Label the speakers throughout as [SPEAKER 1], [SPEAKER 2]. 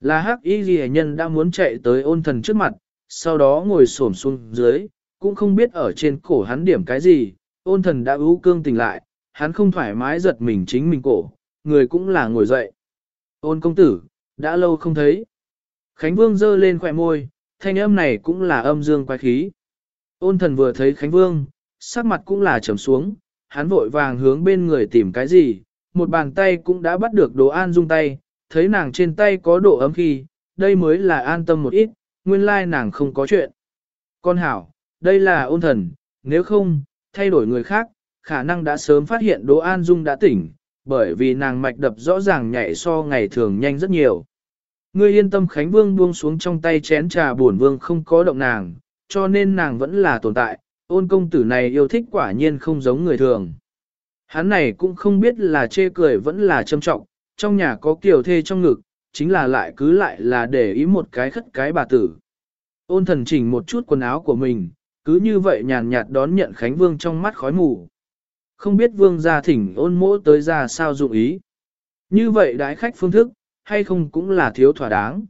[SPEAKER 1] Là hắc y ghi nhân đã muốn chạy tới ôn thần trước mặt, sau đó ngồi xổm xuống dưới, cũng không biết ở trên cổ hắn điểm cái gì, ôn thần đã ưu cương tỉnh lại, hắn không thoải mái giật mình chính mình cổ, người cũng là ngồi dậy. Ôn công tử, đã lâu không thấy. Khánh Vương giơ lên khỏe môi, thanh âm này cũng là âm dương quái khí. Ôn thần vừa thấy Khánh Vương, sắc mặt cũng là trầm xuống, hắn vội vàng hướng bên người tìm cái gì, một bàn tay cũng đã bắt được đồ an dung tay, thấy nàng trên tay có độ ấm khi, đây mới là an tâm một ít, nguyên lai nàng không có chuyện. Con hảo, đây là ôn thần, nếu không, thay đổi người khác, khả năng đã sớm phát hiện đồ an dung đã tỉnh, bởi vì nàng mạch đập rõ ràng nhảy so ngày thường nhanh rất nhiều. Ngươi yên tâm Khánh Vương buông xuống trong tay chén trà buồn vương không có động nàng, cho nên nàng vẫn là tồn tại, ôn công tử này yêu thích quả nhiên không giống người thường. Hắn này cũng không biết là chê cười vẫn là châm trọng, trong nhà có kiều thê trong ngực, chính là lại cứ lại là để ý một cái khất cái bà tử. Ôn thần chỉnh một chút quần áo của mình, cứ như vậy nhàn nhạt đón nhận Khánh Vương trong mắt khói mù. Không biết Vương gia thỉnh ôn mỗ tới ra sao dụng ý. Như vậy đái khách phương thức, hay không cũng là thiếu thỏa đáng.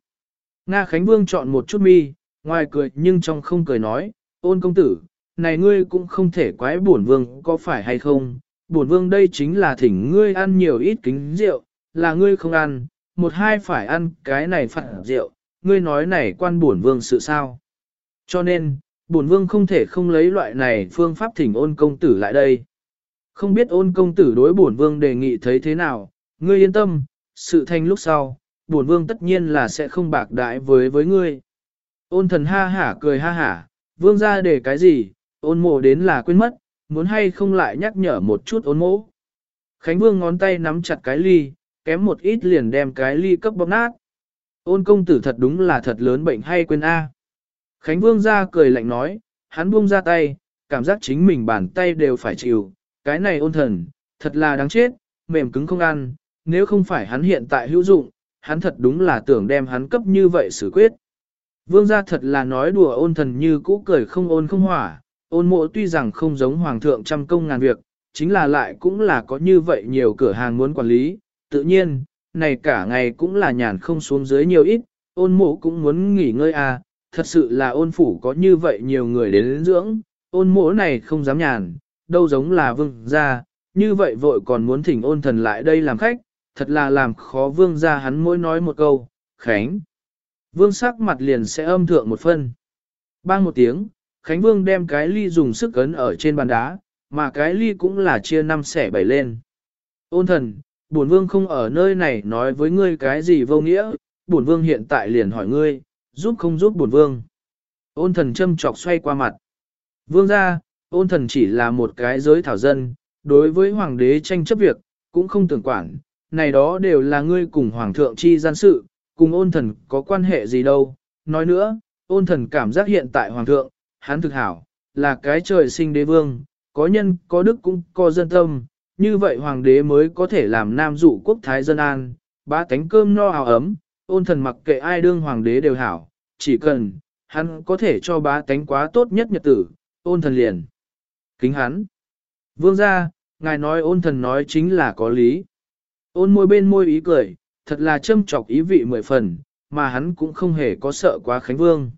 [SPEAKER 1] Nga Khánh Vương chọn một chút mi, ngoài cười nhưng trong không cười nói, ôn công tử, này ngươi cũng không thể quái bổn vương có phải hay không, bổn vương đây chính là thỉnh ngươi ăn nhiều ít kính rượu, là ngươi không ăn, một hai phải ăn cái này phạt rượu, ngươi nói này quan bổn vương sự sao. Cho nên, bổn vương không thể không lấy loại này phương pháp thỉnh ôn công tử lại đây. Không biết ôn công tử đối bổn vương đề nghị thấy thế nào, ngươi yên tâm, sự thanh lúc sau, bổn vương tất nhiên là sẽ không bạc đãi với với ngươi. Ôn thần ha hả cười ha hả, vương ra để cái gì, ôn mộ đến là quên mất, muốn hay không lại nhắc nhở một chút ôn mộ. Khánh vương ngón tay nắm chặt cái ly, kém một ít liền đem cái ly cấp bóp nát. Ôn công tử thật đúng là thật lớn bệnh hay quên A. Khánh vương ra cười lạnh nói, hắn buông ra tay, cảm giác chính mình bàn tay đều phải chịu, cái này ôn thần, thật là đáng chết, mềm cứng không ăn, nếu không phải hắn hiện tại hữu dụng, hắn thật đúng là tưởng đem hắn cấp như vậy xử quyết. Vương gia thật là nói đùa ôn thần như cũ cười không ôn không hỏa, ôn mộ tuy rằng không giống hoàng thượng trăm công ngàn việc, chính là lại cũng là có như vậy nhiều cửa hàng muốn quản lý, tự nhiên, này cả ngày cũng là nhàn không xuống dưới nhiều ít, ôn mộ cũng muốn nghỉ ngơi à, thật sự là ôn phủ có như vậy nhiều người đến dưỡng, ôn mộ này không dám nhàn, đâu giống là vương gia, như vậy vội còn muốn thỉnh ôn thần lại đây làm khách, thật là làm khó vương gia hắn mỗi nói một câu, Khánh. Vương sắc mặt liền sẽ âm thượng một phân. Bang một tiếng, Khánh Vương đem cái ly dùng sức ấn ở trên bàn đá, mà cái ly cũng là chia năm xẻ bảy lên. Ôn thần, bổn vương không ở nơi này nói với ngươi cái gì vô nghĩa, bổn vương hiện tại liền hỏi ngươi, giúp không giúp bổn vương. Ôn thần châm chọc xoay qua mặt. Vương ra, ôn thần chỉ là một cái giới thảo dân, đối với hoàng đế tranh chấp việc, cũng không tưởng quản, này đó đều là ngươi cùng hoàng thượng chi gian sự, cùng ôn thần có quan hệ gì đâu. Nói nữa, ôn thần cảm giác hiện tại hoàng thượng, hắn thực hảo, là cái trời sinh đế vương, có nhân, có đức cũng có dân tâm, như vậy hoàng đế mới có thể làm nam dụ quốc thái dân an, ba tánh cơm no áo ấm, ôn thần mặc kệ ai đương hoàng đế đều hảo, chỉ cần, hắn có thể cho bá tánh quá tốt nhất nhật tử, ôn thần liền. Kính hắn. Vương gia, ngài nói ôn thần nói chính là có lý. Ôn môi bên môi ý cười, thật là châm chọc ý vị mười phần, mà hắn cũng không hề có sợ quá Khánh Vương.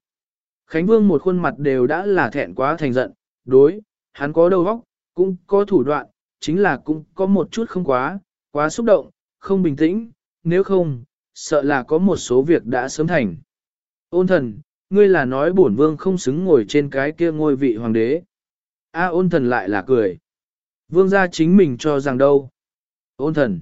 [SPEAKER 1] Khánh Vương một khuôn mặt đều đã là thẹn quá thành giận, đối, hắn có đầu óc, cũng có thủ đoạn, chính là cũng có một chút không quá, quá xúc động, không bình tĩnh, nếu không, sợ là có một số việc đã sớm thành. Ôn thần, ngươi là nói bổn vương không xứng ngồi trên cái kia ngôi vị hoàng đế. A ôn thần lại là cười. Vương gia chính mình cho rằng đâu. Ôn thần.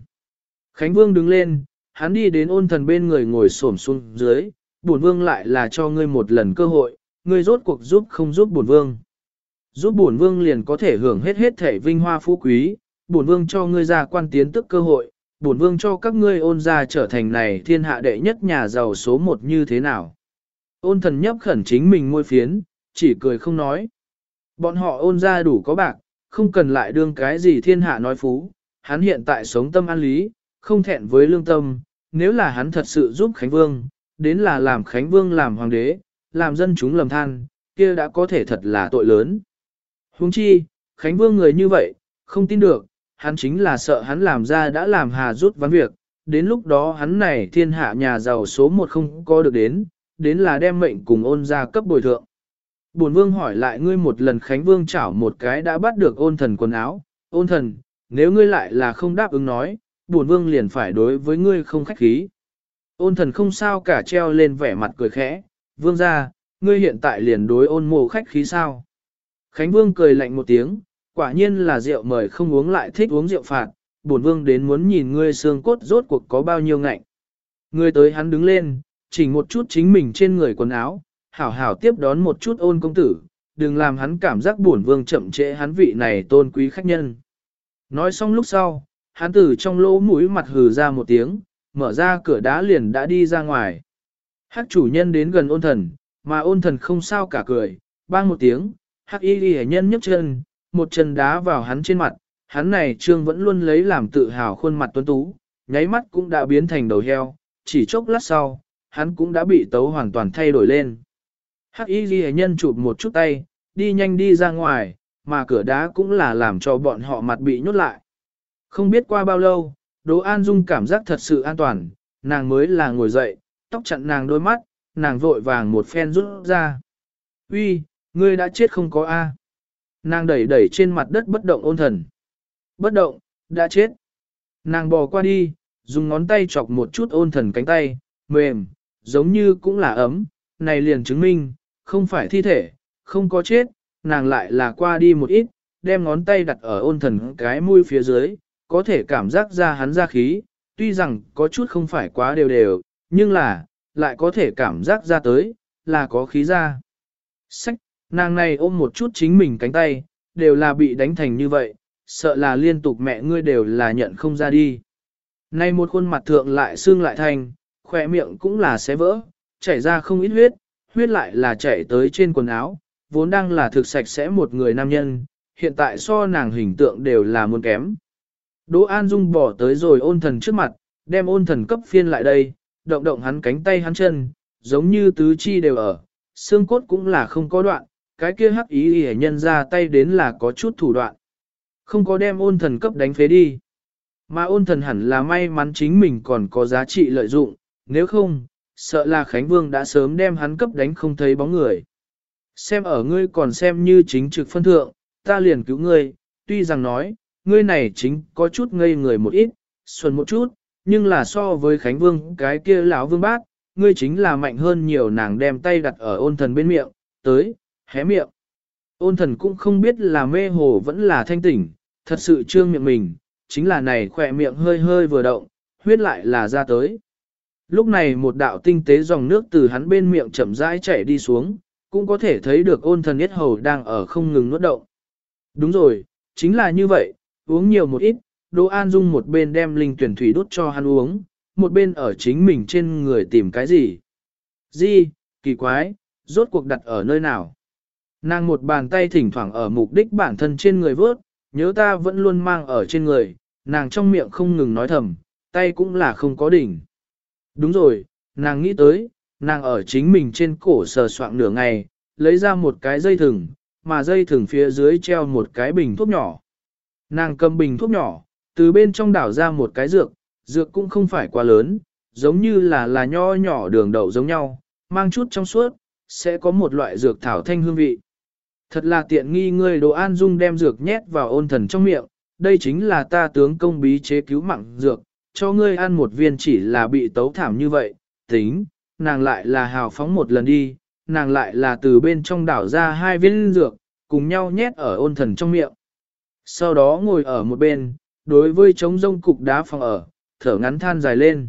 [SPEAKER 1] Khánh vương đứng lên, hắn đi đến ôn thần bên người ngồi xổm xuống dưới, bổn vương lại là cho ngươi một lần cơ hội, ngươi rốt cuộc giúp không giúp bổn vương. Giúp bổn vương liền có thể hưởng hết hết thể vinh hoa phú quý, bổn vương cho ngươi ra quan tiến tức cơ hội, bổn vương cho các ngươi ôn ra trở thành này thiên hạ đệ nhất nhà giàu số một như thế nào. Ôn thần nhấp khẩn chính mình môi phiến, chỉ cười không nói. Bọn họ ôn ra đủ có bạc, không cần lại đương cái gì thiên hạ nói phú, hắn hiện tại sống tâm an lý, không thẹn với lương tâm, nếu là hắn thật sự giúp Khánh Vương, đến là làm Khánh Vương làm hoàng đế, làm dân chúng lầm than, kia đã có thể thật là tội lớn. Huống chi, Khánh Vương người như vậy, không tin được, hắn chính là sợ hắn làm ra đã làm hà rút ván việc, đến lúc đó hắn này thiên hạ nhà giàu số một không có được đến, đến là đem mệnh cùng ôn ra cấp bồi thượng. Bổn vương hỏi lại ngươi một lần Khánh Vương chảo một cái đã bắt được ôn thần quần áo, ôn thần, nếu ngươi lại là không đáp ứng nói, bổn vương liền phải đối với ngươi không khách khí. Ôn thần không sao cả treo lên vẻ mặt cười khẽ, vương ra, ngươi hiện tại liền đối ôn mộ khách khí sao. Khánh Vương cười lạnh một tiếng, quả nhiên là rượu mời không uống lại thích uống rượu phạt, bổn vương đến muốn nhìn ngươi xương cốt rốt cuộc có bao nhiêu ngạnh. Ngươi tới hắn đứng lên, chỉnh một chút chính mình trên người quần áo, hảo hảo tiếp đón một chút ôn công tử, đừng làm hắn cảm giác bổn vương chậm trễ hắn vị này tôn quý khách nhân. Nói xong lúc sau, hắn từ trong lỗ mũi mặt hừ ra một tiếng, mở ra cửa đá liền đã đi ra ngoài. Hắc chủ nhân đến gần ôn thần, mà ôn thần không sao cả cười, bang một tiếng, hắc y ghi nhân nhấc chân, một chân đá vào hắn trên mặt, hắn này trương vẫn luôn lấy làm tự hào khuôn mặt tuấn tú, nháy mắt cũng đã biến thành đầu heo, chỉ chốc lát sau, hắn cũng đã bị tấu hoàn toàn thay đổi lên. Hắc y ghi nhân chụp một chút tay, đi nhanh đi ra ngoài, mà cửa đá cũng là làm cho bọn họ mặt bị nhốt lại. Không biết qua bao lâu, Đỗ An Dung cảm giác thật sự an toàn, nàng mới là ngồi dậy, tóc chặn nàng đôi mắt, nàng vội vàng một phen rút ra. Uy, ngươi đã chết không có A. Nàng đẩy đẩy trên mặt đất bất động ôn thần. Bất động, đã chết. Nàng bò qua đi, dùng ngón tay chọc một chút ôn thần cánh tay, mềm, giống như cũng là ấm, này liền chứng minh, không phải thi thể, không có chết, nàng lại là qua đi một ít, đem ngón tay đặt ở ôn thần cái mũi phía dưới, có thể cảm giác ra hắn ra khí, tuy rằng có chút không phải quá đều đều, nhưng là, lại có thể cảm giác ra tới, là có khí ra. Sách, nàng này ôm một chút chính mình cánh tay, đều là bị đánh thành như vậy, sợ là liên tục mẹ ngươi đều là nhận không ra đi. Nay một khuôn mặt thượng lại xương lại thành, khỏe miệng cũng là xé vỡ, chảy ra không ít huyết, huyết lại là chảy tới trên quần áo, vốn đang là thực sạch sẽ một người nam nhân, hiện tại so nàng hình tượng đều là muốn kém. Đỗ An Dung bỏ tới rồi ôn thần trước mặt, đem ôn thần cấp phiên lại đây, động động hắn cánh tay hắn chân, giống như tứ chi đều ở, xương cốt cũng là không có đoạn, cái kia hắc ý hề nhân ra tay đến là có chút thủ đoạn. Không có đem ôn thần cấp đánh phế đi. Mà ôn thần hẳn là may mắn chính mình còn có giá trị lợi dụng, nếu không, sợ là Khánh Vương đã sớm đem hắn cấp đánh không thấy bóng người. Xem ở ngươi còn xem như chính trực phân thượng, ta liền cứu ngươi, tuy rằng nói, ngươi này chính có chút ngây người một ít, xuân một chút, nhưng là so với Khánh Vương cái kia lão vương bác, ngươi chính là mạnh hơn nhiều nàng đem tay đặt ở ôn thần bên miệng, tới, hé miệng. Ôn thần cũng không biết là mê hồ vẫn là thanh tỉnh, thật sự trương miệng mình, chính là này khỏe miệng hơi hơi vừa động, huyết lại là ra tới. Lúc này một đạo tinh tế dòng nước từ hắn bên miệng chậm rãi chảy đi xuống, cũng có thể thấy được ôn thần yết hầu đang ở không ngừng nuốt động. Đúng rồi, chính là như vậy, uống nhiều một ít, Đỗ An Dung một bên đem linh tuyển thủy đốt cho hắn uống, một bên ở chính mình trên người tìm cái gì. Gì, kỳ quái, rốt cuộc đặt ở nơi nào. Nàng một bàn tay thỉnh thoảng ở mục đích bản thân trên người vớt, nhớ ta vẫn luôn mang ở trên người, nàng trong miệng không ngừng nói thầm, tay cũng là không có đỉnh. Đúng rồi, nàng nghĩ tới, nàng ở chính mình trên cổ sờ soạng nửa ngày, lấy ra một cái dây thừng, mà dây thừng phía dưới treo một cái bình thuốc nhỏ. Nàng cầm bình thuốc nhỏ, từ bên trong đảo ra một cái dược, dược cũng không phải quá lớn, giống như là là nho nhỏ đường đậu giống nhau, mang chút trong suốt, sẽ có một loại dược thảo thanh hương vị. Thật là tiện nghi ngươi đồ an dung đem dược nhét vào ôn thần trong miệng, đây chính là ta tướng công bí chế cứu mạng dược, cho ngươi ăn một viên chỉ là bị tấu thảm như vậy, tính, nàng lại là hào phóng một lần đi, nàng lại là từ bên trong đảo ra hai viên dược, cùng nhau nhét ở ôn thần trong miệng. Sau đó ngồi ở một bên, đối với trống rông cục đá phòng ở, thở ngắn than dài lên.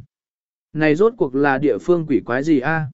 [SPEAKER 1] Này rốt cuộc là địa phương quỷ quái gì a?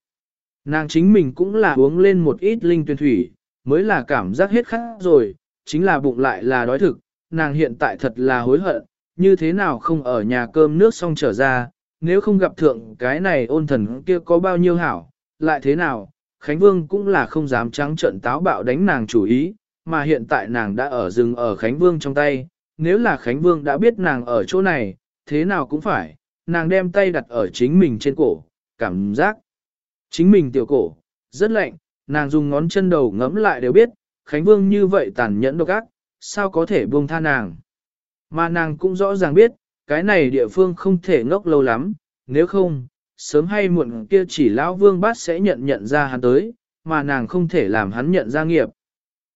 [SPEAKER 1] Nàng chính mình cũng là uống lên một ít linh tuyển thủy, mới là cảm giác hết khát rồi, chính là bụng lại là đói thực, nàng hiện tại thật là hối hận, như thế nào không ở nhà cơm nước xong trở ra, nếu không gặp thượng cái này ôn thần kia có bao nhiêu hảo, lại thế nào, Khánh Vương cũng là không dám trắng trận táo bạo đánh nàng chủ ý, mà hiện tại nàng đã ở rừng ở Khánh Vương trong tay, nếu là Khánh Vương đã biết nàng ở chỗ này, thế nào cũng phải, nàng đem tay đặt ở chính mình trên cổ, cảm giác chính mình tiểu cổ, rất lạnh, nàng dùng ngón chân đầu ngẫm lại đều biết, Khánh Vương như vậy tàn nhẫn độc ác, sao có thể buông tha nàng. Mà nàng cũng rõ ràng biết, cái này địa phương không thể ngốc lâu lắm, nếu không, sớm hay muộn kia chỉ lão vương bát sẽ nhận nhận ra hắn tới, mà nàng không thể làm hắn nhận ra nghiệp.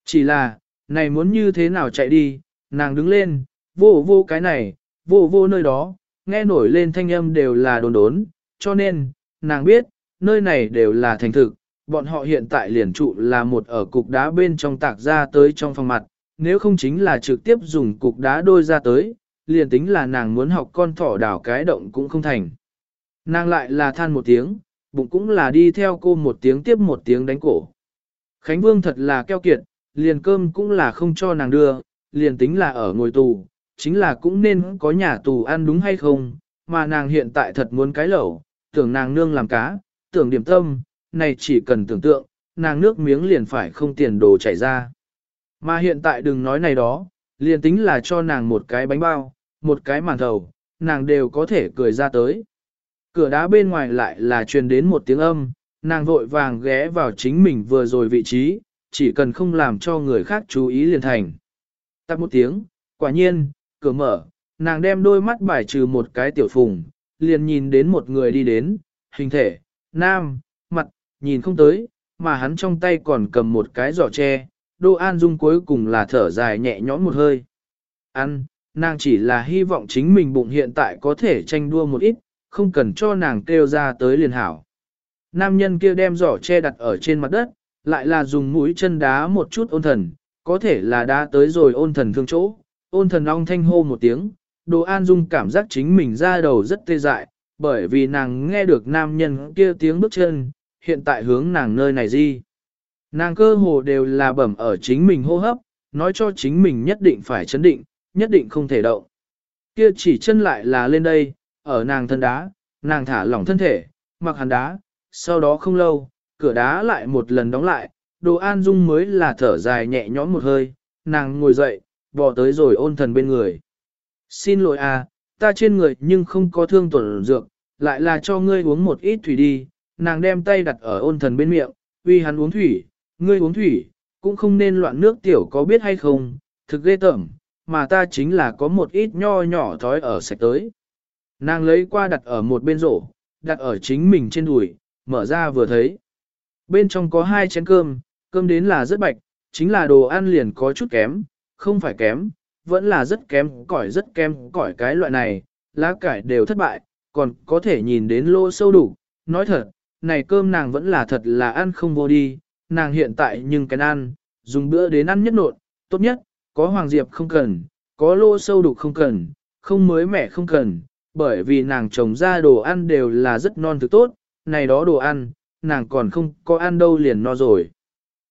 [SPEAKER 1] Chỉ là, này muốn như thế nào chạy đi, nàng đứng lên, vô vô cái này, vô vô nơi đó, nghe nổi lên thanh âm đều là đồn đốn, cho nên, nàng biết, nơi này đều là thành thực, bọn họ hiện tại liền trụ là một ở cục đá bên trong tạc ra tới trong phòng mặt, nếu không chính là trực tiếp dùng cục đá đôi ra tới, liền tính là nàng muốn học con thỏ đảo cái động cũng không thành. Nàng lại là than một tiếng, bụng cũng là đi theo cô một tiếng tiếp một tiếng đánh cổ. Khánh Vương thật là keo kiệt, liền cơm cũng là không cho nàng đưa, liền tính là ở ngồi tù, chính là cũng nên có nhà tù ăn đúng hay không, mà nàng hiện tại thật muốn cái lẩu, tưởng nàng nương làm cá, tưởng điểm tâm, này chỉ cần tưởng tượng, nàng nước miếng liền phải không tiền đồ chảy ra. Mà hiện tại đừng nói này đó, liền tính là cho nàng một cái bánh bao, một cái màn thầu, nàng đều có thể cười ra tới. Cửa đá bên ngoài lại là truyền đến một tiếng âm, nàng vội vàng ghé vào chính mình vừa rồi vị trí, chỉ cần không làm cho người khác chú ý liền thành. Tắt một tiếng, quả nhiên, cửa mở, nàng đem đôi mắt bài trừ một cái tiểu phùng, liền nhìn đến một người đi đến, hình thể, nam, nhìn không tới, mà hắn trong tay còn cầm một cái giỏ tre, Đô An Dung cuối cùng là thở dài nhẹ nhõm một hơi. Ăn, nàng chỉ là hy vọng chính mình bụng hiện tại có thể tranh đua một ít, không cần cho nàng kêu ra tới liền hảo. Nam nhân kia đem giỏ che đặt ở trên mặt đất, lại là dùng mũi chân đá một chút ôn thần, có thể là đá tới rồi ôn thần thương chỗ. Ôn thần ong thanh hô một tiếng, đồ an dung cảm giác chính mình ra đầu rất tê dại, bởi vì nàng nghe được nam nhân kia tiếng bước chân, hiện tại hướng nàng nơi này gì. Nàng cơ hồ đều là bẩm ở chính mình hô hấp, nói cho chính mình nhất định phải chấn định, nhất định không thể động. Kia chỉ chân lại là lên đây, ở nàng thân đá, nàng thả lỏng thân thể, mặc hắn đá, sau đó không lâu, cửa đá lại một lần đóng lại, đồ an dung mới là thở dài nhẹ nhõm một hơi, nàng ngồi dậy, bỏ tới rồi ôn thần bên người. Xin lỗi à, ta trên người nhưng không có thương tổn dược, lại là cho ngươi uống một ít thủy đi, nàng đem tay đặt ở ôn thần bên miệng, uy hắn uống thủy, ngươi uống thủy, cũng không nên loạn nước tiểu có biết hay không, thực ghê tởm, mà ta chính là có một ít nho nhỏ thói ở sạch tới. Nàng lấy qua đặt ở một bên rổ, đặt ở chính mình trên đùi, mở ra vừa thấy. Bên trong có hai chén cơm, cơm đến là rất bạch, chính là đồ ăn liền có chút kém, không phải kém, vẫn là rất kém, cỏi rất kém, cỏi cái loại này, lá cải đều thất bại, còn có thể nhìn đến lô sâu đủ. Nói thật, này cơm nàng vẫn là thật là ăn không vô đi, nàng hiện tại nhưng cái ăn, dùng bữa đến ăn nhất nộn, tốt nhất, có hoàng diệp không cần, có lô sâu đủ không cần, không mới mẻ không cần, bởi vì nàng trồng ra đồ ăn đều là rất non thực tốt, này đó đồ ăn, nàng còn không có ăn đâu liền no rồi.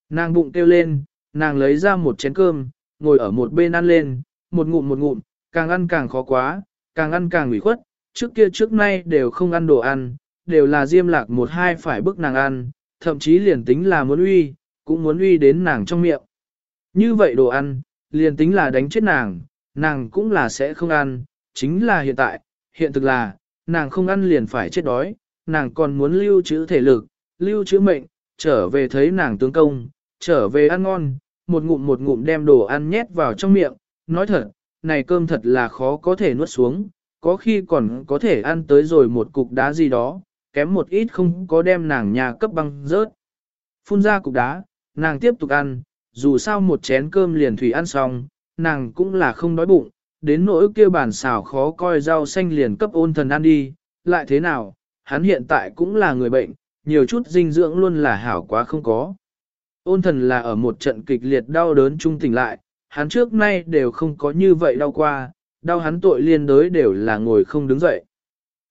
[SPEAKER 1] Nàng bụng kêu lên, nàng lấy ra một chén cơm, ngồi ở một bên ăn lên, một ngụm một ngụm, càng ăn càng khó quá, càng ăn càng ủy khuất, trước kia trước nay đều không ăn đồ ăn, đều là diêm lạc một hai phải bức nàng ăn, thậm chí liền tính là muốn uy, cũng muốn uy đến nàng trong miệng. Như vậy đồ ăn, liền tính là đánh chết nàng, nàng cũng là sẽ không ăn, chính là hiện tại, hiện thực là, nàng không ăn liền phải chết đói, nàng còn muốn lưu trữ thể lực, lưu trữ mệnh, trở về thấy nàng tướng công, trở về ăn ngon, một ngụm một ngụm đem đồ ăn nhét vào trong miệng, nói thật, này cơm thật là khó có thể nuốt xuống, có khi còn có thể ăn tới rồi một cục đá gì đó, kém một ít không có đem nàng nhà cấp băng rớt. Phun ra cục đá, nàng tiếp tục ăn, dù sao một chén cơm liền thủy ăn xong, nàng cũng là không đói bụng, đến nỗi kia bản xào khó coi rau xanh liền cấp ôn thần ăn đi, lại thế nào, hắn hiện tại cũng là người bệnh, nhiều chút dinh dưỡng luôn là hảo quá không có. Ôn thần là ở một trận kịch liệt đau đớn trung tỉnh lại, hắn trước nay đều không có như vậy đau qua, đau hắn tội liên đới đều là ngồi không đứng dậy.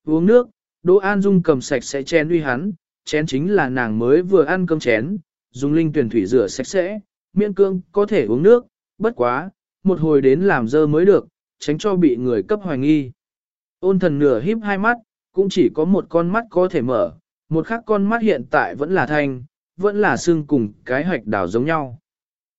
[SPEAKER 1] Uống nước, Đỗ An Dung cầm sạch sẽ chén uy hắn, chén chính là nàng mới vừa ăn cơm chén, dùng linh tuyển thủy rửa sạch sẽ, miễn cương có thể uống nước, bất quá, một hồi đến làm dơ mới được, tránh cho bị người cấp hoài nghi. Ôn thần nửa híp hai mắt, cũng chỉ có một con mắt có thể mở, một khác con mắt hiện tại vẫn là thanh, vẫn là xương cùng cái hạch đảo giống nhau.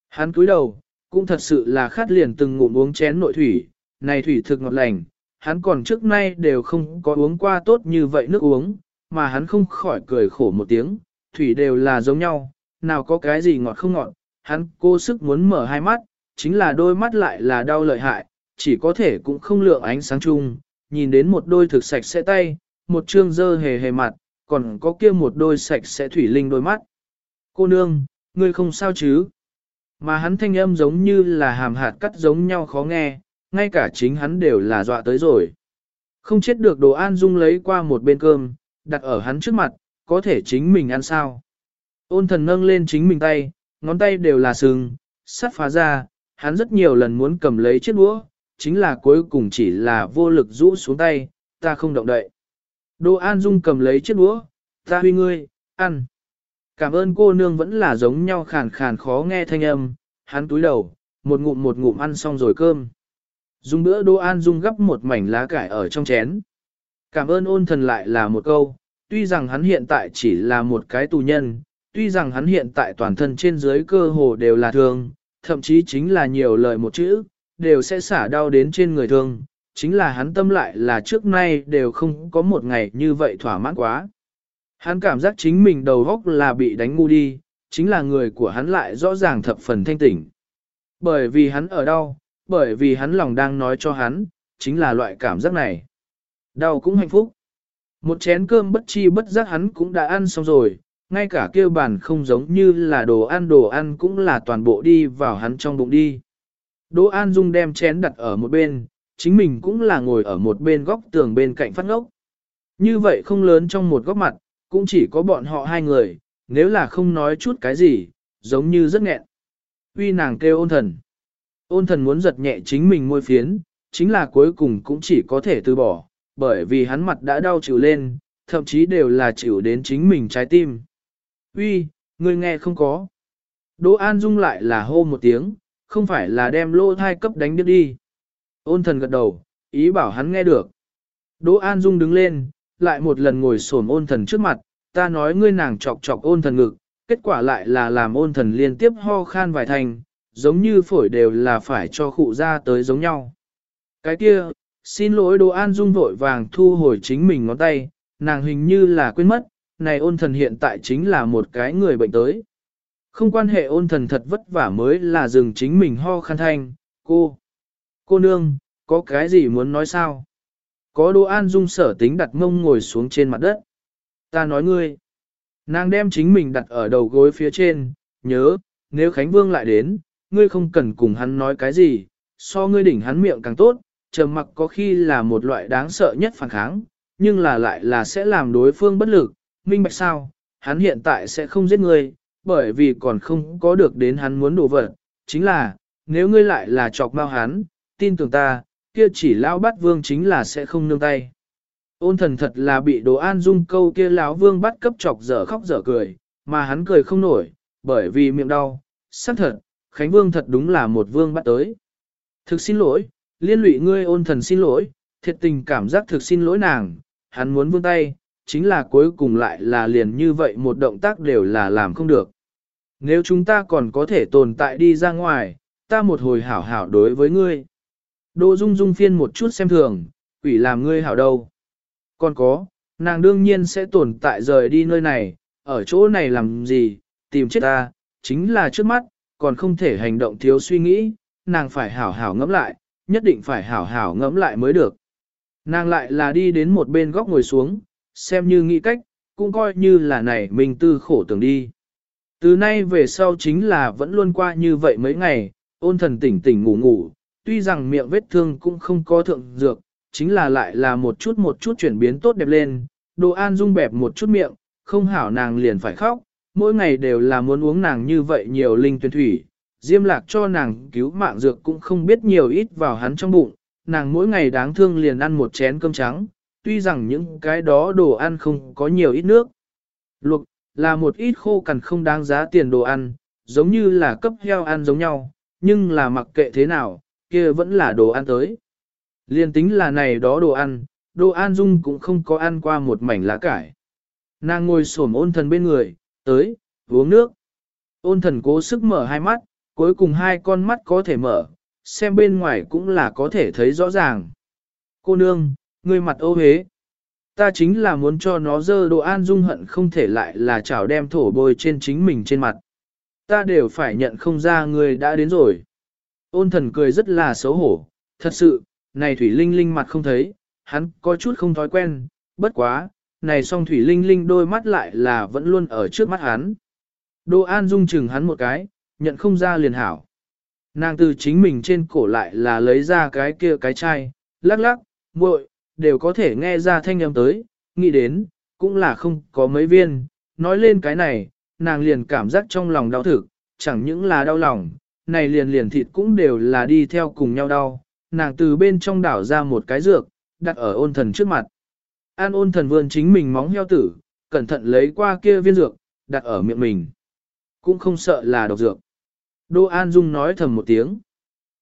[SPEAKER 1] Hắn cúi đầu, cũng thật sự là khát liền từng ngụm uống chén nội thủy, này thủy thực ngọt lành, hắn còn trước nay đều không có uống qua tốt như vậy nước uống, mà hắn không khỏi cười khổ một tiếng, thủy đều là giống nhau, nào có cái gì ngọt không ngọt, hắn cố sức muốn mở hai mắt, chính là đôi mắt lại là đau lợi hại, chỉ có thể cũng không lượng ánh sáng chung, nhìn đến một đôi thực sạch sẽ tay, một trương dơ hề hề mặt, còn có kia một đôi sạch sẽ thủy linh đôi mắt. Cô nương, ngươi không sao chứ? Mà hắn thanh âm giống như là hàm hạt cắt giống nhau khó nghe, ngay cả chính hắn đều là dọa tới rồi. Không chết được đồ an dung lấy qua một bên cơm, đặt ở hắn trước mặt, có thể chính mình ăn sao. Ôn thần nâng lên chính mình tay, ngón tay đều là sừng, sắt phá ra, hắn rất nhiều lần muốn cầm lấy chiếc đũa, chính là cuối cùng chỉ là vô lực rũ xuống tay, ta không động đậy. Đồ An Dung cầm lấy chiếc đũa, ta huy ngươi, ăn. Cảm ơn cô nương vẫn là giống nhau khàn khàn khó nghe thanh âm, hắn túi đầu, một ngụm một ngụm ăn xong rồi cơm. Dung bữa Đỗ An Dung gấp một mảnh lá cải ở trong chén. Cảm ơn ôn thần lại là một câu, tuy rằng hắn hiện tại chỉ là một cái tù nhân, tuy rằng hắn hiện tại toàn thân trên dưới cơ hồ đều là thương, thậm chí chính là nhiều lời một chữ, đều sẽ xả đau đến trên người thương, chính là hắn tâm lại là trước nay đều không có một ngày như vậy thỏa mãn quá. Hắn cảm giác chính mình đầu góc là bị đánh ngu đi, chính là người của hắn lại rõ ràng thập phần thanh tỉnh. Bởi vì hắn ở đau, bởi vì hắn lòng đang nói cho hắn, chính là loại cảm giác này. Đau cũng hạnh phúc. Một chén cơm bất chi bất giác hắn cũng đã ăn xong rồi, ngay cả kêu bàn không giống như là đồ ăn đồ ăn cũng là toàn bộ đi vào hắn trong bụng đi. Đỗ An Dung đem chén đặt ở một bên, chính mình cũng là ngồi ở một bên góc tường bên cạnh phát ngốc. Như vậy không lớn trong một góc mặt, cũng chỉ có bọn họ hai người, nếu là không nói chút cái gì, giống như rất nghẹn. Uy nàng kêu ôn thần. Ôn thần muốn giật nhẹ chính mình môi phiến, chính là cuối cùng cũng chỉ có thể từ bỏ, bởi vì hắn mặt đã đau chịu lên, thậm chí đều là chịu đến chính mình trái tim. Uy, người nghe không có. Đỗ An Dung lại là hô một tiếng, không phải là đem lô thai cấp đánh đứt đi. Ôn thần gật đầu, ý bảo hắn nghe được. Đỗ An Dung đứng lên, lại một lần ngồi xổm ôn thần trước mặt, ta nói ngươi nàng chọc chọc ôn thần ngực, kết quả lại là làm ôn thần liên tiếp ho khan vài thành, giống như phổi đều là phải cho khụ ra tới giống nhau. Cái kia, xin lỗi Đỗ An Dung vội vàng thu hồi chính mình ngón tay, nàng hình như là quên mất, này ôn thần hiện tại chính là một cái người bệnh tới. Không quan hệ ôn thần thật vất vả mới là dừng chính mình ho khăn thanh, cô. Cô nương, có cái gì muốn nói sao? Có Đỗ An Dung sở tính đặt mông ngồi xuống trên mặt đất. Ta nói ngươi. Nàng đem chính mình đặt ở đầu gối phía trên, nhớ, nếu Khánh Vương lại đến, ngươi không cần cùng hắn nói cái gì, so ngươi đỉnh hắn miệng càng tốt, trầm mặc có khi là một loại đáng sợ nhất phản kháng, nhưng là lại là sẽ làm đối phương bất lực, minh bạch sao, hắn hiện tại sẽ không giết ngươi, bởi vì còn không có được đến hắn muốn đổ vật, chính là, nếu ngươi lại là chọc mau hắn, tin tưởng ta, kia chỉ lão bắt vương chính là sẽ không nương tay. Ôn thần thật là bị đồ an dung câu kia lão vương bắt cấp chọc dở khóc dở cười, mà hắn cười không nổi, bởi vì miệng đau, xác thật, Khánh Vương thật đúng là một vương bắt tới. Thực xin lỗi, liên lụy ngươi ôn thần xin lỗi, thiệt tình cảm giác thực xin lỗi nàng, hắn muốn vương tay, chính là cuối cùng lại là liền như vậy một động tác đều là làm không được. Nếu chúng ta còn có thể tồn tại đi ra ngoài, ta một hồi hảo hảo đối với ngươi. Đỗ Dung Dung phiên một chút xem thường, quỷ làm ngươi hảo đâu. Còn có, nàng đương nhiên sẽ tồn tại rời đi nơi này, ở chỗ này làm gì, tìm chết ta, chính là trước mắt, còn không thể hành động thiếu suy nghĩ, nàng phải hảo hảo ngẫm lại, nhất định phải hảo hảo ngẫm lại mới được. Nàng lại là đi đến một bên góc ngồi xuống, xem như nghĩ cách, cũng coi như là này mình tư khổ tưởng đi. Từ nay về sau chính là vẫn luôn qua như vậy mấy ngày, ôn thần tỉnh tỉnh ngủ ngủ, tuy rằng miệng vết thương cũng không có thượng dược, chính là lại là một chút một chút chuyển biến tốt đẹp lên, đồ an dung bẹp một chút miệng, không hảo nàng liền phải khóc, mỗi ngày đều là muốn uống nàng như vậy nhiều linh tuyển thủy, diêm lạc cho nàng cứu mạng dược cũng không biết nhiều ít vào hắn trong bụng, nàng mỗi ngày đáng thương liền ăn một chén cơm trắng, tuy rằng những cái đó đồ ăn không có nhiều ít nước. Luộc, là một ít khô cằn không đáng giá tiền đồ ăn, giống như là cấp heo ăn giống nhau, nhưng là mặc kệ thế nào, kia vẫn là đồ ăn tới. Liên tính là này đó đồ ăn, đồ ăn dung cũng không có ăn qua một mảnh lá cải. Nàng ngồi xổm ôn thần bên người, tới, uống nước. Ôn thần cố sức mở hai mắt, cuối cùng hai con mắt có thể mở, xem bên ngoài cũng là có thể thấy rõ ràng. Cô nương, người mặt ô hế. Ta chính là muốn cho nó dơ đồ an dung hận không thể lại là chảo đem thổ bôi trên chính mình trên mặt. Ta đều phải nhận không ra người đã đến rồi. Ôn thần cười rất là xấu hổ, thật sự, này Thủy Linh Linh mặt không thấy, hắn có chút không thói quen, bất quá, này song thủy linh linh đôi mắt lại là vẫn luôn ở trước mắt hắn. Đỗ An Dung chừng hắn một cái, nhận không ra liền hảo. Nàng từ chính mình trên cổ lại là lấy ra cái kia cái chai, lắc lắc, muội đều có thể nghe ra thanh âm tới, nghĩ đến, cũng là không có mấy viên, nói lên cái này, nàng liền cảm giác trong lòng đau thực, chẳng những là đau lòng, này liền liền thịt cũng đều là đi theo cùng nhau đau, nàng từ bên trong đảo ra một cái dược, đặt ở ôn thần trước mặt. An ôn thần vươn chính mình móng heo tử, cẩn thận lấy qua kia viên dược, đặt ở miệng mình. Cũng không sợ là độc dược. Đô An Dung nói thầm một tiếng.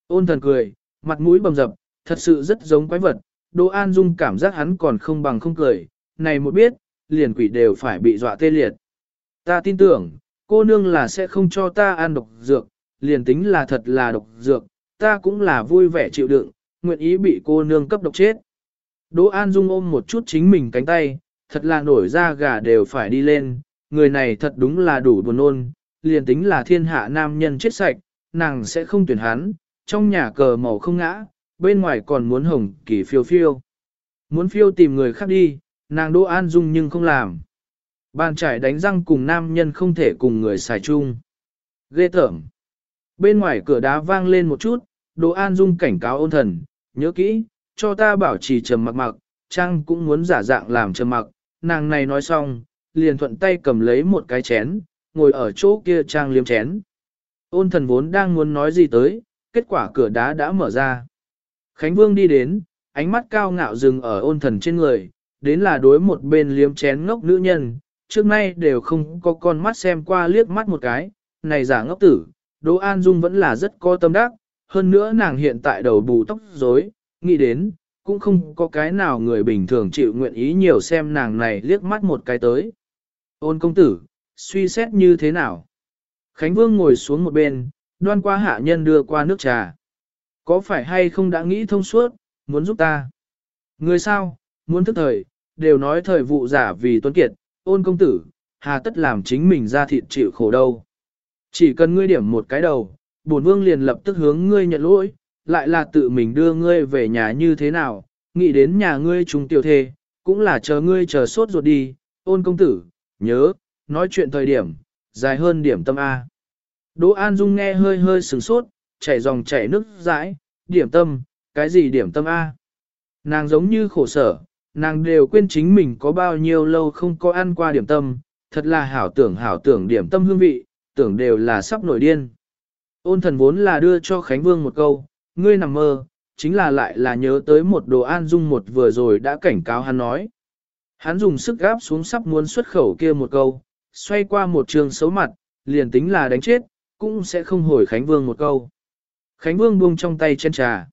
[SPEAKER 1] Ôn thần cười, mặt mũi bầm dập, thật sự rất giống quái vật. Đô An Dung cảm giác hắn còn không bằng không cười. Này một biết, liền quỷ đều phải bị dọa tê liệt. Ta tin tưởng, cô nương là sẽ không cho ta ăn độc dược, liền tính là thật là độc dược, ta cũng là vui vẻ chịu đựng, nguyện ý bị cô nương cấp độc chết. Đỗ An Dung ôm một chút chính mình cánh tay, thật là nổi da gà đều phải đi lên, người này thật đúng là đủ buồn ôn, liền tính là thiên hạ nam nhân chết sạch, nàng sẽ không tuyển hắn, trong nhà cờ màu không ngã, bên ngoài còn muốn hồng kỳ phiêu phiêu. Muốn phiêu tìm người khác đi, nàng Đỗ An Dung nhưng không làm. Bàn trải đánh răng cùng nam nhân không thể cùng người xài chung. Ghê tởm. Bên ngoài cửa đá vang lên một chút, Đỗ An Dung cảnh cáo ôn thần, nhớ kỹ, cho ta bảo trì trầm mặc mặc, Trang cũng muốn giả dạng làm trầm mặc, nàng này nói xong, liền thuận tay cầm lấy một cái chén, ngồi ở chỗ kia Trang liếm chén. Ôn thần vốn đang muốn nói gì tới, kết quả cửa đá đã mở ra. Khánh Vương đi đến, ánh mắt cao ngạo dừng ở ôn thần trên người, đến là đối một bên liếm chén ngốc nữ nhân, trước nay đều không có con mắt xem qua liếc mắt một cái, này giả ngốc tử, Đỗ An Dung vẫn là rất có tâm đắc, hơn nữa nàng hiện tại đầu bù tóc rối, nghĩ đến, cũng không có cái nào người bình thường chịu nguyện ý nhiều xem nàng này liếc mắt một cái tới. Ôn công tử, suy xét như thế nào? Khánh Vương ngồi xuống một bên, đoan qua hạ nhân đưa qua nước trà. Có phải hay không đã nghĩ thông suốt, muốn giúp ta? Người sao, muốn thức thời, đều nói thời vụ giả vì tuấn kiệt, ôn công tử, hà tất làm chính mình ra thịt chịu khổ đâu. Chỉ cần ngươi điểm một cái đầu, bổn vương liền lập tức hướng ngươi nhận lỗi, lại là tự mình đưa ngươi về nhà như thế nào, nghĩ đến nhà ngươi trùng tiểu thê, cũng là chờ ngươi chờ sốt ruột đi, ôn công tử, nhớ, nói chuyện thời điểm, dài hơn điểm tâm A. Đỗ An Dung nghe hơi hơi sừng sốt, chảy dòng chảy nước dãi, điểm tâm, cái gì điểm tâm A. Nàng giống như khổ sở, nàng đều quên chính mình có bao nhiêu lâu không có ăn qua điểm tâm, thật là hảo tưởng hảo tưởng điểm tâm hương vị, tưởng đều là sắp nổi điên. Ôn thần vốn là đưa cho Khánh Vương một câu, ngươi nằm mơ, chính là lại là nhớ tới một đồ an dung một vừa rồi đã cảnh cáo hắn nói. Hắn dùng sức gáp xuống sắp muốn xuất khẩu kia một câu, xoay qua một trường xấu mặt, liền tính là đánh chết, cũng sẽ không hồi Khánh Vương một câu. Khánh Vương buông trong tay chân trà.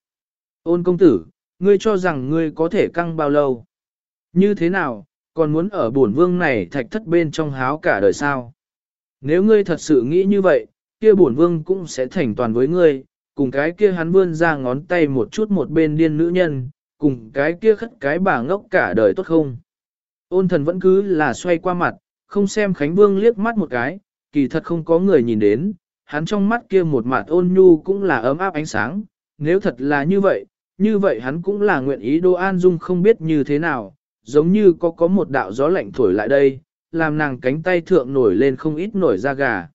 [SPEAKER 1] Ôn công tử, ngươi cho rằng ngươi có thể căng bao lâu? Như thế nào, còn muốn ở bổn vương này thạch thất bên trong háo cả đời sao? Nếu ngươi thật sự nghĩ như vậy, kia bổn vương cũng sẽ thành toàn với ngươi, cùng cái kia hắn vươn ra ngón tay một chút một bên điên nữ nhân, cùng cái kia khất cái bà ngốc cả đời tốt không? Ôn thần vẫn cứ là xoay qua mặt, không xem Khánh Vương liếc mắt một cái, kỳ thật không có người nhìn đến, hắn trong mắt kia một mặt ôn nhu cũng là ấm áp ánh sáng, nếu thật là như vậy, như vậy hắn cũng là nguyện ý Đô An Dung không biết như thế nào, giống như có có một đạo gió lạnh thổi lại đây, làm nàng cánh tay thượng nổi lên không ít nổi da gà.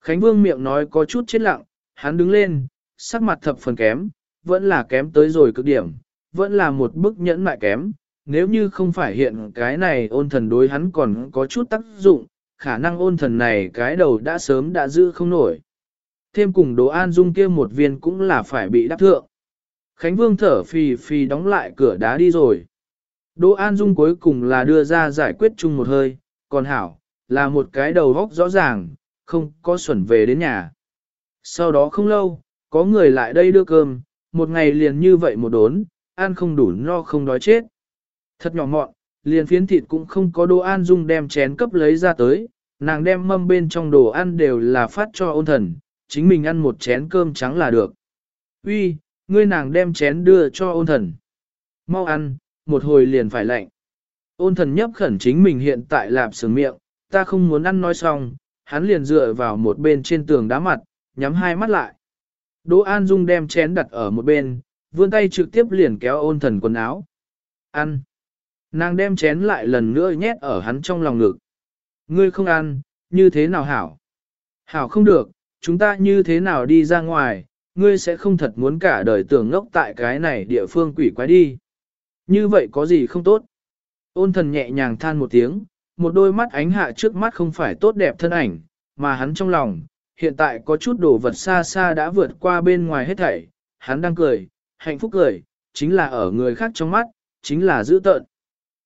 [SPEAKER 1] Khánh Vương miệng nói có chút chết lặng, hắn đứng lên, sắc mặt thập phần kém, vẫn là kém tới rồi cực điểm, vẫn là một bức nhẫn mại kém. Nếu như không phải hiện cái này ôn thần đối hắn còn có chút tác dụng, khả năng ôn thần này cái đầu đã sớm đã giữ không nổi. Thêm cùng đồ an dung kia một viên cũng là phải bị đáp thượng. Khánh Vương thở phì phì đóng lại cửa đá đi rồi. Đỗ An Dung cuối cùng là đưa ra giải quyết chung một hơi, còn Hảo, là một cái đầu góc rõ ràng, không có xuẩn về đến nhà. Sau đó không lâu, có người lại đây đưa cơm, một ngày liền như vậy một đốn, ăn không đủ no không đói chết. Thật nhỏ mọn, liền phiến thịt cũng không có đồ an dung đem chén cấp lấy ra tới, nàng đem mâm bên trong đồ ăn đều là phát cho ôn thần, chính mình ăn một chén cơm trắng là được. Uy, ngươi nàng đem chén đưa cho ôn thần. Mau ăn, một hồi liền phải lạnh. Ôn thần nhấp khẩn chính mình hiện tại lạp sướng miệng, ta không muốn ăn nói xong, hắn liền dựa vào một bên trên tường đá mặt, nhắm hai mắt lại. Đỗ An Dung đem chén đặt ở một bên, vươn tay trực tiếp liền kéo ôn thần quần áo. Ăn. Nàng đem chén lại lần nữa nhét ở hắn trong lòng ngực. Ngươi không ăn, như thế nào hảo? Hảo không được, chúng ta như thế nào đi ra ngoài, ngươi sẽ không thật muốn cả đời tưởng ngốc tại cái này địa phương quỷ quái đi. Như vậy có gì không tốt? Ôn thần nhẹ nhàng than một tiếng, một đôi mắt ánh hạ trước mắt không phải tốt đẹp thân ảnh, mà hắn trong lòng, hiện tại có chút đồ vật xa xa đã vượt qua bên ngoài hết thảy, hắn đang cười, hạnh phúc cười, chính là ở người khác trong mắt, chính là dữ tợn.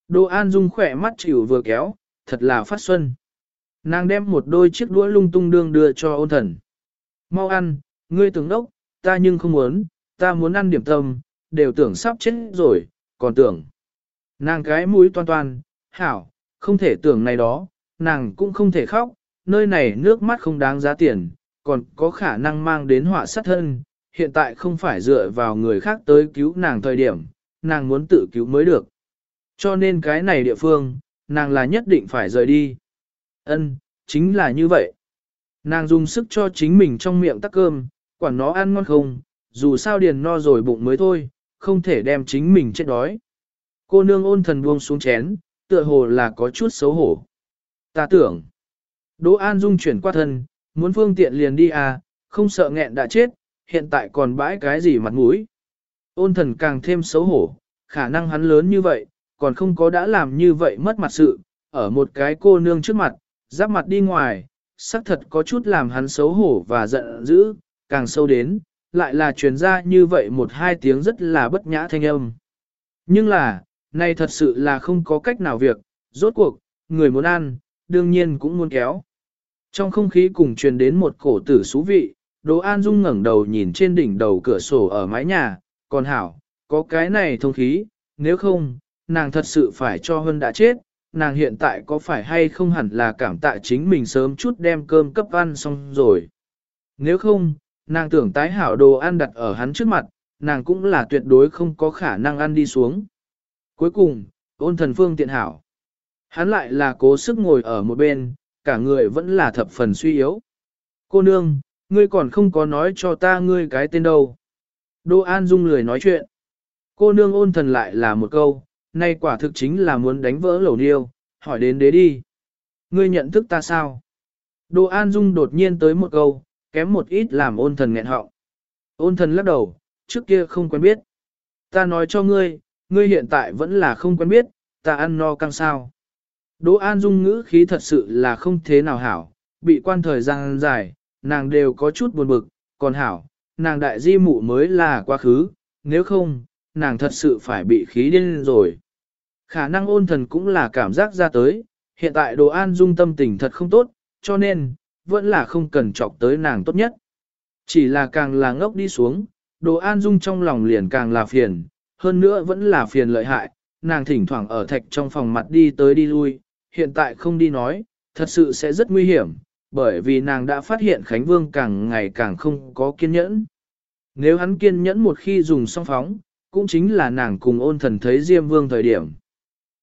[SPEAKER 1] Đồ An Dung khỏe mắt chịu vừa kéo, thật là phát xuân. Nàng đem một đôi chiếc đũa lung tung đương đưa cho ôn thần. Mau ăn, ngươi tưởng đốc, ta nhưng không muốn, ta muốn ăn điểm tâm, đều tưởng sắp chết rồi, còn tưởng. Nàng cái mũi toan toan, hảo, không thể tưởng này đó, nàng cũng không thể khóc, nơi này nước mắt không đáng giá tiền, còn có khả năng mang đến họa sát thân, hiện tại không phải dựa vào người khác tới cứu nàng thời điểm, nàng muốn tự cứu mới được. Cho nên cái này địa phương, nàng là nhất định phải rời đi. Ân, chính là như vậy. Nàng dùng sức cho chính mình trong miệng tắc cơm, quản nó ăn ngon không, dù sao điền no rồi bụng mới thôi, không thể đem chính mình chết đói. Cô nương ôn thần buông xuống chén, tựa hồ là có chút xấu hổ. Ta tưởng, Đỗ An Dung chuyển qua thân, muốn phương tiện liền đi à, không sợ nghẹn đã chết, hiện tại còn bãi cái gì mặt mũi. Ôn thần càng thêm xấu hổ, khả năng hắn lớn như vậy, còn không có đã làm như vậy mất mặt sự, ở một cái cô nương trước mặt, giáp mặt đi ngoài, xác thật có chút làm hắn xấu hổ và giận dữ, càng sâu đến, lại là truyền ra như vậy một hai tiếng rất là bất nhã thanh âm. Nhưng là, này thật sự là không có cách nào việc, rốt cuộc, người muốn ăn, đương nhiên cũng muốn kéo. Trong không khí cùng truyền đến một cổ tử xú vị, Đỗ An Dung ngẩng đầu nhìn trên đỉnh đầu cửa sổ ở mái nhà, còn hảo, có cái này thông khí, nếu không, nàng thật sự phải cho Hân đã chết, nàng hiện tại có phải hay không hẳn là cảm tạ chính mình sớm chút đem cơm cấp ăn xong rồi. Nếu không, nàng tưởng tái hảo đồ ăn đặt ở hắn trước mặt, nàng cũng là tuyệt đối không có khả năng ăn đi xuống. Cuối cùng, ôn thần phương tiện hảo. Hắn lại là cố sức ngồi ở một bên, cả người vẫn là thập phần suy yếu. Cô nương, ngươi còn không có nói cho ta ngươi cái tên đâu. Đô An Dung lười nói chuyện. Cô nương ôn thần lại là một câu, nay quả thực chính là muốn đánh vỡ lẩu niêu, hỏi đến đế đi. Ngươi nhận thức ta sao? Đô An Dung đột nhiên tới một câu, kém một ít làm ôn thần nghẹn họng. Ôn thần lắc đầu, trước kia không quen biết. Ta nói cho ngươi, ngươi hiện tại vẫn là không quen biết, ta ăn no căng sao. Đỗ An Dung ngữ khí thật sự là không thế nào hảo, bị quan thời gian dài, nàng đều có chút buồn bực, còn hảo, nàng đại di mụ mới là quá khứ, nếu không, nàng thật sự phải bị khí điên rồi. Khả năng ôn thần cũng là cảm giác ra tới, hiện tại Đỗ An Dung tâm tình thật không tốt, cho nên, vẫn là không cần chọc tới nàng tốt nhất. Chỉ là càng là ngốc đi xuống, Đỗ An Dung trong lòng liền càng là phiền, hơn nữa vẫn là phiền lợi hại, nàng thỉnh thoảng ở thạch trong phòng mặt đi tới đi lui, hiện tại không đi nói, thật sự sẽ rất nguy hiểm, bởi vì nàng đã phát hiện Khánh Vương càng ngày càng không có kiên nhẫn. Nếu hắn kiên nhẫn một khi dùng song phóng, cũng chính là nàng cùng ôn thần thấy Diêm Vương thời điểm.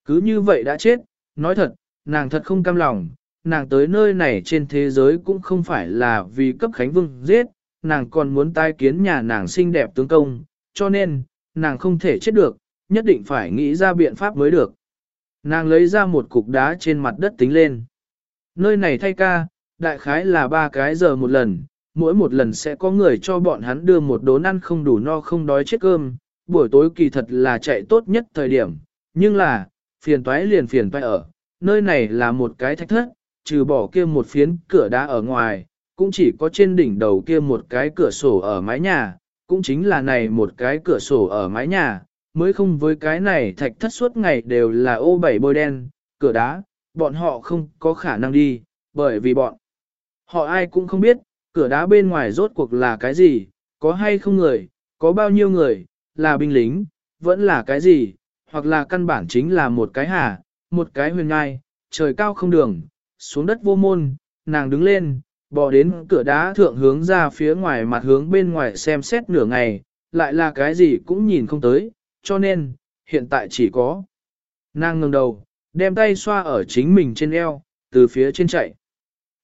[SPEAKER 1] Cứ như vậy đã chết, nói thật, nàng thật không cam lòng, nàng tới nơi này trên thế giới cũng không phải là vì cấp Khánh Vương giết, nàng còn muốn tai kiến nhà nàng xinh đẹp tướng công, cho nên, nàng không thể chết được, nhất định phải nghĩ ra biện pháp mới được. Nàng lấy ra một cục đá trên mặt đất tính lên. Nơi này thay ca, đại khái là ba cái giờ một lần, mỗi một lần sẽ có người cho bọn hắn đưa một đốn ăn không đủ no không đói chết cơm, buổi tối kỳ thật là chạy tốt nhất thời điểm, nhưng là, phiền toái liền phiền toái ở, nơi này là một cái thách thất, trừ bỏ kia một phiến cửa đá ở ngoài, cũng chỉ có trên đỉnh đầu kia một cái cửa sổ ở mái nhà, cũng chính là này một cái cửa sổ ở mái nhà, mới không với cái này thạch thất suốt ngày đều là ô bảy bôi đen, cửa đá, bọn họ không có khả năng đi, bởi vì bọn họ ai cũng không biết, cửa đá bên ngoài rốt cuộc là cái gì, có hay không người, có bao nhiêu người, là binh lính, vẫn là cái gì, hoặc là căn bản chính là một cái hà, một cái huyền ngai, trời cao không đường, xuống đất vô môn, nàng đứng lên, bỏ đến cửa đá thượng hướng ra phía ngoài mặt hướng bên ngoài xem xét nửa ngày, lại là cái gì cũng nhìn không tới, cho nên, hiện tại chỉ có. Nàng ngẩng đầu, đem tay xoa ở chính mình trên eo, từ phía trên chạy.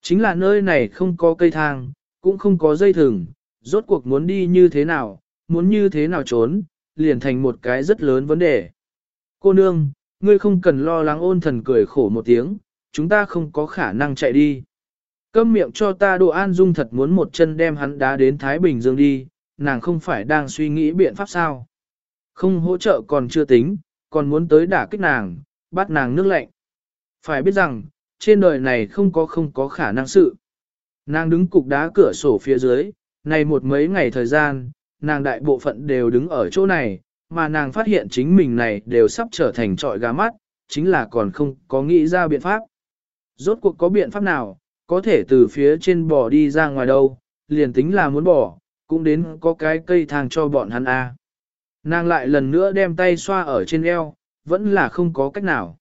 [SPEAKER 1] Chính là nơi này không có cây thang, cũng không có dây thừng, rốt cuộc muốn đi như thế nào, muốn như thế nào trốn, liền thành một cái rất lớn vấn đề. Cô nương, ngươi không cần lo lắng ôn thần cười khổ một tiếng, chúng ta không có khả năng chạy đi. Câm miệng cho ta đồ an dung thật muốn một chân đem hắn đá đến Thái Bình Dương đi, nàng không phải đang suy nghĩ biện pháp sao. Không hỗ trợ còn chưa tính, còn muốn tới đả kích nàng, bắt nàng nước lạnh. Phải biết rằng, trên đời này không có không có khả năng sự. Nàng đứng cục đá cửa sổ phía dưới, này một mấy ngày thời gian, nàng đại bộ phận đều đứng ở chỗ này, mà nàng phát hiện chính mình này đều sắp trở thành trọi gà mắt, chính là còn không có nghĩ ra biện pháp. Rốt cuộc có biện pháp nào, có thể từ phía trên bò đi ra ngoài đâu, liền tính là muốn bỏ, cũng đến có cái cây thang cho bọn hắn a. Nàng lại lần nữa đem tay xoa ở trên eo, vẫn là không có cách nào.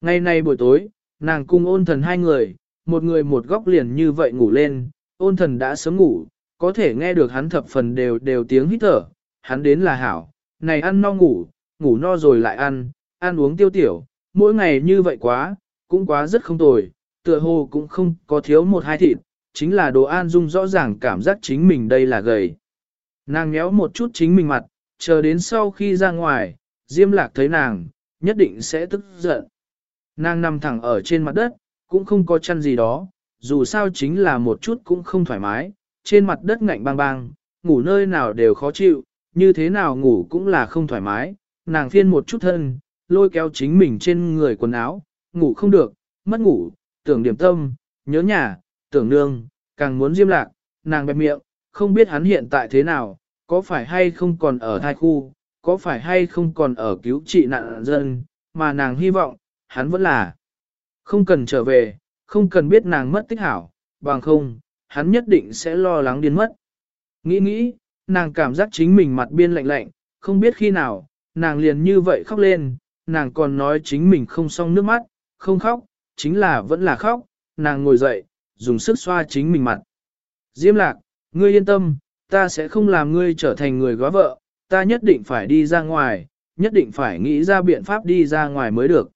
[SPEAKER 1] Ngày nay buổi tối, nàng cùng ôn thần hai người, một người một góc liền như vậy ngủ lên, ôn thần đã sớm ngủ, có thể nghe được hắn thập phần đều đều tiếng hít thở, hắn đến là hảo, này ăn no ngủ, ngủ no rồi lại ăn, ăn uống tiêu tiểu, mỗi ngày như vậy quá, cũng quá rất không tồi, tựa hồ cũng không có thiếu một hai thịt, chính là đồ an dung rõ ràng cảm giác chính mình đây là gầy. Nàng nhéo một chút chính mình mặt, chờ đến sau khi ra ngoài, Diêm Lạc thấy nàng, nhất định sẽ tức giận. Nàng nằm thẳng ở trên mặt đất, cũng không có chăn gì đó, dù sao chính là một chút cũng không thoải mái, trên mặt đất ngạnh bang bang, ngủ nơi nào đều khó chịu, như thế nào ngủ cũng là không thoải mái, nàng phiên một chút thân, lôi kéo chính mình trên người quần áo, ngủ không được, mất ngủ, tưởng điểm tâm, nhớ nhà, tưởng nương, càng muốn diêm lạc, nàng bẹp miệng, không biết hắn hiện tại thế nào, có phải hay không còn ở thai khu, có phải hay không còn ở cứu trị nạn dân, mà nàng hy vọng, hắn vẫn là không cần trở về, không cần biết nàng mất tích hảo, bằng không, hắn nhất định sẽ lo lắng điên mất. Nghĩ nghĩ, nàng cảm giác chính mình mặt biên lạnh lạnh, không biết khi nào, nàng liền như vậy khóc lên, nàng còn nói chính mình không xong nước mắt, không khóc, chính là vẫn là khóc, nàng ngồi dậy, dùng sức xoa chính mình mặt. Diêm lạc, ngươi yên tâm, ta sẽ không làm ngươi trở thành người góa vợ, ta nhất định phải đi ra ngoài, nhất định phải nghĩ ra biện pháp đi ra ngoài mới được.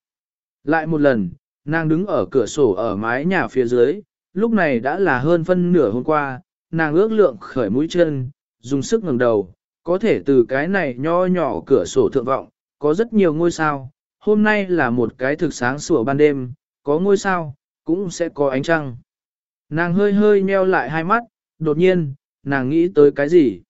[SPEAKER 1] Lại một lần, nàng đứng ở cửa sổ ở mái nhà phía dưới, lúc này đã là hơn phân nửa hôm qua, nàng ước lượng khởi mũi chân, dùng sức ngẩng đầu, có thể từ cái này nho nhỏ cửa sổ thượng vọng, có rất nhiều ngôi sao. Hôm nay là một cái thực sáng sủa ban đêm, có ngôi sao, cũng sẽ có ánh trăng. Nàng hơi hơi nheo lại hai mắt, đột nhiên, nàng nghĩ tới cái gì?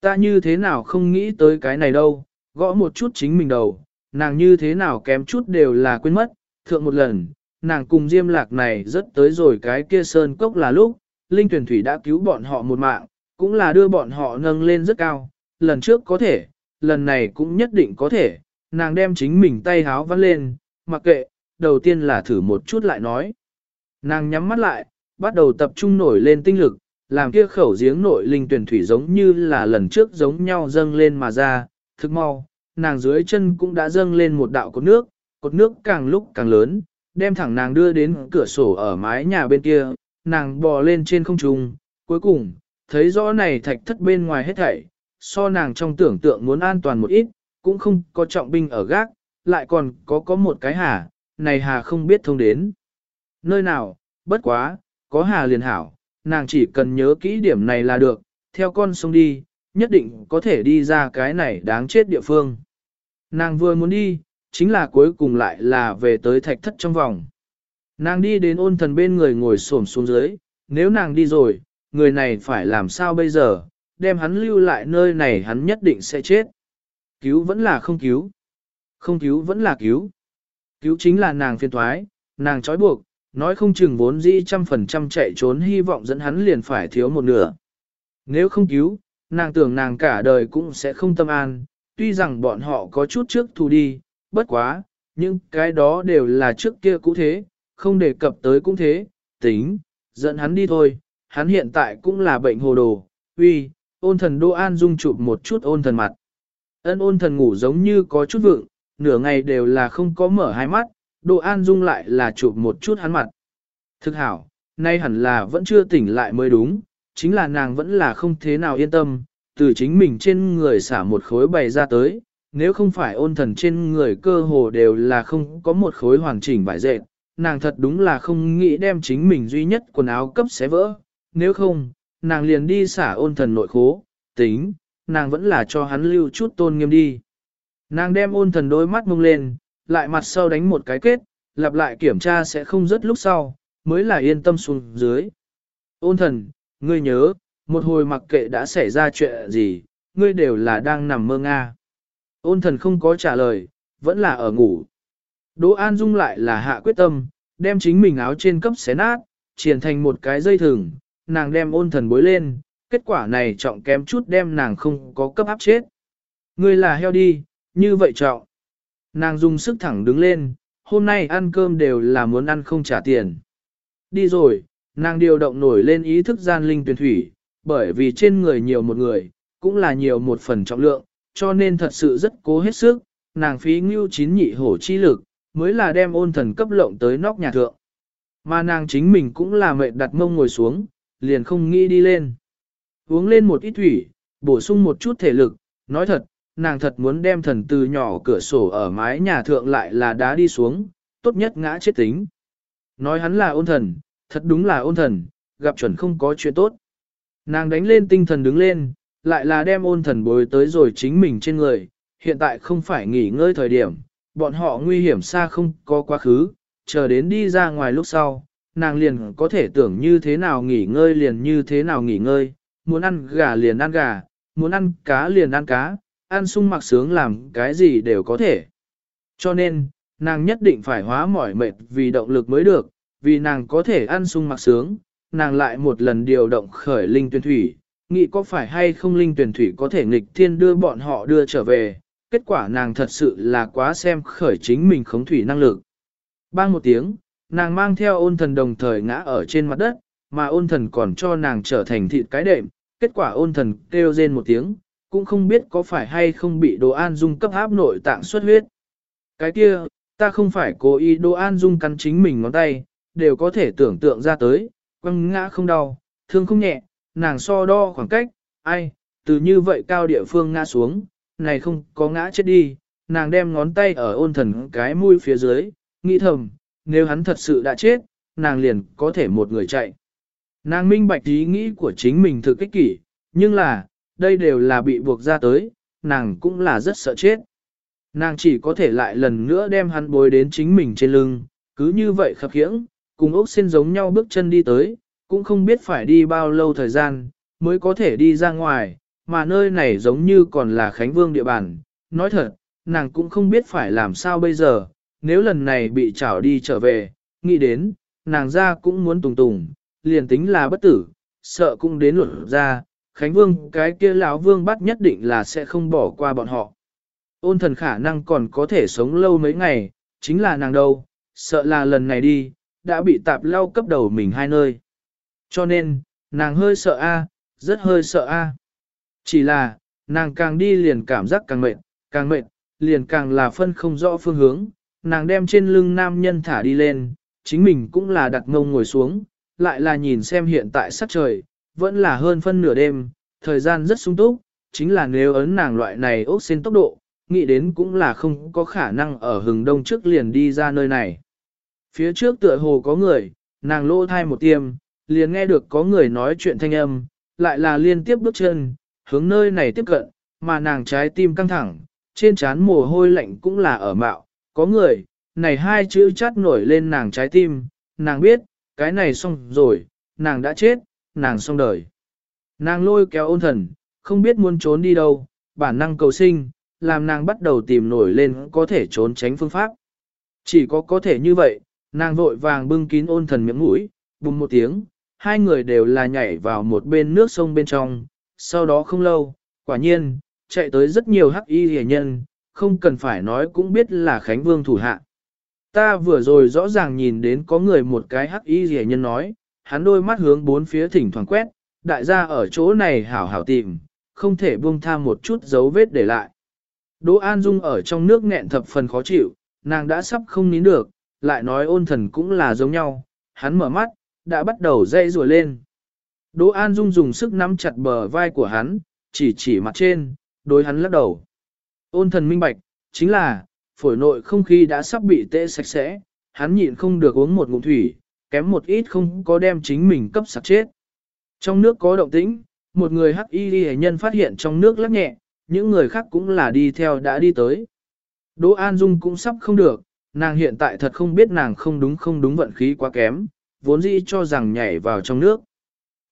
[SPEAKER 1] Ta như thế nào không nghĩ tới cái này đâu, gõ một chút chính mình đầu, nàng như thế nào kém chút đều là quên mất, thượng một lần, nàng cùng diêm lạc này rất tới rồi cái kia sơn cốc là lúc, Linh tuyển thủy đã cứu bọn họ một mạng, cũng là đưa bọn họ nâng lên rất cao, lần trước có thể, lần này cũng nhất định có thể, nàng đem chính mình tay háo vắt lên, mặc kệ, đầu tiên là thử một chút lại nói. Nàng nhắm mắt lại, bắt đầu tập trung nổi lên tinh lực, làm kia khẩu giếng nội linh tuyển thủy giống như là lần trước giống nhau dâng lên mà ra, thực mau, nàng dưới chân cũng đã dâng lên một đạo cột nước, cột nước càng lúc càng lớn, đem thẳng nàng đưa đến cửa sổ ở mái nhà bên kia, nàng bò lên trên không trung, cuối cùng, thấy rõ này thạch thất bên ngoài hết thảy, so nàng trong tưởng tượng muốn an toàn một ít, cũng không có trọng binh ở gác, lại còn có có một cái hà, này hà không biết thông đến. Nơi nào, bất quá, có hà liền hảo, nàng chỉ cần nhớ kỹ điểm này là được, theo con sông đi, nhất định có thể đi ra cái này đáng chết địa phương. Nàng vừa muốn đi, chính là cuối cùng lại là về tới thạch thất trong vòng. Nàng đi đến ôn thần bên người ngồi xổm xuống dưới, nếu nàng đi rồi, người này phải làm sao bây giờ, đem hắn lưu lại nơi này hắn nhất định sẽ chết. Cứu vẫn là không cứu. Không cứu vẫn là cứu. Cứu chính là nàng phiên thoái, nàng trói buộc, nói không chừng vốn dĩ trăm phần trăm chạy trốn hy vọng dẫn hắn liền phải thiếu một nửa. Nếu không cứu, nàng tưởng nàng cả đời cũng sẽ không tâm an, tuy rằng bọn họ có chút trước thù đi, bất quá, nhưng cái đó đều là trước kia cũ thế, không đề cập tới cũng thế, tính, dẫn hắn đi thôi, hắn hiện tại cũng là bệnh hồ đồ, uy, ôn thần Đô An Dung chụp một chút ôn thần mặt. Ân ôn thần ngủ giống như có chút vượng, nửa ngày đều là không có mở hai mắt, Đô An Dung lại là chụp một chút hắn mặt. Thực hảo, nay hẳn là vẫn chưa tỉnh lại mới đúng, chính là nàng vẫn là không thế nào yên tâm, từ chính mình trên người xả một khối bày ra tới, nếu không phải ôn thần trên người cơ hồ đều là không có một khối hoàn chỉnh vải dệt, nàng thật đúng là không nghĩ đem chính mình duy nhất quần áo cấp xé vỡ, nếu không, nàng liền đi xả ôn thần nội khố, tính, nàng vẫn là cho hắn lưu chút tôn nghiêm đi. Nàng đem ôn thần đôi mắt mông lên, lại mặt sau đánh một cái kết, lặp lại kiểm tra sẽ không rớt lúc sau, mới là yên tâm xuống dưới. Ôn thần, ngươi nhớ, một hồi mặc kệ đã xảy ra chuyện gì, ngươi đều là đang nằm mơ nga. Ôn thần không có trả lời, vẫn là ở ngủ. Đỗ An Dung lại là hạ quyết tâm, đem chính mình áo trên cấp xé nát, triển thành một cái dây thừng, nàng đem ôn thần bối lên, kết quả này trọng kém chút đem nàng không có cấp áp chết. Ngươi là heo đi, như vậy trọng. Nàng dùng sức thẳng đứng lên, hôm nay ăn cơm đều là muốn ăn không trả tiền. Đi rồi, nàng điều động nổi lên ý thức gian linh tuyển thủy, bởi vì trên người nhiều một người, cũng là nhiều một phần trọng lượng, cho nên thật sự rất cố hết sức, nàng phí ngưu chín nhị hổ chi lực, mới là đem ôn thần cấp lộng tới nóc nhà thượng. Mà nàng chính mình cũng là mệt đặt mông ngồi xuống, liền không nghĩ đi lên. Uống lên một ít thủy, bổ sung một chút thể lực, nói thật, nàng thật muốn đem thần từ nhỏ cửa sổ ở mái nhà thượng lại là đá đi xuống, tốt nhất ngã chết tính. Nói hắn là ôn thần, thật đúng là ôn thần, gặp chuẩn không có chuyện tốt. Nàng đánh lên tinh thần đứng lên, lại là đem ôn thần bối tới rồi chính mình trên người, hiện tại không phải nghỉ ngơi thời điểm, bọn họ nguy hiểm xa không có quá khứ, chờ đến đi ra ngoài lúc sau, nàng liền có thể tưởng như thế nào nghỉ ngơi liền như thế nào nghỉ ngơi, muốn ăn gà liền ăn gà, muốn ăn cá liền ăn cá, ăn sung mặc sướng làm cái gì đều có thể. Cho nên, nàng nhất định phải hóa mỏi mệt vì động lực mới được, vì nàng có thể ăn sung mặc sướng, nàng lại một lần điều động khởi linh tuyển thủy, nghĩ có phải hay không linh tuyển thủy có thể nghịch thiên đưa bọn họ đưa trở về, kết quả nàng thật sự là quá xem khởi chính mình khống thủy năng lực. Bang một tiếng, nàng mang theo ôn thần đồng thời ngã ở trên mặt đất, mà ôn thần còn cho nàng trở thành thịt cái đệm, kết quả ôn thần kêu rên một tiếng, cũng không biết có phải hay không bị đồ an dung cấp áp nội tạng xuất huyết. Cái kia, ta không phải cố ý đồ an dung cắn chính mình ngón tay, đều có thể tưởng tượng ra tới, quăng ngã không đau, thương không nhẹ, nàng so đo khoảng cách, ai, từ như vậy cao địa phương ngã xuống, này không có ngã chết đi, nàng đem ngón tay ở ôn thần cái mũi phía dưới, nghĩ thầm, nếu hắn thật sự đã chết, nàng liền có thể một người chạy. Nàng minh bạch ý nghĩ của chính mình thực kích kỷ, nhưng là, đây đều là bị buộc ra tới, nàng cũng là rất sợ chết. Nàng chỉ có thể lại lần nữa đem hắn bối đến chính mình trên lưng, cứ như vậy khập khiễng, cùng ốc xin giống nhau bước chân đi tới, cũng không biết phải đi bao lâu thời gian, mới có thể đi ra ngoài, mà nơi này giống như còn là Khánh Vương địa bàn. Nói thật, nàng cũng không biết phải làm sao bây giờ, nếu lần này bị trảo đi trở về, nghĩ đến, nàng ra cũng muốn tùng tùng, liền tính là bất tử, sợ cũng đến luật ra, Khánh Vương cái kia lão vương bắt nhất định là sẽ không bỏ qua bọn họ. Ôn thần khả năng còn có thể sống lâu mấy ngày, chính là nàng đâu, sợ là lần này đi, đã bị tạp lau cấp đầu mình hai nơi. Cho nên, nàng hơi sợ a, rất hơi sợ a. Chỉ là, nàng càng đi liền cảm giác càng mệt, càng mệt, liền càng là phân không rõ phương hướng, nàng đem trên lưng nam nhân thả đi lên, chính mình cũng là đặt ngông ngồi xuống, lại là nhìn xem hiện tại sắc trời, vẫn là hơn phân nửa đêm, thời gian rất sung túc, chính là nếu ấn nàng loại này ốc xin tốc độ, nghĩ đến cũng là không có khả năng ở hừng đông trước liền đi ra nơi này. Phía trước tựa hồ có người, nàng lô thai một tiêm, liền nghe được có người nói chuyện thanh âm, lại là liên tiếp bước chân, hướng nơi này tiếp cận, mà nàng trái tim căng thẳng, trên trán mồ hôi lạnh cũng là ở mạo, có người, này hai chữ chát nổi lên nàng trái tim, nàng biết, cái này xong rồi, nàng đã chết, nàng xong đời. Nàng lôi kéo ôn thần, không biết muốn trốn đi đâu, bản năng cầu sinh, làm nàng bắt đầu tìm nổi lên có thể trốn tránh phương pháp. Chỉ có có thể như vậy, nàng vội vàng bưng kín ôn thần miệng mũi, bùng một tiếng, hai người đều là nhảy vào một bên nước sông bên trong, sau đó không lâu, quả nhiên, chạy tới rất nhiều hắc y hề nhân, không cần phải nói cũng biết là Khánh Vương thủ hạ. Ta vừa rồi rõ ràng nhìn đến có người một cái hắc y hề nhân nói, hắn đôi mắt hướng bốn phía thỉnh thoảng quét, đại gia ở chỗ này hảo hảo tìm, không thể buông tham một chút dấu vết để lại. Đỗ An Dung ở trong nước nghẹn thập phần khó chịu, nàng đã sắp không nín được, lại nói ôn thần cũng là giống nhau, hắn mở mắt, đã bắt đầu dây rùa lên. Đỗ An Dung dùng sức nắm chặt bờ vai của hắn, chỉ chỉ mặt trên, đối hắn lắc đầu. Ôn thần minh bạch, chính là, phổi nội không khí đã sắp bị tê sạch sẽ, hắn nhịn không được uống một ngụm thủy, kém một ít không có đem chính mình cấp sạc chết. Trong nước có động tĩnh, một người hắc y nhân phát hiện trong nước lắc nhẹ, những người khác cũng là đi theo đã đi tới. Đỗ An Dung cũng sắp không được, nàng hiện tại thật không biết nàng không đúng không đúng vận khí quá kém, vốn dĩ cho rằng nhảy vào trong nước.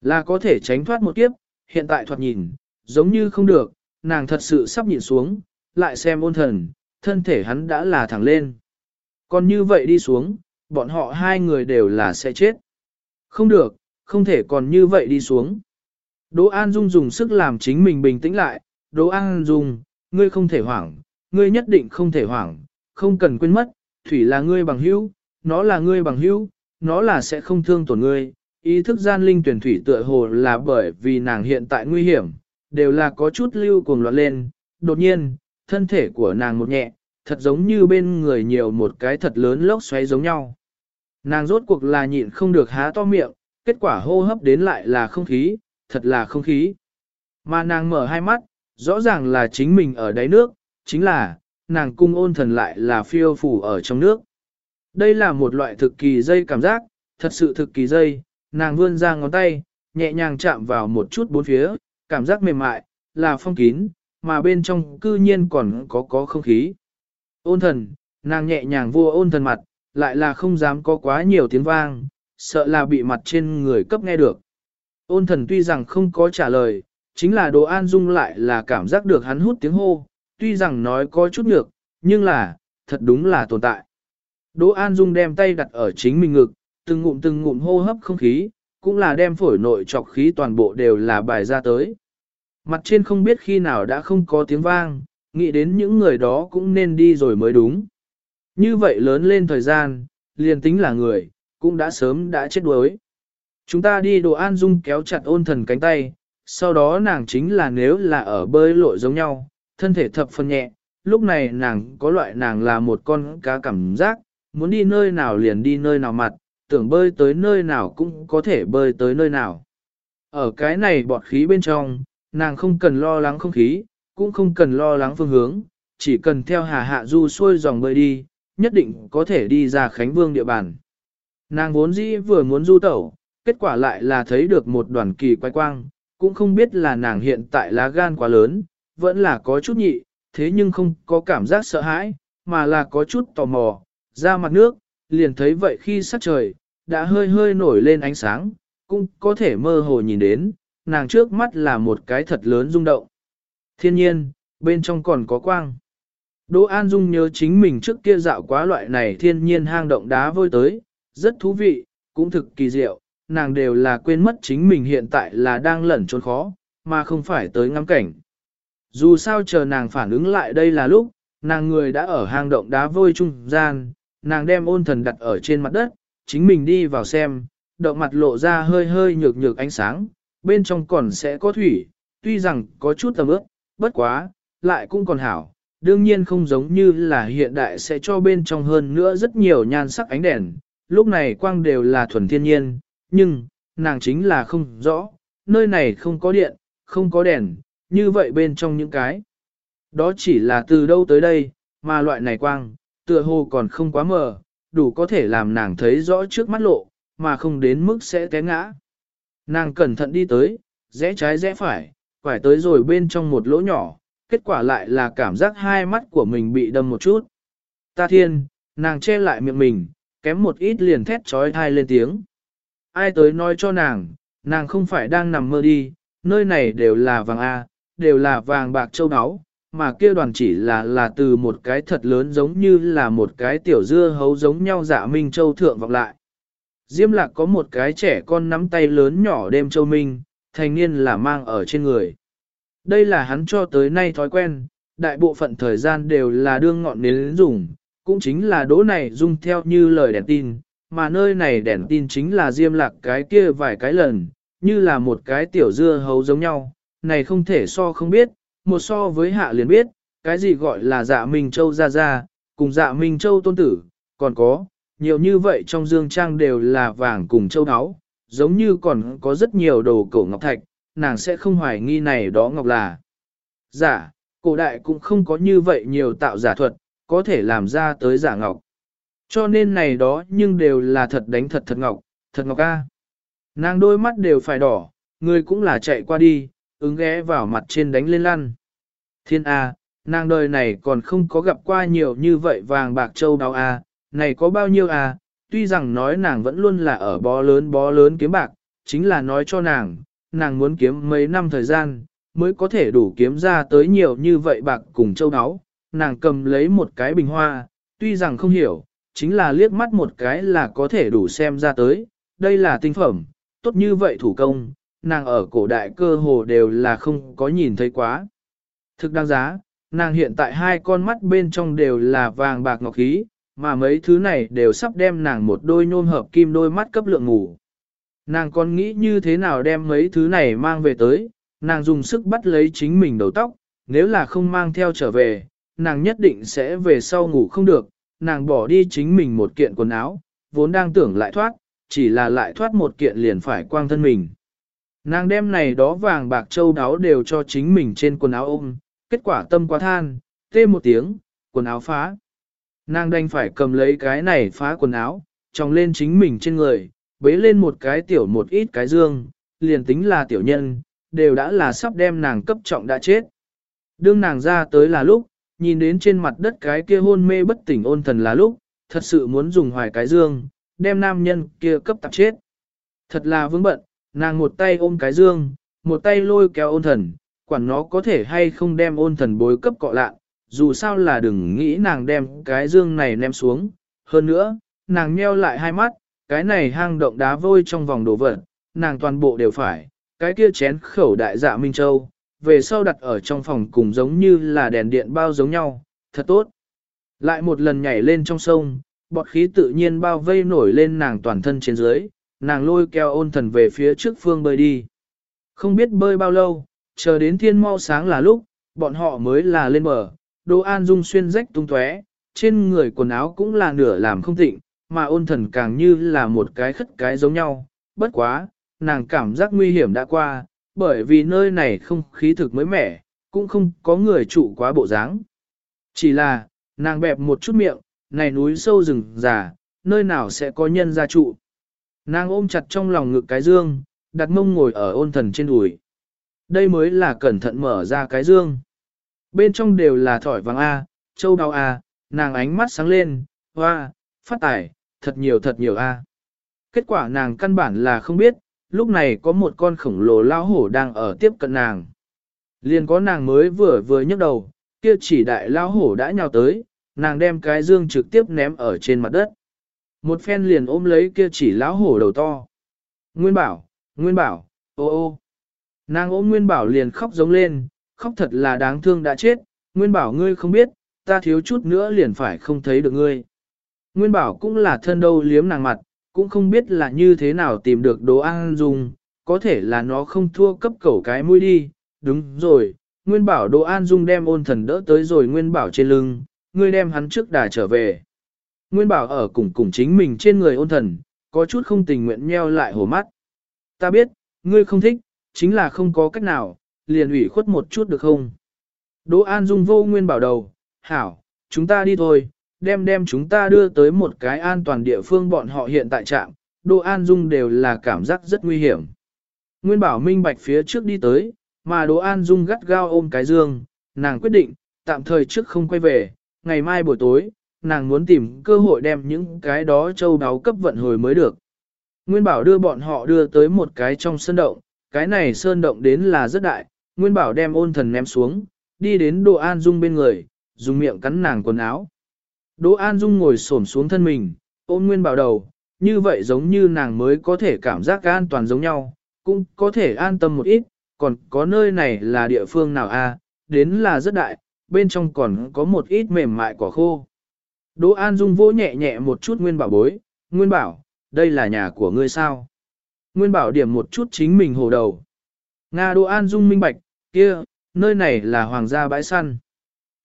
[SPEAKER 1] Là có thể tránh thoát một kiếp, hiện tại thoạt nhìn, giống như không được, nàng thật sự sắp nhìn xuống, lại xem ôn thần, thân thể hắn đã là thẳng lên. Còn như vậy đi xuống, bọn họ hai người đều là sẽ chết. Không được, không thể còn như vậy đi xuống. Đỗ An Dung dùng sức làm chính mình bình tĩnh lại, Đỗ An Dung, ngươi không thể hoảng, ngươi nhất định không thể hoảng, không cần quên mất, Thủy là ngươi bằng hữu, nó là ngươi bằng hữu, nó là sẽ không thương tổn ngươi. Ý thức gian linh tuyển thủy tựa hồ là bởi vì nàng hiện tại nguy hiểm, đều là có chút lưu cuồng loạn lên, đột nhiên, thân thể của nàng một nhẹ, thật giống như bên người nhiều một cái thật lớn lốc xoáy giống nhau. Nàng rốt cuộc là nhịn không được há to miệng, kết quả hô hấp đến lại là không khí, thật là không khí. Mà nàng mở hai mắt, rõ ràng là chính mình ở đáy nước, chính là, nàng cung ôn thần lại là phiêu phủ ở trong nước. Đây là một loại thực kỳ dây cảm giác, thật sự thực kỳ dây, nàng vươn ra ngón tay, nhẹ nhàng chạm vào một chút bốn phía, cảm giác mềm mại, là phong kín, mà bên trong cư nhiên còn có có không khí. Ôn thần, nàng nhẹ nhàng vua ôn thần mặt, lại là không dám có quá nhiều tiếng vang, sợ là bị mặt trên người cấp nghe được. Ôn thần tuy rằng không có trả lời, chính là đồ an dung lại là cảm giác được hắn hút tiếng hô, tuy rằng nói có chút nhược, nhưng là, thật đúng là tồn tại. Đỗ An Dung đem tay đặt ở chính mình ngực, từng ngụm từng ngụm hô hấp không khí, cũng là đem phổi nội trọc khí toàn bộ đều là bài ra tới. Mặt trên không biết khi nào đã không có tiếng vang, nghĩ đến những người đó cũng nên đi rồi mới đúng. Như vậy lớn lên thời gian, liền tính là người, cũng đã sớm đã chết đuối. Chúng ta đi đồ an dung kéo chặt ôn thần cánh tay, sau đó nàng chính là nếu là ở bơi lội giống nhau, thân thể thập phần nhẹ, lúc này nàng có loại nàng là một con cá cảm giác, muốn đi nơi nào liền đi nơi nào mặt, tưởng bơi tới nơi nào cũng có thể bơi tới nơi nào. Ở cái này bọt khí bên trong, nàng không cần lo lắng không khí, cũng không cần lo lắng phương hướng, chỉ cần theo hà hạ du xuôi dòng bơi đi, nhất định có thể đi ra Khánh Vương địa bàn. Nàng vốn dĩ vừa muốn du tẩu, kết quả lại là thấy được một đoàn kỳ quái quang, cũng không biết là nàng hiện tại lá gan quá lớn, vẫn là có chút nhị, thế nhưng không có cảm giác sợ hãi, mà là có chút tò mò, ra mặt nước, liền thấy vậy khi sắc trời, đã hơi hơi nổi lên ánh sáng, cũng có thể mơ hồ nhìn đến, nàng trước mắt là một cái thật lớn rung động. Thiên nhiên, bên trong còn có quang. Đỗ An Dung nhớ chính mình trước kia dạo quá loại này thiên nhiên hang động đá vôi tới, rất thú vị, cũng thực kỳ diệu, nàng đều là quên mất chính mình hiện tại là đang lẩn trốn khó, mà không phải tới ngắm cảnh. Dù sao chờ nàng phản ứng lại đây là lúc, nàng người đã ở hang động đá vôi trung gian, nàng đem ôn thần đặt ở trên mặt đất, chính mình đi vào xem, động mặt lộ ra hơi hơi nhược nhược ánh sáng, bên trong còn sẽ có thủy, tuy rằng có chút tầm ướp, bất quá, lại cũng còn hảo, đương nhiên không giống như là hiện đại sẽ cho bên trong hơn nữa rất nhiều nhan sắc ánh đèn, lúc này quang đều là thuần thiên nhiên, nhưng, nàng chính là không rõ, nơi này không có điện, không có đèn, như vậy bên trong những cái. Đó chỉ là từ đâu tới đây, mà loại này quang, tựa hồ còn không quá mờ, đủ có thể làm nàng thấy rõ trước mắt lộ, mà không đến mức sẽ té ngã. Nàng cẩn thận đi tới, rẽ trái rẽ phải, phải tới rồi bên trong một lỗ nhỏ, kết quả lại là cảm giác hai mắt của mình bị đâm một chút. Ta thiên, nàng che lại miệng mình, kém một ít liền thét trói thai lên tiếng. Ai tới nói cho nàng, nàng không phải đang nằm mơ đi, nơi này đều là vàng A, đều là vàng bạc châu áo, mà kia đoàn chỉ là là từ một cái thật lớn giống như là một cái tiểu dưa hấu giống nhau dạ minh châu thượng vọng lại. Diêm lạc có một cái trẻ con nắm tay lớn nhỏ đêm châu minh, thành niên là mang ở trên người. Đây là hắn cho tới nay thói quen, đại bộ phận thời gian đều là đương ngọn nến dùng, cũng chính là đỗ này dung theo như lời đèn tin, mà nơi này đèn tin chính là diêm lạc cái kia vài cái lần, như là một cái tiểu dưa hấu giống nhau, này không thể so không biết, một so với hạ liền biết, cái gì gọi là dạ Minh Châu ra ra, cùng dạ Minh Châu tôn tử, còn có, nhiều như vậy trong dương trang đều là vàng cùng châu áo, giống như còn có rất nhiều đồ cổ ngọc thạch, nàng sẽ không hoài nghi này đó ngọc là giả, cổ đại cũng không có như vậy nhiều tạo giả thuật, có thể làm ra tới giả ngọc. Cho nên này đó nhưng đều là thật đánh thật thật ngọc, thật ngọc a. Nàng đôi mắt đều phải đỏ, người cũng là chạy qua đi, ứng ghé vào mặt trên đánh lên lăn. Thiên A, nàng đời này còn không có gặp qua nhiều như vậy vàng bạc châu đáo à, này có bao nhiêu à, tuy rằng nói nàng vẫn luôn là ở bó lớn bó lớn kiếm bạc, chính là nói cho nàng, nàng muốn kiếm mấy năm thời gian, mới có thể đủ kiếm ra tới nhiều như vậy bạc cùng châu áo. Nàng cầm lấy một cái bình hoa, tuy rằng không hiểu, chính là liếc mắt một cái là có thể đủ xem ra tới, đây là tinh phẩm, tốt như vậy thủ công, nàng ở cổ đại cơ hồ đều là không có nhìn thấy quá. Thực đáng giá, nàng hiện tại hai con mắt bên trong đều là vàng bạc ngọc khí, mà mấy thứ này đều sắp đem nàng một đôi nhôm hợp kim đôi mắt cấp lượng ngủ. Nàng còn nghĩ như thế nào đem mấy thứ này mang về tới, nàng dùng sức bắt lấy chính mình đầu tóc, nếu là không mang theo trở về, nàng nhất định sẽ về sau ngủ không được, nàng bỏ đi chính mình một kiện quần áo, vốn đang tưởng lại thoát, chỉ là lại thoát một kiện liền phải quang thân mình. Nàng đem này đó vàng bạc châu đáo đều cho chính mình trên quần áo ôm, kết quả tâm quá than, tê một tiếng, quần áo phá. Nàng đành phải cầm lấy cái này phá quần áo, tròng lên chính mình trên người, bế lên một cái tiểu một ít cái dương, liền tính là tiểu nhân, đều đã là sắp đem nàng cấp trọng đã chết. Đương nàng ra tới là lúc, nhìn đến trên mặt đất cái kia hôn mê bất tỉnh ôn thần là lúc, thật sự muốn dùng hoài cái dương, đem nam nhân kia cấp tạp chết. Thật là vướng bận, nàng một tay ôm cái dương, một tay lôi kéo ôn thần, quản nó có thể hay không đem ôn thần bối cấp cọ lạ, dù sao là đừng nghĩ nàng đem cái dương này ném xuống. Hơn nữa, nàng nheo lại hai mắt, cái này hang động đá vôi trong vòng đồ vật, nàng toàn bộ đều phải, cái kia chén khẩu đại dạ Minh Châu, về sau đặt ở trong phòng cùng giống như là đèn điện bao giống nhau, thật tốt. Lại một lần nhảy lên trong sông, bọt khí tự nhiên bao vây nổi lên nàng toàn thân trên dưới, nàng lôi keo ôn thần về phía trước phương bơi đi. Không biết bơi bao lâu, chờ đến thiên mau sáng là lúc, bọn họ mới là lên bờ, đồ An Dung xuyên rách tung tóe, trên người quần áo cũng là nửa làm không tịnh, mà ôn thần càng như là một cái khất cái giống nhau, bất quá, nàng cảm giác nguy hiểm đã qua, bởi vì nơi này không khí thực mới mẻ, cũng không có người trụ quá bộ dáng. Chỉ là, nàng bẹp một chút miệng, này núi sâu rừng già, nơi nào sẽ có nhân gia trụ. Nàng ôm chặt trong lòng ngực cái dương, đặt mông ngồi ở ôn thần trên đùi. Đây mới là cẩn thận mở ra cái dương. Bên trong đều là thỏi vàng A, châu đào A, nàng ánh mắt sáng lên, hoa, phát tải, thật nhiều thật nhiều A. Kết quả nàng căn bản là không biết, lúc này có một con khổng lồ lao hổ đang ở tiếp cận nàng. Liền có nàng mới vừa vừa nhấc đầu, kia chỉ đại lao hổ đã nhào tới, nàng đem cái dương trực tiếp ném ở trên mặt đất. Một phen liền ôm lấy kia chỉ lão hổ đầu to. Nguyên bảo, Nguyên bảo, ô ô. Nàng ôm Nguyên bảo liền khóc giống lên, khóc thật là đáng thương đã chết, Nguyên bảo ngươi không biết, ta thiếu chút nữa liền phải không thấy được ngươi. Nguyên bảo cũng là thân đâu liếm nàng mặt, cũng không biết là như thế nào tìm được đồ ăn dùng, có thể là nó không thua cấp cẩu cái mũi đi, đúng rồi, Nguyên bảo đồ an dung đem ôn thần đỡ tới rồi Nguyên bảo trên lưng, ngươi đem hắn trước đà trở về. Nguyên bảo ở cùng cùng chính mình trên người ôn thần, có chút không tình nguyện nheo lại hổ mắt. Ta biết, ngươi không thích, chính là không có cách nào, liền ủy khuất một chút được không? Đỗ An Dung vô nguyên bảo đầu, hảo, chúng ta đi thôi, đem đem chúng ta đưa tới một cái an toàn địa phương bọn họ hiện tại trạm, Đỗ An Dung đều là cảm giác rất nguy hiểm. Nguyên bảo minh bạch phía trước đi tới, mà Đỗ An Dung gắt gao ôm cái dương, nàng quyết định, tạm thời trước không quay về, ngày mai buổi tối, nàng muốn tìm cơ hội đem những cái đó châu đáo cấp vận hồi mới được. Nguyên Bảo đưa bọn họ đưa tới một cái trong sơn động, cái này sơn động đến là rất đại, Nguyên Bảo đem ôn thần ném xuống, đi đến Đỗ An Dung bên người, dùng miệng cắn nàng quần áo. Đỗ An Dung ngồi xổm xuống thân mình, ôm Nguyên Bảo đầu, như vậy giống như nàng mới có thể cảm giác an toàn giống nhau, cũng có thể an tâm một ít, còn có nơi này là địa phương nào a? À? đến là rất đại, bên trong còn có một ít mềm mại quả khô. Đỗ An Dung vỗ nhẹ nhẹ một chút Nguyên Bảo bối, Nguyên Bảo, đây là nhà của ngươi sao? Nguyên Bảo điểm một chút chính mình hồ đầu. Nga Đỗ An Dung minh bạch, kia, nơi này là hoàng gia bãi săn.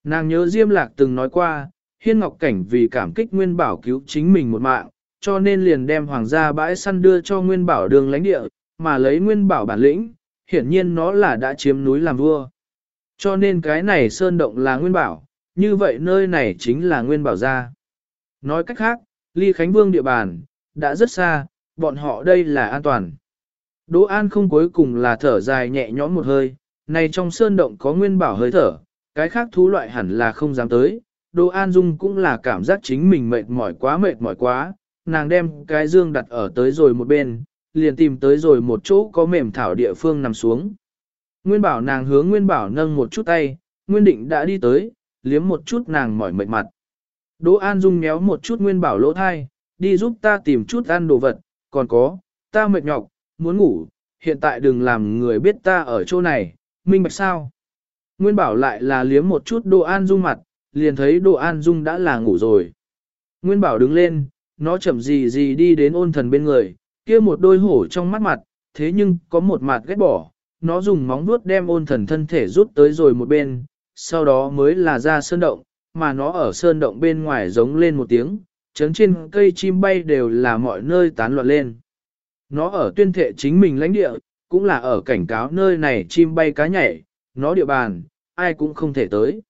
[SPEAKER 1] Nàng nhớ Diêm Lạc từng nói qua, Hiên Ngọc Cảnh vì cảm kích Nguyên Bảo cứu chính mình một mạng, cho nên liền đem hoàng gia bãi săn đưa cho Nguyên Bảo đường lãnh địa, mà lấy Nguyên Bảo bản lĩnh, hiển nhiên nó là đã chiếm núi làm vua. Cho nên cái này sơn động là Nguyên Bảo, như vậy nơi này chính là Nguyên Bảo gia. Nói cách khác, ly Khánh Vương địa bàn, đã rất xa, bọn họ đây là an toàn. Đỗ An không cuối cùng là thở dài nhẹ nhõm một hơi, này trong sơn động có Nguyên Bảo hơi thở, Cái khác thú loại hẳn là không dám tới, Đỗ An Dung cũng là cảm giác chính mình mệt mỏi quá mệt mỏi quá, nàng đem cái dương đặt ở tới rồi một bên, liền tìm tới rồi một chỗ có mềm thảo địa phương nằm xuống. Nguyên bảo nàng hướng Nguyên bảo nâng một chút tay, Nguyên định đã đi tới, liếm một chút nàng mỏi mệt mặt. Đỗ An Dung méo một chút Nguyên bảo lỗ thai, đi giúp ta tìm chút ăn đồ vật, còn có, ta mệt nhọc, muốn ngủ, hiện tại đừng làm người biết ta ở chỗ này, minh bạch sao. Nguyên bảo lại là liếm một chút Đỗ An Dung mặt, liền thấy Đỗ An Dung đã là ngủ rồi. Nguyên bảo đứng lên, nó chậm gì gì đi đến ôn thần bên người, kia một đôi hổ trong mắt mặt, thế nhưng có một mặt ghét bỏ, nó dùng móng vuốt đem ôn thần thân thể rút tới rồi một bên, sau đó mới là ra sơn động, mà nó ở sơn động bên ngoài giống lên một tiếng, chấn trên cây chim bay đều là mọi nơi tán loạn lên. Nó ở tuyên thệ chính mình lãnh địa, cũng là ở cảnh cáo nơi này chim bay cá nhảy, nó địa bàn, ai cũng không thể tới.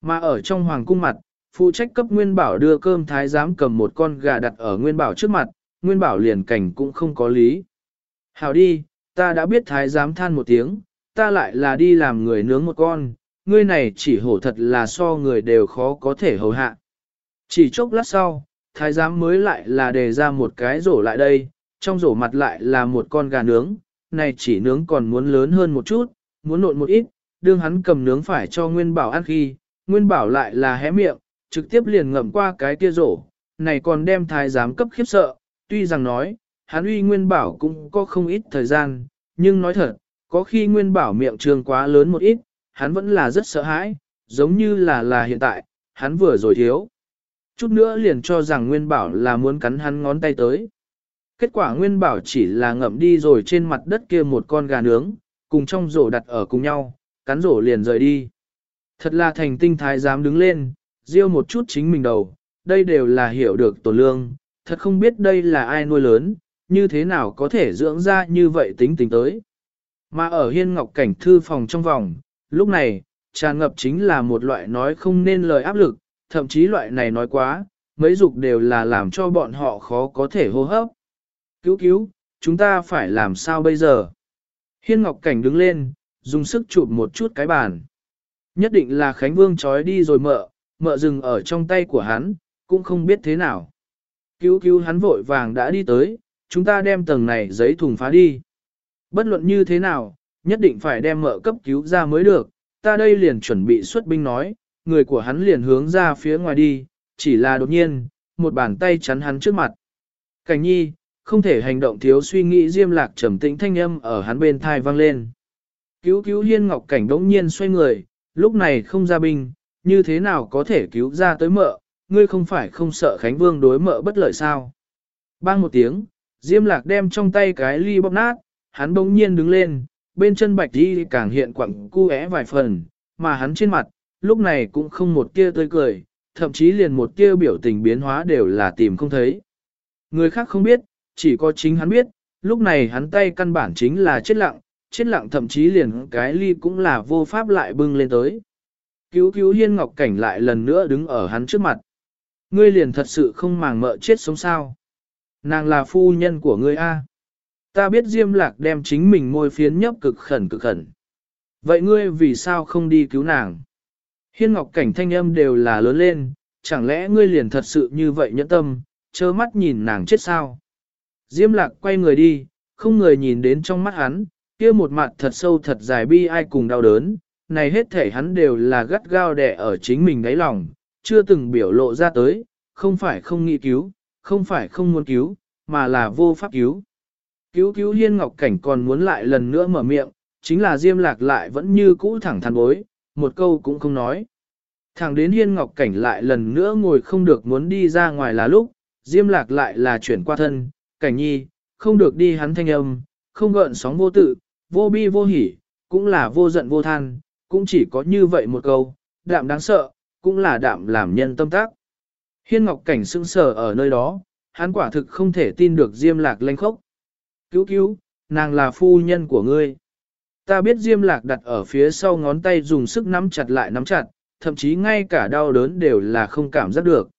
[SPEAKER 1] Mà ở trong hoàng cung mặt, phụ trách cấp Nguyên Bảo đưa cơm thái giám cầm một con gà đặt ở Nguyên Bảo trước mặt, Nguyên Bảo liền cảnh cũng không có lý. Hảo đi, ta đã biết thái giám than một tiếng, ta lại là đi làm người nướng một con, ngươi này chỉ hổ thật là so người đều khó có thể hầu hạ. Chỉ chốc lát sau, thái giám mới lại là đề ra một cái rổ lại đây, trong rổ mặt lại là một con gà nướng, này chỉ nướng còn muốn lớn hơn một chút, muốn nộn một ít, đương hắn cầm nướng phải cho Nguyên Bảo ăn khi, Nguyên Bảo lại là hé miệng, trực tiếp liền ngậm qua cái kia rổ, này còn đem thái giám cấp khiếp sợ, tuy rằng nói, hắn uy Nguyên Bảo cũng có không ít thời gian, nhưng nói thật, có khi Nguyên Bảo miệng trường quá lớn một ít, hắn vẫn là rất sợ hãi, giống như là là hiện tại, hắn vừa rồi thiếu. Chút nữa liền cho rằng Nguyên Bảo là muốn cắn hắn ngón tay tới. Kết quả Nguyên Bảo chỉ là ngậm đi rồi trên mặt đất kia một con gà nướng, cùng trong rổ đặt ở cùng nhau, cắn rổ liền rời đi. Thật là thành tinh thái dám đứng lên, riêu một chút chính mình đầu, đây đều là hiểu được tổ lương, thật không biết đây là ai nuôi lớn, như thế nào có thể dưỡng ra như vậy tính tình tới. Mà ở hiên ngọc cảnh thư phòng trong vòng, lúc này, tràn ngập chính là một loại nói không nên lời áp lực, thậm chí loại này nói quá, mấy dục đều là làm cho bọn họ khó có thể hô hấp. Cứu cứu, chúng ta phải làm sao bây giờ? Hiên Ngọc Cảnh đứng lên, dùng sức chụp một chút cái bàn. Nhất định là Khánh Vương trói đi rồi mợ, mợ dừng ở trong tay của hắn, cũng không biết thế nào. Cứu cứu hắn vội vàng đã đi tới, chúng ta đem tầng này giấy thùng phá đi. Bất luận như thế nào, nhất định phải đem mợ cấp cứu ra mới được, ta đây liền chuẩn bị xuất binh nói, người của hắn liền hướng ra phía ngoài đi, chỉ là đột nhiên, một bàn tay chắn hắn trước mặt. Cảnh nhi, không thể hành động thiếu suy nghĩ diêm lạc trầm tĩnh thanh âm ở hắn bên thai vang lên. Cứu cứu hiên ngọc cảnh đống nhiên xoay người, lúc này không ra binh, như thế nào có thể cứu ra tới mợ, ngươi không phải không sợ Khánh Vương đối mợ bất lợi sao. Bang một tiếng, diêm lạc đem trong tay cái ly bóp nát, hắn bỗng nhiên đứng lên, bên chân bạch đi càng hiện quặng cu é vài phần, mà hắn trên mặt, lúc này cũng không một tia tươi cười, thậm chí liền một tia biểu tình biến hóa đều là tìm không thấy. Người khác không biết, chỉ có chính hắn biết, lúc này hắn tay căn bản chính là chết lặng, chết lặng thậm chí liền cái ly cũng là vô pháp lại bưng lên tới. Cứu cứu hiên ngọc cảnh lại lần nữa đứng ở hắn trước mặt. Ngươi liền thật sự không màng mợ chết sống sao. Nàng là phu nhân của ngươi A. Ta biết Diêm Lạc đem chính mình môi phiến nhấp cực khẩn cực khẩn. Vậy ngươi vì sao không đi cứu nàng? Hiên ngọc cảnh thanh âm đều là lớn lên, chẳng lẽ ngươi liền thật sự như vậy nhẫn tâm, trơ mắt nhìn nàng chết sao? Diêm lạc quay người đi, không người nhìn đến trong mắt hắn, kia một mặt thật sâu thật dài bi ai cùng đau đớn, này hết thể hắn đều là gắt gao đẻ ở chính mình đáy lòng, chưa từng biểu lộ ra tới, không phải không nghĩ cứu, không phải không muốn cứu, mà là vô pháp cứu. Cứu cứu hiên ngọc cảnh còn muốn lại lần nữa mở miệng, chính là diêm lạc lại vẫn như cũ thẳng thắn bối, một câu cũng không nói. Thẳng đến hiên ngọc cảnh lại lần nữa ngồi không được muốn đi ra ngoài là lúc, diêm lạc lại là chuyển qua thân, cảnh nhi, không được đi hắn thanh âm, không gợn sóng vô tự, vô bi vô hỉ, cũng là vô giận vô than, cũng chỉ có như vậy một câu, đạm đáng sợ, cũng là đạm làm nhân tâm tác. Hiên Ngọc Cảnh sững sờ ở nơi đó, hắn quả thực không thể tin được Diêm Lạc lanh khốc. Cứu cứu, nàng là phu nhân của ngươi. Ta biết Diêm Lạc đặt ở phía sau ngón tay dùng sức nắm chặt lại nắm chặt, thậm chí ngay cả đau đớn đều là không cảm giác được.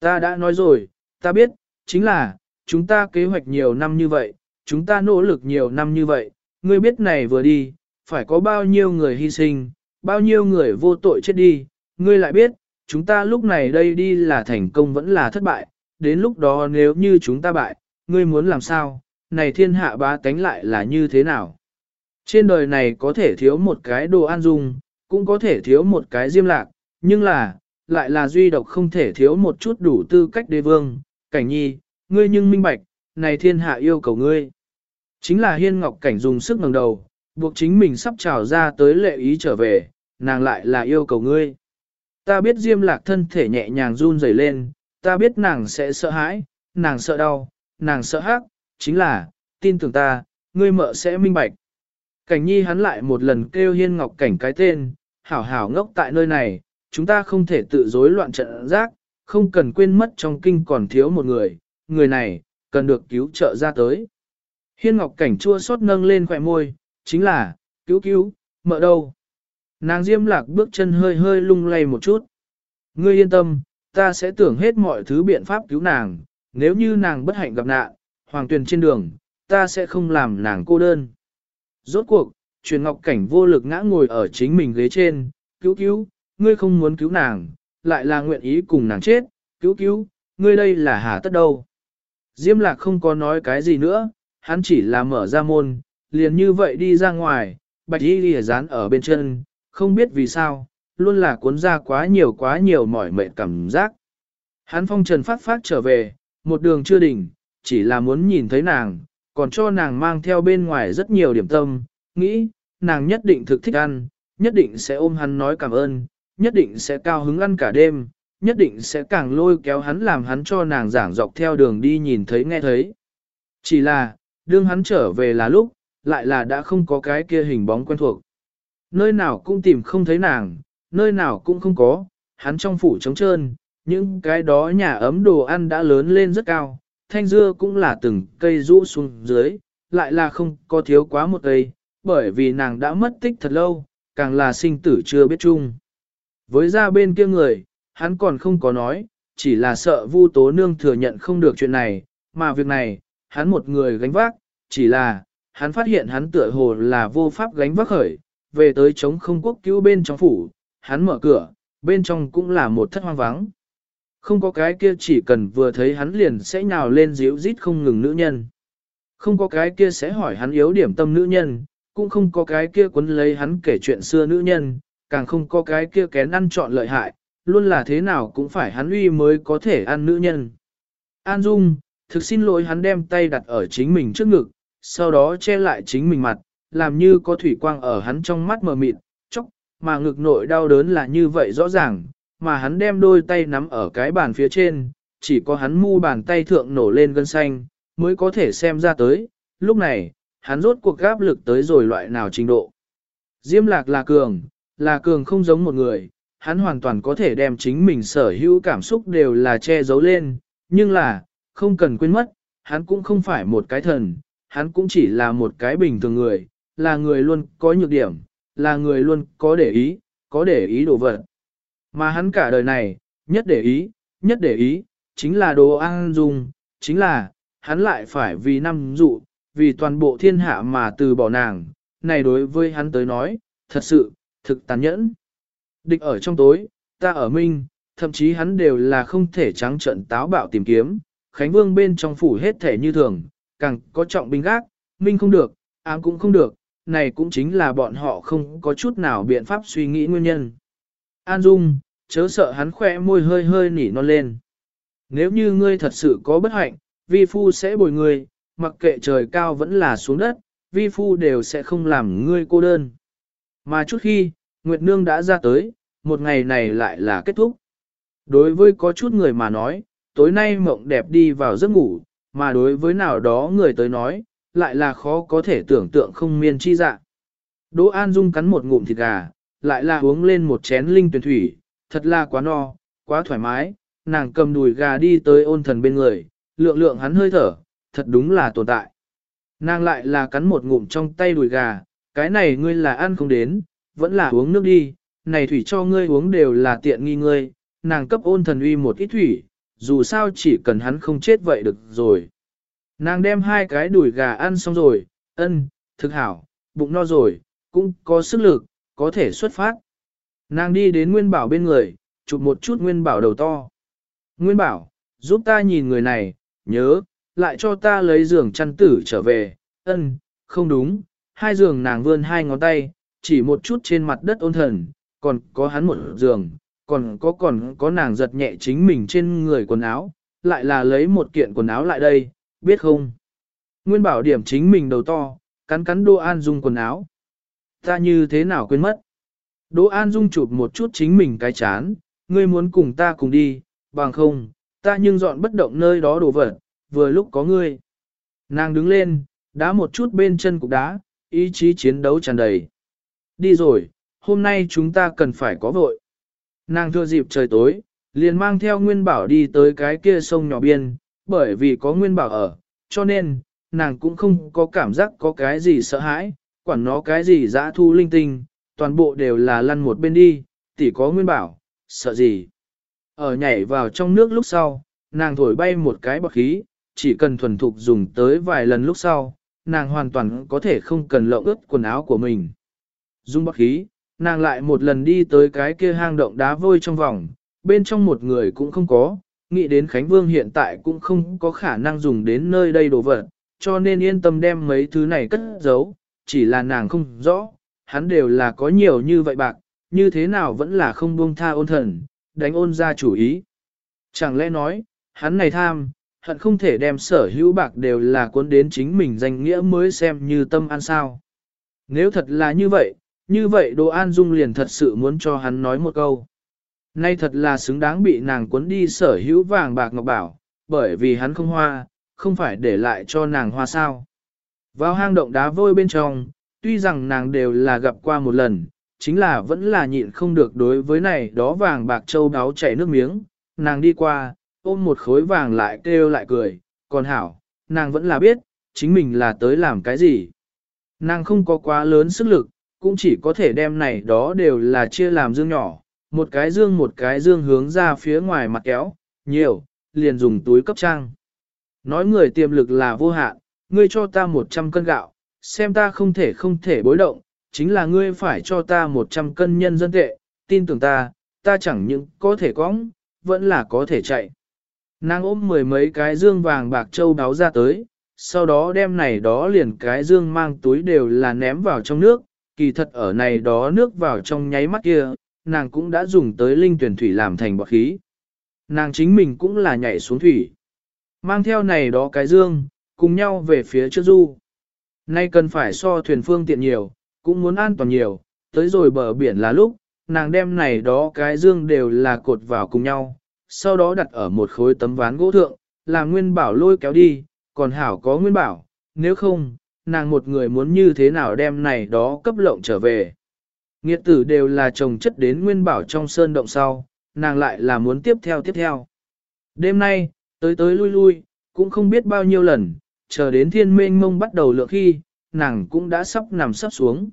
[SPEAKER 1] Ta đã nói rồi, ta biết, chính là, chúng ta kế hoạch nhiều năm như vậy, chúng ta nỗ lực nhiều năm như vậy, ngươi biết này vừa đi, phải có bao nhiêu người hy sinh, bao nhiêu người vô tội chết đi, ngươi lại biết, chúng ta lúc này đây đi là thành công vẫn là thất bại, đến lúc đó nếu như chúng ta bại, ngươi muốn làm sao, này thiên hạ bá tánh lại là như thế nào? Trên đời này có thể thiếu một cái đồ an dung, cũng có thể thiếu một cái diêm lạc, nhưng là, lại là duy độc không thể thiếu một chút đủ tư cách đế vương, cảnh nhi, ngươi nhưng minh bạch, này thiên hạ yêu cầu ngươi. Chính là hiên ngọc cảnh dùng sức ngẩng đầu, buộc chính mình sắp trào ra tới lệ ý trở về, nàng lại là yêu cầu ngươi. Ta biết diêm lạc thân thể nhẹ nhàng run rẩy lên, ta biết nàng sẽ sợ hãi, nàng sợ đau, nàng sợ hắc, chính là, tin tưởng ta, ngươi mợ sẽ minh bạch. Cảnh nhi hắn lại một lần kêu hiên ngọc cảnh cái tên, hảo hảo ngốc tại nơi này, chúng ta không thể tự rối loạn trận giác, không cần quên mất trong kinh còn thiếu một người, người này, cần được cứu trợ ra tới. Hiên ngọc cảnh chua xót nâng lên khỏe môi, chính là, cứu cứu, mợ đâu. Nàng diêm lạc bước chân hơi hơi lung lay một chút. Ngươi yên tâm, ta sẽ tưởng hết mọi thứ biện pháp cứu nàng, nếu như nàng bất hạnh gặp nạn, hoàng tuyền trên đường, ta sẽ không làm nàng cô đơn. Rốt cuộc, truyền ngọc cảnh vô lực ngã ngồi ở chính mình ghế trên, cứu cứu, ngươi không muốn cứu nàng, lại là nguyện ý cùng nàng chết, cứu cứu, ngươi đây là hà tất đâu. Diêm lạc không có nói cái gì nữa, hắn chỉ là mở ra môn, liền như vậy đi ra ngoài, bạch y lìa dán ở bên chân, không biết vì sao, luôn là cuốn ra quá nhiều quá nhiều mỏi mệt cảm giác. Hắn phong trần phát phát trở về, một đường chưa đỉnh, chỉ là muốn nhìn thấy nàng, còn cho nàng mang theo bên ngoài rất nhiều điểm tâm, nghĩ, nàng nhất định thực thích ăn, nhất định sẽ ôm hắn nói cảm ơn, nhất định sẽ cao hứng ăn cả đêm, nhất định sẽ càng lôi kéo hắn làm hắn cho nàng giảng dọc theo đường đi nhìn thấy nghe thấy. Chỉ là, đương hắn trở về là lúc, lại là đã không có cái kia hình bóng quen thuộc. Nơi nào cũng tìm không thấy nàng, nơi nào cũng không có, hắn trong phủ trống trơn, những cái đó nhà ấm đồ ăn đã lớn lên rất cao, thanh dưa cũng là từng cây rũ xuống dưới, lại là không có thiếu quá một cây, bởi vì nàng đã mất tích thật lâu, càng là sinh tử chưa biết chung. Với ra bên kia người, hắn còn không có nói, chỉ là sợ Vu Tố Nương thừa nhận không được chuyện này, mà việc này, hắn một người gánh vác, chỉ là, hắn phát hiện hắn tựa hồ là vô pháp gánh vác khởi, về tới chống không quốc cứu bên trong phủ, hắn mở cửa, bên trong cũng là một thất hoang vắng. Không có cái kia chỉ cần vừa thấy hắn liền sẽ nhào lên díu rít không ngừng nữ nhân. Không có cái kia sẽ hỏi hắn yếu điểm tâm nữ nhân, cũng không có cái kia quấn lấy hắn kể chuyện xưa nữ nhân, càng không có cái kia kén ăn chọn lợi hại, luôn là thế nào cũng phải hắn uy mới có thể ăn nữ nhân. An Dung, thực xin lỗi hắn đem tay đặt ở chính mình trước ngực, sau đó che lại chính mình mặt, làm như có thủy quang ở hắn trong mắt mờ mịt, chốc, mà ngực nội đau đớn là như vậy rõ ràng, mà hắn đem đôi tay nắm ở cái bàn phía trên, chỉ có hắn mu bàn tay thượng nổ lên gân xanh, mới có thể xem ra tới, lúc này, hắn rốt cuộc gáp lực tới rồi loại nào trình độ. Diêm lạc là cường, là cường không giống một người, hắn hoàn toàn có thể đem chính mình sở hữu cảm xúc đều là che giấu lên, nhưng là, không cần quên mất, hắn cũng không phải một cái thần, hắn cũng chỉ là một cái bình thường người, là người luôn có nhược điểm, là người luôn có để ý, có để ý đồ vật. Mà hắn cả đời này, nhất để ý, nhất để ý, chính là đồ ăn dùng, chính là, hắn lại phải vì năm dụ, vì toàn bộ thiên hạ mà từ bỏ nàng, này đối với hắn tới nói, thật sự, thực tàn nhẫn. Địch ở trong tối, ta ở minh, thậm chí hắn đều là không thể trắng trận táo bạo tìm kiếm, Khánh Vương bên trong phủ hết thể như thường, càng có trọng binh gác, minh không được, ám cũng không được, này cũng chính là bọn họ không có chút nào biện pháp suy nghĩ nguyên nhân. An Dung, chớ sợ hắn khỏe môi hơi hơi nỉ non lên. Nếu như ngươi thật sự có bất hạnh, vi phu sẽ bồi ngươi, mặc kệ trời cao vẫn là xuống đất, vi phu đều sẽ không làm ngươi cô đơn. Mà chút khi, Nguyệt Nương đã ra tới, một ngày này lại là kết thúc. Đối với có chút người mà nói, tối nay mộng đẹp đi vào giấc ngủ, mà đối với nào đó người tới nói, lại là khó có thể tưởng tượng không miên chi dạ. Đỗ An Dung cắn một ngụm thịt gà, lại là uống lên một chén linh tuyển thủy, thật là quá no, quá thoải mái, nàng cầm đùi gà đi tới ôn thần bên người, lượng lượng hắn hơi thở, thật đúng là tồn tại. Nàng lại là cắn một ngụm trong tay đùi gà, cái này ngươi là ăn không đến, vẫn là uống nước đi, này thủy cho ngươi uống đều là tiện nghi ngươi, nàng cấp ôn thần uy một ít thủy, dù sao chỉ cần hắn không chết vậy được rồi. Nàng đem hai cái đùi gà ăn xong rồi, ân, thực hảo, bụng no rồi, cũng có sức lực, có thể xuất phát, Nàng đi đến Nguyên Bảo bên người, chụp một chút Nguyên Bảo đầu to. Nguyên Bảo, giúp ta nhìn người này, nhớ, lại cho ta lấy giường chăn tử trở về, ân, không đúng, hai giường nàng vươn hai ngón tay, chỉ một chút trên mặt đất ôn thần, còn có hắn một giường, còn có còn có nàng giật nhẹ chính mình trên người quần áo, lại là lấy một kiện quần áo lại đây, biết không? Nguyên bảo điểm chính mình đầu to, cắn cắn Đỗ An Dung quần áo. Ta như thế nào quên mất? Đỗ An Dung chụp một chút chính mình cái chán, ngươi muốn cùng ta cùng đi, bằng không, ta nhưng dọn bất động nơi đó đồ vật, vừa lúc có ngươi. Nàng đứng lên, đá một chút bên chân cục đá, ý chí chiến đấu tràn đầy. Đi rồi, hôm nay chúng ta cần phải có vội. Nàng thưa dịp trời tối, liền mang theo Nguyên Bảo đi tới cái kia sông nhỏ biên, bởi vì có Nguyên Bảo ở, cho nên, nàng cũng không có cảm giác có cái gì sợ hãi, quản nó cái gì dã thu linh tinh, toàn bộ đều là lăn một bên đi, tỉ có Nguyên Bảo, sợ gì. Ở nhảy vào trong nước lúc sau, nàng thổi bay một cái bọc khí, chỉ cần thuần thục dùng tới vài lần lúc sau, nàng hoàn toàn có thể không cần lộng ướt quần áo của mình. Dung bọc khí, nàng lại một lần đi tới cái kia hang động đá vôi trong vòng, bên trong một người cũng không có, nghĩ đến Khánh Vương hiện tại cũng không có khả năng dùng đến nơi đây đồ vật, cho nên yên tâm đem mấy thứ này cất giấu, chỉ là nàng không rõ, hắn đều là có nhiều như vậy bạc, như thế nào vẫn là không buông tha ôn thần, đánh ôn ra chủ ý. Chẳng lẽ nói, hắn này tham, hận không thể đem sở hữu bạc đều là cuốn đến chính mình danh nghĩa mới xem như tâm an sao. Nếu thật là như vậy, như vậy Đỗ An Dung liền thật sự muốn cho hắn nói một câu. Nay thật là xứng đáng bị nàng cuốn đi sở hữu vàng bạc ngọc bảo, bởi vì hắn không hoa, không phải để lại cho nàng hoa sao. Vào hang động đá vôi bên trong, tuy rằng nàng đều là gặp qua một lần, chính là vẫn là nhịn không được đối với này đó vàng bạc châu đáo chảy nước miếng, nàng đi qua, ôm một khối vàng lại kêu lại cười, còn hảo, nàng vẫn là biết, chính mình là tới làm cái gì. Nàng không có quá lớn sức lực, cũng chỉ có thể đem này đó đều là chia làm dương nhỏ, một cái dương một cái dương hướng ra phía ngoài mặt kéo, nhiều, liền dùng túi cấp trang. Nói người tiềm lực là vô hạn, ngươi cho ta 100 cân gạo, xem ta không thể không thể bối động, chính là ngươi phải cho ta 100 cân nhân dân tệ, tin tưởng ta, ta chẳng những có thể cóng, vẫn là có thể chạy. Nàng ôm mười mấy cái dương vàng bạc châu đáo ra tới, sau đó đem này đó liền cái dương mang túi đều là ném vào trong nước, kỳ thật ở này đó nước vào trong nháy mắt kia, nàng cũng đã dùng tới linh tuyển thủy làm thành bọt khí. Nàng chính mình cũng là nhảy xuống thủy. Mang theo này đó cái dương, cùng nhau về phía trước du. Nay cần phải so thuyền phương tiện nhiều, cũng muốn an toàn nhiều, tới rồi bờ biển là lúc, nàng đem này đó cái dương đều là cột vào cùng nhau, sau đó đặt ở một khối tấm ván gỗ thượng, là nguyên bảo lôi kéo đi, còn hảo có nguyên bảo, nếu không, nàng một người muốn như thế nào đem này đó cấp lộng trở về. Nghiệt tử đều là chồng chất đến nguyên bảo trong sơn động sau, nàng lại là muốn tiếp theo tiếp theo. Đêm nay, tới tới lui lui, cũng không biết bao nhiêu lần, chờ đến thiên mênh mông bắt đầu lượng khi, nàng cũng đã sắp nằm sắp xuống.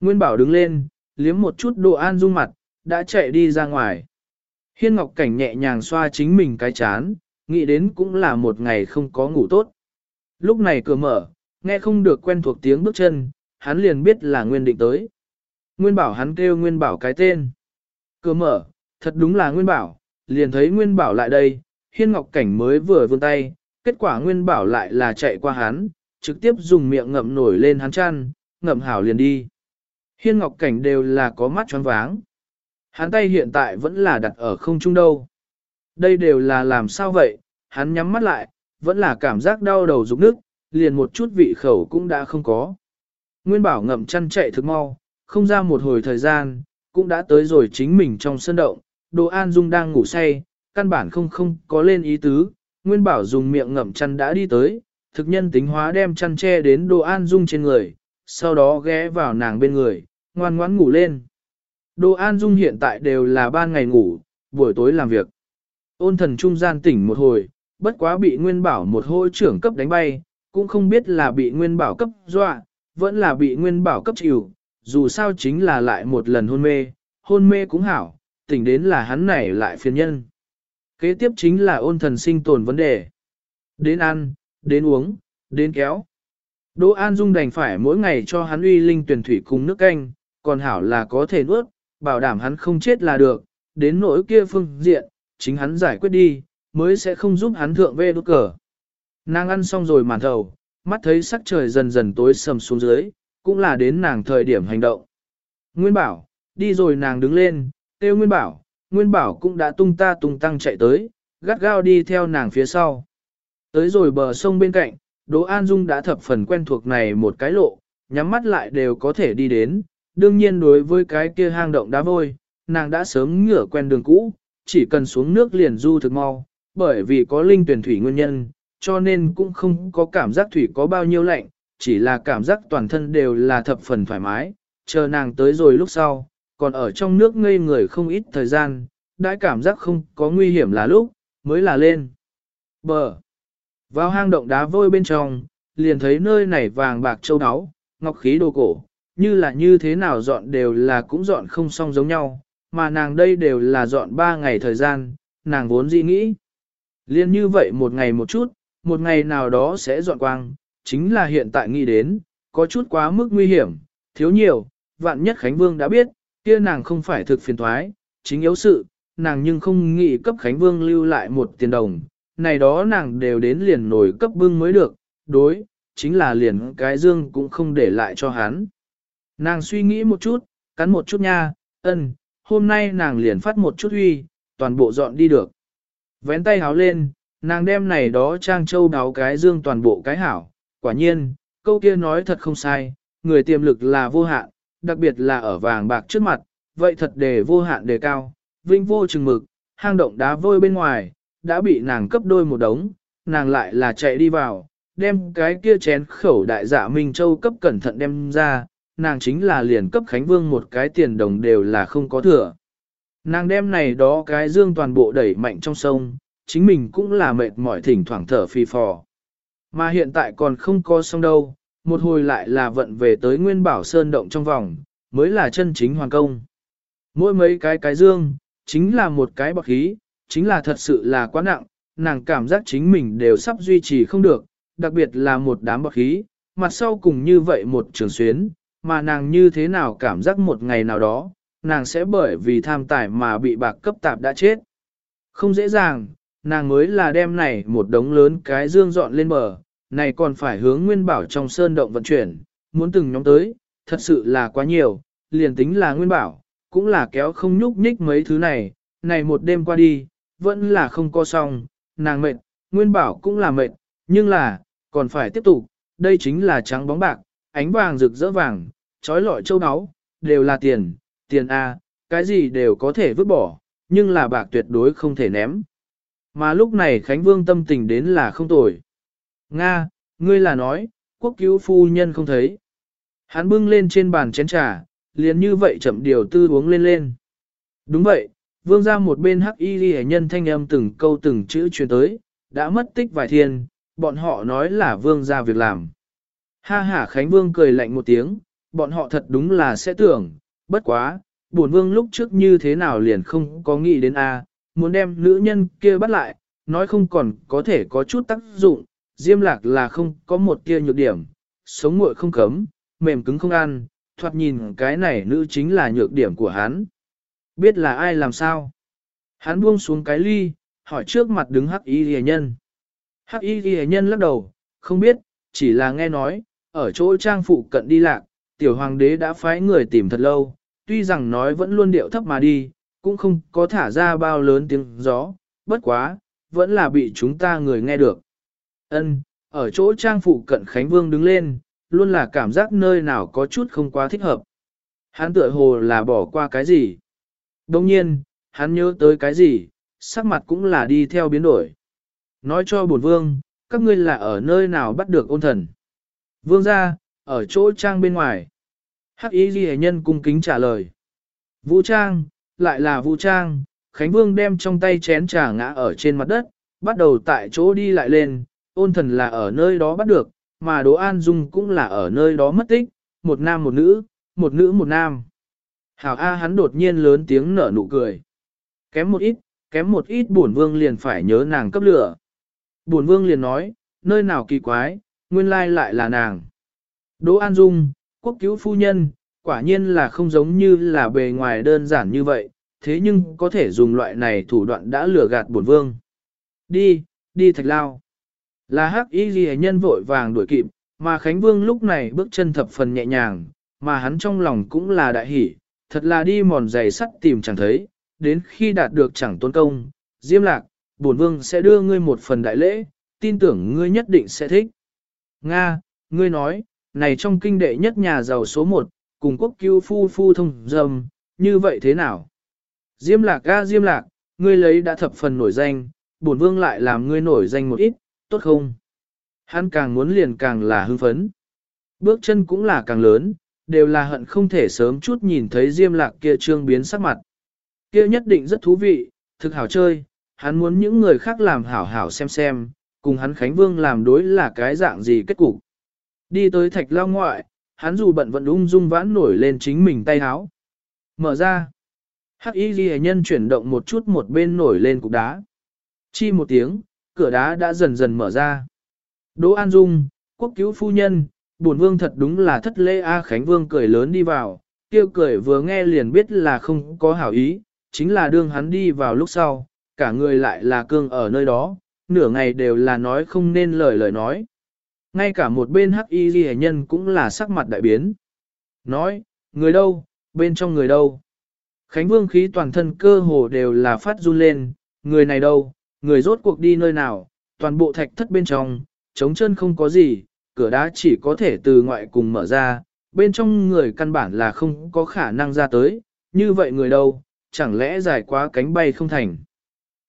[SPEAKER 1] Nguyên bảo đứng lên, liếm một chút đồ an dung mặt, đã chạy đi ra ngoài. Hiên Ngọc Cảnh nhẹ nhàng xoa chính mình cái chán, nghĩ đến cũng là một ngày không có ngủ tốt. Lúc này cửa mở, nghe không được quen thuộc tiếng bước chân, hắn liền biết là Nguyên Định tới. Nguyên Bảo hắn kêu Nguyên Bảo cái tên. Cửa mở, thật đúng là Nguyên Bảo, liền thấy Nguyên Bảo lại đây, Hiên Ngọc Cảnh mới vừa vươn tay, kết quả Nguyên Bảo lại là chạy qua hắn, trực tiếp dùng miệng ngậm nổi lên hắn chăn, ngậm hảo liền đi. Hiên Ngọc Cảnh đều là có mắt choáng váng. Hắn tay hiện tại vẫn là đặt ở không trung đâu. Đây đều là làm sao vậy, hắn nhắm mắt lại, vẫn là cảm giác đau đầu rụng nước, liền một chút vị khẩu cũng đã không có. Nguyên bảo ngậm chăn chạy thực mau, không ra một hồi thời gian, cũng đã tới rồi chính mình trong sân động, Đồ An Dung đang ngủ say, căn bản không không có lên ý tứ, Nguyên bảo dùng miệng ngậm chăn đã đi tới, thực nhân tính hóa đem chăn che đến Đồ An Dung trên người, sau đó ghé vào nàng bên người, ngoan ngoãn ngủ lên. Đồ An Dung hiện tại đều là ban ngày ngủ, buổi tối làm việc. Ôn thần trung gian tỉnh một hồi, bất quá bị Nguyên Bảo một hôi trưởng cấp đánh bay, cũng không biết là bị Nguyên Bảo cấp dọa, vẫn là bị Nguyên Bảo cấp chịu, dù sao chính là lại một lần hôn mê, hôn mê cũng hảo, tỉnh đến là hắn này lại phiền nhân. Kế tiếp chính là ôn thần sinh tồn vấn đề. Đến ăn, đến uống, đến kéo. Đỗ An Dung đành phải mỗi ngày cho hắn uy linh tuyển thủy cùng nước canh, còn hảo là có thể nuốt, bảo đảm hắn không chết là được, đến nỗi kia phương diện, chính hắn giải quyết đi, mới sẽ không giúp hắn thượng về đốt cờ. Nàng ăn xong rồi màn thầu, mắt thấy sắc trời dần dần tối sầm xuống dưới, cũng là đến nàng thời điểm hành động. Nguyên bảo, đi rồi nàng đứng lên, tiêu Nguyên bảo, Nguyên bảo cũng đã tung ta tung tăng chạy tới, gắt gao đi theo nàng phía sau. Tới rồi bờ sông bên cạnh, Đỗ An Dung đã thập phần quen thuộc này một cái lộ, nhắm mắt lại đều có thể đi đến, đương nhiên đối với cái kia hang động đá vôi, nàng đã sớm ngửa quen đường cũ, chỉ cần xuống nước liền du thực mau, bởi vì có linh tuyển thủy nguyên nhân, cho nên cũng không có cảm giác thủy có bao nhiêu lạnh, chỉ là cảm giác toàn thân đều là thập phần thoải mái, chờ nàng tới rồi lúc sau, còn ở trong nước ngây người không ít thời gian, đã cảm giác không có nguy hiểm là lúc, mới là lên. Bờ. Vào hang động đá vôi bên trong, liền thấy nơi này vàng bạc châu áo, ngọc khí đồ cổ, như là như thế nào dọn đều là cũng dọn không xong giống nhau, mà nàng đây đều là dọn ba ngày thời gian, nàng vốn dĩ nghĩ. Liên như vậy một ngày một chút, một ngày nào đó sẽ dọn quang, chính là hiện tại nghĩ đến, có chút quá mức nguy hiểm, thiếu nhiều, vạn nhất Khánh Vương đã biết, kia nàng không phải thực phiền thoái, chính yếu sự, nàng nhưng không nghĩ cấp Khánh Vương lưu lại một tiền đồng, này đó nàng đều đến liền nổi cấp bưng mới được, đối, chính là liền cái dương cũng không để lại cho hắn. Nàng suy nghĩ một chút, cắn một chút nha, ân, hôm nay nàng liền phát một chút huy, toàn bộ dọn đi được. Vén tay háo lên, nàng đem này đó trang châu đáo cái dương toàn bộ cái hảo, quả nhiên, câu kia nói thật không sai, người tiềm lực là vô hạn, đặc biệt là ở vàng bạc trước mặt, vậy thật đề vô hạn đề cao, vinh vô chừng mực, hang động đá vôi bên ngoài, đã bị nàng cấp đôi một đống, nàng lại là chạy đi vào, đem cái kia chén khẩu đại dạ Minh Châu cấp cẩn thận đem ra, nàng chính là liền cấp Khánh Vương một cái tiền đồng đều là không có thừa. Nàng đem này đó cái dương toàn bộ đẩy mạnh trong sông, chính mình cũng là mệt mỏi thỉnh thoảng thở phì phò. Mà hiện tại còn không có xong đâu, một hồi lại là vận về tới Nguyên Bảo Sơn động trong vòng, mới là chân chính hoàn công. Mỗi mấy cái cái dương, chính là một cái bọc khí, chính là thật sự là quá nặng, nàng cảm giác chính mình đều sắp duy trì không được, đặc biệt là một đám bọc khí, mặt sau cùng như vậy một trường xuyến, mà nàng như thế nào cảm giác một ngày nào đó, nàng sẽ bởi vì tham tài mà bị bạc cấp tạp đã chết. Không dễ dàng, nàng mới là đem này một đống lớn cái dương dọn lên bờ, này còn phải hướng nguyên bảo trong sơn động vận chuyển, muốn từng nhóm tới, thật sự là quá nhiều, liền tính là nguyên bảo, cũng là kéo không nhúc nhích mấy thứ này, này một đêm qua đi, vẫn là không co xong, nàng mệt, nguyên bảo cũng là mệt, nhưng là, còn phải tiếp tục, đây chính là trắng bóng bạc, ánh vàng rực rỡ vàng, trói lọi châu áo, đều là tiền, tiền A, cái gì đều có thể vứt bỏ, nhưng là bạc tuyệt đối không thể ném. Mà lúc này Khánh Vương tâm tình đến là không tồi. Nga, ngươi là nói, quốc cứu phu nhân không thấy. Hắn bưng lên trên bàn chén trà, liền như vậy chậm điều tư uống lên lên. Đúng vậy, vương ra một bên hắc y ghi nhân thanh âm từng câu từng chữ truyền tới, đã mất tích vài thiên, bọn họ nói là vương ra việc làm. Ha ha Khánh Vương cười lạnh một tiếng, bọn họ thật đúng là sẽ tưởng, bất quá, bổn vương lúc trước như thế nào liền không có nghĩ đến a, muốn đem nữ nhân kia bắt lại, nói không còn có thể có chút tác dụng, diêm lạc là không có một kia nhược điểm, sống nguội không cấm, mềm cứng không ăn, thoạt nhìn cái này nữ chính là nhược điểm của hắn. Biết là ai làm sao? Hắn buông xuống cái ly, hỏi trước mặt đứng hắc y ghi nhân. Hắc y ghi nhân lắc đầu, không biết, chỉ là nghe nói, ở chỗ trang phụ cận đi lạc, tiểu hoàng đế đã phái người tìm thật lâu, tuy rằng nói vẫn luôn điệu thấp mà đi, cũng không có thả ra bao lớn tiếng gió, bất quá, vẫn là bị chúng ta người nghe được. Ân, ở chỗ trang phụ cận Khánh Vương đứng lên, luôn là cảm giác nơi nào có chút không quá thích hợp. Hắn tựa hồ là bỏ qua cái gì. Đồng nhiên, hắn nhớ tới cái gì, sắc mặt cũng là đi theo biến đổi. Nói cho bổn vương, các ngươi là ở nơi nào bắt được ôn thần. Vương ra, ở chỗ trang bên ngoài. Hắc ý ghi nhân cung kính trả lời. Vũ trang, lại là vũ trang, Khánh Vương đem trong tay chén trà ngã ở trên mặt đất, bắt đầu tại chỗ đi lại lên, ôn thần là ở nơi đó bắt được, mà Đỗ An Dung cũng là ở nơi đó mất tích, một nam một nữ, một nữ một nam. Hảo A hắn đột nhiên lớn tiếng nở nụ cười. Kém một ít, kém một ít bổn vương liền phải nhớ nàng cấp lửa. Bổn vương liền nói, nơi nào kỳ quái, nguyên lai lại là nàng. Đỗ An Dung, quốc cứu phu nhân, quả nhiên là không giống như là bề ngoài đơn giản như vậy, thế nhưng có thể dùng loại này thủ đoạn đã lừa gạt bổn vương. Đi, đi thạch lao. Là hắc y ghi nhân vội vàng đuổi kịp, mà Khánh Vương lúc này bước chân thập phần nhẹ nhàng, mà hắn trong lòng cũng là đại hỷ, thật là đi mòn giày sắt tìm chẳng thấy, đến khi đạt được chẳng tôn công, Diêm Lạc, bổn vương sẽ đưa ngươi một phần đại lễ, tin tưởng ngươi nhất định sẽ thích. Nga, ngươi nói, này trong kinh đệ nhất nhà giàu số 1, cùng quốc cứu phu phu thông dâm, như vậy thế nào? Diêm Lạc ga Diêm Lạc, ngươi lấy đã thập phần nổi danh, bổn vương lại làm ngươi nổi danh một ít, tốt không? Hắn càng muốn liền càng là hưng phấn. Bước chân cũng là càng lớn, đều là hận không thể sớm chút nhìn thấy Diêm Lạc kia trương biến sắc mặt. Kia nhất định rất thú vị, thực hảo chơi, hắn muốn những người khác làm hảo hảo xem xem, cùng hắn Khánh Vương làm đối là cái dạng gì kết cục. Đi tới thạch lao ngoại, hắn dù bận vẫn ung dung vãn nổi lên chính mình tay háo. Mở ra. Hắc y ghi nhân chuyển động một chút một bên nổi lên cục đá. Chi một tiếng, cửa đá đã dần dần mở ra. Đỗ An Dung, quốc cứu phu nhân, bổn vương thật đúng là thất lễ A Khánh Vương cười lớn đi vào, kêu cười vừa nghe liền biết là không có hảo ý, chính là đương hắn đi vào lúc sau, cả người lại là cương ở nơi đó, nửa ngày đều là nói không nên lời lời nói. Ngay cả một bên hắc y ghi nhân cũng là sắc mặt đại biến. Nói, người đâu, bên trong người đâu. Khánh Vương khí toàn thân cơ hồ đều là phát run lên, người này đâu, người rốt cuộc đi nơi nào, toàn bộ thạch thất bên trong, trống chân không có gì, cửa đá chỉ có thể từ ngoại cùng mở ra, bên trong người căn bản là không có khả năng ra tới, như vậy người đâu, chẳng lẽ dài quá cánh bay không thành.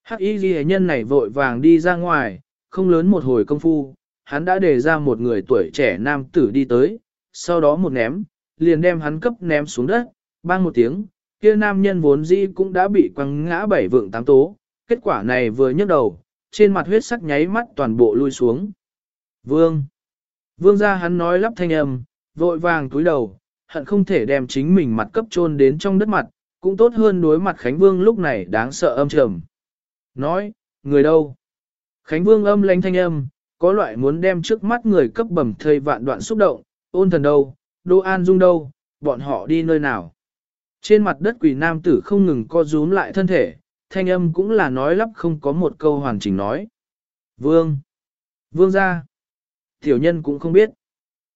[SPEAKER 1] Hắc y ghi nhân này vội vàng đi ra ngoài, không lớn một hồi công phu, hắn đã đề ra một người tuổi trẻ nam tử đi tới, sau đó một ném, liền đem hắn cấp ném xuống đất, bang một tiếng, kia nam nhân vốn dĩ cũng đã bị quăng ngã bảy vượng tám tố, kết quả này vừa nhấc đầu, trên mặt huyết sắc nháy mắt toàn bộ lui xuống. Vương! Vương ra hắn nói lắp thanh âm, vội vàng túi đầu, hận không thể đem chính mình mặt cấp chôn đến trong đất mặt, cũng tốt hơn đối mặt Khánh Vương lúc này đáng sợ âm trầm. Nói, người đâu? Khánh Vương âm lãnh thanh âm, có loại muốn đem trước mắt người cấp bẩm thây vạn đoạn xúc động, ôn thần đâu, đô an dung đâu, bọn họ đi nơi nào? Trên mặt đất quỷ nam tử không ngừng co rúm lại thân thể, thanh âm cũng là nói lắp không có một câu hoàn chỉnh nói. Vương! Vương ra! Tiểu nhân cũng không biết.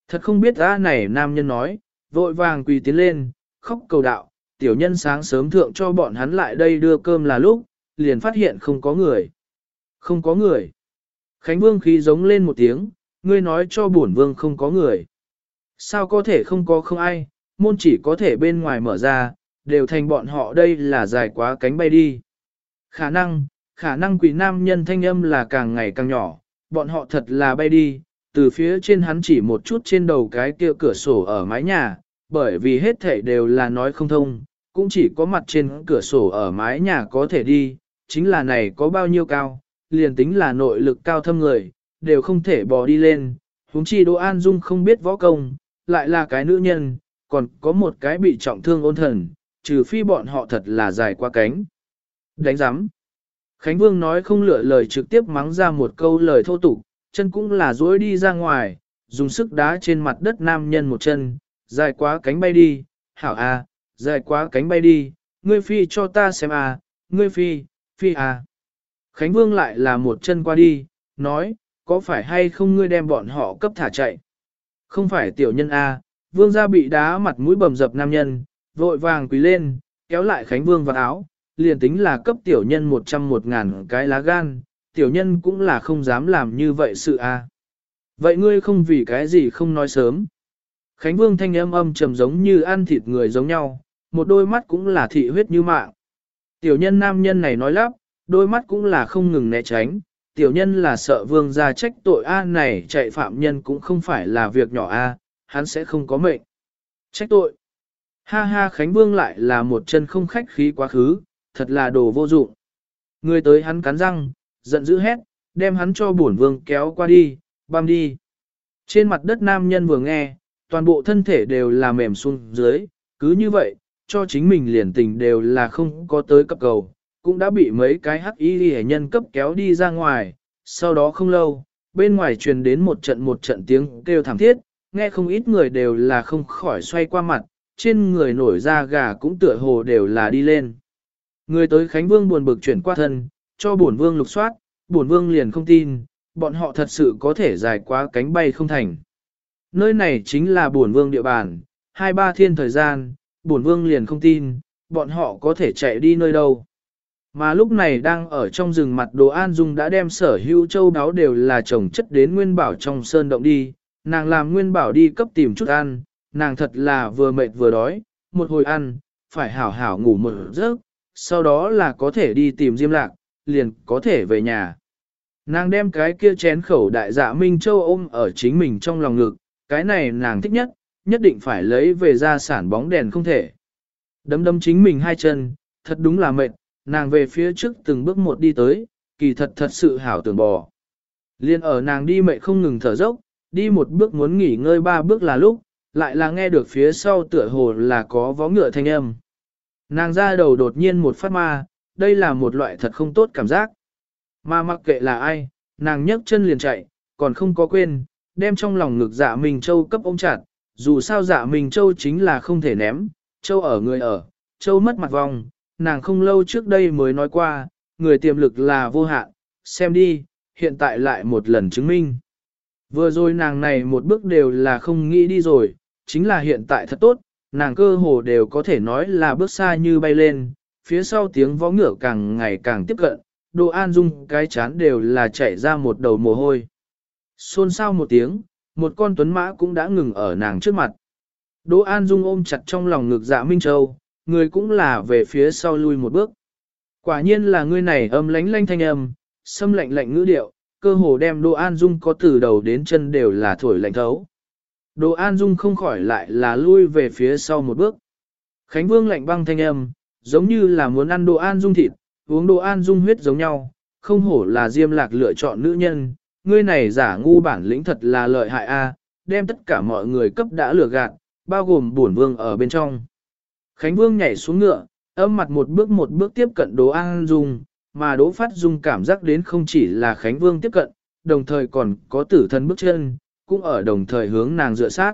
[SPEAKER 1] Thật không biết ra này nam nhân nói, vội vàng quỳ tiến lên, khóc cầu đạo, tiểu nhân sáng sớm thượng cho bọn hắn lại đây đưa cơm là lúc, liền phát hiện không có người. Không có người. Khánh Vương khí giống lên một tiếng, ngươi nói cho bổn vương không có người. Sao có thể không có không ai, môn chỉ có thể bên ngoài mở ra, đều thành bọn họ đây là dài quá cánh bay đi. Khả năng, khả năng quỷ nam nhân thanh âm là càng ngày càng nhỏ, bọn họ thật là bay đi, từ phía trên hắn chỉ một chút trên đầu cái kia cửa sổ ở mái nhà, bởi vì hết thể đều là nói không thông, cũng chỉ có mặt trên cửa sổ ở mái nhà có thể đi, chính là này có bao nhiêu cao, liền tính là nội lực cao thâm người, đều không thể bò đi lên, huống chi Đỗ An Dung không biết võ công, lại là cái nữ nhân, còn có một cái bị trọng thương ôn thần, trừ phi bọn họ thật là dài qua cánh. Đánh giám. Khánh Vương nói không lựa lời trực tiếp mắng ra một câu lời thô tục, chân cũng là dối đi ra ngoài, dùng sức đá trên mặt đất nam nhân một chân, dài quá cánh bay đi, hảo a, dài quá cánh bay đi, ngươi phi cho ta xem a, ngươi phi, phi a. Khánh Vương lại là một chân qua đi, nói, có phải hay không ngươi đem bọn họ cấp thả chạy? Không phải tiểu nhân a, Vương gia bị đá mặt mũi bầm dập nam nhân, vội vàng quỳ lên, kéo lại Khánh Vương vào áo, liền tính là cấp tiểu nhân một trăm một ngàn cái lá gan, tiểu nhân cũng là không dám làm như vậy sự a. Vậy ngươi không vì cái gì không nói sớm. Khánh Vương thanh âm âm trầm giống như ăn thịt người giống nhau, một đôi mắt cũng là thị huyết như mạng. Tiểu nhân nam nhân này nói lắp, đôi mắt cũng là không ngừng né tránh, tiểu nhân là sợ vương gia trách tội A này chạy phạm nhân cũng không phải là việc nhỏ A, hắn sẽ không có mệnh. Trách tội. Ha ha Khánh Vương lại là một chân không khách khí quá khứ, thật là đồ vô dụng. Người tới hắn cắn răng, giận dữ hét, đem hắn cho bổn vương kéo qua đi, băm đi. Trên mặt đất nam nhân vừa nghe, toàn bộ thân thể đều là mềm xuống dưới, cứ như vậy, cho chính mình liền tình đều là không có tới cấp cầu, cũng đã bị mấy cái hắc y hệ nhân cấp kéo đi ra ngoài, sau đó không lâu, bên ngoài truyền đến một trận một trận tiếng kêu thảm thiết, nghe không ít người đều là không khỏi xoay qua mặt, trên người nổi da gà cũng tựa hồ đều là đi lên. Người tới Khánh Vương buồn bực chuyển qua thân, cho bổn vương lục soát, bổn vương liền không tin, bọn họ thật sự có thể dài quá cánh bay không thành. Nơi này chính là bổn vương địa bàn, hai ba thiên thời gian, bổn vương liền không tin, bọn họ có thể chạy đi nơi đâu. Mà lúc này đang ở trong rừng mặt đồ an dung đã đem sở hữu châu đáo đều là trồng chất đến nguyên bảo trong sơn động đi, nàng làm nguyên bảo đi cấp tìm chút ăn, nàng thật là vừa mệt vừa đói, một hồi ăn, phải hảo hảo ngủ một giấc, sau đó là có thể đi tìm Diêm Lạc, liền có thể về nhà. Nàng đem cái kia chén khẩu đại dạ Minh Châu ôm ở chính mình trong lòng ngực, cái này nàng thích nhất, nhất định phải lấy về ra sản bóng đèn không thể. Đấm đấm chính mình hai chân, thật đúng là mệt, nàng về phía trước từng bước một đi tới, kỳ thật thật sự hảo tưởng bò. Liên ở nàng đi mệt không ngừng thở dốc, đi một bước muốn nghỉ ngơi ba bước là lúc, lại là nghe được phía sau tựa hồ là có vó ngựa thanh âm. Nàng ra đầu đột nhiên một phát ma, đây là một loại thật không tốt cảm giác. Mà mặc kệ là ai, nàng nhấc chân liền chạy, còn không có quên, đem trong lòng ngực dạ mình Châu cấp ôm chặt, dù sao dạ mình Châu chính là không thể ném, Châu ở người ở, Châu mất mặt vòng, nàng không lâu trước đây mới nói qua, người tiềm lực là vô hạn, xem đi, hiện tại lại một lần chứng minh. Vừa rồi nàng này một bước đều là không nghĩ đi rồi, chính là hiện tại thật tốt, nàng cơ hồ đều có thể nói là bước xa như bay lên, phía sau tiếng vó ngựa càng ngày càng tiếp cận, đồ an dung cái chán đều là chảy ra một đầu mồ hôi. Xôn xao một tiếng, một con tuấn mã cũng đã ngừng ở nàng trước mặt. Đỗ An Dung ôm chặt trong lòng ngực dạ Minh Châu, người cũng là về phía sau lui một bước. Quả nhiên là người này âm lánh lanh thanh âm, xâm lạnh lạnh ngữ điệu, cơ hồ đem Đỗ An Dung có từ đầu đến chân đều là thổi lạnh thấu. Đỗ An Dung không khỏi lại là lui về phía sau một bước. Khánh Vương lạnh băng thanh âm, giống như là muốn ăn Đỗ An Dung thịt, uống Đỗ An Dung huyết giống nhau, không hổ là Diêm Lạc lựa chọn nữ nhân, ngươi này giả ngu bản lĩnh thật là lợi hại a, đem tất cả mọi người cấp đã lừa gạt, bao gồm bổn vương ở bên trong. Khánh Vương nhảy xuống ngựa, âm mặt một bước một bước tiếp cận Đỗ An Dung, mà Đỗ Phát Dung cảm giác đến không chỉ là Khánh Vương tiếp cận, đồng thời còn có tử thân bước chân, cũng ở đồng thời hướng nàng dựa sát.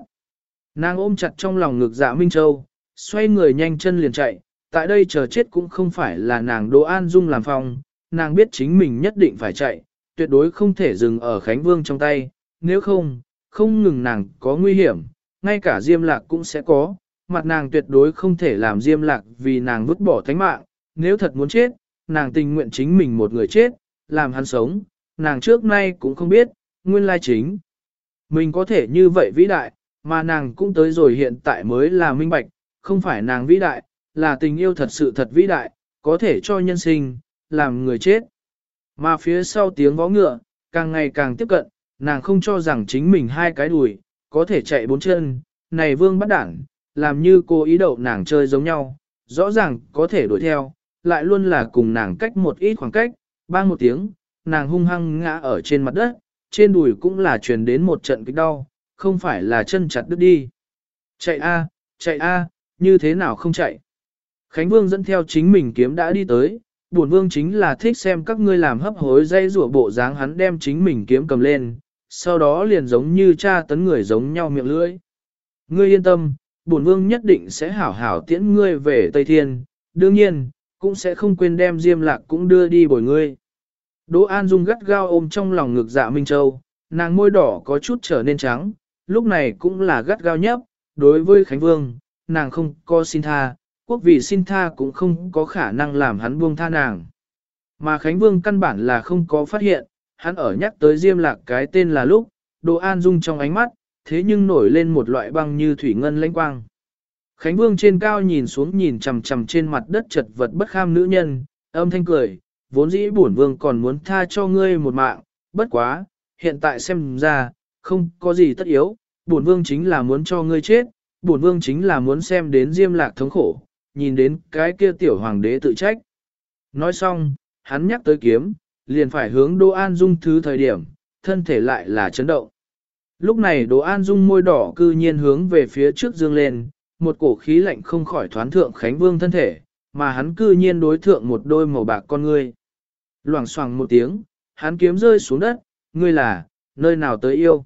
[SPEAKER 1] Nàng ôm chặt trong lòng ngực dạ Minh Châu, xoay người nhanh chân liền chạy, tại đây chờ chết cũng không phải là nàng Đỗ An Dung làm phong, nàng biết chính mình nhất định phải chạy, tuyệt đối không thể dừng ở Khánh Vương trong tay, nếu không, không ngừng nàng có nguy hiểm, ngay cả Diêm Lạc cũng sẽ có, mặt nàng tuyệt đối không thể làm Diêm Lạc vì nàng vứt bỏ thánh mạng, nếu thật muốn chết, nàng tình nguyện chính mình một người chết, làm hắn sống, nàng trước nay cũng không biết, nguyên lai chính. Mình có thể như vậy vĩ đại, mà nàng cũng tới rồi hiện tại mới là minh bạch, không phải nàng vĩ đại, là tình yêu thật sự thật vĩ đại, có thể cho nhân sinh, làm người chết. Mà phía sau tiếng vó ngựa, càng ngày càng tiếp cận, nàng không cho rằng chính mình hai cái đùi, có thể chạy bốn chân, này vương bắt đảng, làm như cô ý đậu nàng chơi giống nhau, rõ ràng có thể đuổi theo, lại luôn là cùng nàng cách một ít khoảng cách, bang một tiếng, nàng hung hăng ngã ở trên mặt đất, trên đùi cũng là truyền đến một trận kích đau, không phải là chân chặt đứt đi. Chạy a, chạy a, như thế nào không chạy? Khánh Vương dẫn theo chính mình kiếm đã đi tới, buồn vương chính là thích xem các ngươi làm hấp hối dây rủa bộ dáng hắn đem chính mình kiếm cầm lên, sau đó liền giống như cha tấn người giống nhau miệng lưỡi. Ngươi yên tâm, bổn vương nhất định sẽ hảo hảo tiễn ngươi về Tây Thiên, đương nhiên, cũng sẽ không quên đem Diêm Lạc cũng đưa đi bồi ngươi. Đỗ An Dung gắt gao ôm trong lòng ngực dạ Minh Châu, nàng môi đỏ có chút trở nên trắng, lúc này cũng là gắt gao nhấp, đối với Khánh Vương, nàng không có xin tha, quốc vị xin tha cũng không có khả năng làm hắn buông tha nàng. Mà Khánh Vương căn bản là không có phát hiện, hắn ở nhắc tới Diêm Lạc cái tên là lúc, Đỗ An Dung trong ánh mắt, thế nhưng nổi lên một loại băng như thủy ngân lãnh quang. Khánh Vương trên cao nhìn xuống nhìn chằm chằm trên mặt đất chật vật bất kham nữ nhân, âm thanh cười, vốn dĩ bổn vương còn muốn tha cho ngươi một mạng, bất quá, hiện tại xem ra, không có gì tất yếu, bổn vương chính là muốn cho ngươi chết, bổn vương chính là muốn xem đến diêm lạc thống khổ, nhìn đến cái kia tiểu hoàng đế tự trách. Nói xong, hắn nhắc tới kiếm, liền phải hướng đô An Dung thứ thời điểm, thân thể lại là chấn động. Lúc này Đỗ An Dung môi đỏ cư nhiên hướng về phía trước dương lên, một cổ khí lạnh không khỏi thoán thượng Khánh Vương thân thể, mà hắn cư nhiên đối thượng một đôi màu bạc con ngươi. Loảng xoảng một tiếng, hắn kiếm rơi xuống đất, ngươi là, nơi nào tới yêu.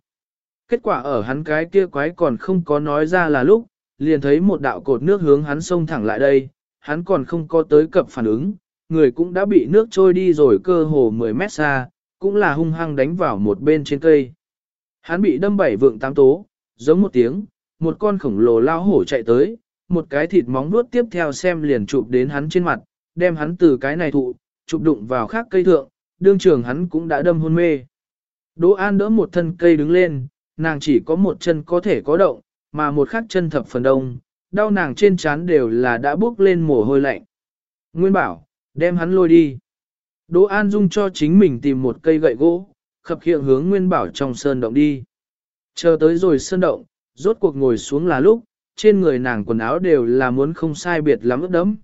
[SPEAKER 1] Kết quả ở hắn cái kia quái còn không có nói ra là lúc, liền thấy một đạo cột nước hướng hắn xông thẳng lại đây, hắn còn không có tới cập phản ứng, người cũng đã bị nước trôi đi rồi cơ hồ 10 mét xa, cũng là hung hăng đánh vào một bên trên cây. Hắn bị đâm bảy vượng tám tố, giống một tiếng, một con khổng lồ lao hổ chạy tới, một cái thịt móng vuốt tiếp theo xem liền chụp đến hắn trên mặt, đem hắn từ cái này thụ, chụp đụng vào khác cây thượng, đương trường hắn cũng đã đâm hôn mê. Đỗ An đỡ một thân cây đứng lên, nàng chỉ có một chân có thể có động, mà một khác chân thập phần đông, đau nàng trên trán đều là đã bước lên mồ hôi lạnh. Nguyên bảo, đem hắn lôi đi. Đỗ An Dung cho chính mình tìm một cây gậy gỗ, khập khiễng hướng Nguyên bảo trong sơn động đi. Chờ tới rồi sơn động, rốt cuộc ngồi xuống là lúc, trên người nàng quần áo đều là muốn không sai biệt lắm ướt đẫm.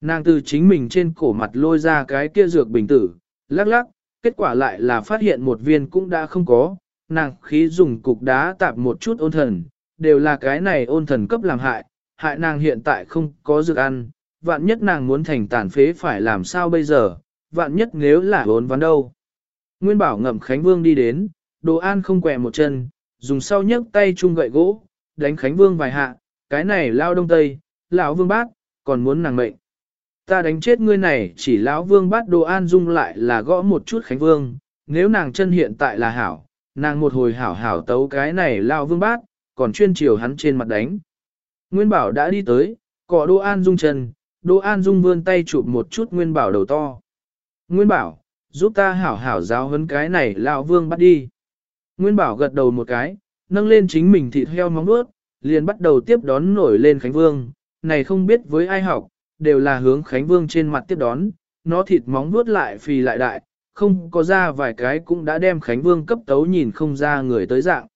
[SPEAKER 1] Nàng từ chính mình trên cổ mặt lôi ra cái kia dược bình tử, lắc lắc, kết quả lại là phát hiện một viên cũng đã không có, nàng khí dùng cục đá tạp một chút ôn thần, đều là cái này ôn thần cấp làm hại, hại nàng hiện tại không có dược ăn, vạn nhất nàng muốn thành tàn phế phải làm sao bây giờ, vạn nhất nếu là vốn ván đâu. Nguyên bảo ngậm Khánh Vương đi đến, đồ an không quẹ một chân, dùng sau nhấc tay chung gậy gỗ, đánh Khánh Vương vài hạ, cái này lao đông tây, lão vương bác, còn muốn nàng mệnh. Ta đánh chết ngươi này chỉ lão vương bát đồ an dung lại là gõ một chút Khánh Vương, nếu nàng chân hiện tại là hảo, nàng một hồi hảo hảo tấu cái này lao vương bát, còn chuyên chiều hắn trên mặt đánh. Nguyên Bảo đã đi tới, cọ Đỗ An Dung chân, Đỗ An Dung vươn tay chụp một chút Nguyên Bảo đầu to. Nguyên Bảo, giúp ta hảo hảo giáo huấn cái này lão vương bắt đi. Nguyên Bảo gật đầu một cái, nâng lên chính mình thịt heo móng nuốt, liền bắt đầu tiếp đón nổi lên Khánh Vương, này không biết với ai học, đều là hướng Khánh Vương trên mặt tiếp đón, nó thịt móng nuốt lại phì lại đại, không có ra vài cái cũng đã đem Khánh Vương cấp tấu nhìn không ra người tới dạng.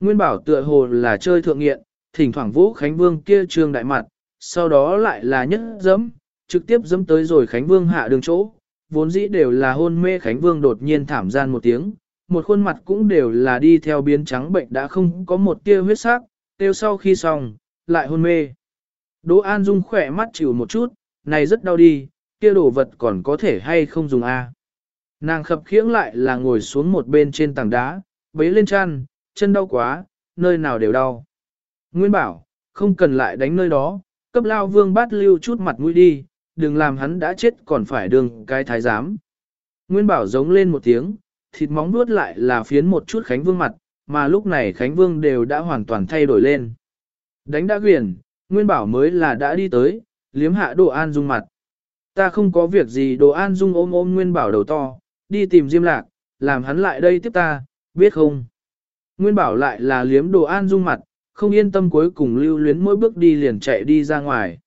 [SPEAKER 1] Nguyên bảo tựa hồ là chơi thượng nghiện, thỉnh thoảng vũ Khánh Vương kia trương đại mặt, sau đó lại là nhất dẫm, trực tiếp dẫm tới rồi Khánh Vương hạ đường chỗ, vốn dĩ đều là hôn mê Khánh Vương đột nhiên thảm gian một tiếng, một khuôn mặt cũng đều là đi theo biến trắng bệnh đã không có một tia huyết sắc, tiêu sau khi xong, lại hôn mê. Đỗ An Dung khỏe mắt chịu một chút, này rất đau đi, kia đồ vật còn có thể hay không dùng a? Nàng khập khiễng lại là ngồi xuống một bên trên tảng đá, bấy lên chăn, chân đau quá, nơi nào đều đau. Nguyên bảo, không cần lại đánh nơi đó, cấp lao vương bát lưu chút mặt mũi đi, đừng làm hắn đã chết còn phải đường cái thái giám. Nguyên bảo giống lên một tiếng, thịt móng nuốt lại là phiến một chút Khánh Vương mặt, mà lúc này Khánh Vương đều đã hoàn toàn thay đổi lên. Đánh đã quyền, Nguyên bảo mới là đã đi tới, liếm hạ đồ an dung mặt. Ta không có việc gì đồ an dung ôm ôm Nguyên bảo đầu to, đi tìm Diêm Lạc, làm hắn lại đây tiếp ta, biết không? Nguyên bảo lại là liếm đồ an dung mặt, không yên tâm cuối cùng lưu luyến mỗi bước đi liền chạy đi ra ngoài.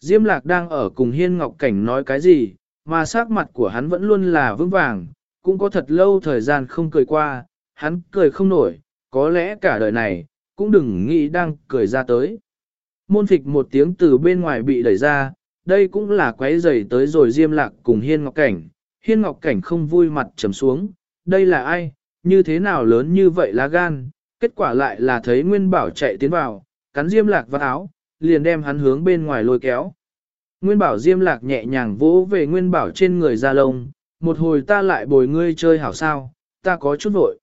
[SPEAKER 1] Diêm Lạc đang ở cùng Hiên Ngọc Cảnh nói cái gì, mà sắc mặt của hắn vẫn luôn là vững vàng, cũng có thật lâu thời gian không cười qua, hắn cười không nổi, có lẽ cả đời này, cũng đừng nghĩ đang cười ra tới. Môn phịch một tiếng từ bên ngoài bị đẩy ra, đây cũng là quấy rầy tới rồi Diêm Lạc cùng Hiên Ngọc Cảnh, Hiên Ngọc Cảnh không vui mặt trầm xuống, đây là ai, như thế nào lớn như vậy lá gan, kết quả lại là thấy Nguyên Bảo chạy tiến vào, cắn Diêm Lạc vào áo, liền đem hắn hướng bên ngoài lôi kéo. Nguyên Bảo Diêm Lạc nhẹ nhàng vỗ về Nguyên Bảo trên người ra lông, một hồi ta lại bồi ngươi chơi hảo sao, ta có chút vội.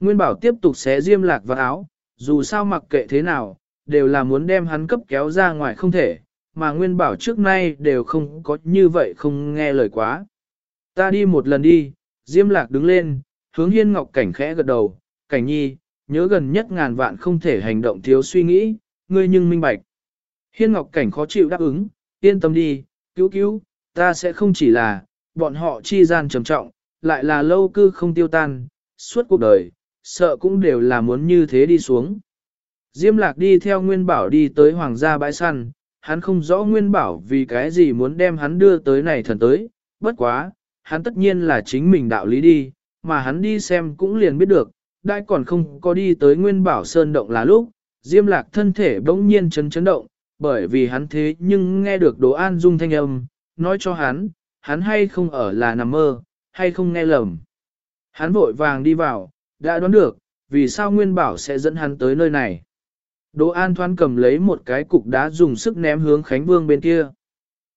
[SPEAKER 1] Nguyên Bảo tiếp tục xé Diêm Lạc vào áo, dù sao mặc kệ thế nào, đều là muốn đem hắn cấp kéo ra ngoài không thể, mà Nguyên Bảo trước nay đều không có như vậy không nghe lời quá. Ta đi một lần đi, Diêm Lạc đứng lên, hướng Hiên Ngọc Cảnh khẽ gật đầu, Cảnh Nhi, nhớ gần nhất ngàn vạn không thể hành động thiếu suy nghĩ, ngươi nhưng minh bạch. Hiên Ngọc Cảnh khó chịu đáp ứng, yên tâm đi, cứu cứu, ta sẽ không chỉ là, bọn họ chi gian trầm trọng, lại là lâu cư không tiêu tan, suốt cuộc đời, sợ cũng đều là muốn như thế đi xuống. Diêm Lạc đi theo Nguyên Bảo đi tới Hoàng gia bãi săn, hắn không rõ Nguyên Bảo vì cái gì muốn đem hắn đưa tới này thần tới, bất quá, hắn tất nhiên là chính mình đạo lý đi, mà hắn đi xem cũng liền biết được, đại còn không có đi tới Nguyên Bảo Sơn Động là lúc, Diêm Lạc thân thể bỗng nhiên chấn chấn động, bởi vì hắn thế nhưng nghe được Đỗ An Dung thanh âm, nói cho hắn, hắn hay không ở là nằm mơ, hay không nghe lầm. Hắn vội vàng đi vào, đã đoán được, vì sao Nguyên Bảo sẽ dẫn hắn tới nơi này. Đỗ An thoáng cầm lấy một cái cục đá dùng sức ném hướng Khánh Vương bên kia.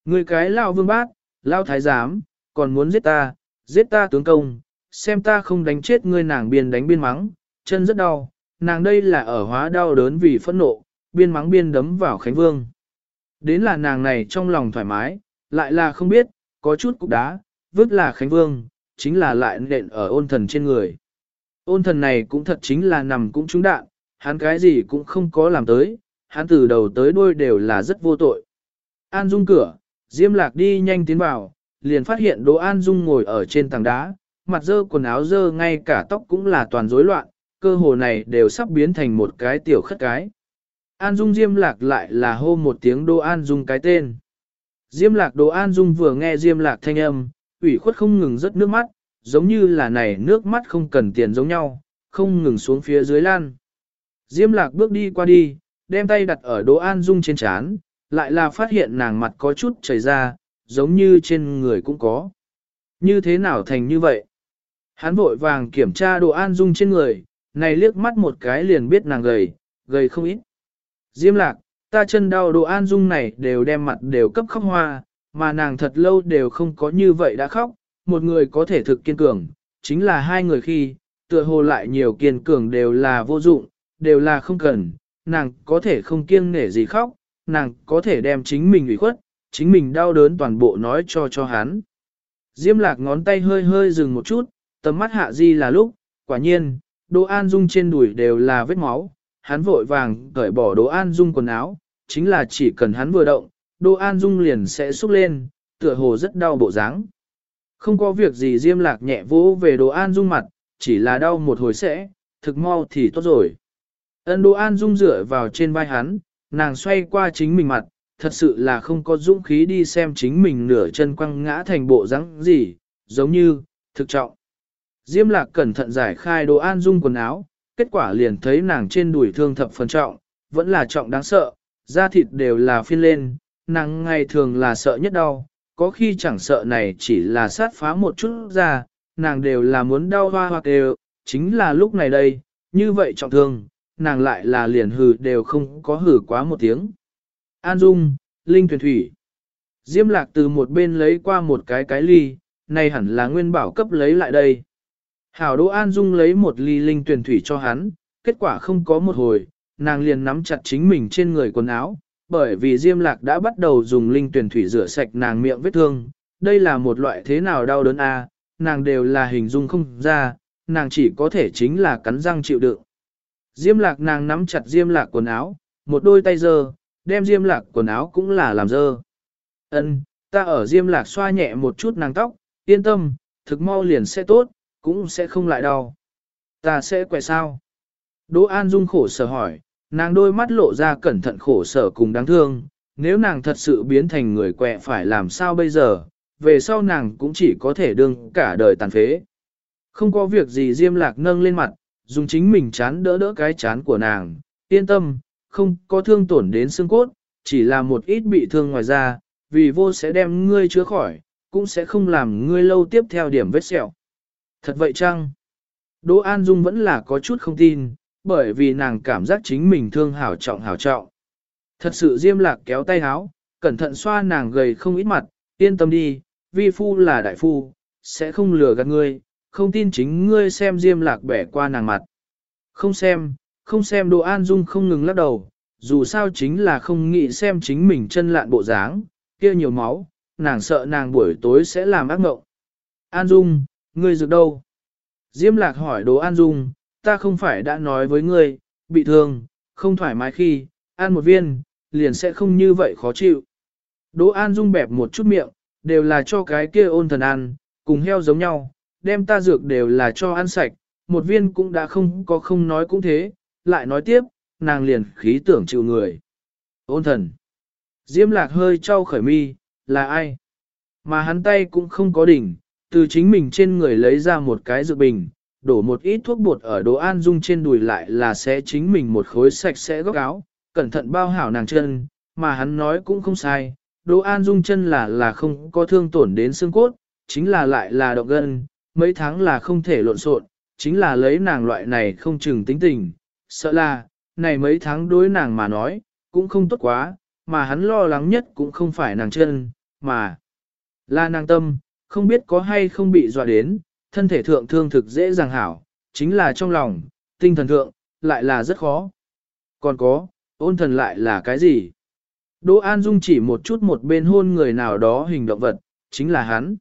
[SPEAKER 1] Người cái lao vương bát, lao thái giám, còn muốn giết ta, giết ta tướng công, xem ta không đánh chết ngươi nàng biên đánh biên mắng, chân rất đau, nàng đây là ở hóa đau đớn vì phẫn nộ, biên mắng biên đấm vào Khánh Vương. Đến là nàng này trong lòng thoải mái, lại là không biết, có chút cục đá, vứt là Khánh Vương, chính là lại nện ở ôn thần trên người. Ôn thần này cũng thật chính là nằm cũng trúng đạn, hắn cái gì cũng không có làm tới, hắn từ đầu tới đuôi đều là rất vô tội. An Dung cửa, Diêm Lạc đi nhanh tiến vào, liền phát hiện Đỗ An Dung ngồi ở trên tảng đá, mặt dơ quần áo dơ ngay cả tóc cũng là toàn rối loạn, cơ hồ này đều sắp biến thành một cái tiểu khất cái. An Dung Diêm Lạc lại là hô một tiếng Đô An Dung cái tên. Diêm Lạc Đô An Dung vừa nghe Diêm Lạc thanh âm, ủy khuất không ngừng rớt nước mắt, giống như là này nước mắt không cần tiền giống nhau, không ngừng xuống phía dưới lan. Diêm Lạc bước đi qua đi, đem tay đặt ở Đô An Dung trên chán, lại là phát hiện nàng mặt có chút chảy ra, giống như trên người cũng có. Như thế nào thành như vậy? Hắn vội vàng kiểm tra Đô An Dung trên người, này liếc mắt một cái liền biết nàng gầy, gầy không ít. Diêm lạc, ta chân đau đồ An Dung này đều đem mặt đều cấp khóc hoa, mà nàng thật lâu đều không có như vậy đã khóc, một người có thể thực kiên cường, chính là hai người khi, tựa hồ lại nhiều kiên cường đều là vô dụng, đều là không cần, nàng có thể không kiêng nể gì khóc, nàng có thể đem chính mình ủy khuất, chính mình đau đớn toàn bộ nói cho cho hắn. Diêm lạc ngón tay hơi hơi dừng một chút, tầm mắt hạ di là lúc, quả nhiên, Đỗ An Dung trên đùi đều là vết máu, hắn vội vàng cởi bỏ Đỗ An Dung quần áo, chính là chỉ cần hắn vừa động, Đỗ An Dung liền sẽ xúc lên, tựa hồ rất đau bộ dáng. Không có việc gì Diêm lạc nhẹ vỗ về Đỗ An Dung mặt, chỉ là đau một hồi sẽ, thực mau thì tốt rồi. Ân Đỗ An Dung dựa vào trên vai hắn, nàng xoay qua chính mình mặt, thật sự là không có dũng khí đi xem chính mình nửa chân quăng ngã thành bộ dáng gì, giống như, thực trọng. Diêm lạc cẩn thận giải khai Đỗ An Dung quần áo, kết quả liền thấy nàng trên đùi thương thập phần trọng, vẫn là trọng đáng sợ, da thịt đều là phiên lên, nàng ngày thường là sợ nhất đau, có khi chẳng sợ này chỉ là sát phá một chút ra, nàng đều là muốn đau hoa hoặc đều, chính là lúc này đây, như vậy trọng thương, nàng lại là liền hừ đều không có hừ quá một tiếng. An Dung, Linh Thuyền Thủy. Diêm lạc từ một bên lấy qua một cái cái ly, này hẳn là nguyên bảo cấp lấy lại đây. Hảo Đỗ An Dung lấy một ly Linh tuyển Thủy cho hắn, kết quả không có một hồi, nàng liền nắm chặt chính mình trên người quần áo, bởi vì Diêm Lạc đã bắt đầu dùng Linh tuyển Thủy rửa sạch nàng miệng vết thương. Đây là một loại thế nào đau đớn a, à, nàng đều là hình dung không ra, nàng chỉ có thể chính là cắn răng chịu đựng. Diêm lạc nàng nắm chặt diêm lạc quần áo, một đôi tay dơ, đem diêm lạc quần áo cũng là làm dơ. Ân, ta ở diêm lạc xoa nhẹ một chút nàng tóc, yên tâm, thực mau liền sẽ tốt, cũng sẽ không lại đau. Ta sẽ quẹ sao? Đỗ An Dung khổ sở hỏi, nàng đôi mắt lộ ra cẩn thận khổ sở cùng đáng thương, nếu nàng thật sự biến thành người quẹ phải làm sao bây giờ, về sau nàng cũng chỉ có thể đương cả đời tàn phế. Không có việc gì Diêm Lạc nâng lên mặt, dùng chính mình chán đỡ đỡ cái chán của nàng, yên tâm, không có thương tổn đến xương cốt, chỉ là một ít bị thương ngoài da, vì vô sẽ đem ngươi chữa khỏi, cũng sẽ không làm ngươi lâu tiếp theo điểm vết sẹo. Thật vậy chăng? Đỗ An Dung vẫn là có chút không tin, bởi vì nàng cảm giác chính mình thương hảo trọng hảo trọng. Thật sự diêm lạc kéo tay háo, cẩn thận xoa nàng gầy không ít mặt, yên tâm đi, vi phu là đại phu, sẽ không lừa gạt ngươi, không tin chính ngươi xem diêm lạc bẻ qua nàng mặt. Không xem, không xem Đỗ an dung không ngừng lắc đầu, dù sao chính là không nghĩ xem chính mình chân lạn bộ dáng, kia nhiều máu, nàng sợ nàng buổi tối sẽ làm ác mộng. An dung, ngươi dược đâu? Diêm lạc hỏi đồ an dung, ta không phải đã nói với ngươi, bị thương, không thoải mái khi, ăn một viên, liền sẽ không như vậy khó chịu. Đỗ An Dung bẹp một chút miệng, đều là cho cái kia ôn thần ăn, cùng heo giống nhau, đem ta dược đều là cho ăn sạch, một viên cũng đã không có không nói cũng thế, lại nói tiếp, nàng liền khí tưởng chịu người. Ôn thần. Diêm lạc hơi trao khởi mi, là ai? Mà hắn tay cũng không có đỉnh, từ chính mình trên người lấy ra một cái dự bình, đổ một ít thuốc bột ở đồ an dung trên đùi lại là sẽ chính mình một khối sạch sẽ góc áo, cẩn thận bao hảo nàng chân, mà hắn nói cũng không sai, đồ an dung chân là là không có thương tổn đến xương cốt, chính là lại là động gân, mấy tháng là không thể lộn xộn, chính là lấy nàng loại này không chừng tính tình, sợ là, này mấy tháng đối nàng mà nói, cũng không tốt quá, mà hắn lo lắng nhất cũng không phải nàng chân, mà là nàng tâm, không biết có hay không bị dọa đến, thân thể thượng thương thực dễ dàng hảo, chính là trong lòng, tinh thần thượng, lại là rất khó. Còn có, ôn thần lại là cái gì? Đỗ An Dung chỉ một chút một bên hôn người nào đó hình động vật, chính là hắn.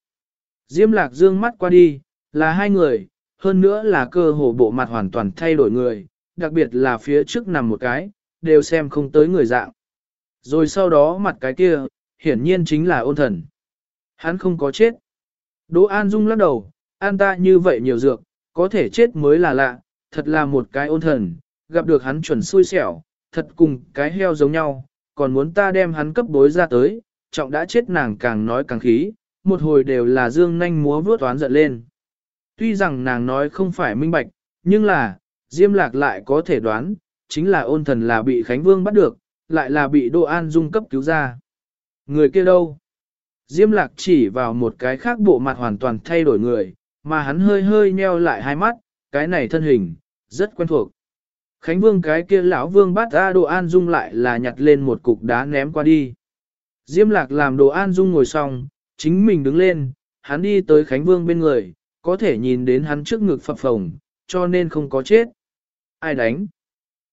[SPEAKER 1] Diêm lạc dương mắt qua đi, là hai người, hơn nữa là cơ hồ bộ mặt hoàn toàn thay đổi người, đặc biệt là phía trước nằm một cái, đều xem không tới người dạng. Rồi sau đó mặt cái kia, hiển nhiên chính là ôn thần. Hắn không có chết. Đỗ An Dung lắc đầu, an ta như vậy nhiều dược, có thể chết mới là lạ, thật là một cái ôn thần, gặp được hắn chuẩn xui xẻo, thật cùng cái heo giống nhau, còn muốn ta đem hắn cấp bối ra tới, trọng đã chết nàng càng nói càng khí, một hồi đều là dương nanh múa vướt toán giận lên. Tuy rằng nàng nói không phải minh bạch, nhưng là, Diêm Lạc lại có thể đoán, chính là ôn thần là bị Khánh Vương bắt được, lại là bị Đỗ An Dung cấp cứu ra. Người kia đâu? Diêm Lạc chỉ vào một cái khác bộ mặt hoàn toàn thay đổi người, mà hắn hơi hơi nheo lại hai mắt, cái này thân hình, rất quen thuộc. Khánh Vương cái kia lão Vương bắt ra đồ An Dung lại là nhặt lên một cục đá ném qua đi. Diêm Lạc làm đồ An Dung ngồi xong, chính mình đứng lên, hắn đi tới Khánh Vương bên người, có thể nhìn đến hắn trước ngực phập phồng, cho nên không có chết. Ai đánh?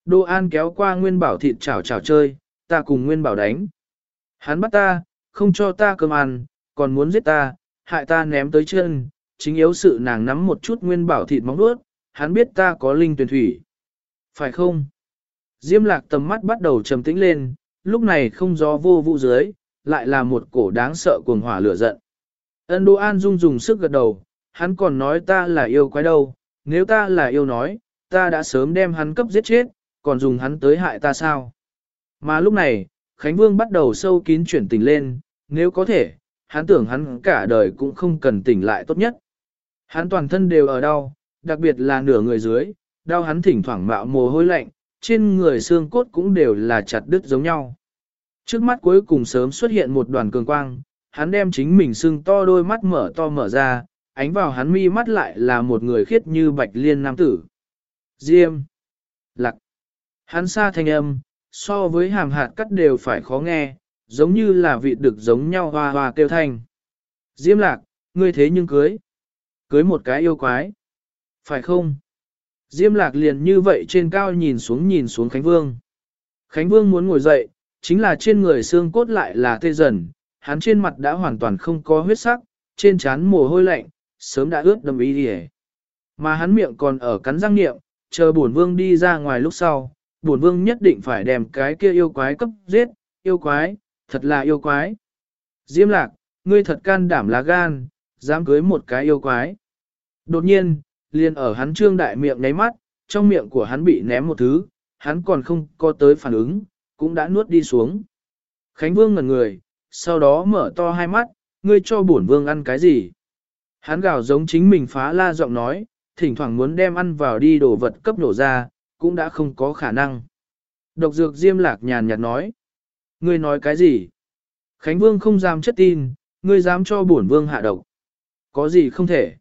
[SPEAKER 1] Đồ An kéo qua Nguyên Bảo thịt chảo chảo chơi, ta cùng Nguyên Bảo đánh. Hắn bắt ta, không cho ta cơm ăn, còn muốn giết ta, hại ta ném tới chân, chính yếu sự nàng nắm một chút Nguyên Bảo thịt móng nuốt, hắn biết ta có linh tuyển thủy. Phải không? Diêm lạc tầm mắt bắt đầu trầm tĩnh lên, lúc này không gió vô vụ dưới, lại là một cổ đáng sợ cuồng hỏa lửa giận. Ân Đô An Dung dùng sức gật đầu, hắn còn nói ta là yêu quái đâu, nếu ta là yêu nói, ta đã sớm đem hắn cấp giết chết, còn dùng hắn tới hại ta sao? Mà lúc này, Khánh Vương bắt đầu sâu kín chuyển tình lên, nếu có thể, hắn tưởng hắn cả đời cũng không cần tỉnh lại tốt nhất. Hắn toàn thân đều ở đau, đặc biệt là nửa người dưới, đau hắn thỉnh thoảng mạo mồ hôi lạnh, trên người xương cốt cũng đều là chặt đứt giống nhau. Trước mắt cuối cùng sớm xuất hiện một đoàn cường quang, hắn đem chính mình xương to đôi mắt mở to mở ra, ánh vào hắn mi mắt lại là một người khiết như bạch liên nam tử. Diêm. Lạc. Hắn xa thanh âm, so với hàm hạt cắt đều phải khó nghe, giống như là vị được giống nhau hoa hoa kêu thanh. Diêm lạc, ngươi thế nhưng cưới. Cưới một cái yêu quái. Phải không? Diêm lạc liền như vậy trên cao nhìn xuống nhìn xuống Khánh Vương. Khánh Vương muốn ngồi dậy, chính là trên người xương cốt lại là tê dần, hắn trên mặt đã hoàn toàn không có huyết sắc, trên trán mồ hôi lạnh, sớm đã ướt đầm ý đi Mà hắn miệng còn ở cắn răng niệm, chờ bổn vương đi ra ngoài lúc sau, bổn vương nhất định phải đem cái kia yêu quái cấp giết, yêu quái, thật là yêu quái. Diêm lạc, ngươi thật can đảm lá gan, dám cưới một cái yêu quái. Đột nhiên, liền ở hắn trương đại miệng nháy mắt, trong miệng của hắn bị ném một thứ, hắn còn không có tới phản ứng, cũng đã nuốt đi xuống. Khánh Vương ngẩn người, sau đó mở to hai mắt, ngươi cho bổn vương ăn cái gì? Hắn gào giống chính mình phá la giọng nói, thỉnh thoảng muốn đem ăn vào đi đồ vật cấp nổ ra, cũng đã không có khả năng. Độc dược diêm lạc nhàn nhạt nói. Ngươi nói cái gì? Khánh Vương không dám chất tin, ngươi dám cho bổn vương hạ độc. Có gì không thể?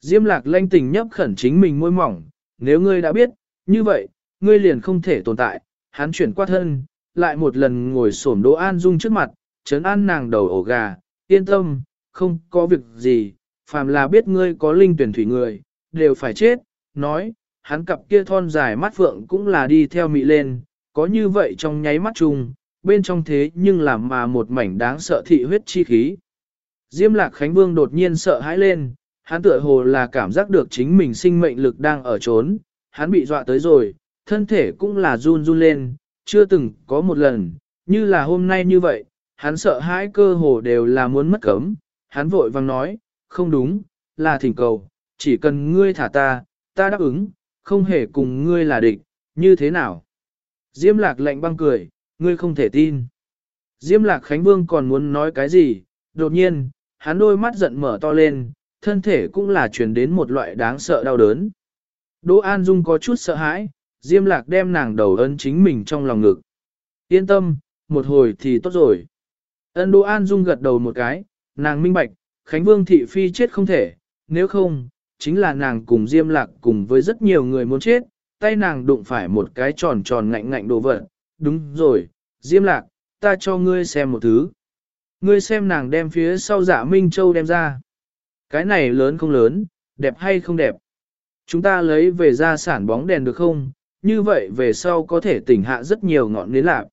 [SPEAKER 1] Diêm lạc lanh tình nhấp khẩn chính mình môi mỏng, nếu ngươi đã biết, như vậy, ngươi liền không thể tồn tại. Hắn chuyển qua thân, lại một lần ngồi xổm Đỗ An Dung trước mặt, chấn an nàng đầu ổ gà, yên tâm, không có việc gì, phàm là biết ngươi có linh tuyển thủy người, đều phải chết, nói, hắn cặp kia thon dài mắt phượng cũng là đi theo mị lên, có như vậy trong nháy mắt chung, bên trong thế nhưng làm mà một mảnh đáng sợ thị huyết chi khí. Diêm lạc Khánh Vương đột nhiên sợ hãi lên, hắn tựa hồ là cảm giác được chính mình sinh mệnh lực đang ở trốn, hắn bị dọa tới rồi, thân thể cũng là run run lên, chưa từng có một lần, như là hôm nay như vậy, hắn sợ hãi cơ hồ đều là muốn mất cấm, hắn vội vang nói, không đúng, là thỉnh cầu, chỉ cần ngươi thả ta, ta đáp ứng, không hề cùng ngươi là địch, như thế nào? Diêm lạc lạnh băng cười, ngươi không thể tin. Diêm lạc Khánh Vương còn muốn nói cái gì, đột nhiên, hắn đôi mắt giận mở to lên, thân thể cũng là truyền đến một loại đáng sợ đau đớn. Đỗ An Dung có chút sợ hãi, Diêm lạc đem nàng đầu ấn chính mình trong lòng ngực. Yên tâm, một hồi thì tốt rồi. Ân Đỗ An Dung gật đầu một cái, nàng minh bạch, Khánh Vương thị phi chết không thể, nếu không, chính là nàng cùng Diêm Lạc cùng với rất nhiều người muốn chết, tay nàng đụng phải một cái tròn tròn ngạnh ngạnh đồ vật. Đúng rồi, Diêm Lạc, ta cho ngươi xem một thứ. Ngươi xem nàng đem phía sau dạ Minh Châu đem ra. Cái này lớn không lớn, đẹp hay không đẹp. Chúng ta lấy về ra sản bóng đèn được không? như vậy về sau có thể tỉnh hạ rất nhiều ngọn nến lạc.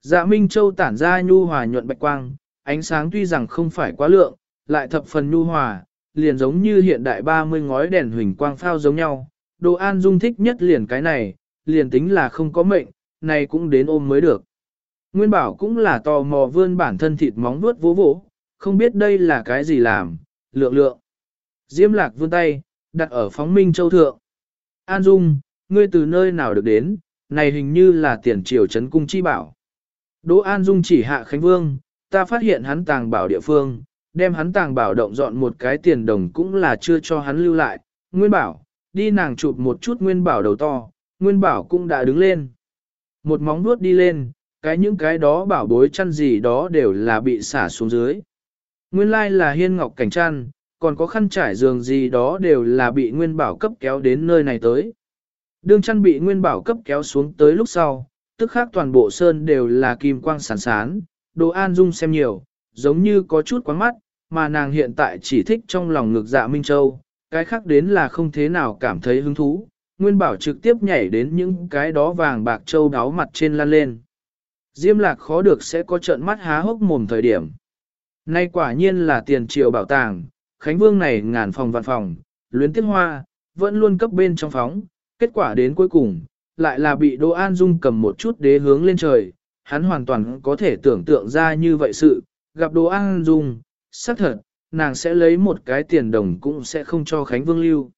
[SPEAKER 1] Dạ Minh Châu tản ra nhu hòa nhuận bạch quang, ánh sáng tuy rằng không phải quá lượng, lại thập phần nhu hòa, liền giống như hiện đại 30 ngói đèn huỳnh quang phao giống nhau. Đồ An Dung thích nhất liền cái này, liền tính là không có mệnh, này cũng đến ôm mới được. Nguyên Bảo cũng là tò mò vươn bản thân thịt móng vuốt vỗ vỗ, không biết đây là cái gì làm, lượng lượng. Diêm lạc vươn tay, đặt ở phóng minh châu thượng. An Dung, ngươi từ nơi nào được đến, này hình như là tiền triều trấn cung chi bảo. Đỗ An Dung chỉ hạ Khánh Vương, ta phát hiện hắn tàng bảo địa phương, đem hắn tàng bảo động dọn một cái tiền đồng cũng là chưa cho hắn lưu lại. Nguyên bảo, đi nàng chụp một chút nguyên bảo đầu to, nguyên bảo cũng đã đứng lên. Một móng vuốt đi lên, cái những cái đó bảo bối chăn gì đó đều là bị xả xuống dưới. Nguyên lai là hiên ngọc cảnh chăn, còn có khăn trải giường gì đó đều là bị nguyên bảo cấp kéo đến nơi này tới. Đương chăn bị nguyên bảo cấp kéo xuống tới lúc sau, tức khác toàn bộ sơn đều là kim quang sán sán, đồ an dung xem nhiều, giống như có chút quán mắt, mà nàng hiện tại chỉ thích trong lòng ngực dạ Minh Châu, cái khác đến là không thế nào cảm thấy hứng thú, nguyên bảo trực tiếp nhảy đến những cái đó vàng bạc châu đáo mặt trên lan lên. Diêm lạc khó được sẽ có trận mắt há hốc mồm thời điểm. Nay quả nhiên là tiền triều bảo tàng, Khánh Vương này ngàn phòng vạn phòng, luyến tiết hoa, vẫn luôn cấp bên trong phóng, kết quả đến cuối cùng, lại là bị Đỗ An Dung cầm một chút đế hướng lên trời, hắn hoàn toàn có thể tưởng tượng ra như vậy sự, gặp Đỗ An Dung, xác thật, nàng sẽ lấy một cái tiền đồng cũng sẽ không cho Khánh Vương lưu.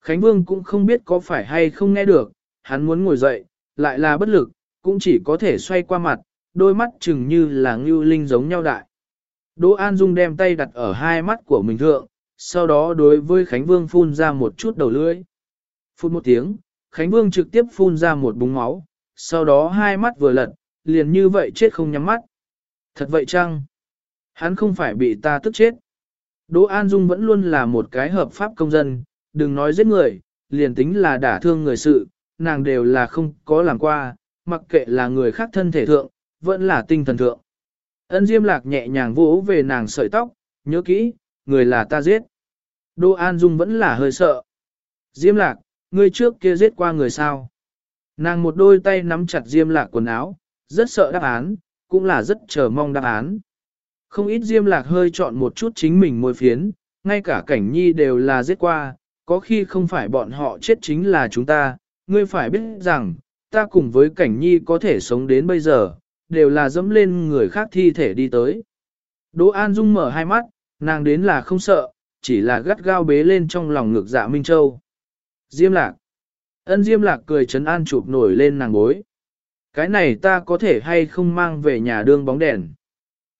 [SPEAKER 1] Khánh Vương cũng không biết có phải hay không nghe được, hắn muốn ngồi dậy, lại là bất lực, cũng chỉ có thể xoay qua mặt, đôi mắt chừng như là ngưu linh giống nhau đại. Đỗ An Dung đem tay đặt ở hai mắt của mình thượng, sau đó đối với Khánh Vương phun ra một chút đầu lưỡi. Phun một tiếng, Khánh Vương trực tiếp phun ra một búng máu, sau đó hai mắt vừa lật, liền như vậy chết không nhắm mắt. Thật vậy chăng? Hắn không phải bị ta tức chết. Đỗ An Dung vẫn luôn là một cái hợp pháp công dân, đừng nói giết người, liền tính là đả thương người sự, nàng đều là không có làm qua, mặc kệ là người khác thân thể thượng, vẫn là tinh thần thượng. Ân Diêm Lạc nhẹ nhàng vỗ về nàng sợi tóc, nhớ kỹ, người là ta giết. Đỗ An Dung vẫn là hơi sợ. Diêm Lạc, ngươi trước kia giết qua người sao? Nàng một đôi tay nắm chặt Diêm Lạc quần áo, rất sợ đáp án, cũng là rất chờ mong đáp án. Không ít Diêm Lạc hơi chọn một chút chính mình môi phiến, ngay cả cảnh nhi đều là giết qua, có khi không phải bọn họ chết chính là chúng ta, ngươi phải biết rằng, ta cùng với cảnh nhi có thể sống đến bây giờ, đều là dẫm lên người khác thi thể đi tới. Đỗ An Dung mở hai mắt, nàng đến là không sợ, chỉ là gắt gao bế lên trong lòng ngực dạ Minh Châu. Diêm lạc. Ân Diêm lạc cười chấn an chụp nổi lên nàng bối. Cái này ta có thể hay không mang về nhà đương bóng đèn.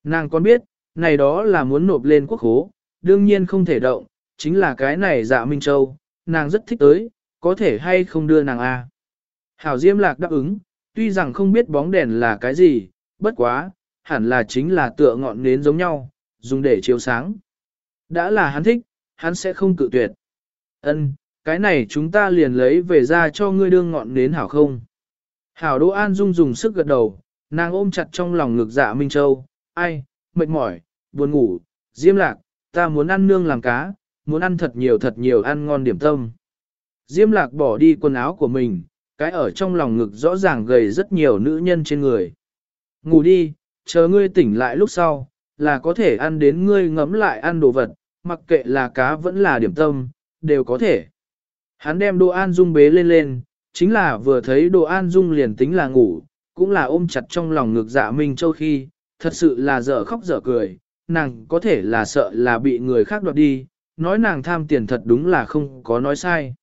[SPEAKER 1] Nàng còn biết, này đó là muốn nộp lên quốc hố, đương nhiên không thể động, chính là cái này dạ Minh Châu, nàng rất thích tới, có thể hay không đưa nàng a. Hảo Diêm Lạc đáp ứng, tuy rằng không biết bóng đèn là cái gì, bất quá, hẳn là chính là tựa ngọn nến giống nhau, dùng để chiếu sáng. Đã là hắn thích, hắn sẽ không cự tuyệt. Ân, cái này chúng ta liền lấy về ra cho ngươi đương ngọn nến hảo không? Hảo Đỗ An Dung dùng sức gật đầu, nàng ôm chặt trong lòng ngực dạ Minh Châu, ai, mệt mỏi, buồn ngủ, Diêm Lạc, ta muốn ăn nương làm cá, muốn ăn thật nhiều thật nhiều ăn ngon điểm tâm. Diêm Lạc bỏ đi quần áo của mình, cái ở trong lòng ngực rõ ràng gầy rất nhiều nữ nhân trên người. Ngủ đi, chờ ngươi tỉnh lại lúc sau, là có thể ăn đến ngươi ngấm lại ăn đồ vật, mặc kệ là cá vẫn là điểm tâm, đều có thể. Hắn đem đồ an dung bế lên lên, chính là vừa thấy đồ an dung liền tính là ngủ, cũng là ôm chặt trong lòng ngực dạ Minh Châu khi, thật sự là dở khóc dở cười, nàng có thể là sợ là bị người khác đoạt đi, nói nàng tham tiền thật đúng là không có nói sai.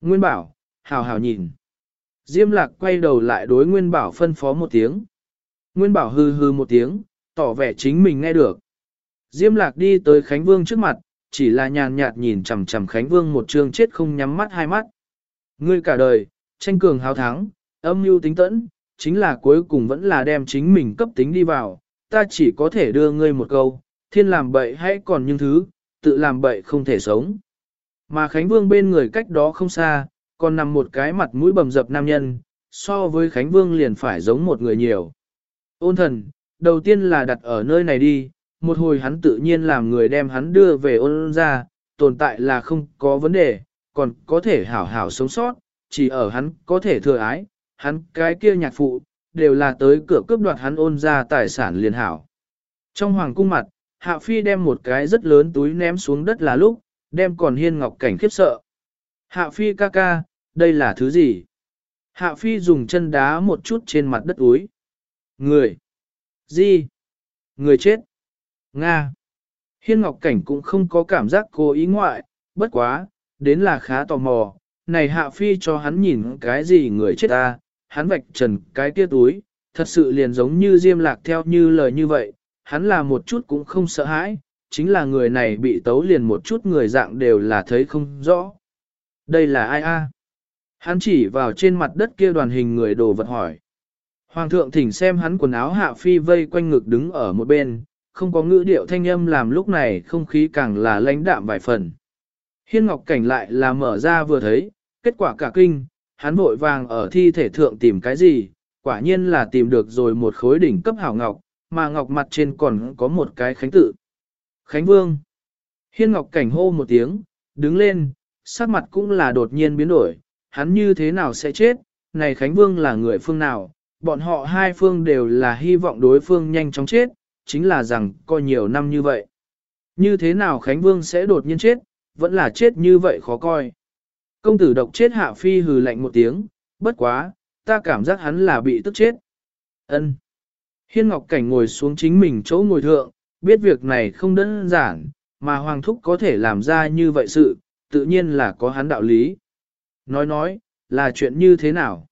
[SPEAKER 1] Nguyên bảo, hào hào nhìn. Diêm lạc quay đầu lại đối Nguyên bảo phân phó một tiếng. Nguyên bảo hư hư một tiếng, tỏ vẻ chính mình nghe được. Diêm lạc đi tới Khánh Vương trước mặt, chỉ là nhàn nhạt nhìn chằm chằm Khánh Vương một trương chết không nhắm mắt hai mắt. Ngươi cả đời, tranh cường hào thắng, âm mưu tính tẫn, chính là cuối cùng vẫn là đem chính mình cấp tính đi vào, ta chỉ có thể đưa ngươi một câu, thiên làm bậy hãy còn những thứ, tự làm bậy không thể sống. Mà Khánh Vương bên người cách đó không xa, còn nằm một cái mặt mũi bầm dập nam nhân, so với Khánh Vương liền phải giống một người nhiều. Ôn thần, đầu tiên là đặt ở nơi này đi, một hồi hắn tự nhiên làm người đem hắn đưa về ôn ra, tồn tại là không có vấn đề, còn có thể hảo hảo sống sót, chỉ ở hắn có thể thừa ái, hắn cái kia nhạc phụ, đều là tới cửa cướp đoạt hắn ôn ra tài sản liền hảo. Trong hoàng cung mặt, Hạ Phi đem một cái rất lớn túi ném xuống đất là lúc, đem còn hiên ngọc cảnh khiếp sợ. Hạ Phi ca ca, đây là thứ gì? Hạ Phi dùng chân đá một chút trên mặt đất úi. Người. Gì? Người chết. Nga. Hiên Ngọc Cảnh cũng không có cảm giác cố ý ngoại, bất quá, đến là khá tò mò. Này Hạ Phi cho hắn nhìn cái gì người chết ta, hắn vạch trần cái kia túi, thật sự liền giống như diêm lạc theo như lời như vậy, hắn là một chút cũng không sợ hãi, chính là người này bị tấu liền một chút người dạng đều là thấy không rõ. Đây là ai a? Hắn chỉ vào trên mặt đất kia đoàn hình người đồ vật hỏi. Hoàng thượng thỉnh xem hắn quần áo hạ phi vây quanh ngực đứng ở một bên, không có ngữ điệu thanh âm làm lúc này không khí càng là lãnh đạm vài phần. Hiên Ngọc Cảnh lại là mở ra vừa thấy, kết quả cả kinh, hắn vội vàng ở thi thể thượng tìm cái gì, quả nhiên là tìm được rồi một khối đỉnh cấp hảo ngọc, mà ngọc mặt trên còn có một cái khánh tự. Khánh Vương. Hiên Ngọc Cảnh hô một tiếng, đứng lên, sắc mặt cũng là đột nhiên biến đổi, hắn như thế nào sẽ chết, này Khánh Vương là người phương nào, bọn họ hai phương đều là hy vọng đối phương nhanh chóng chết, chính là rằng có nhiều năm như vậy. Như thế nào Khánh Vương sẽ đột nhiên chết, vẫn là chết như vậy khó coi. Công tử độc chết hạ phi hừ lạnh một tiếng, bất quá, ta cảm giác hắn là bị tức chết. Ân. Hiên Ngọc Cảnh ngồi xuống chính mình chỗ ngồi thượng, biết việc này không đơn giản, mà Hoàng Thúc có thể làm ra như vậy sự, tự nhiên là có hắn đạo lý. Nói nói, là chuyện như thế nào?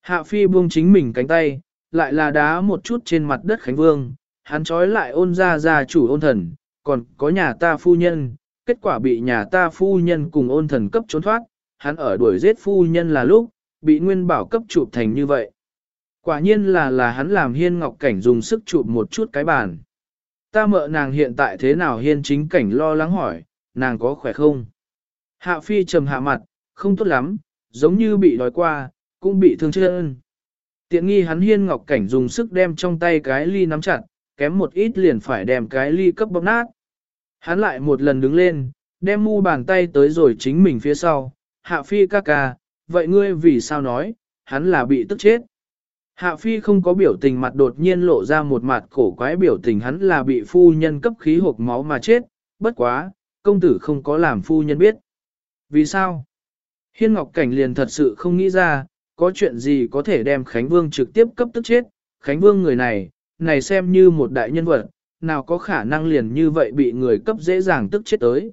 [SPEAKER 1] Hạ Phi buông chính mình cánh tay, lại là đá một chút trên mặt đất Khánh Vương, hắn trói lại ôn ra ra chủ ôn thần, còn có nhà ta phu nhân, kết quả bị nhà ta phu nhân cùng ôn thần cấp trốn thoát, hắn ở đuổi giết phu nhân là lúc, bị nguyên bảo cấp chụp thành như vậy. Quả nhiên là là hắn làm hiên ngọc cảnh dùng sức chụp một chút cái bàn. Ta mợ nàng hiện tại thế nào hiên chính cảnh lo lắng hỏi, nàng có khỏe không? Hạ phi trầm hạ mặt, không tốt lắm, giống như bị đói qua, cũng bị thương chân. Tiện nghi hắn hiên ngọc cảnh dùng sức đem trong tay cái ly nắm chặt, kém một ít liền phải đem cái ly cấp bóp nát. Hắn lại một lần đứng lên, đem mu bàn tay tới rồi chính mình phía sau, hạ phi ca ca, vậy ngươi vì sao nói, hắn là bị tức chết. Hạ phi không có biểu tình mặt đột nhiên lộ ra một mặt cổ quái biểu tình hắn là bị phu nhân cấp khí hộp máu mà chết, bất quá, công tử không có làm phu nhân biết. Vì sao? Hiên Ngọc Cảnh liền thật sự không nghĩ ra, có chuyện gì có thể đem Khánh Vương trực tiếp cấp tức chết. Khánh Vương người này, này xem như một đại nhân vật, nào có khả năng liền như vậy bị người cấp dễ dàng tức chết tới.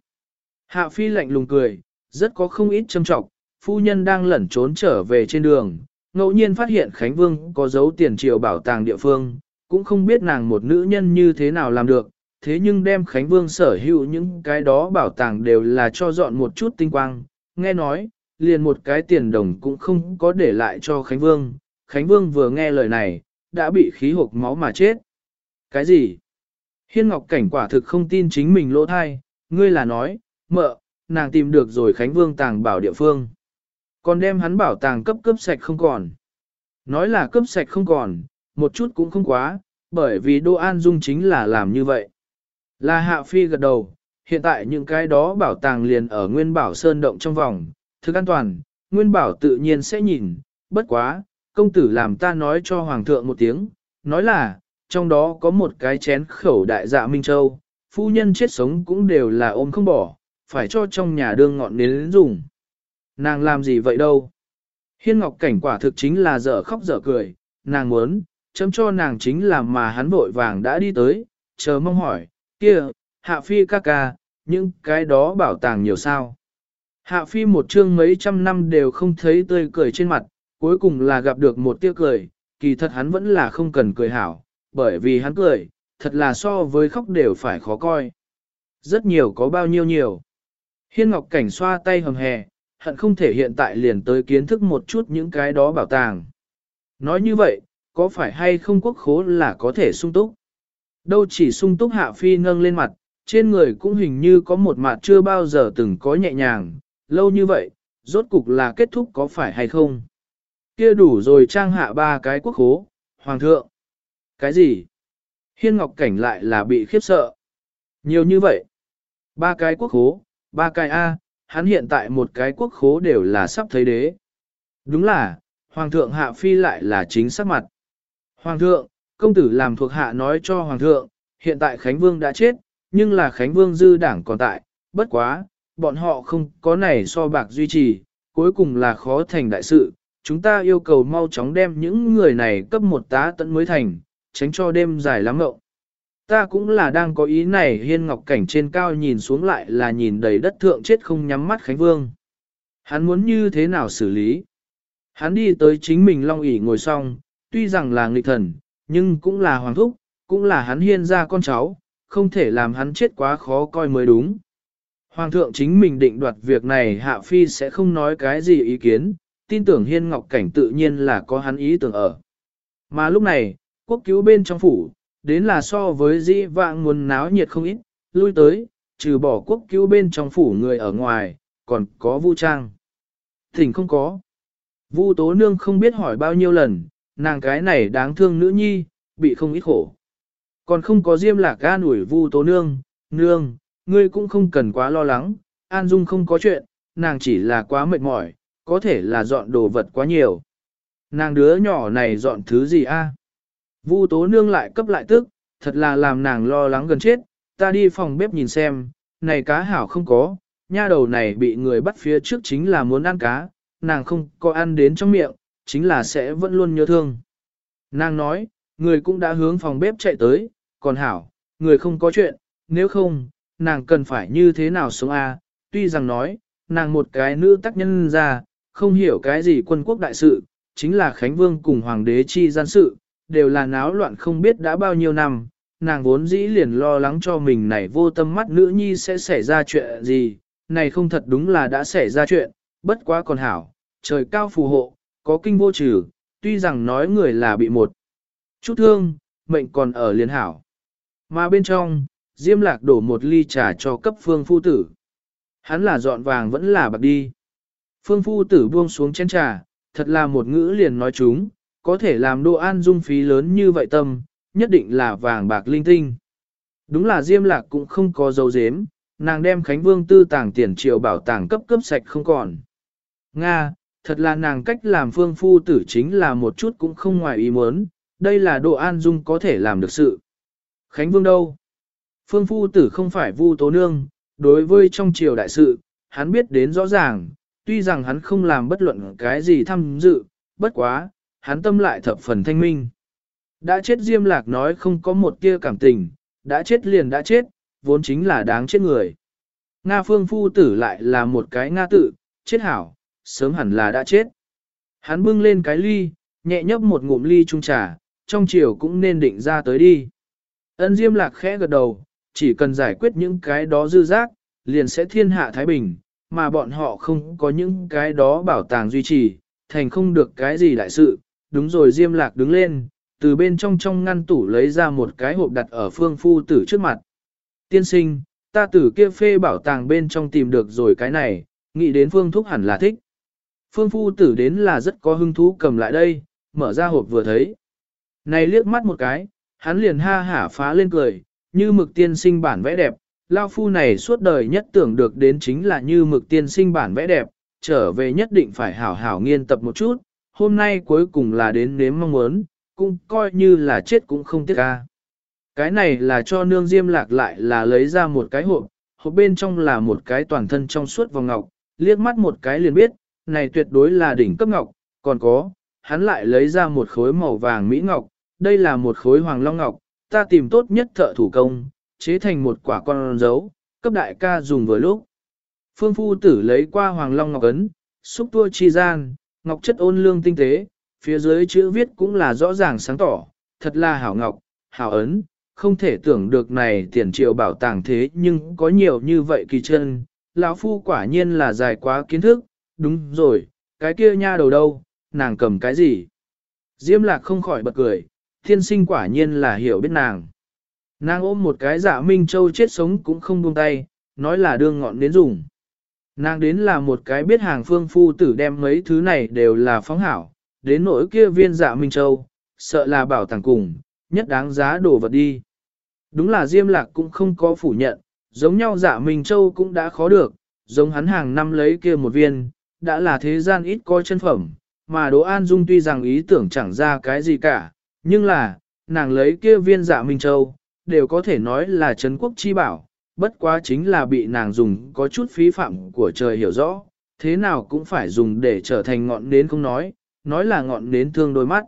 [SPEAKER 1] Hạ Phi lạnh lùng cười, rất có không ít châm trọng, phu nhân đang lẩn trốn trở về trên đường, ngẫu nhiên phát hiện Khánh Vương có dấu tiền triều bảo tàng địa phương, cũng không biết nàng một nữ nhân như thế nào làm được, thế nhưng đem Khánh Vương sở hữu những cái đó bảo tàng đều là cho dọn một chút tinh quang, nghe nói, liền một cái tiền đồng cũng không có để lại cho Khánh Vương. Khánh Vương vừa nghe lời này, đã bị khí hộp máu mà chết. Cái gì? Hiên Ngọc Cảnh quả thực không tin chính mình lỗ thai, ngươi là nói, mợ, nàng tìm được rồi Khánh Vương tàng bảo địa phương. Còn đem hắn bảo tàng cấp cấp sạch không còn. Nói là cấp sạch không còn, một chút cũng không quá, bởi vì Đô An Dung chính là làm như vậy. Là Hạ Phi gật đầu, hiện tại những cái đó bảo tàng liền ở Nguyên Bảo Sơn Động trong vòng, Thực an toàn, Nguyên Bảo tự nhiên sẽ nhìn, bất quá, công tử làm ta nói cho Hoàng thượng một tiếng, nói là, trong đó có một cái chén khẩu đại dạ Minh Châu, phu nhân chết sống cũng đều là ôm không bỏ, phải cho trong nhà đương ngọn nến dùng. Nàng làm gì vậy đâu? Hiên Ngọc Cảnh quả thực chính là dở khóc dở cười, nàng muốn, chấm cho nàng chính là mà hắn vội vàng đã đi tới, chờ mong hỏi, kia, hạ phi ca ca, những cái đó bảo tàng nhiều sao? Hạ phi một chương mấy trăm năm đều không thấy tươi cười trên mặt, cuối cùng là gặp được một tia cười, kỳ thật hắn vẫn là không cần cười hảo, bởi vì hắn cười, thật là so với khóc đều phải khó coi. Rất nhiều có bao nhiêu nhiều. Hiên Ngọc Cảnh xoa tay hầm hè, hận không thể hiện tại liền tới kiến thức một chút những cái đó bảo tàng. Nói như vậy, có phải hay không quốc khố là có thể sung túc? Đâu chỉ sung túc hạ phi nâng lên mặt, trên người cũng hình như có một mặt chưa bao giờ từng có nhẹ nhàng, lâu như vậy, rốt cục là kết thúc có phải hay không? Kia đủ rồi trang hạ ba cái quốc khố, hoàng thượng. Cái gì? Hiên Ngọc Cảnh lại là bị khiếp sợ. Nhiều như vậy. Ba cái quốc khố, ba cái A, hắn hiện tại một cái quốc khố đều là sắp thấy đế. Đúng là, Hoàng thượng hạ phi lại là chính sắc mặt. Hoàng thượng, công tử làm thuộc hạ nói cho Hoàng thượng, hiện tại Khánh Vương đã chết, nhưng là Khánh Vương dư đảng còn tại, bất quá, bọn họ không có này so bạc duy trì, cuối cùng là khó thành đại sự, chúng ta yêu cầu mau chóng đem những người này cấp một tá tận mới thành, tránh cho đêm dài lắm ngậu. Ta cũng là đang có ý này hiên ngọc cảnh trên cao nhìn xuống lại là nhìn đầy đất thượng chết không nhắm mắt Khánh Vương. Hắn muốn như thế nào xử lý? Hắn đi tới chính mình long ỷ ngồi xong, tuy rằng là nghịch thần, nhưng cũng là hoàng thúc, cũng là hắn hiên ra con cháu, không thể làm hắn chết quá khó coi mới đúng. Hoàng thượng chính mình định đoạt việc này Hạ Phi sẽ không nói cái gì ý kiến, tin tưởng Hiên Ngọc Cảnh tự nhiên là có hắn ý tưởng ở. Mà lúc này, quốc cứu bên trong phủ, đến là so với dĩ vãng muốn náo nhiệt không ít, lui tới, trừ bỏ quốc cứu bên trong phủ người ở ngoài, còn có vu trang. Thỉnh không có. Vu tố nương không biết hỏi bao nhiêu lần, nàng cái này đáng thương nữ nhi, bị không ít khổ. Còn không có diêm lạc Ga ủi vu tố nương, nương, ngươi cũng không cần quá lo lắng, An Dung không có chuyện, nàng chỉ là quá mệt mỏi, có thể là dọn đồ vật quá nhiều. Nàng đứa nhỏ này dọn thứ gì a? Vu tố nương lại cấp lại tức, thật là làm nàng lo lắng gần chết, ta đi phòng bếp nhìn xem, này cá hảo không có, nha đầu này bị người bắt phía trước chính là muốn ăn cá, nàng không có ăn đến trong miệng, chính là sẽ vẫn luôn nhớ thương. Nàng nói, người cũng đã hướng phòng bếp chạy tới, còn hảo, người không có chuyện, nếu không, nàng cần phải như thế nào sống a? tuy rằng nói, nàng một cái nữ tác nhân ra, không hiểu cái gì quân quốc đại sự, chính là Khánh Vương cùng Hoàng đế chi gian sự, đều là náo loạn không biết đã bao nhiêu năm, nàng vốn dĩ liền lo lắng cho mình này vô tâm mắt nữ nhi sẽ xảy ra chuyện gì, này không thật đúng là đã xảy ra chuyện, bất quá còn hảo, trời cao phù hộ, có kinh vô trừ, tuy rằng nói người là bị một chút thương, mệnh còn ở liền hảo. Mà bên trong, Diêm lạc đổ một ly trà cho cấp phương phu tử. Hắn là dọn vàng vẫn là bạc đi. Phương phu tử buông xuống chén trà, thật là một ngữ liền nói chúng, có thể làm đồ an dung phí lớn như vậy tâm, nhất định là vàng bạc linh tinh. Đúng là Diêm lạc cũng không có dấu dếm, nàng đem Khánh Vương tư tàng tiền triệu bảo tàng cấp cấp sạch không còn. Nga, thật là nàng cách làm phương phu tử chính là một chút cũng không ngoài ý muốn, đây là đồ an dung có thể làm được sự. Khánh Vương đâu? Phương Phu Tử không phải Vu Tố Nương, đối với trong triều đại sự, hắn biết đến rõ ràng, tuy rằng hắn không làm bất luận cái gì tham dự, bất quá, hắn tâm lại thập phần thanh minh. Đã chết Diêm Lạc nói không có một tia cảm tình, đã chết liền đã chết, vốn chính là đáng chết người. Nga Phương Phu Tử lại là một cái Nga tự, chết hảo, sớm hẳn là đã chết. Hắn bưng lên cái ly, nhẹ nhấp một ngụm ly trung trà, trong chiều cũng nên định ra tới đi. Ân Diêm Lạc khẽ gật đầu, chỉ cần giải quyết những cái đó dư giác, liền sẽ thiên hạ Thái Bình, mà bọn họ không có những cái đó bảo tàng duy trì, thành không được cái gì đại sự. Đúng rồi Diêm Lạc đứng lên, từ bên trong trong ngăn tủ lấy ra một cái hộp đặt ở phương phu tử trước mặt. Tiên sinh, ta tử kia phê bảo tàng bên trong tìm được rồi cái này, nghĩ đến phương thúc hẳn là thích. Phương phu tử đến là rất có hứng thú cầm lại đây, mở ra hộp vừa thấy. Này liếc mắt một cái, hắn liền ha hả phá lên cười, như mực tiên sinh bản vẽ đẹp, Lao Phu này suốt đời nhất tưởng được đến chính là như mực tiên sinh bản vẽ đẹp, trở về nhất định phải hảo hảo nghiên tập một chút, hôm nay cuối cùng là đến nếm mong muốn, cũng coi như là chết cũng không tiếc ca. Cái này là cho nương diêm lạc lại là lấy ra một cái hộp, hộp bên trong là một cái toàn thân trong suốt vòng ngọc, liếc mắt một cái liền biết, này tuyệt đối là đỉnh cấp ngọc, còn có, hắn lại lấy ra một khối màu vàng mỹ ngọc, đây là một khối hoàng long ngọc, ta tìm tốt nhất thợ thủ công, chế thành một quả con dấu, cấp đại ca dùng vừa lúc. Phương phu tử lấy qua hoàng long ngọc ấn, xúc tua chi gian, ngọc chất ôn lương tinh tế, phía dưới chữ viết cũng là rõ ràng sáng tỏ, thật là hảo ngọc, hảo ấn, không thể tưởng được này tiền triệu bảo tàng thế nhưng có nhiều như vậy kỳ chân, lão phu quả nhiên là dài quá kiến thức, đúng rồi, cái kia nha đầu đâu, nàng cầm cái gì? Diêm lạc không khỏi bật cười, thiên sinh quả nhiên là hiểu biết nàng. Nàng ôm một cái dạ Minh Châu chết sống cũng không buông tay, nói là đương ngọn đến dùng. Nàng đến là một cái biết hàng phương phu tử đem mấy thứ này đều là phóng hảo, đến nỗi kia viên dạ Minh Châu, sợ là bảo tàng cùng, nhất đáng giá đổ vật đi. Đúng là Diêm Lạc cũng không có phủ nhận, giống nhau dạ Minh Châu cũng đã khó được, giống hắn hàng năm lấy kia một viên, đã là thế gian ít coi chân phẩm, mà Đỗ An Dung tuy rằng ý tưởng chẳng ra cái gì cả, nhưng là, nàng lấy kia viên dạ Minh Châu, đều có thể nói là Trấn quốc chi bảo, bất quá chính là bị nàng dùng có chút phí phạm của trời hiểu rõ, thế nào cũng phải dùng để trở thành ngọn nến không nói, nói là ngọn nến thương đôi mắt.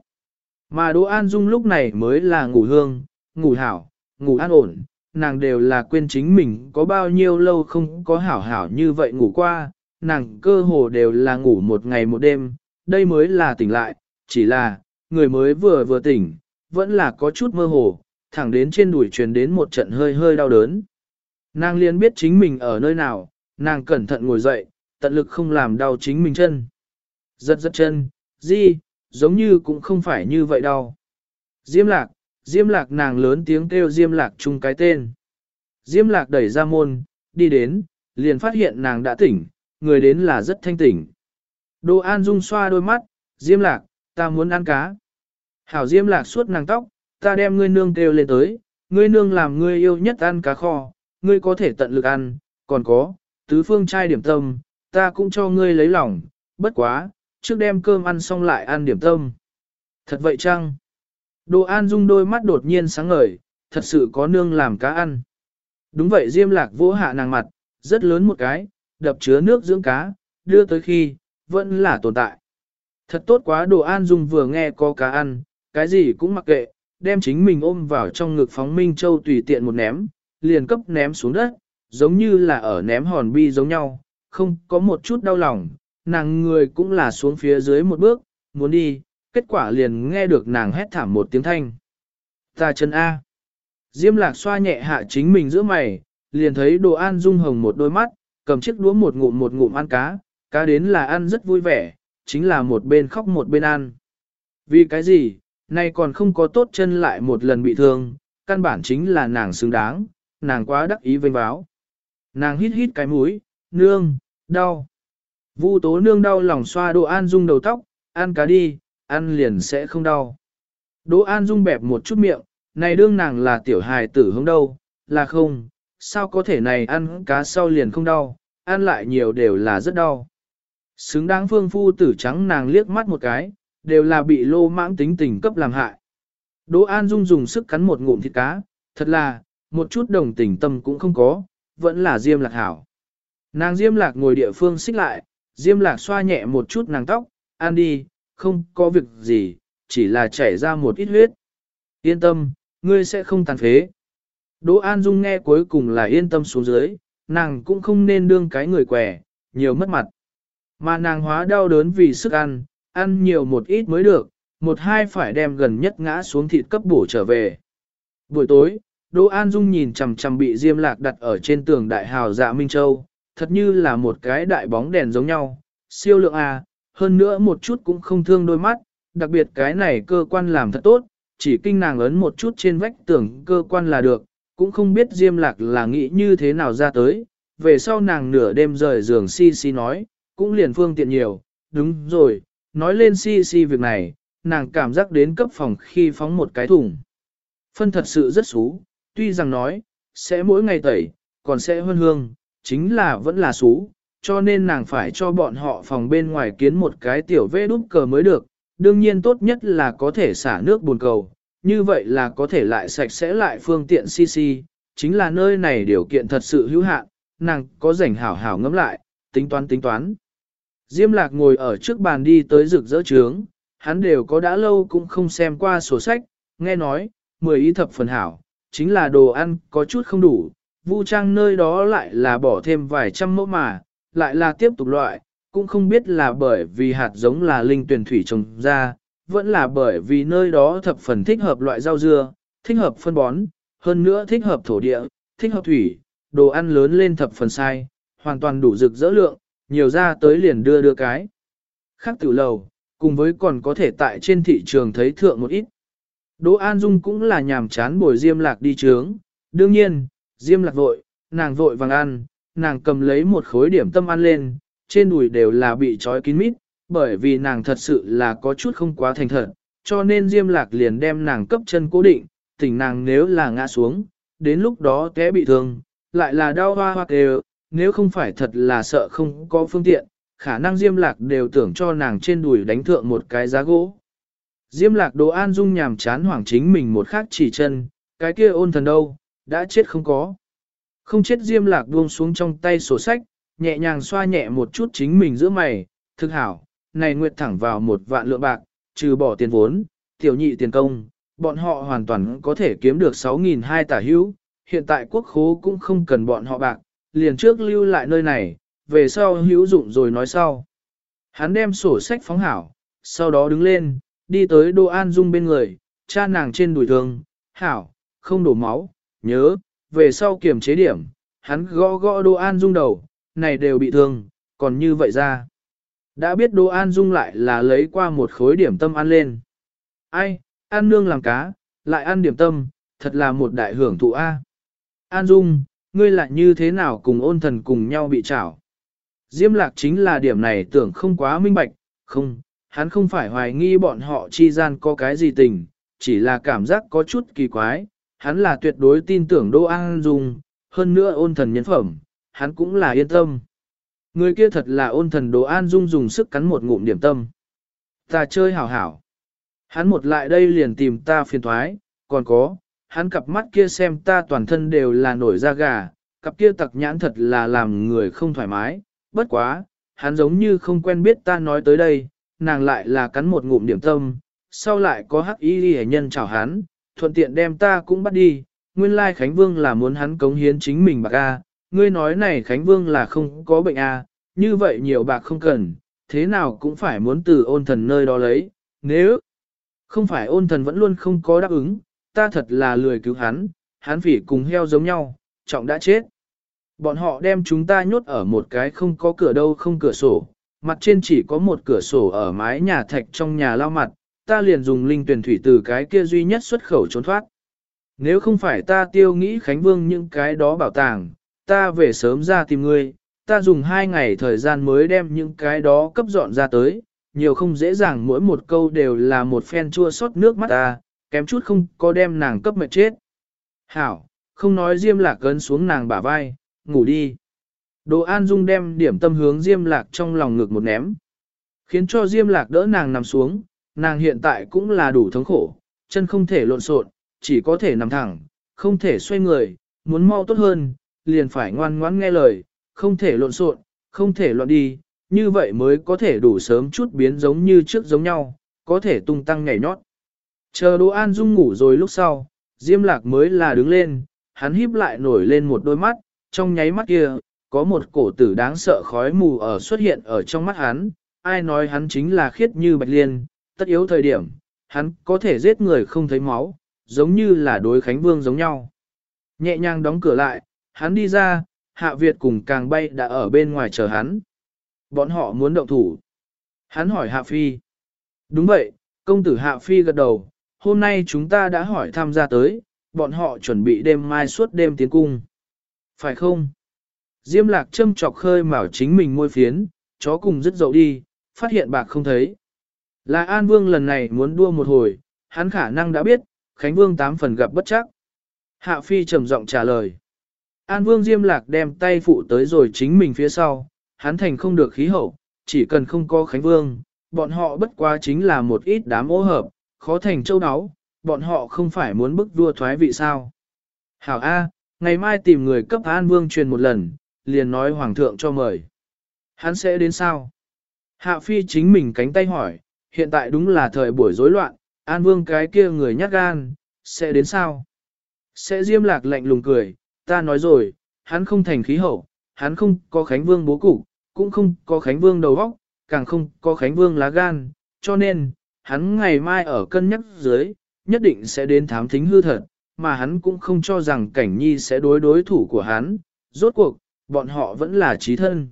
[SPEAKER 1] Mà Đỗ An Dung lúc này mới là ngủ hương, ngủ hảo, ngủ an ổn, nàng đều là quên chính mình có bao nhiêu lâu không có hảo hảo như vậy ngủ qua, nàng cơ hồ đều là ngủ một ngày một đêm, đây mới là tỉnh lại, chỉ là, người mới vừa vừa tỉnh, vẫn là có chút mơ hồ, thẳng đến trên đùi truyền đến một trận hơi hơi đau đớn. Nàng liền biết chính mình ở nơi nào, nàng cẩn thận ngồi dậy, tận lực không làm đau chính mình chân. Giật giật chân, di, giống như cũng không phải như vậy đâu. Diêm lạc, diêm lạc nàng lớn tiếng kêu diêm lạc chung cái tên. Diêm lạc đẩy ra môn, đi đến, liền phát hiện nàng đã tỉnh, người đến là rất thanh tỉnh. Đồ An Dung xoa đôi mắt, Diêm Lạc, ta muốn ăn cá. Hảo Diêm Lạc suốt nàng tóc, ta đem ngươi nương kêu lên tới, ngươi nương làm ngươi yêu nhất ăn cá kho, ngươi có thể tận lực ăn, còn có, tứ phương trai điểm tâm, ta cũng cho ngươi lấy lòng, bất quá, trước đem cơm ăn xong lại ăn điểm tâm. Thật vậy chăng? Đồ An Dung đôi mắt đột nhiên sáng ngời, thật sự có nương làm cá ăn. Đúng vậy Diêm Lạc vỗ hạ nàng mặt, rất lớn một cái, đập chứa nước dưỡng cá, đưa tới khi, vẫn là tồn tại. Thật tốt quá đồ an dung vừa nghe có cá ăn, cái gì cũng mặc kệ, đem chính mình ôm vào trong ngực phóng Minh Châu tùy tiện một ném, liền cấp ném xuống đất, giống như là ở ném hòn bi giống nhau, không có một chút đau lòng, nàng người cũng là xuống phía dưới một bước, muốn đi, kết quả liền nghe được nàng hét thảm một tiếng thanh. Ta chân A. Diêm lạc xoa nhẹ hạ chính mình giữa mày, liền thấy đồ an dung hồng một đôi mắt, cầm chiếc đũa một ngụm một ngụm ăn cá, cá đến là ăn rất vui vẻ, chính là một bên khóc một bên ăn. Vì cái gì, nay còn không có tốt chân lại một lần bị thương, căn bản chính là nàng xứng đáng, nàng quá đắc ý vênh báo. Nàng hít hít cái mũi, nương, đau. Vu tố nương đau lòng xoa Đỗ An Dung đầu tóc, ăn cá đi, ăn liền sẽ không đau. Đỗ An Dung bẹp một chút miệng, này đương nàng là tiểu hài tử hướng đâu, là không, sao có thể này ăn cá sau liền không đau, ăn lại nhiều đều là rất đau. Xứng đáng phương phu tử trắng nàng liếc mắt một cái, đều là bị lô mãng tính tình cấp làm hại. Đỗ An Dung dùng sức cắn một ngụm thịt cá, thật là, một chút đồng tình tâm cũng không có, vẫn là Diêm Lạc hảo. Nàng Diêm Lạc ngồi địa phương xích lại, Diêm Lạc xoa nhẹ một chút nàng tóc, ăn đi, không có việc gì, chỉ là chảy ra một ít huyết. Yên tâm, ngươi sẽ không tàn phế. Đỗ An Dung nghe cuối cùng là yên tâm xuống dưới, nàng cũng không nên đương cái người quẻ, nhiều mất mặt. Mà nàng hóa đau đớn vì sức ăn, ăn nhiều một ít mới được, một hai phải đem gần nhất ngã xuống thịt cấp bổ trở về. Buổi tối, Đỗ An Dung nhìn chằm chằm bị Diêm Lạc đặt ở trên tường đại hào dạ Minh Châu, thật như là một cái đại bóng đèn giống nhau, siêu lượng à, hơn nữa một chút cũng không thương đôi mắt, đặc biệt cái này cơ quan làm thật tốt, chỉ kinh nàng ấn một chút trên vách tường cơ quan là được, cũng không biết Diêm Lạc là nghĩ như thế nào ra tới, về sau nàng nửa đêm rời giường si si nói, cũng liền phương tiện nhiều, đúng rồi, nói lên si si việc này, nàng cảm giác đến cấp phòng khi phóng một cái thùng. Phân thật sự rất xú, tuy rằng nói, sẽ mỗi ngày tẩy, còn sẽ hơn hương, chính là vẫn là xú, cho nên nàng phải cho bọn họ phòng bên ngoài kiến một cái tiểu vê đút cờ mới được, đương nhiên tốt nhất là có thể xả nước bồn cầu, như vậy là có thể lại sạch sẽ lại phương tiện si si, chính là nơi này điều kiện thật sự hữu hạn, nàng có rảnh hảo hảo ngẫm lại, tính toán tính toán. Diêm lạc ngồi ở trước bàn đi tới rực rỡ trướng, hắn đều có đã lâu cũng không xem qua sổ sách, nghe nói, mười ý thập phần hảo, chính là đồ ăn có chút không đủ, vu trang nơi đó lại là bỏ thêm vài trăm mẫu mà, lại là tiếp tục loại, cũng không biết là bởi vì hạt giống là linh tuyển thủy trồng ra, vẫn là bởi vì nơi đó thập phần thích hợp loại rau dưa, thích hợp phân bón, hơn nữa thích hợp thổ địa, thích hợp thủy, đồ ăn lớn lên thập phần sai, hoàn toàn đủ rực rỡ lượng, nhiều ra tới liền đưa đưa cái. Khác tiểu lầu, cùng với còn có thể tại trên thị trường thấy thượng một ít. Đỗ An Dung cũng là nhàm chán bồi Diêm Lạc đi trướng, đương nhiên, Diêm Lạc vội, nàng vội vàng ăn, nàng cầm lấy một khối điểm tâm ăn lên, trên đùi đều là bị trói kín mít, bởi vì nàng thật sự là có chút không quá thành thật, cho nên Diêm Lạc liền đem nàng cấp chân cố định, tỉnh nàng nếu là ngã xuống, đến lúc đó té bị thương, lại là đau hoa hoa đều, nếu không phải thật là sợ không có phương tiện, khả năng Diêm Lạc đều tưởng cho nàng trên đùi đánh thượng một cái giá gỗ. Diêm Lạc Đồ An Dung nhàm chán hoảng chính mình một khắc chỉ chân, cái kia ôn thần đâu, đã chết không có. Không chết Diêm Lạc buông xuống trong tay sổ sách, nhẹ nhàng xoa nhẹ một chút chính mình giữa mày, thực hảo, này nguyệt thẳng vào một vạn lượng bạc, trừ bỏ tiền vốn, tiểu nhị tiền công, bọn họ hoàn toàn có thể kiếm được 6.200 tả hữu, hiện tại quốc khố cũng không cần bọn họ bạc, liền trước lưu lại nơi này, về sau hữu dụng rồi nói sau. Hắn đem sổ sách phóng hảo, sau đó đứng lên, đi tới Đô An Dung bên người, cha nàng trên đùi thương, hảo, không đổ máu, nhớ, về sau kiểm chế điểm, hắn gõ gõ Đô An Dung đầu, này đều bị thương, còn như vậy ra. Đã biết Đô An Dung lại là lấy qua một khối điểm tâm ăn lên. Ai, ăn nương làm cá, lại ăn điểm tâm, thật là một đại hưởng thụ A. An Dung, ngươi lại như thế nào cùng ôn thần cùng nhau bị trảo. Diêm lạc chính là điểm này tưởng không quá minh bạch, không, hắn không phải hoài nghi bọn họ chi gian có cái gì tình, chỉ là cảm giác có chút kỳ quái, hắn là tuyệt đối tin tưởng Đỗ An Dung, hơn nữa ôn thần nhân phẩm, hắn cũng là yên tâm. Người kia thật là ôn thần Đỗ An Dung dùng sức cắn một ngụm điểm tâm. Ta chơi hảo hảo. Hắn một lại đây liền tìm ta phiền thoái, còn có, hắn cặp mắt kia xem ta toàn thân đều là nổi da gà, cặp kia tặc nhãn thật là làm người không thoải mái, bất quá, hắn giống như không quen biết ta nói tới đây, nàng lại là cắn một ngụm điểm tâm, sau lại có hắc y hệ nhân chào hắn, thuận tiện đem ta cũng bắt đi, nguyên lai Khánh Vương là muốn hắn cống hiến chính mình bạc A, ngươi nói này Khánh Vương là không có bệnh A, như vậy nhiều bạc không cần, thế nào cũng phải muốn từ ôn thần nơi đó lấy, nếu không phải ôn thần vẫn luôn không có đáp ứng, ta thật là lười cứu hắn, hắn phỉ cùng heo giống nhau, trọng đã chết. Bọn họ đem chúng ta nhốt ở một cái không có cửa đâu không cửa sổ, mặt trên chỉ có một cửa sổ ở mái nhà thạch trong nhà lao mặt, ta liền dùng linh tuyển thủy từ cái kia duy nhất xuất khẩu trốn thoát. Nếu không phải ta tiêu nghĩ Khánh Vương những cái đó bảo tàng, ta về sớm ra tìm ngươi, ta dùng hai ngày thời gian mới đem những cái đó cấp dọn ra tới, nhiều không dễ dàng mỗi một câu đều là một phen chua xót nước mắt ta, kém chút không có đem nàng cấp mệt chết. Hảo, không nói Diêm Lạc gấn xuống nàng bả vai, ngủ đi. Đồ An Dung đem điểm tâm hướng Diêm Lạc trong lòng ngực một ném. Khiến cho Diêm Lạc đỡ nàng nằm xuống, nàng hiện tại cũng là đủ thống khổ, chân không thể lộn xộn, chỉ có thể nằm thẳng, không thể xoay người, muốn mau tốt hơn, liền phải ngoan ngoãn nghe lời, không thể lộn xộn, không thể loạn đi, như vậy mới có thể đủ sớm chút biến giống như trước giống nhau, có thể tung tăng nhảy nhót. Chờ Đỗ An Dung ngủ rồi lúc sau, Diêm Lạc mới là đứng lên, hắn híp lại nổi lên một đôi mắt, trong nháy mắt kia, có một cổ tử đáng sợ khói mù ở xuất hiện ở trong mắt hắn, ai nói hắn chính là khiết như bạch liên, tất yếu thời điểm, hắn có thể giết người không thấy máu, giống như là đối Khánh Vương giống nhau. Nhẹ nhàng đóng cửa lại, hắn đi ra, Hạ Việt cùng càng bay đã ở bên ngoài chờ hắn. Bọn họ muốn động thủ. Hắn hỏi Hạ Phi. Đúng vậy, công tử Hạ Phi gật đầu, hôm nay chúng ta đã hỏi tham gia tới, bọn họ chuẩn bị đêm mai suốt đêm tiến cung. Phải không? Diêm lạc châm chọc khơi mào chính mình môi phiến, chó cùng dứt dậu đi, phát hiện bạc không thấy. Là An Vương lần này muốn đua một hồi, hắn khả năng đã biết, Khánh Vương tám phần gặp bất chắc. Hạ Phi trầm giọng trả lời. An Vương Diêm Lạc đem tay phụ tới rồi chính mình phía sau, hắn thành không được khí hậu, chỉ cần không có Khánh Vương, bọn họ bất quá chính là một ít đám ô hợp, khó thành châu áo, bọn họ không phải muốn bức vua thoái vị sao. Hảo A, ngày mai tìm người cấp An Vương truyền một lần, liền nói Hoàng thượng cho mời. Hắn sẽ đến sao? Hạ Phi chính mình cánh tay hỏi, hiện tại đúng là thời buổi rối loạn, An Vương cái kia người nhát gan, sẽ đến sao? Sẽ diêm lạc lạnh lùng cười, ta nói rồi, hắn không thành khí hậu, hắn không có Khánh Vương bố cục, cũng không có Khánh Vương đầu óc, càng không có Khánh Vương lá gan, cho nên, hắn ngày mai ở cân nhắc dưới, nhất định sẽ đến thám thính hư thật, mà hắn cũng không cho rằng cảnh nhi sẽ đối đối thủ của hắn, rốt cuộc, bọn họ vẫn là trí thân.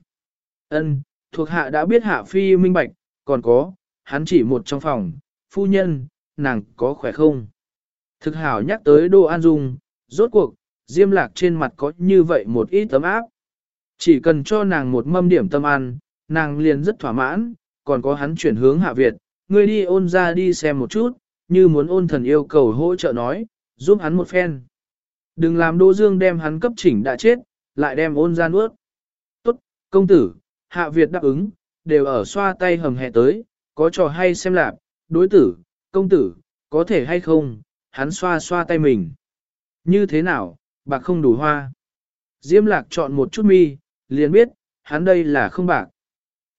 [SPEAKER 1] Ân, thuộc hạ đã biết hạ phi minh bạch, còn có, hắn chỉ một trong phòng, phu nhân, nàng có khỏe không? Thực hảo nhắc tới Đô An Dung, rốt cuộc, diêm lạc trên mặt có như vậy một ít tấm áp. Chỉ cần cho nàng một mâm điểm tâm ăn, nàng liền rất thỏa mãn, còn có hắn chuyển hướng hạ Việt, người đi ôn ra đi xem một chút, như muốn ôn thần yêu cầu hỗ trợ nói, giúp hắn một phen. Đừng làm Đỗ Dương đem hắn cấp chỉnh đã chết, lại đem ôn ra nuốt. Tốt, công tử, hạ Việt đáp ứng, đều ở xoa tay hầm hẹ tới, có trò hay xem lạp, đối tử, công tử, có thể hay không, hắn xoa xoa tay mình. Như thế nào, bạc không đủ hoa. Diêm lạc chọn một chút mi, liền biết, hắn đây là không bạc.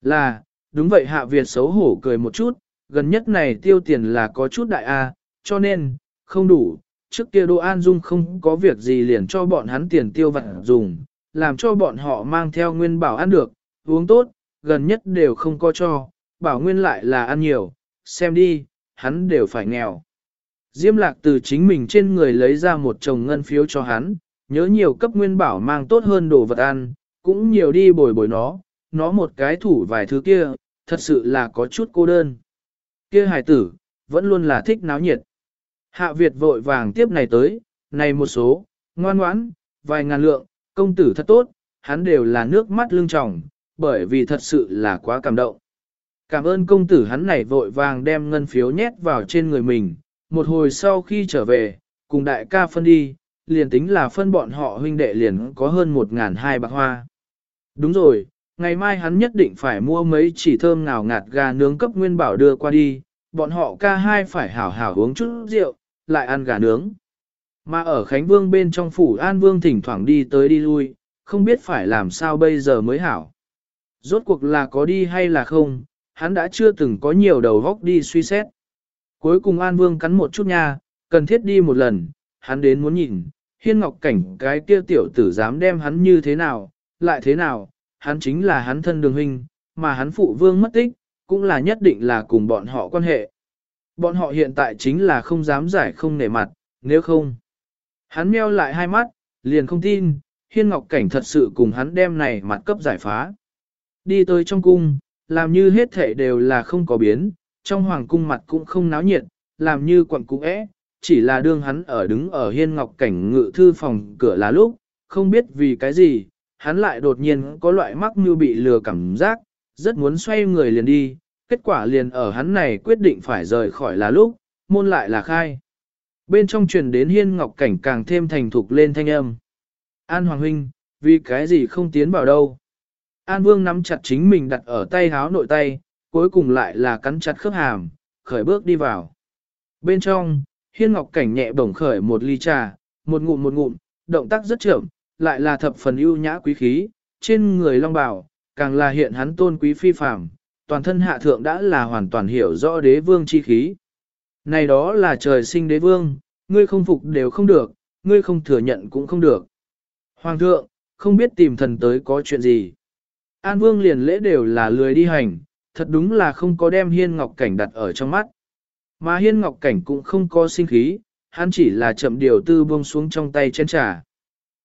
[SPEAKER 1] Là, đúng vậy Hạ Việt xấu hổ cười một chút, gần nhất này tiêu tiền là có chút đại A, cho nên, không đủ, trước kia Đỗ An Dung không có việc gì liền cho bọn hắn tiền tiêu vặt dùng, làm cho bọn họ mang theo nguyên bảo ăn được, uống tốt, gần nhất đều không có cho, bảo nguyên lại là ăn nhiều, xem đi, hắn đều phải nghèo. Diêm lạc từ chính mình trên người lấy ra một chồng ngân phiếu cho hắn, nhớ nhiều cấp nguyên bảo mang tốt hơn đồ vật ăn, cũng nhiều đi bồi bồi nó, nó một cái thủ vài thứ kia, thật sự là có chút cô đơn. Kia hài tử, vẫn luôn là thích náo nhiệt. Hạ Việt vội vàng tiếp này tới, này một số, ngoan ngoãn, vài ngàn lượng, công tử thật tốt, hắn đều là nước mắt lưng tròng, bởi vì thật sự là quá cảm động. Cảm ơn công tử hắn này vội vàng đem ngân phiếu nhét vào trên người mình, một hồi sau khi trở về, cùng đại ca phân đi, liền tính là phân bọn họ huynh đệ liền có hơn một ngàn hai bạc hoa. Đúng rồi, ngày mai hắn nhất định phải mua mấy chỉ thơm ngào ngạt gà nướng cấp nguyên bảo đưa qua đi, bọn họ ca hai phải hảo hảo uống chút rượu, lại ăn gà nướng. Mà ở Khánh Vương bên trong phủ An Vương thỉnh thoảng đi tới đi lui, không biết phải làm sao bây giờ mới hảo. Rốt cuộc là có đi hay là không, hắn đã chưa từng có nhiều đầu góc đi suy xét. Cuối cùng An Vương cắn một chút nha, cần thiết đi một lần, hắn đến muốn nhìn, hiên ngọc cảnh cái kia tiểu tử dám đem hắn như thế nào, lại thế nào, hắn chính là hắn thân đường huynh, mà hắn phụ vương mất tích, cũng là nhất định là cùng bọn họ quan hệ. Bọn họ hiện tại chính là không dám giải không nể mặt, nếu không. Hắn meo lại hai mắt, liền không tin, hiên ngọc cảnh thật sự cùng hắn đem này mặt cấp giải phá. Đi tới trong cung, làm như hết thể đều là không có biến, trong hoàng cung mặt cũng không náo nhiệt, làm như quặng cũng é, chỉ là đương hắn ở đứng ở hiên ngọc cảnh ngự thư phòng cửa là lúc, không biết vì cái gì, hắn lại đột nhiên có loại mắc như bị lừa cảm giác, rất muốn xoay người liền đi, kết quả liền ở hắn này quyết định phải rời khỏi là lúc, môn lại là khai. Bên trong truyền đến hiên ngọc cảnh càng thêm thành thục lên thanh âm. An Hoàng Huynh, vì cái gì không tiến vào đâu. An Vương nắm chặt chính mình đặt ở tay háo nội tay, cuối cùng lại là cắn chặt khớp hàm, khởi bước đi vào. Bên trong, hiên ngọc cảnh nhẹ bổng khởi một ly trà, một ngụm một ngụm, động tác rất chậm, lại là thập phần ưu nhã quý khí, trên người long bảo càng là hiện hắn tôn quý phi phàm, toàn thân hạ thượng đã là hoàn toàn hiểu rõ đế vương chi khí. Này đó là trời sinh đế vương, ngươi không phục đều không được, ngươi không thừa nhận cũng không được. Hoàng thượng, không biết tìm thần tới có chuyện gì. An vương liền lễ đều là lười đi hành, thật đúng là không có đem hiên ngọc cảnh đặt ở trong mắt. Mà hiên ngọc cảnh cũng không có sinh khí, hắn chỉ là chậm điều tư buông xuống trong tay chén trà.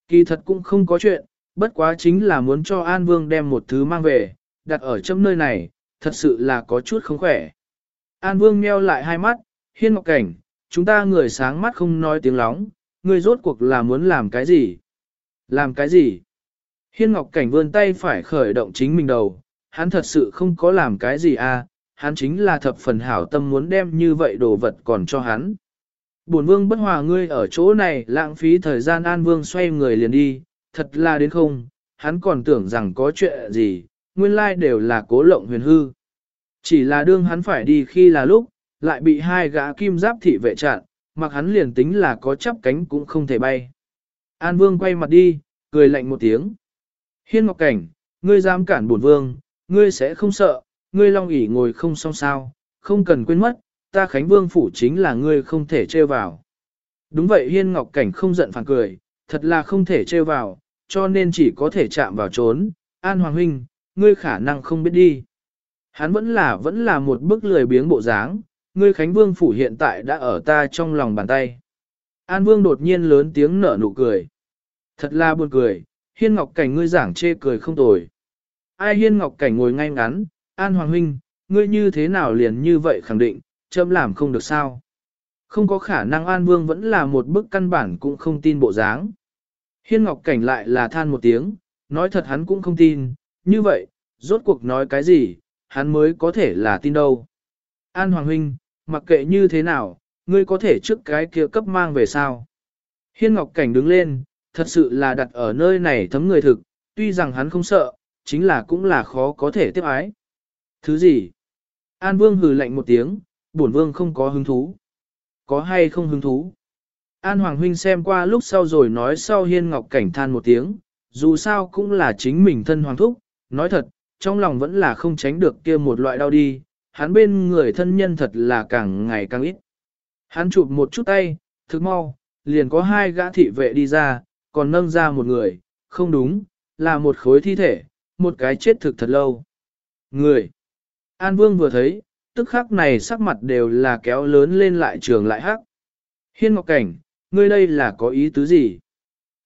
[SPEAKER 1] Kỳ thật cũng không có chuyện, bất quá chính là muốn cho An Vương đem một thứ mang về, đặt ở trong nơi này, thật sự là có chút không khỏe. An Vương meo lại hai mắt, hiên ngọc cảnh, chúng ta người sáng mắt không nói tiếng lóng, người rốt cuộc là muốn làm cái gì? Làm cái gì? Hiên ngọc cảnh vươn tay phải khởi động chính mình đầu, hắn thật sự không có làm cái gì à, hắn chính là thập phần hảo tâm muốn đem như vậy đồ vật còn cho hắn. Bổn vương bất hòa ngươi ở chỗ này lãng phí thời gian an vương xoay người liền đi, thật là đến không, hắn còn tưởng rằng có chuyện gì, nguyên lai đều là cố lộng huyền hư. Chỉ là đương hắn phải đi khi là lúc, lại bị hai gã kim giáp thị vệ chặn, mặc hắn liền tính là có chắp cánh cũng không thể bay. An vương quay mặt đi, cười lạnh một tiếng. Hiên Ngọc Cảnh, ngươi dám cản bổn vương, ngươi sẽ không sợ, ngươi long ỷ ngồi không xong sao, không cần quên mất, ta Khánh Vương phủ chính là ngươi không thể trêu vào. Đúng vậy Hiên Ngọc Cảnh không giận phản cười, thật là không thể trêu vào, cho nên chỉ có thể chạm vào trốn. An Hoàng Huynh, ngươi khả năng không biết đi. Hắn vẫn là vẫn là một bức lười biếng bộ dáng, ngươi Khánh Vương phủ hiện tại đã ở ta trong lòng bàn tay. An Vương đột nhiên lớn tiếng nở nụ cười. Thật là buồn cười, Hiên Ngọc Cảnh ngươi giảng chê cười không tồi. Ai Hiên Ngọc Cảnh ngồi ngay ngắn, An Hoàng Huynh, ngươi như thế nào liền như vậy khẳng định, chấm làm không được sao. Không có khả năng An Vương vẫn là một bức căn bản cũng không tin bộ dáng. Hiên Ngọc Cảnh lại là than một tiếng, nói thật hắn cũng không tin, như vậy, rốt cuộc nói cái gì, hắn mới có thể là tin đâu. An Hoàng Huynh, mặc kệ như thế nào, ngươi có thể trước cái kia cấp mang về sao. Hiên Ngọc Cảnh đứng lên, thật sự là đặt ở nơi này thấm người thực, tuy rằng hắn không sợ, chính là cũng là khó có thể tiếp ái. Thứ gì? An Vương hừ lạnh một tiếng, bổn Vương không có hứng thú. Có hay không hứng thú? An Hoàng Huynh xem qua lúc sau rồi nói sau Hiên Ngọc Cảnh than một tiếng, dù sao cũng là chính mình thân Hoàng Thúc, nói thật, trong lòng vẫn là không tránh được kia một loại đau đi, hắn bên người thân nhân thật là càng ngày càng ít. Hắn chụp một chút tay, thức mau, liền có hai gã thị vệ đi ra, còn nâng ra một người, không đúng, là một khối thi thể, một cái chết thực thật lâu. Người! An Vương vừa thấy, tức khắc này sắc mặt đều là kéo lớn lên lại trường lại hắc. Hiên Ngọc Cảnh, ngươi đây là có ý tứ gì?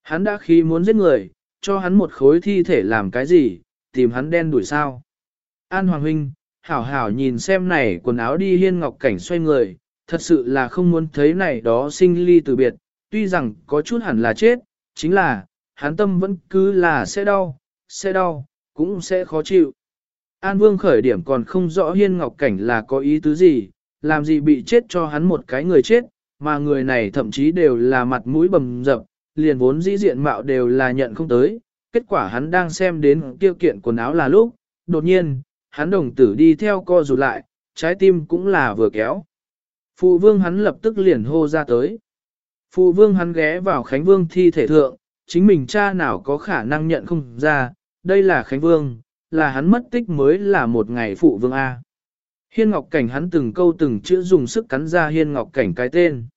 [SPEAKER 1] Hắn đã khi muốn giết người, cho hắn một khối thi thể làm cái gì, tìm hắn đen đuổi sao? An Hoàng Huynh, hảo hảo nhìn xem này quần áo đi Hiên Ngọc Cảnh xoay người, thật sự là không muốn thấy này đó sinh ly từ biệt, tuy rằng có chút hẳn là chết, chính là, hắn tâm vẫn cứ là sẽ đau, sẽ đau, cũng sẽ khó chịu. An Vương khởi điểm còn không rõ Hiên Ngọc Cảnh là có ý tứ gì, làm gì bị chết cho hắn một cái người chết, mà người này thậm chí đều là mặt mũi bầm dập, liền vốn dĩ diện mạo đều là nhận không tới. Kết quả hắn đang xem đến tiêu kiện quần áo là lúc, đột nhiên, hắn đồng tử đi theo co rụt lại, trái tim cũng là vừa kéo. Phụ vương hắn lập tức liền hô ra tới. Phụ vương hắn ghé vào Khánh Vương thi thể thượng, chính mình cha nào có khả năng nhận không ra, đây là Khánh Vương, là hắn mất tích mới là một ngày phụ vương A. Hiên Ngọc Cảnh hắn từng câu từng chữ dùng sức cắn ra Hiên Ngọc Cảnh cái tên.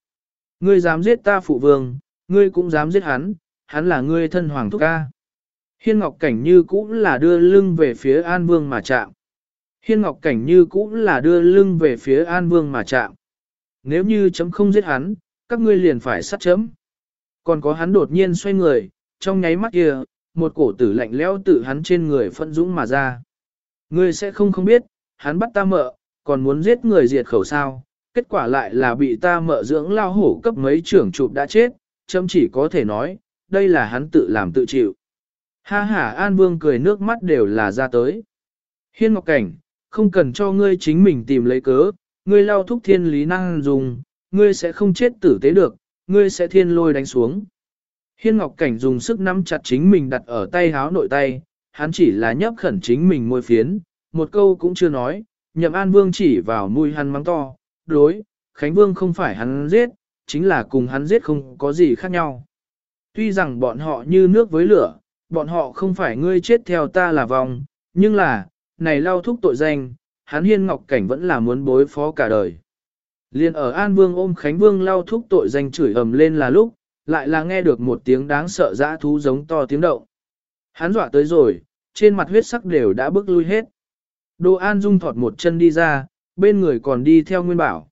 [SPEAKER 1] Ngươi dám giết ta phụ vương, ngươi cũng dám giết hắn, hắn là ngươi thân hoàng thúc ca. Hiên Ngọc Cảnh như cũng là đưa lưng về phía An Vương mà chạm. Hiên Ngọc Cảnh như cũng là đưa lưng về phía An Vương mà chạm. Nếu như chấm không giết hắn, các ngươi liền phải sát chấm. Còn có hắn đột nhiên xoay người, trong nháy mắt kia, một cổ tử lạnh lẽo tự hắn trên người phân dũng mà ra. Ngươi sẽ không không biết, hắn bắt ta mợ, còn muốn giết người diệt khẩu sao, kết quả lại là bị ta mợ dưỡng lao hổ cấp mấy trưởng chụp đã chết, chấm chỉ có thể nói, đây là hắn tự làm tự chịu. Ha ha An Vương cười nước mắt đều là ra tới. Hiên Ngọc Cảnh, không cần cho ngươi chính mình tìm lấy cớ, ngươi lao thúc thiên lý năng dùng, ngươi sẽ không chết tử tế được, ngươi sẽ thiên lôi đánh xuống. Hiên Ngọc Cảnh dùng sức nắm chặt chính mình đặt ở tay háo nội tay, hắn chỉ là nhấp khẩn chính mình môi phiến, một câu cũng chưa nói, nhậm an vương chỉ vào mũi hắn mắng to, đối, Khánh Vương không phải hắn giết, chính là cùng hắn giết không có gì khác nhau. Tuy rằng bọn họ như nước với lửa, bọn họ không phải ngươi chết theo ta là vòng, nhưng là, này lao thúc tội danh, hắn hiên ngọc cảnh vẫn là muốn bối phó cả đời. Liên ở An Vương ôm Khánh Vương lao thúc tội danh chửi ầm lên là lúc, lại là nghe được một tiếng đáng sợ dã thú giống to tiếng động. Hắn dọa tới rồi, trên mặt huyết sắc đều đã bước lui hết. Đồ An Dung thọt một chân đi ra, bên người còn đi theo Nguyên Bảo.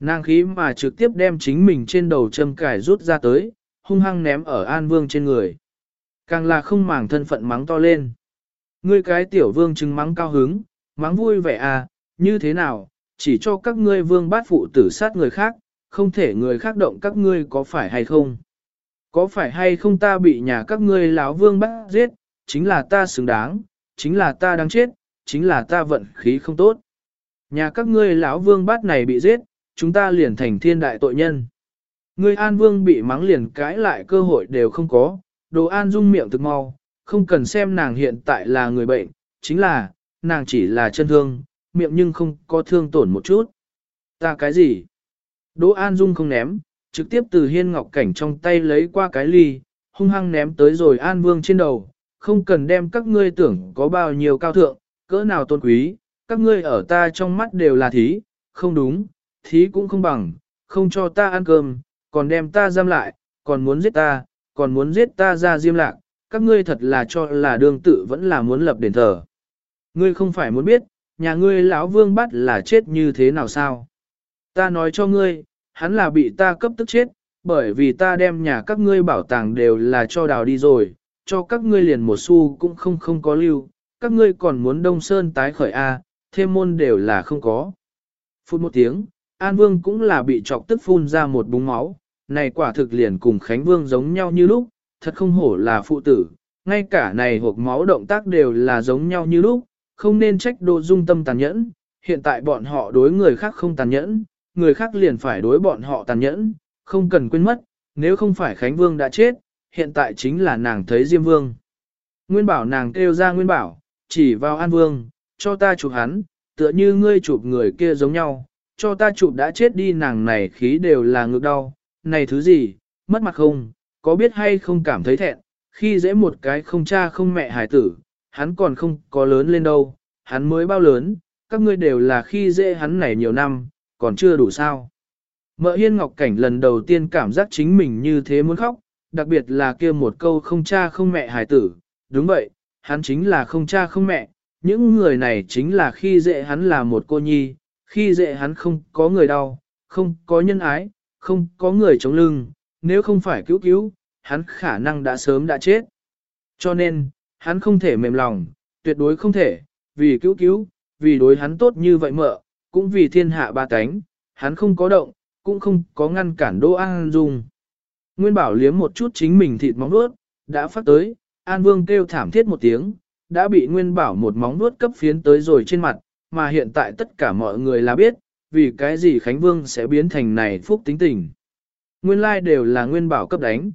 [SPEAKER 1] Nàng khí mà trực tiếp đem chính mình trên đầu châm cải rút ra tới, hung hăng ném ở An Vương trên người. Càng là không màng thân phận mắng to lên. Ngươi cái tiểu vương chứng mắng cao hứng, mắng vui vẻ à, như thế nào, chỉ cho các ngươi vương bát phụ tử sát người khác, không thể người khác động các ngươi có phải hay không? Có phải hay không ta bị nhà các ngươi lão vương bát giết, chính là ta xứng đáng, chính là ta đáng chết, chính là ta vận khí không tốt. Nhà các ngươi lão vương bát này bị giết, chúng ta liền thành thiên đại tội nhân. Ngươi an vương bị mắng liền cãi lại cơ hội đều không có, đồ an dung miệng thực mau, không cần xem nàng hiện tại là người bệnh, chính là, nàng chỉ là chân thương, miệng nhưng không có thương tổn một chút. Ta cái gì? Đỗ An Dung không ném, trực tiếp từ hiên ngọc cảnh trong tay lấy qua cái ly, hung hăng ném tới rồi An Vương trên đầu, không cần đem các ngươi tưởng có bao nhiêu cao thượng, cỡ nào tôn quý, các ngươi ở ta trong mắt đều là thí, không đúng, thí cũng không bằng, không cho ta ăn cơm, còn đem ta giam lại, còn muốn giết ta, còn muốn giết ta ra diêm lạc, các ngươi thật là cho là đương tự vẫn là muốn lập đền thờ. Ngươi không phải muốn biết, nhà ngươi lão vương bắt là chết như thế nào sao? Ta nói cho ngươi, hắn là bị ta cấp tức chết, bởi vì ta đem nhà các ngươi bảo tàng đều là cho đào đi rồi, cho các ngươi liền một xu cũng không không có lưu, các ngươi còn muốn đông sơn tái khởi A, thêm môn đều là không có. Phút một tiếng, An Vương cũng là bị chọc tức phun ra một búng máu, này quả thực liền cùng Khánh Vương giống nhau như lúc, thật không hổ là phụ tử, ngay cả này hộp máu động tác đều là giống nhau như lúc, không nên trách độ dung tâm tàn nhẫn, hiện tại bọn họ đối người khác không tàn nhẫn, người khác liền phải đối bọn họ tàn nhẫn, không cần quên mất, nếu không phải Khánh Vương đã chết, hiện tại chính là nàng thấy Diêm Vương. Nguyên bảo nàng kêu ra Nguyên bảo, chỉ vào An Vương, cho ta chụp hắn, tựa như ngươi chụp người kia giống nhau, cho ta chụp đã chết đi nàng này khí đều là ngược đau, này thứ gì, mất mặt không, có biết hay không cảm thấy thẹn, khi dễ một cái không cha không mẹ hải tử, hắn còn không có lớn lên đâu, hắn mới bao lớn, các ngươi đều là khi dễ hắn này nhiều năm, còn chưa đủ sao. Mợ hiên ngọc cảnh lần đầu tiên cảm giác chính mình như thế muốn khóc, đặc biệt là kia một câu không cha không mẹ hải tử, đúng vậy, hắn chính là không cha không mẹ, những người này chính là khi dễ hắn là một cô nhi, khi dễ hắn không có người đau, không có nhân ái, không có người chống lưng, nếu không phải cứu cứu, hắn khả năng đã sớm đã chết. Cho nên, hắn không thể mềm lòng, tuyệt đối không thể, vì cứu cứu, vì đối hắn tốt như vậy mợ, cũng vì thiên hạ ba cánh, hắn không có động, cũng không có ngăn cản Đỗ An Dung. Nguyên Bảo liếm một chút chính mình thịt móng nuốt, đã phát tới, An Vương kêu thảm thiết một tiếng, đã bị Nguyên Bảo một móng nuốt cấp phiến tới rồi trên mặt, mà hiện tại tất cả mọi người là biết, vì cái gì Khánh Vương sẽ biến thành này phúc tính tình. Nguyên lai đều là Nguyên Bảo cấp đánh.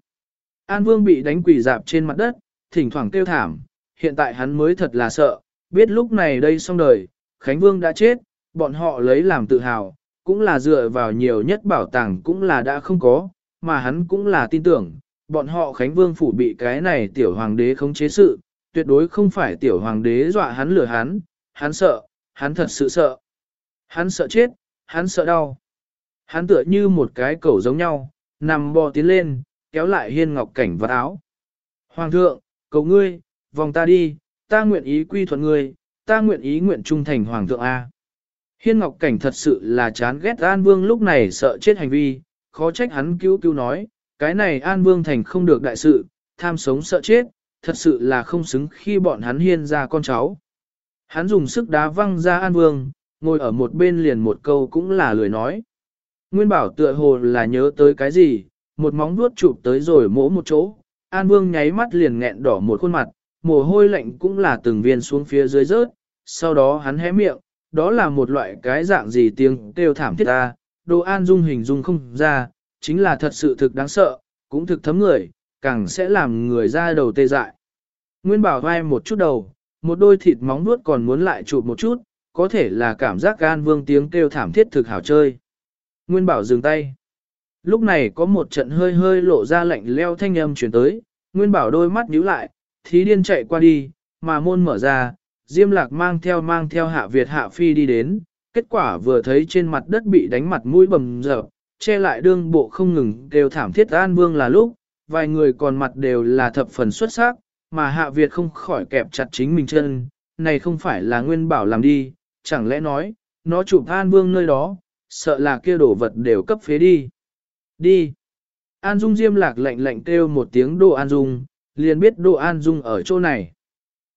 [SPEAKER 1] An Vương bị đánh quỷ dạp trên mặt đất, thỉnh thoảng kêu thảm, hiện tại hắn mới thật là sợ, biết lúc này đây xong đời, Khánh Vương đã chết, bọn họ lấy làm tự hào, cũng là dựa vào nhiều nhất bảo tàng cũng là đã không có, mà hắn cũng là tin tưởng, bọn họ Khánh Vương phủ bị cái này tiểu hoàng đế không chế sự, tuyệt đối không phải tiểu hoàng đế dọa hắn lừa hắn, hắn sợ, hắn thật sự sợ. Hắn sợ chết, hắn sợ đau. Hắn tựa như một cái cẩu giống nhau, nằm bò tiến lên, kéo lại hiên ngọc cảnh vật áo. Hoàng thượng, cầu ngươi, vòng ta đi, ta nguyện ý quy thuận ngươi, ta nguyện ý nguyện trung thành hoàng thượng A. Hiên ngọc cảnh thật sự là chán ghét An Vương lúc này sợ chết hành vi, khó trách hắn cứu cứu nói, cái này An Vương thành không được đại sự, tham sống sợ chết, thật sự là không xứng khi bọn hắn hiên ra con cháu. Hắn dùng sức đá văng ra An Vương, ngồi ở một bên liền một câu cũng là lười nói. Nguyên bảo tựa hồ là nhớ tới cái gì, một móng vuốt chụp tới rồi mỗ một chỗ, An Vương nháy mắt liền nghẹn đỏ một khuôn mặt, mồ hôi lạnh cũng là từng viên xuống phía dưới rớt, sau đó hắn hé miệng, đó là một loại cái dạng gì tiếng kêu thảm thiết ta, đồ An Dung hình dung không ra, chính là thật sự thực đáng sợ, cũng thực thấm người, càng sẽ làm người ra đầu tê dại. Nguyên bảo vai một chút đầu, một đôi thịt móng nuốt còn muốn lại chụp một chút, có thể là cảm giác An Vương tiếng kêu thảm thiết thực hảo chơi. Nguyên bảo dừng tay. Lúc này có một trận hơi hơi lộ ra lạnh leo thanh âm chuyển tới, Nguyên Bảo đôi mắt nhíu lại, thí điên chạy qua đi, mà môn mở ra, Diêm Lạc mang theo mang theo Hạ Việt Hạ Phi đi đến, kết quả vừa thấy trên mặt đất bị đánh mặt mũi bầm dập, che lại đương bộ không ngừng đều thảm thiết An Vương là lúc, vài người còn mặt đều là thập phần xuất sắc, mà Hạ Việt không khỏi kẹp chặt chính mình chân, này không phải là Nguyên Bảo làm đi, chẳng lẽ nói, nó chụp An Vương nơi đó, sợ là kia đổ vật đều cấp phế đi. Đi. An Dung Diêm lạc lạnh lạnh kêu một tiếng Đỗ An Dung, liền biết Đỗ An Dung ở chỗ này.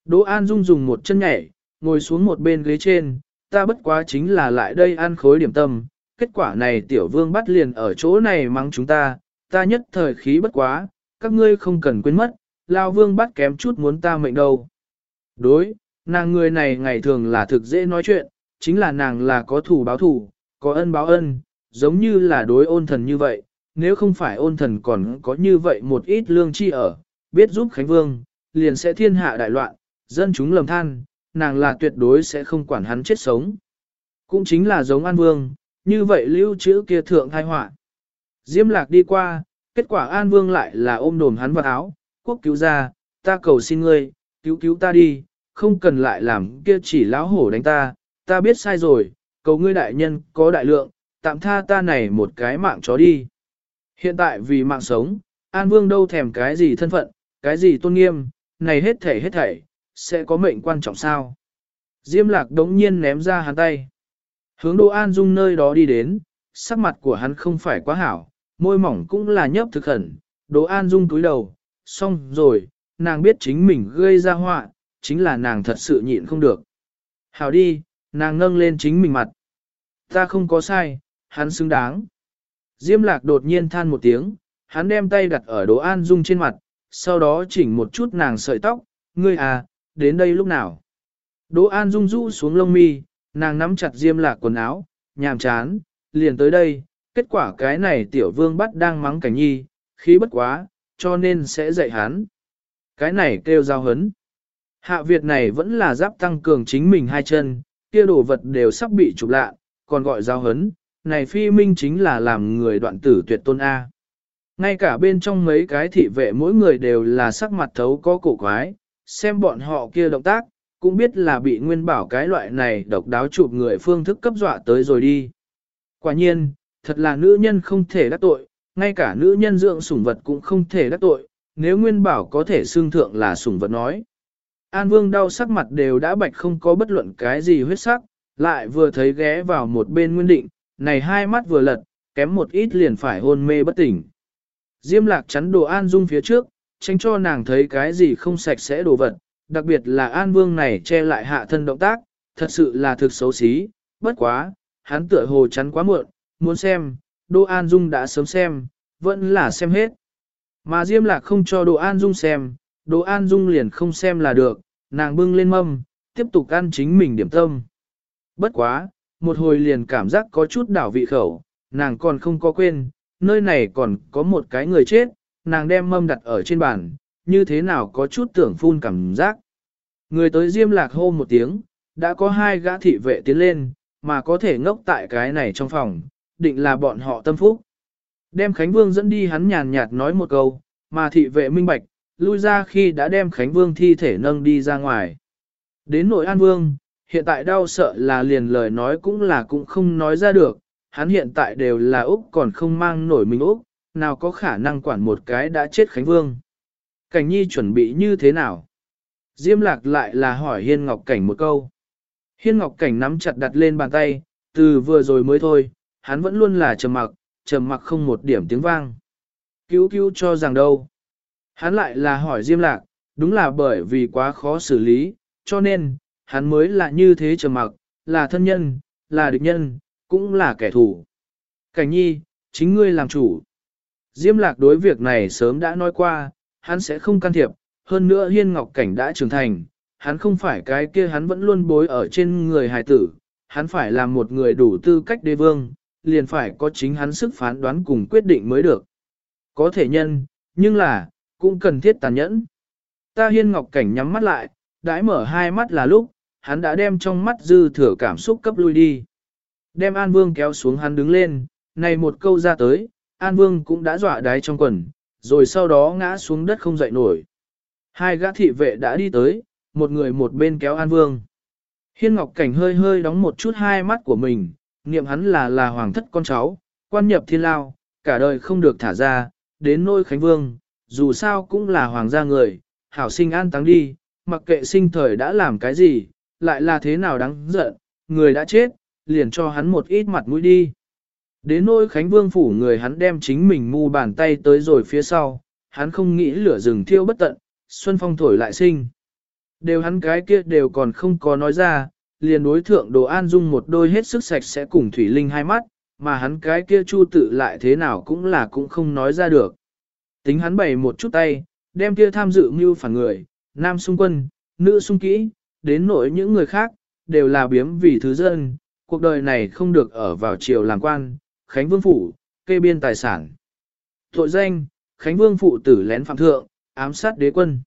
[SPEAKER 1] Đỗ An Dung dùng một chân nhảy, ngồi xuống một bên ghế trên, ta bất quá chính là lại đây ăn khối điểm tâm, kết quả này tiểu vương bắt liền ở chỗ này mắng chúng ta, ta nhất thời khí bất quá, các ngươi không cần quên mất, lao vương bắt kém chút muốn ta mệnh đâu. Đối, nàng người này ngày thường là thực dễ nói chuyện, chính là nàng là có thủ báo thủ, có ân báo ân, giống như là đối ôn thần như vậy, nếu không phải ôn thần còn có như vậy một ít lương chi ở, biết giúp Khánh Vương, liền sẽ thiên hạ đại loạn, dân chúng lầm than, nàng là tuyệt đối sẽ không quản hắn chết sống. Cũng chính là giống An Vương, như vậy lưu trữ kia thượng thai họa. Diêm lạc đi qua, kết quả An Vương lại là ôm đồm hắn vào áo, quốc cứu ra, ta cầu xin ngươi, cứu cứu ta đi, không cần lại làm kia chỉ lão hổ đánh ta, ta biết sai rồi, cầu ngươi đại nhân có đại lượng, tạm tha ta này một cái mạng chó đi. Hiện tại vì mạng sống, An Vương đâu thèm cái gì thân phận, cái gì tôn nghiêm, này hết thảy hết thảy, sẽ có mệnh quan trọng sao. Diêm lạc đống nhiên ném ra hắn tay. Hướng Đỗ An Dung nơi đó đi đến, sắc mặt của hắn không phải quá hảo, môi mỏng cũng là nhấp thực khẩn. Đỗ An Dung túi đầu, xong rồi, nàng biết chính mình gây ra họa, chính là nàng thật sự nhịn không được. Hảo đi, nàng nâng lên chính mình mặt. Ta không có sai, hắn xứng đáng. Diêm lạc đột nhiên than một tiếng, hắn đem tay đặt ở Đỗ An Dung trên mặt, sau đó chỉnh một chút nàng sợi tóc, ngươi à, đến đây lúc nào. Đỗ An Dung rũ xuống lông mi, nàng nắm chặt diêm lạc quần áo, nhàm chán, liền tới đây, kết quả cái này tiểu vương bắt đang mắng cảnh nhi, khí bất quá, cho nên sẽ dạy hắn. Cái này kêu giao hấn. Hạ Việt này vẫn là giáp tăng cường chính mình hai chân, kia đồ vật đều sắp bị chụp lạ, còn gọi giao hấn, này phi minh chính là làm người đoạn tử tuyệt tôn A. Ngay cả bên trong mấy cái thị vệ mỗi người đều là sắc mặt thấu có cổ quái, xem bọn họ kia động tác, cũng biết là bị nguyên bảo cái loại này độc đáo chụp người phương thức cấp dọa tới rồi đi. Quả nhiên, thật là nữ nhân không thể đắc tội, ngay cả nữ nhân dưỡng sủng vật cũng không thể đắc tội, nếu nguyên bảo có thể xương thượng là sủng vật nói. An Vương đau sắc mặt đều đã bạch không có bất luận cái gì huyết sắc, lại vừa thấy ghé vào một bên nguyên định, này hai mắt vừa lật, kém một ít liền phải hôn mê bất tỉnh. Diêm lạc chắn đồ An Dung phía trước, tránh cho nàng thấy cái gì không sạch sẽ đồ vật, đặc biệt là An Vương này che lại hạ thân động tác, thật sự là thực xấu xí, bất quá, hắn tựa hồ chắn quá muộn, muốn xem, Đỗ An Dung đã sớm xem, vẫn là xem hết. Mà Diêm Lạc không cho Đỗ An Dung xem, đồ An Dung liền không xem là được, nàng bưng lên mâm, tiếp tục ăn chính mình điểm tâm. Bất quá, một hồi liền cảm giác có chút đảo vị khẩu, nàng còn không có quên, nơi này còn có một cái người chết, nàng đem mâm đặt ở trên bàn, như thế nào có chút tưởng phun cảm giác. Người tới Diêm Lạc hô một tiếng, đã có hai gã thị vệ tiến lên, mà có thể ngốc tại cái này trong phòng, định là bọn họ tâm phúc. Đem Khánh Vương dẫn đi hắn nhàn nhạt nói một câu, mà thị vệ minh bạch, lui ra khi đã đem Khánh Vương thi thể nâng đi ra ngoài. Đến nội An Vương, hiện tại đau sợ là liền lời nói cũng là cũng không nói ra được, hắn hiện tại đều là Úc còn không mang nổi mình Úc, nào có khả năng quản một cái đã chết Khánh Vương. Cảnh Nhi chuẩn bị như thế nào? Diêm lạc lại là hỏi Hiên Ngọc Cảnh một câu. Hiên Ngọc Cảnh nắm chặt đặt lên bàn tay, từ vừa rồi mới thôi, hắn vẫn luôn là trầm mặc, trầm mặc không một điểm tiếng vang. Cứu cứu cho rằng đâu. Hắn lại là hỏi Diêm Lạc, đúng là bởi vì quá khó xử lý, cho nên, hắn mới là như thế trầm mặc, là thân nhân, là địch nhân, cũng là kẻ thù. Cảnh nhi, chính ngươi làm chủ. Diêm Lạc đối việc này sớm đã nói qua, hắn sẽ không can thiệp, hơn nữa Hiên Ngọc Cảnh đã trưởng thành, hắn không phải cái kia hắn vẫn luôn bối ở trên người hài tử, hắn phải làm một người đủ tư cách đế vương, liền phải có chính hắn sức phán đoán cùng quyết định mới được. Có thể nhân, nhưng là, cũng cần thiết tàn nhẫn. Ta hiên ngọc cảnh nhắm mắt lại, đãi mở hai mắt là lúc, hắn đã đem trong mắt dư thừa cảm xúc cấp lui đi. Đem An Vương kéo xuống hắn đứng lên, này một câu ra tới, An Vương cũng đã dọa đáy trong quần, rồi sau đó ngã xuống đất không dậy nổi. Hai gã thị vệ đã đi tới, một người một bên kéo An Vương. Hiên Ngọc Cảnh hơi hơi đóng một chút hai mắt của mình, niệm hắn là là hoàng thất con cháu, quan nhập thiên lao, cả đời không được thả ra, đến nôi Khánh Vương, dù sao cũng là hoàng gia người, hảo sinh an táng đi, mặc kệ sinh thời đã làm cái gì, lại là thế nào đáng giận, người đã chết, liền cho hắn một ít mặt mũi đi. Đến nôi Khánh Vương phủ người hắn đem chính mình mu bàn tay tới rồi phía sau, hắn không nghĩ lửa rừng thiêu bất tận, xuân phong thổi lại sinh. Đều hắn cái kia đều còn không có nói ra, liền đối thượng đồ an dung một đôi hết sức sạch sẽ cùng Thủy Linh hai mắt, mà hắn cái kia chu tự lại thế nào cũng là cũng không nói ra được. Tính hắn bày một chút tay, đem kia tham dự mưu phản người, nam xung quân, nữ xung kỹ, đến nỗi những người khác, đều là biếm vì thứ dân, cuộc đời này không được ở vào triều làm quan, Khánh Vương Phủ, kê biên tài sản. Tội danh, Khánh Vương Phụ tử lén phạm thượng, ám sát đế quân.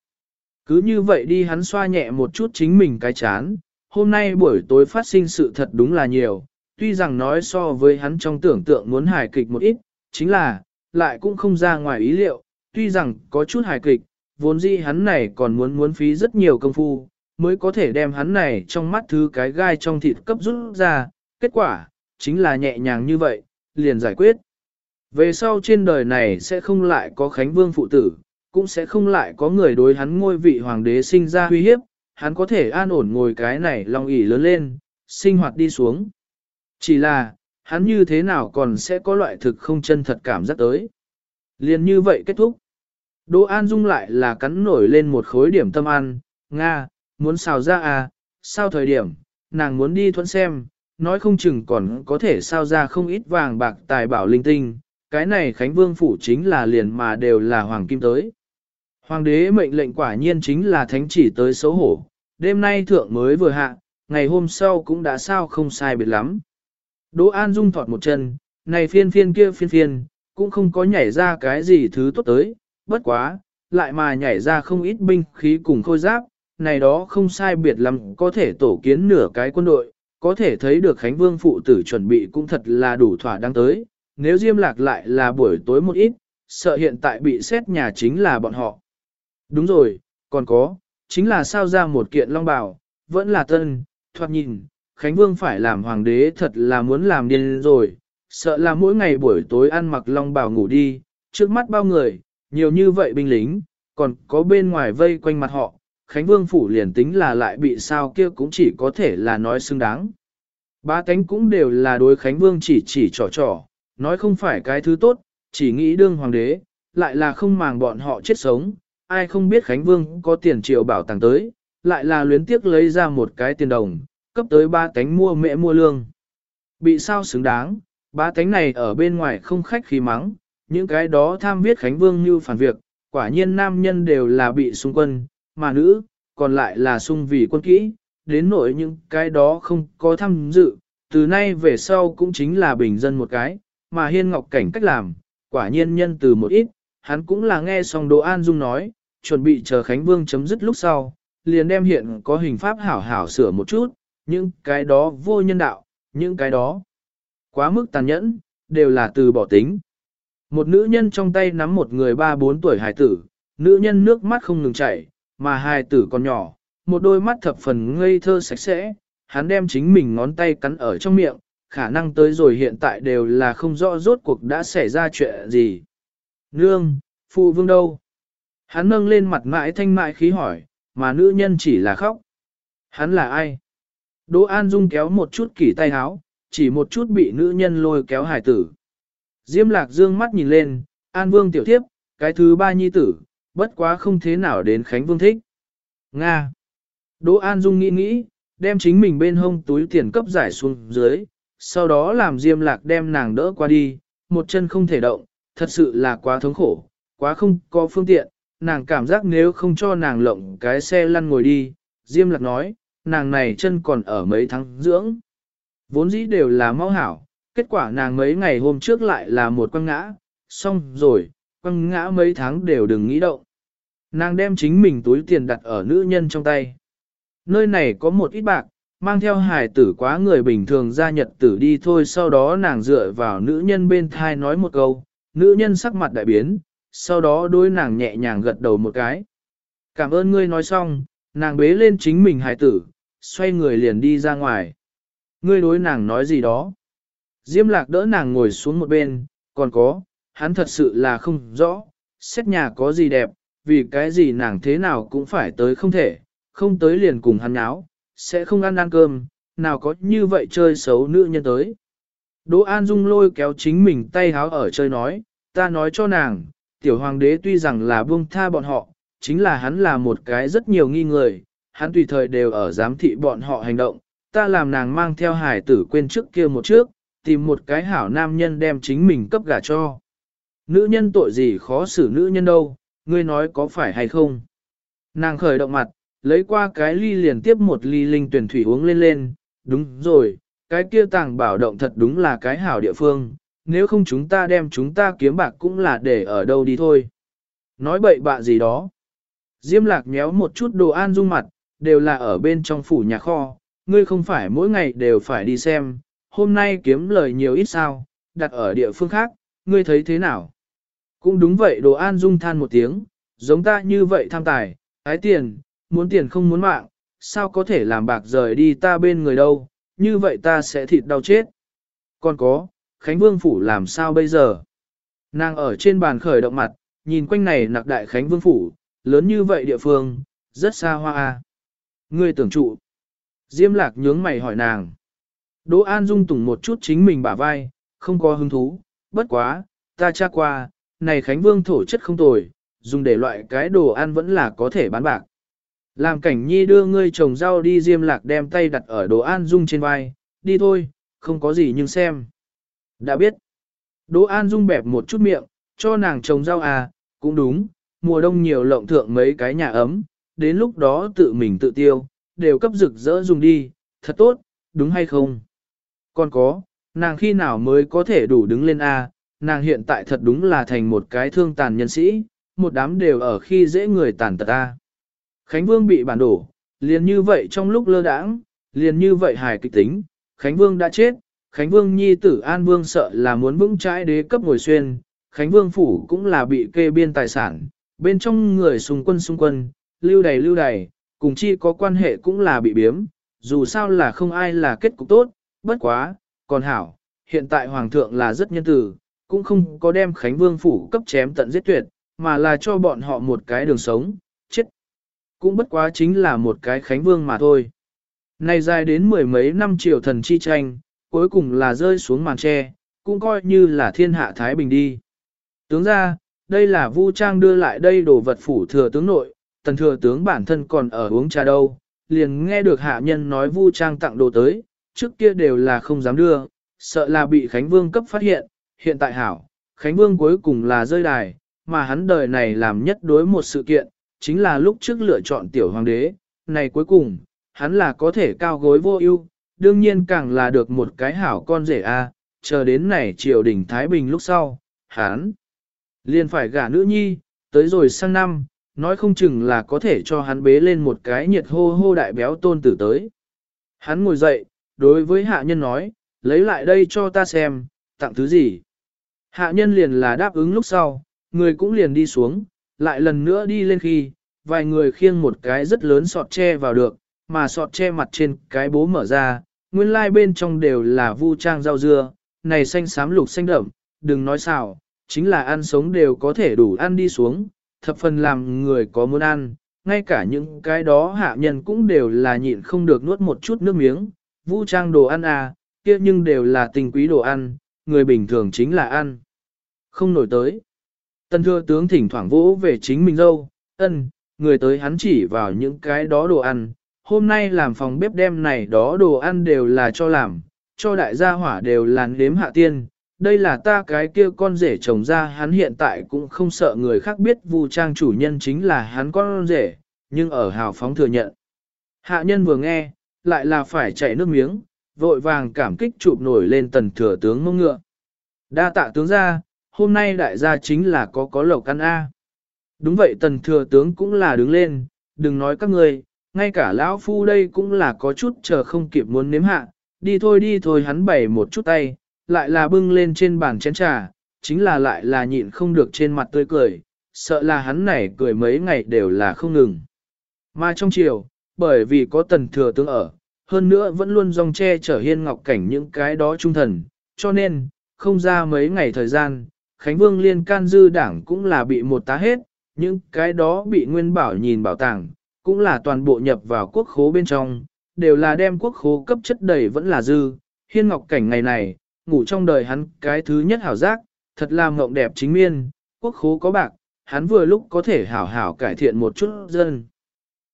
[SPEAKER 1] Cứ như vậy đi hắn xoa nhẹ một chút chính mình cái chán, hôm nay buổi tối phát sinh sự thật đúng là nhiều, tuy rằng nói so với hắn trong tưởng tượng muốn hài kịch một ít, chính là, lại cũng không ra ngoài ý liệu, tuy rằng có chút hài kịch, vốn dĩ hắn này còn muốn muốn phí rất nhiều công phu, mới có thể đem hắn này trong mắt thứ cái gai trong thịt cấp rút ra, kết quả, chính là nhẹ nhàng như vậy, liền giải quyết. Về sau trên đời này sẽ không lại có Khánh Vương phụ tử, cũng sẽ không lại có người đối hắn ngôi vị hoàng đế sinh ra uy hiếp, hắn có thể an ổn ngồi cái này long ỉ lớn lên, sinh hoạt đi xuống. Chỉ là, hắn như thế nào còn sẽ có loại thực không chân thật cảm giác tới. Liền như vậy kết thúc. Đỗ An Dung lại là cắn nổi lên một khối điểm tâm ăn, Nga, muốn xào ra à, sao thời điểm, nàng muốn đi thuận xem, nói không chừng còn có thể sao ra không ít vàng bạc tài bảo linh tinh, cái này Khánh Vương Phủ chính là liền mà đều là Hoàng Kim tới. Hoàng đế mệnh lệnh quả nhiên chính là thánh chỉ tới xấu hổ, đêm nay thượng mới vừa hạ, ngày hôm sau cũng đã sao không sai biệt lắm. Đỗ An Dung thọt một chân, này phiên phiên kia phiên phiên, cũng không có nhảy ra cái gì thứ tốt tới, bất quá, lại mà nhảy ra không ít binh khí cùng khôi giáp, này đó không sai biệt lắm có thể tổ kiến nửa cái quân đội, có thể thấy được Khánh Vương phụ tử chuẩn bị cũng thật là đủ thỏa đáng tới, nếu Diêm Lạc lại là buổi tối một ít, sợ hiện tại bị xét nhà chính là bọn họ. Đúng rồi, còn có, chính là sao ra một kiện long bào, vẫn là tân, thoạt nhìn, Khánh Vương phải làm hoàng đế thật là muốn làm điên rồi, sợ là mỗi ngày buổi tối ăn mặc long bào ngủ đi, trước mắt bao người, nhiều như vậy binh lính, còn có bên ngoài vây quanh mặt họ, Khánh Vương phủ liền tính là lại bị sao kia cũng chỉ có thể là nói xứng đáng. Ba tánh cũng đều là đối Khánh Vương chỉ chỉ trò trò, nói không phải cái thứ tốt, chỉ nghĩ đương hoàng đế, lại là không màng bọn họ chết sống, ai không biết Khánh Vương có tiền triệu bảo tàng tới, lại là luyến tiếc lấy ra một cái tiền đồng, cấp tới ba tánh mua mẹ mua lương. Bị sao xứng đáng, ba tánh này ở bên ngoài không khách khí mắng, những cái đó tham viết Khánh Vương như phản việc, quả nhiên nam nhân đều là bị xung quân, mà nữ, còn lại là xung vì quân kỹ, đến nỗi những cái đó không có tham dự, từ nay về sau cũng chính là bình dân một cái, mà hiên ngọc cảnh cách làm, quả nhiên nhân từ một ít, hắn cũng là nghe xong Đỗ An Dung nói, chuẩn bị chờ Khánh Vương chấm dứt lúc sau, liền đem hiện có hình pháp hảo hảo sửa một chút, những cái đó vô nhân đạo, những cái đó quá mức tàn nhẫn, đều là từ bỏ tính. Một nữ nhân trong tay nắm một người ba bốn tuổi hài tử, nữ nhân nước mắt không ngừng chảy, mà hài tử còn nhỏ, một đôi mắt thập phần ngây thơ sạch sẽ, hắn đem chính mình ngón tay cắn ở trong miệng, khả năng tới rồi hiện tại đều là không rõ rốt cuộc đã xảy ra chuyện gì. Nương, phụ vương đâu? Hắn nâng lên mặt mãi thanh mại khí hỏi, mà nữ nhân chỉ là khóc. Hắn là ai? Đỗ An Dung kéo một chút kỷ tay háo, chỉ một chút bị nữ nhân lôi kéo hải tử. Diêm lạc dương mắt nhìn lên, An Vương tiểu thiếp, cái thứ ba nhi tử, bất quá không thế nào đến Khánh Vương thích. Nga. Đỗ An Dung nghĩ nghĩ, đem chính mình bên hông túi tiền cấp giải xuống dưới, sau đó làm Diêm lạc đem nàng đỡ qua đi, một chân không thể động, thật sự là quá thống khổ, quá không có phương tiện, nàng cảm giác nếu không cho nàng lộng cái xe lăn ngồi đi, Diêm lạc nói, nàng này chân còn ở mấy tháng dưỡng. Vốn dĩ đều là mau hảo, kết quả nàng mấy ngày hôm trước lại là một quăng ngã, xong rồi, quăng ngã mấy tháng đều đừng nghĩ động. Nàng đem chính mình túi tiền đặt ở nữ nhân trong tay. Nơi này có một ít bạc, mang theo hài tử quá người bình thường ra nhật tử đi thôi sau đó nàng dựa vào nữ nhân bên thai nói một câu, nữ nhân sắc mặt đại biến, sau đó đôi nàng nhẹ nhàng gật đầu một cái. Cảm ơn ngươi nói xong, nàng bế lên chính mình hài tử, xoay người liền đi ra ngoài. Ngươi đối nàng nói gì đó. Diêm lạc đỡ nàng ngồi xuống một bên, còn có, hắn thật sự là không rõ, xét nhà có gì đẹp, vì cái gì nàng thế nào cũng phải tới không thể, không tới liền cùng hắn nháo, sẽ không ăn ăn cơm, nào có như vậy chơi xấu nữ nhân tới. Đỗ An Dung lôi kéo chính mình tay háo ở chơi nói, ta nói cho nàng, tiểu hoàng đế tuy rằng là buông tha bọn họ, chính là hắn là một cái rất nhiều nghi người, hắn tùy thời đều ở giám thị bọn họ hành động, ta làm nàng mang theo hải tử quên trước kia một trước, tìm một cái hảo nam nhân đem chính mình cấp gả cho. Nữ nhân tội gì khó xử nữ nhân đâu, ngươi nói có phải hay không? Nàng khởi động mặt, lấy qua cái ly liền tiếp một ly linh tuyển thủy uống lên lên, đúng rồi, cái kia tàng bảo động thật đúng là cái hảo địa phương, nếu không chúng ta đem chúng ta kiếm bạc cũng là để ở đâu đi thôi. Nói bậy bạ gì đó. Diêm lạc méo một chút đồ an dung mặt, đều là ở bên trong phủ nhà kho, ngươi không phải mỗi ngày đều phải đi xem, hôm nay kiếm lời nhiều ít sao, đặt ở địa phương khác, ngươi thấy thế nào? Cũng đúng vậy đồ an dung than một tiếng, giống ta như vậy tham tài, ái tiền, muốn tiền không muốn mạng, sao có thể làm bạc rời đi ta bên người đâu, như vậy ta sẽ thịt đau chết. Còn có, Khánh Vương Phủ làm sao bây giờ? Nàng ở trên bàn khởi động mặt, nhìn quanh này nặc đại Khánh Vương Phủ, lớn như vậy địa phương, rất xa hoa. À. Ngươi tưởng trụ. Diêm lạc nhướng mày hỏi nàng. Đỗ An Dung tùng một chút chính mình bả vai, không có hứng thú, bất quá, ta tra qua, này Khánh Vương thổ chất không tồi, dùng để loại cái đồ ăn vẫn là có thể bán bạc. Làm cảnh nhi đưa ngươi trồng rau đi diêm lạc đem tay đặt ở đồ An Dung trên vai, đi thôi, không có gì nhưng xem. Đã biết. Đỗ An Dung bẹp một chút miệng, cho nàng trồng rau à, cũng đúng, mùa đông nhiều lộng thượng mấy cái nhà ấm, đến lúc đó tự mình tự tiêu, đều cấp rực rỡ dùng đi, thật tốt, đúng hay không? Còn có, nàng khi nào mới có thể đủ đứng lên A, nàng hiện tại thật đúng là thành một cái thương tàn nhân sĩ, một đám đều ở khi dễ người tàn tật A. Khánh Vương bị bản đổ, liền như vậy trong lúc lơ đãng, liền như vậy hài kịch tính, Khánh Vương đã chết, Khánh Vương nhi tử An Vương sợ là muốn vững trái đế cấp ngồi xuyên, Khánh Vương phủ cũng là bị kê biên tài sản, bên trong người xung quân xung quân, lưu đầy lưu đầy, cùng chi có quan hệ cũng là bị biếm, dù sao là không ai là kết cục tốt, bất quá, còn hảo, hiện tại Hoàng thượng là rất nhân từ, cũng không có đem Khánh Vương phủ cấp chém tận giết tuyệt, mà là cho bọn họ một cái đường sống, chết. Cũng bất quá chính là một cái Khánh Vương mà thôi. Này dài đến mười mấy năm triều thần chi tranh, cuối cùng là rơi xuống màn tre, cũng coi như là thiên hạ Thái Bình đi. Tướng ra, đây là Vu Trang đưa lại đây đồ vật phủ thừa tướng nội, tần thừa tướng bản thân còn ở uống trà đâu, liền nghe được hạ nhân nói Vu Trang tặng đồ tới, trước kia đều là không dám đưa, sợ là bị Khánh Vương cấp phát hiện, hiện tại hảo, Khánh Vương cuối cùng là rơi đài, mà hắn đời này làm nhất đối một sự kiện, chính là lúc trước lựa chọn tiểu hoàng đế, này cuối cùng, hắn là có thể cao gối vô ưu, đương nhiên càng là được một cái hảo con rể a, chờ đến này triều đình Thái Bình lúc sau, hắn liền phải gả nữ nhi, tới rồi sang năm, nói không chừng là có thể cho hắn bế lên một cái nhiệt hô hô đại béo tôn tử tới. Hắn ngồi dậy, đối với hạ nhân nói, lấy lại đây cho ta xem, tặng thứ gì. Hạ nhân liền là đáp ứng lúc sau, người cũng liền đi xuống, lại lần nữa đi lên khi, vài người khiêng một cái rất lớn sọt tre vào được, mà sọt tre mặt trên cái bố mở ra, nguyên lai bên trong đều là vu trang rau dưa, này xanh xám lục xanh đậm, đừng nói xào, chính là ăn sống đều có thể đủ ăn đi xuống, thập phần làm người có muốn ăn, ngay cả những cái đó hạ nhân cũng đều là nhịn không được nuốt một chút nước miếng, vu trang đồ ăn à, kia nhưng đều là tình quý đồ ăn, người bình thường chính là ăn. Không nổi tới. Tân thưa tướng thỉnh thoảng vỗ về chính mình dâu, ân, người tới hắn chỉ vào những cái đó đồ ăn, hôm nay làm phòng bếp đem này đó đồ ăn đều là cho làm, cho đại gia hỏa đều làn đếm hạ tiên. Đây là ta cái kia con rể chồng ra hắn hiện tại cũng không sợ người khác biết vu trang chủ nhân chính là hắn con rể, nhưng ở hào phóng thừa nhận. Hạ nhân vừa nghe, lại là phải chạy nước miếng, vội vàng cảm kích chụp nổi lên tần thừa tướng mông ngựa. Đa tạ tướng ra, hôm nay đại gia chính là có có lộc ăn A. Đúng vậy tần thừa tướng cũng là đứng lên, đừng nói các người, ngay cả lão phu đây cũng là có chút chờ không kịp muốn nếm hạ, đi thôi đi thôi hắn bày một chút tay, lại là bưng lên trên bàn chén trà, chính là lại là nhịn không được trên mặt tươi cười, sợ là hắn này cười mấy ngày đều là không ngừng. Mà trong chiều, bởi vì có tần thừa tướng ở, hơn nữa vẫn luôn dòng che chở hiên ngọc cảnh những cái đó trung thần, cho nên, không ra mấy ngày thời gian, Khánh Vương liên can dư đảng cũng là bị một tá hết, những cái đó bị nguyên bảo nhìn bảo tàng, cũng là toàn bộ nhập vào quốc khố bên trong, đều là đem quốc khố cấp chất đầy vẫn là dư. Hiên Ngọc Cảnh ngày này, ngủ trong đời hắn cái thứ nhất hảo giác, thật là mộng đẹp chính miên, quốc khố có bạc, hắn vừa lúc có thể hảo hảo cải thiện một chút dân.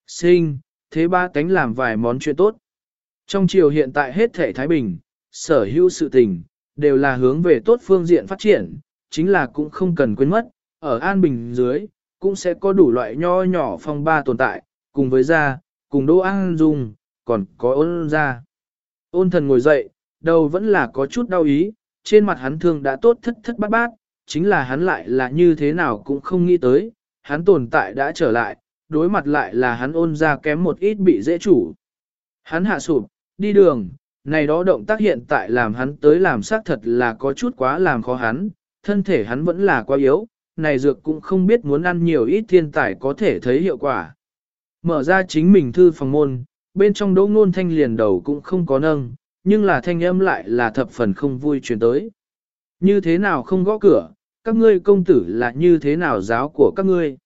[SPEAKER 1] Sinh, thế ba cánh làm vài món chuyện tốt. Trong chiều hiện tại hết thể Thái Bình, sở hữu sự tình, đều là hướng về tốt phương diện phát triển, chính là cũng không cần quên mất, ở An Bình dưới, cũng sẽ có đủ loại nho nhỏ phong ba tồn tại, cùng với gia, cùng Đỗ An Dung, còn có ôn gia. Ôn thần ngồi dậy, đầu vẫn là có chút đau ý, trên mặt hắn thương đã tốt thất thất bát bát, chính là hắn lại là như thế nào cũng không nghĩ tới, hắn tồn tại đã trở lại, đối mặt lại là hắn ôn ra kém một ít bị dễ chủ. Hắn hạ sụp, đi đường, này đó động tác hiện tại làm hắn tới làm xác thật là có chút quá làm khó hắn, thân thể hắn vẫn là quá yếu, này dược cũng không biết muốn ăn nhiều ít thiên tài có thể thấy hiệu quả. Mở ra chính mình thư phòng môn, bên trong đỗ ngôn thanh liền đầu cũng không có nâng, nhưng là thanh âm lại là thập phần không vui truyền tới. Như thế nào không gõ cửa, các ngươi công tử là như thế nào giáo của các ngươi.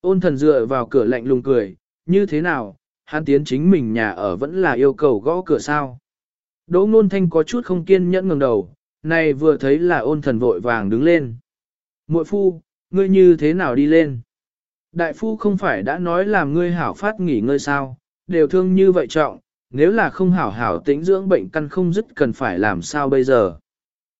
[SPEAKER 1] Ôn thần dựa vào cửa lạnh lùng cười, như thế nào, hắn tiến chính mình nhà ở vẫn là yêu cầu gõ cửa sao. Đỗ ngôn thanh có chút không kiên nhẫn ngẩng đầu, này vừa thấy là ôn thần vội vàng đứng lên. muội phu, ngươi như thế nào đi lên? Đại phu không phải đã nói làm ngươi hảo phát nghỉ ngơi sao, đều thương như vậy trọng, nếu là không hảo hảo tĩnh dưỡng bệnh căn không dứt cần phải làm sao bây giờ.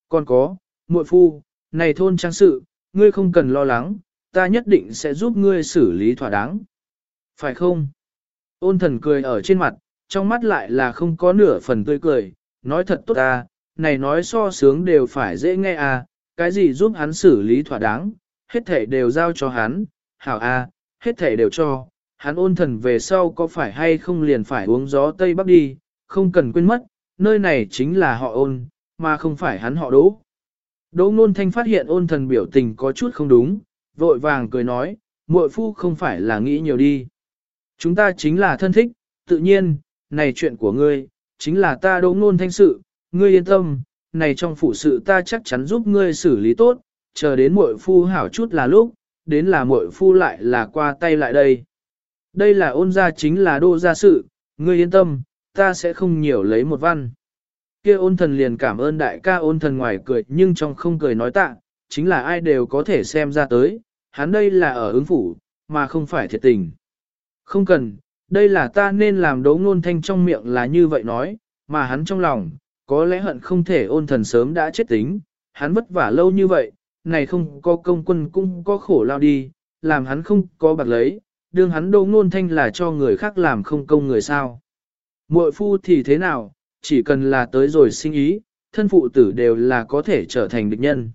[SPEAKER 1] Còn có, muội phu, này thôn trang sự, ngươi không cần lo lắng, ta nhất định sẽ giúp ngươi xử lý thỏa đáng. Phải không? Ôn thần cười ở trên mặt, trong mắt lại là không có nửa phần tươi cười, nói thật tốt ta, này nói so sướng đều phải dễ nghe à, cái gì giúp hắn xử lý thỏa đáng, hết thể đều giao cho hắn, hảo a, hết thể đều cho, hắn ôn thần về sau có phải hay không liền phải uống gió Tây Bắc đi, không cần quên mất, nơi này chính là họ ôn, mà không phải hắn họ đỗ. Đỗ Nôn Thanh phát hiện ôn thần biểu tình có chút không đúng, vội vàng cười nói, muội phu không phải là nghĩ nhiều đi. Chúng ta chính là thân thích, tự nhiên, này chuyện của ngươi, chính là ta Đỗ Nôn Thanh sự, ngươi yên tâm, này trong phụ sự ta chắc chắn giúp ngươi xử lý tốt, chờ đến muội phu hảo chút là lúc, đến là muội phu lại là qua tay lại đây. Đây là ôn gia chính là đô gia sự, ngươi yên tâm, ta sẽ không nhiều lấy một văn. Kia ôn thần liền cảm ơn đại ca ôn thần ngoài cười nhưng trong không cười nói tạ, chính là ai đều có thể xem ra tới, hắn đây là ở ứng phủ, mà không phải thiệt tình. Không cần, đây là ta nên làm đấu ngôn thanh trong miệng là như vậy nói, mà hắn trong lòng, có lẽ hận không thể ôn thần sớm đã chết tính, hắn vất vả lâu như vậy, này không có công quân cũng có khổ lao đi, làm hắn không có bạc lấy, đương hắn đô ngôn thanh là cho người khác làm không công người sao. Muội phu thì thế nào, chỉ cần là tới rồi sinh ý, thân phụ tử đều là có thể trở thành địch nhân.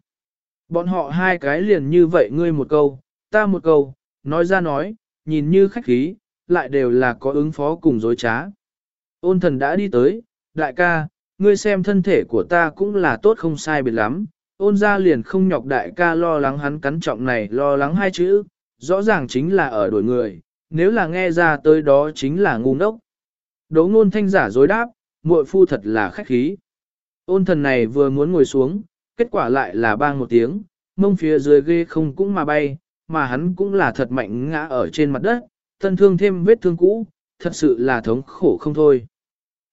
[SPEAKER 1] Bọn họ hai cái liền như vậy ngươi một câu, ta một câu, nói ra nói, nhìn như khách khí, lại đều là có ứng phó cùng dối trá. Ôn thần đã đi tới, đại ca, ngươi xem thân thể của ta cũng là tốt không sai biệt lắm, ôn ra liền không nhọc đại ca lo lắng hắn cắn trọng này lo lắng hai chữ, rõ ràng chính là ở đuổi người, nếu là nghe ra tới đó chính là ngu ngốc. Đỗ ngôn thanh giả dối đáp, muội phu thật là khách khí. Ôn thần này vừa muốn ngồi xuống, kết quả lại là bang một tiếng, mông phía dưới ghê không cũng mà bay, mà hắn cũng là thật mạnh ngã ở trên mặt đất, thân thương thêm vết thương cũ, thật sự là thống khổ không thôi.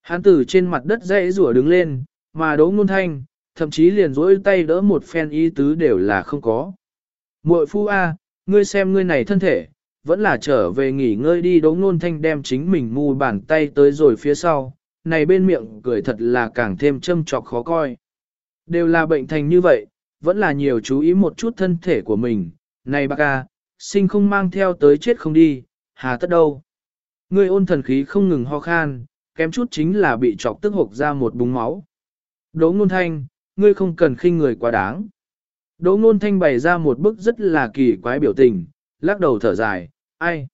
[SPEAKER 1] Hắn từ trên mặt đất dãy rủa đứng lên, mà đỗ ngôn thanh, thậm chí liền rỗi tay đỡ một phen y tứ đều là không có. Muội phu A, ngươi xem ngươi này thân thể, vẫn là trở về nghỉ ngơi đi đỗ ngôn thanh đem chính mình mù bàn tay tới rồi phía sau, này bên miệng cười thật là càng thêm châm trọc khó coi. Đều là bệnh thành như vậy, vẫn là nhiều chú ý một chút thân thể của mình, này bác ca, sinh không mang theo tới chết không đi, hà tất đâu. Ngươi ôn thần khí không ngừng ho khan, kém chút chính là bị chọc tức hộc ra một búng máu. Đỗ ngôn thanh, ngươi không cần khinh người quá đáng. Đỗ ngôn thanh bày ra một bức rất là kỳ quái biểu tình, lắc đầu thở dài, ai?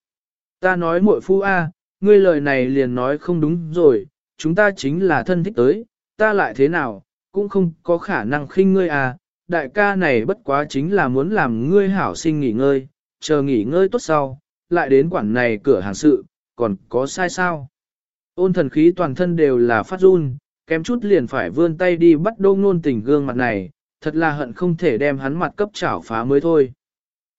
[SPEAKER 1] Ta nói muội phu a, ngươi lời này liền nói không đúng rồi, chúng ta chính là thân thích tới, ta lại thế nào, cũng không có khả năng khinh ngươi à, đại ca này bất quá chính là muốn làm ngươi hảo sinh nghỉ ngơi, chờ nghỉ ngơi tốt sau, lại đến quản này cửa hàng sự, còn có sai sao. Ôn thần khí toàn thân đều là phát run, kém chút liền phải vươn tay đi bắt Đỗ nôn tình gương mặt này, thật là hận không thể đem hắn mặt cấp chảo phá mới thôi.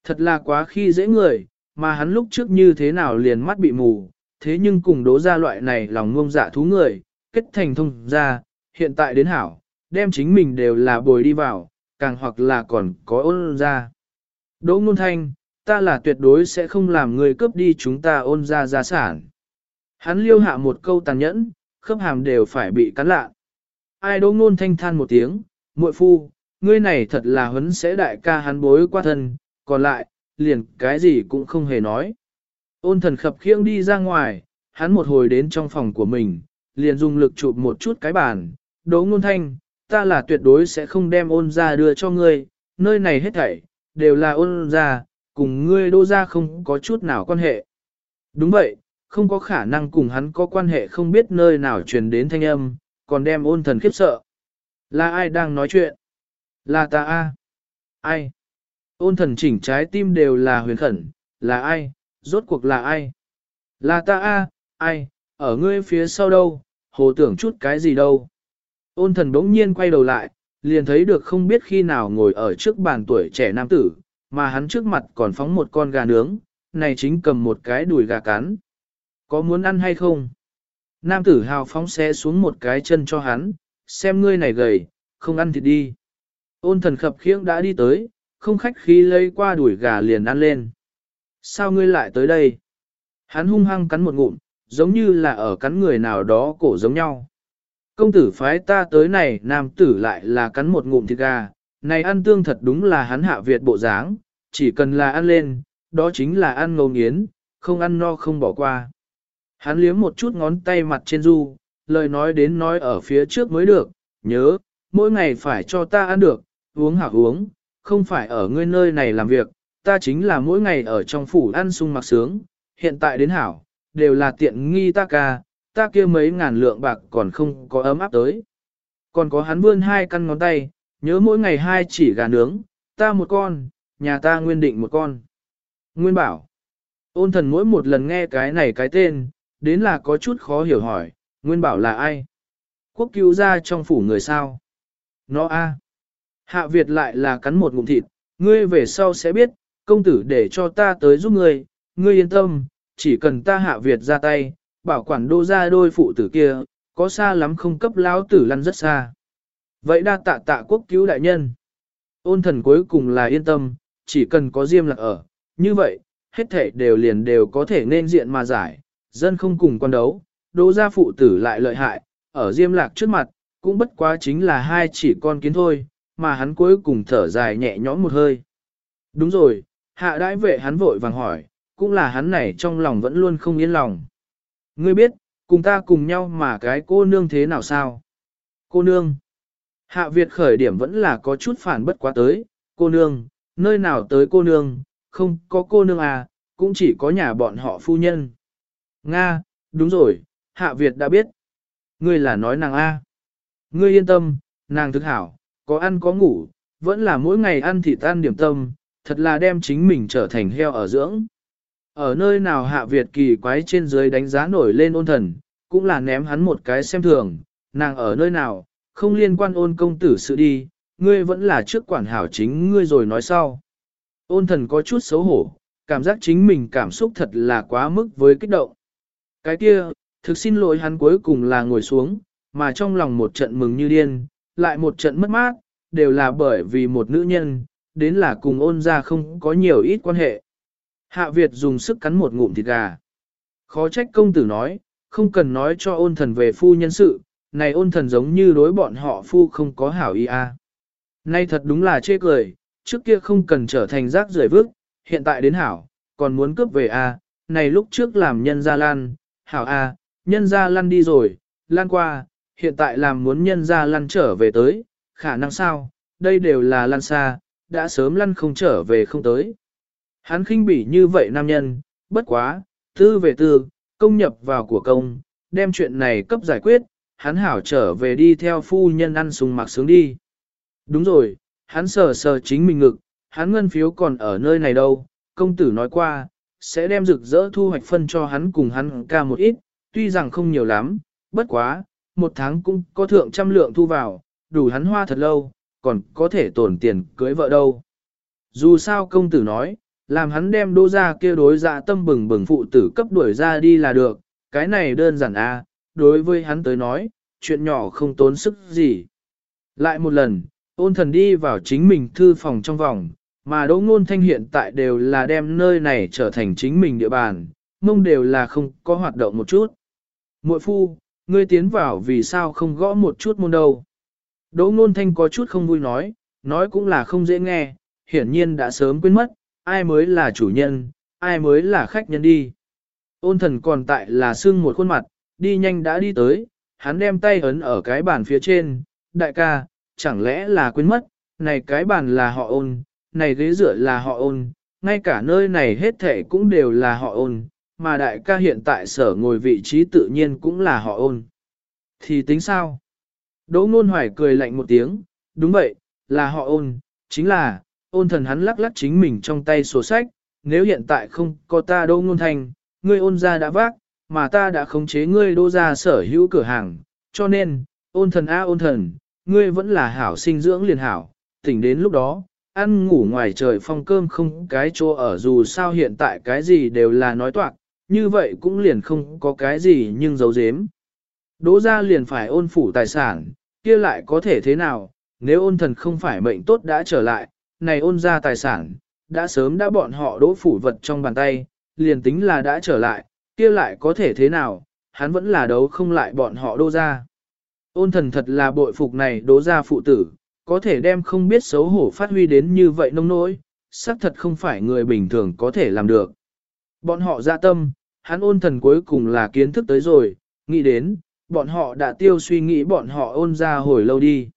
[SPEAKER 1] Thật là quá khi dễ người, mà hắn lúc trước như thế nào liền mắt bị mù, thế nhưng cùng đố ra loại này lòng ngông dạ thú người, kết thành thông ra, hiện tại đến hảo, đem chính mình đều là bồi đi vào, càng hoặc là còn có ôn ra. Đỗ Nôn Thanh, ta là tuyệt đối sẽ không làm người cướp đi chúng ta ôn ra gia sản. Hắn liêu hạ một câu tàn nhẫn, khớp hàm đều phải bị cắn lạ. Ai Đỗ Nôn Thanh than một tiếng, muội phu, ngươi này thật là huấn sẽ đại ca hắn bối qua thân, còn lại, liền cái gì cũng không hề nói. Ôn thần khập khiễng đi ra ngoài, hắn một hồi đến trong phòng của mình, liền dùng lực chụp một chút cái bàn, đố ngôn thanh, ta là tuyệt đối sẽ không đem ôn ra đưa cho ngươi, nơi này hết thảy, đều là ôn ra, cùng ngươi đô ra không có chút nào quan hệ. Đúng vậy, không có khả năng cùng hắn có quan hệ không biết nơi nào truyền đến thanh âm, còn đem ôn thần khiếp sợ. Là ai đang nói chuyện? Là ta a Ai? Ôn thần chỉnh trái tim đều là huyền khẩn, là ai? Rốt cuộc là ai? Là ta a ai? Ở ngươi phía sau đâu? Hồ tưởng chút cái gì đâu? Ôn thần bỗng nhiên quay đầu lại, liền thấy được không biết khi nào ngồi ở trước bàn tuổi trẻ nam tử, mà hắn trước mặt còn phóng một con gà nướng, này chính cầm một cái đùi gà cắn. Có muốn ăn hay không? Nam tử hào phóng xe xuống một cái chân cho hắn, xem ngươi này gầy, không ăn thịt đi. Ôn thần khập khiễng đã đi tới, không khách khí lấy qua đuổi gà liền ăn lên. Sao ngươi lại tới đây? Hắn hung hăng cắn một ngụm, giống như là ở cắn người nào đó cổ giống nhau. Công tử phái ta tới này, nam tử lại là cắn một ngụm thịt gà, này ăn tương thật đúng là hắn hạ Việt bộ dáng, chỉ cần là ăn lên, đó chính là ăn ngầu nghiến, không ăn no không bỏ qua. Hắn liếm một chút ngón tay mặt trên du, lời nói đến nói ở phía trước mới được, nhớ, mỗi ngày phải cho ta ăn được, uống hảo uống, không phải ở ngươi nơi này làm việc, ta chính là mỗi ngày ở trong phủ ăn sung mặc sướng, hiện tại đến hảo, đều là tiện nghi ta ca, ta kia mấy ngàn lượng bạc còn không có ấm áp tới. Còn có hắn vươn hai căn ngón tay, nhớ mỗi ngày hai chỉ gà nướng, ta một con, nhà ta nguyên định một con. Nguyên bảo, ôn thần mỗi một lần nghe cái này cái tên, đến là có chút khó hiểu hỏi, Nguyên bảo là ai? Quốc cứu ra trong phủ người sao? Nó a. Hạ Việt lại là cắn một ngụm thịt, ngươi về sau sẽ biết, công tử để cho ta tới giúp ngươi, ngươi yên tâm, chỉ cần ta Hạ Việt ra tay, bảo quản đô ra đôi phụ tử kia, có xa lắm không cấp lão tử lăn rất xa. Vậy đa tạ tạ quốc cứu đại nhân. Ôn thần cuối cùng là yên tâm, chỉ cần có diêm lạc ở, như vậy, hết thể đều liền đều có thể nên diện mà giải, dân không cùng quan đấu, Đô gia phụ tử lại lợi hại, ở diêm lạc trước mặt, cũng bất quá chính là hai chỉ con kiến thôi, mà hắn cuối cùng thở dài nhẹ nhõm một hơi. Đúng rồi, hạ đãi vệ hắn vội vàng hỏi, cũng là hắn này trong lòng vẫn luôn không yên lòng. Ngươi biết, cùng ta cùng nhau mà cái cô nương thế nào sao? Cô nương. Hạ Việt khởi điểm vẫn là có chút phản bất quá tới, cô nương, nơi nào tới cô nương, không có cô nương à, cũng chỉ có nhà bọn họ phu nhân. Nga, đúng rồi, Hạ Việt đã biết. Ngươi là nói nàng A. Ngươi yên tâm, nàng thực hảo, có ăn có ngủ, vẫn là mỗi ngày ăn thịt ăn điểm tâm, thật là đem chính mình trở thành heo ở dưỡng. Ở nơi nào Hạ Việt kỳ quái trên dưới đánh giá nổi lên ôn thần, cũng là ném hắn một cái xem thường, nàng ở nơi nào, không liên quan ôn công tử sự đi, ngươi vẫn là trước quản hảo chính ngươi rồi nói sau. Ôn thần có chút xấu hổ, cảm giác chính mình cảm xúc thật là quá mức với kích động. Cái kia, thực xin lỗi hắn cuối cùng là ngồi xuống, mà trong lòng một trận mừng như điên, lại một trận mất mát, đều là bởi vì một nữ nhân, đến là cùng ôn ra không có nhiều ít quan hệ. Hạ Việt dùng sức cắn một ngụm thịt gà. Khó trách công tử nói, không cần nói cho ôn thần về phu nhân sự, này ôn thần giống như đối bọn họ phu không có hảo ý a. Nay thật đúng là chê cười, trước kia không cần trở thành rác rưởi vứt, hiện tại đến hảo, còn muốn cướp về a, này lúc trước làm nhân gia lan, hảo a, nhân gia lan đi rồi, lan qua, hiện tại làm muốn nhân gia lăn trở về tới, khả năng sao, đây đều là lăn xa, đã sớm lăn không trở về không tới. Hắn khinh bỉ như vậy nam nhân, bất quá, tư về tư, công nhập vào của công, đem chuyện này cấp giải quyết, hắn hảo trở về đi theo phu nhân ăn sùng mặc sướng đi. Đúng rồi, hắn sờ sờ chính mình ngực, hắn ngân phiếu còn ở nơi này đâu, công tử nói qua, sẽ đem rực rỡ thu hoạch phân cho hắn cùng hắn ca một ít, tuy rằng không nhiều lắm, bất quá, một tháng cũng có thượng trăm lượng thu vào, đủ hắn hoa thật lâu, còn có thể tổn tiền cưới vợ đâu. Dù sao công tử nói, làm hắn đem đô ra kia đối dạ tâm bừng bừng phụ tử cấp đuổi ra đi là được, cái này đơn giản a à, đối với hắn tới nói, chuyện nhỏ không tốn sức gì. Lại một lần, ôn thần đi vào chính mình thư phòng trong vòng, mà đỗ ngôn thanh hiện tại đều là đem nơi này trở thành chính mình địa bàn, mông đều là không có hoạt động một chút. Muội phu, ngươi tiến vào vì sao không gõ một chút môn đâu. Đỗ ngôn thanh có chút không vui nói, nói cũng là không dễ nghe, hiển nhiên đã sớm quên mất, ai mới là chủ nhân, ai mới là khách nhân đi. Ôn thần còn tại là xương một khuôn mặt, đi nhanh đã đi tới, hắn đem tay ấn ở cái bàn phía trên, đại ca, chẳng lẽ là quên mất, này cái bàn là họ ôn, này ghế dựa là họ ôn, ngay cả nơi này hết thể cũng đều là họ ôn, mà đại ca hiện tại sở ngồi vị trí tự nhiên cũng là họ ôn. Thì tính sao? Đỗ ngôn hoài cười lạnh một tiếng, đúng vậy, là họ ôn, chính là, ôn thần hắn lắc lắc chính mình trong tay sổ sách, nếu hiện tại không có ta đỗ ngôn thành, ngươi ôn ra đã vác, mà ta đã khống chế ngươi đô ra sở hữu cửa hàng, cho nên, ôn thần a ôn thần, ngươi vẫn là hảo sinh dưỡng liền hảo, tỉnh đến lúc đó, ăn ngủ ngoài trời phong cơm không cái chỗ ở dù sao hiện tại cái gì đều là nói toạc, như vậy cũng liền không có cái gì nhưng giấu giếm. Đỗ ra liền phải ôn phủ tài sản, kia lại có thể thế nào, nếu ôn thần không phải mệnh tốt đã trở lại, này ôn ra tài sản, đã sớm đã bọn họ đỗ phủ vật trong bàn tay, liền tính là đã trở lại, kia lại có thể thế nào, hắn vẫn là đấu không lại bọn họ đô ra. Ôn thần thật là bội phục này đỗ ra phụ tử, có thể đem không biết xấu hổ phát huy đến như vậy nông nỗi, xác thật không phải người bình thường có thể làm được. Bọn họ ra tâm, hắn ôn thần cuối cùng là kiến thức tới rồi, nghĩ đến, bọn họ đã tiêu suy nghĩ bọn họ ôn ra hồi lâu đi.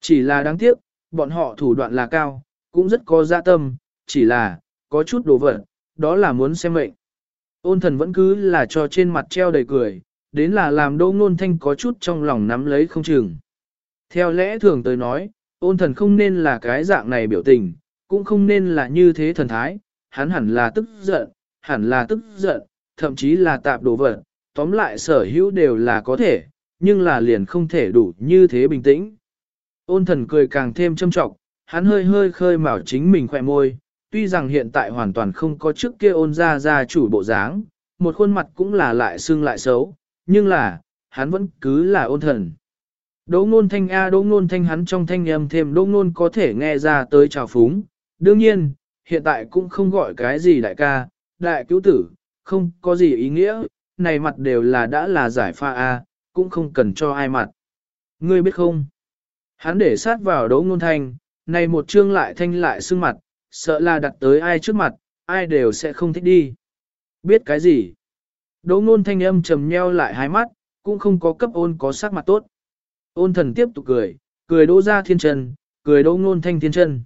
[SPEAKER 1] Chỉ là đáng tiếc, bọn họ thủ đoạn là cao, cũng rất có dạ tâm, chỉ là, có chút đồ vật, đó là muốn xem mệnh. Ôn thần vẫn cứ là cho trên mặt treo đầy cười, đến là làm Đỗ Nôn Thanh có chút trong lòng nắm lấy không chừng. Theo lẽ thường tới nói, ôn thần không nên là cái dạng này biểu tình, cũng không nên là như thế thần thái, hắn hẳn là tức giận, hẳn là tức giận, thậm chí là tạp đồ vật, tóm lại sở hữu đều là có thể, nhưng là liền không thể đủ như thế bình tĩnh. Ôn thần cười càng thêm châm trọng, hắn hơi hơi khơi mào chính mình khỏe môi, tuy rằng hiện tại hoàn toàn không có trước kia ôn ra ra chủ bộ dáng, một khuôn mặt cũng là lại xương lại xấu, nhưng là, hắn vẫn cứ là ôn thần. Đỗ ngôn thanh A đỗ ngôn thanh hắn trong thanh âm thêm đỗ ngôn có thể nghe ra tới trào phúng. Đương nhiên, hiện tại cũng không gọi cái gì đại ca, đại cứu tử, không có gì ý nghĩa, này mặt đều là đã là giải pha A, cũng không cần cho ai mặt. Ngươi biết không? Hắn để sát vào đỗ ngôn thanh, này một chương lại thanh lại sưng mặt, sợ là đặt tới ai trước mặt, ai đều sẽ không thích đi. Biết cái gì? Đỗ ngôn thanh âm trầm nheo lại hai mắt, cũng không có cấp ôn có sắc mặt tốt. Ôn thần tiếp tục cười, cười đỗ ra thiên trần cười đỗ ngôn thanh thiên trần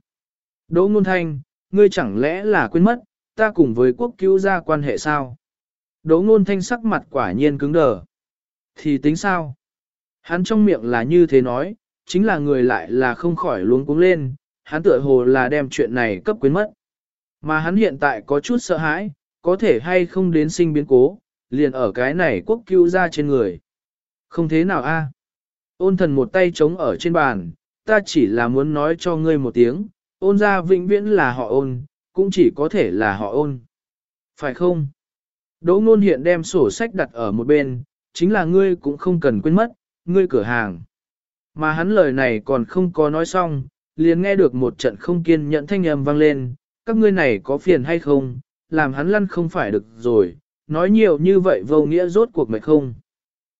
[SPEAKER 1] Đỗ ngôn thanh, ngươi chẳng lẽ là quên mất, ta cùng với quốc cứu ra quan hệ sao? Đỗ ngôn thanh sắc mặt quả nhiên cứng đờ. Thì tính sao? Hắn trong miệng là như thế nói, chính là người lại là không khỏi luống cuống lên, hắn tựa hồ là đem chuyện này cấp quên mất. Mà hắn hiện tại có chút sợ hãi, có thể hay không đến sinh biến cố, liền ở cái này quốc cứu ra trên người. Không thế nào a? Ôn thần một tay trống ở trên bàn, ta chỉ là muốn nói cho ngươi một tiếng, ôn ra vĩnh viễn là họ ôn, cũng chỉ có thể là họ ôn. Phải không? Đỗ ngôn hiện đem sổ sách đặt ở một bên, chính là ngươi cũng không cần quên mất, ngươi cửa hàng. Mà hắn lời này còn không có nói xong, liền nghe được một trận không kiên nhẫn thanh âm vang lên, các ngươi này có phiền hay không, làm hắn lăn không phải được rồi, nói nhiều như vậy vô nghĩa rốt cuộc mệt không.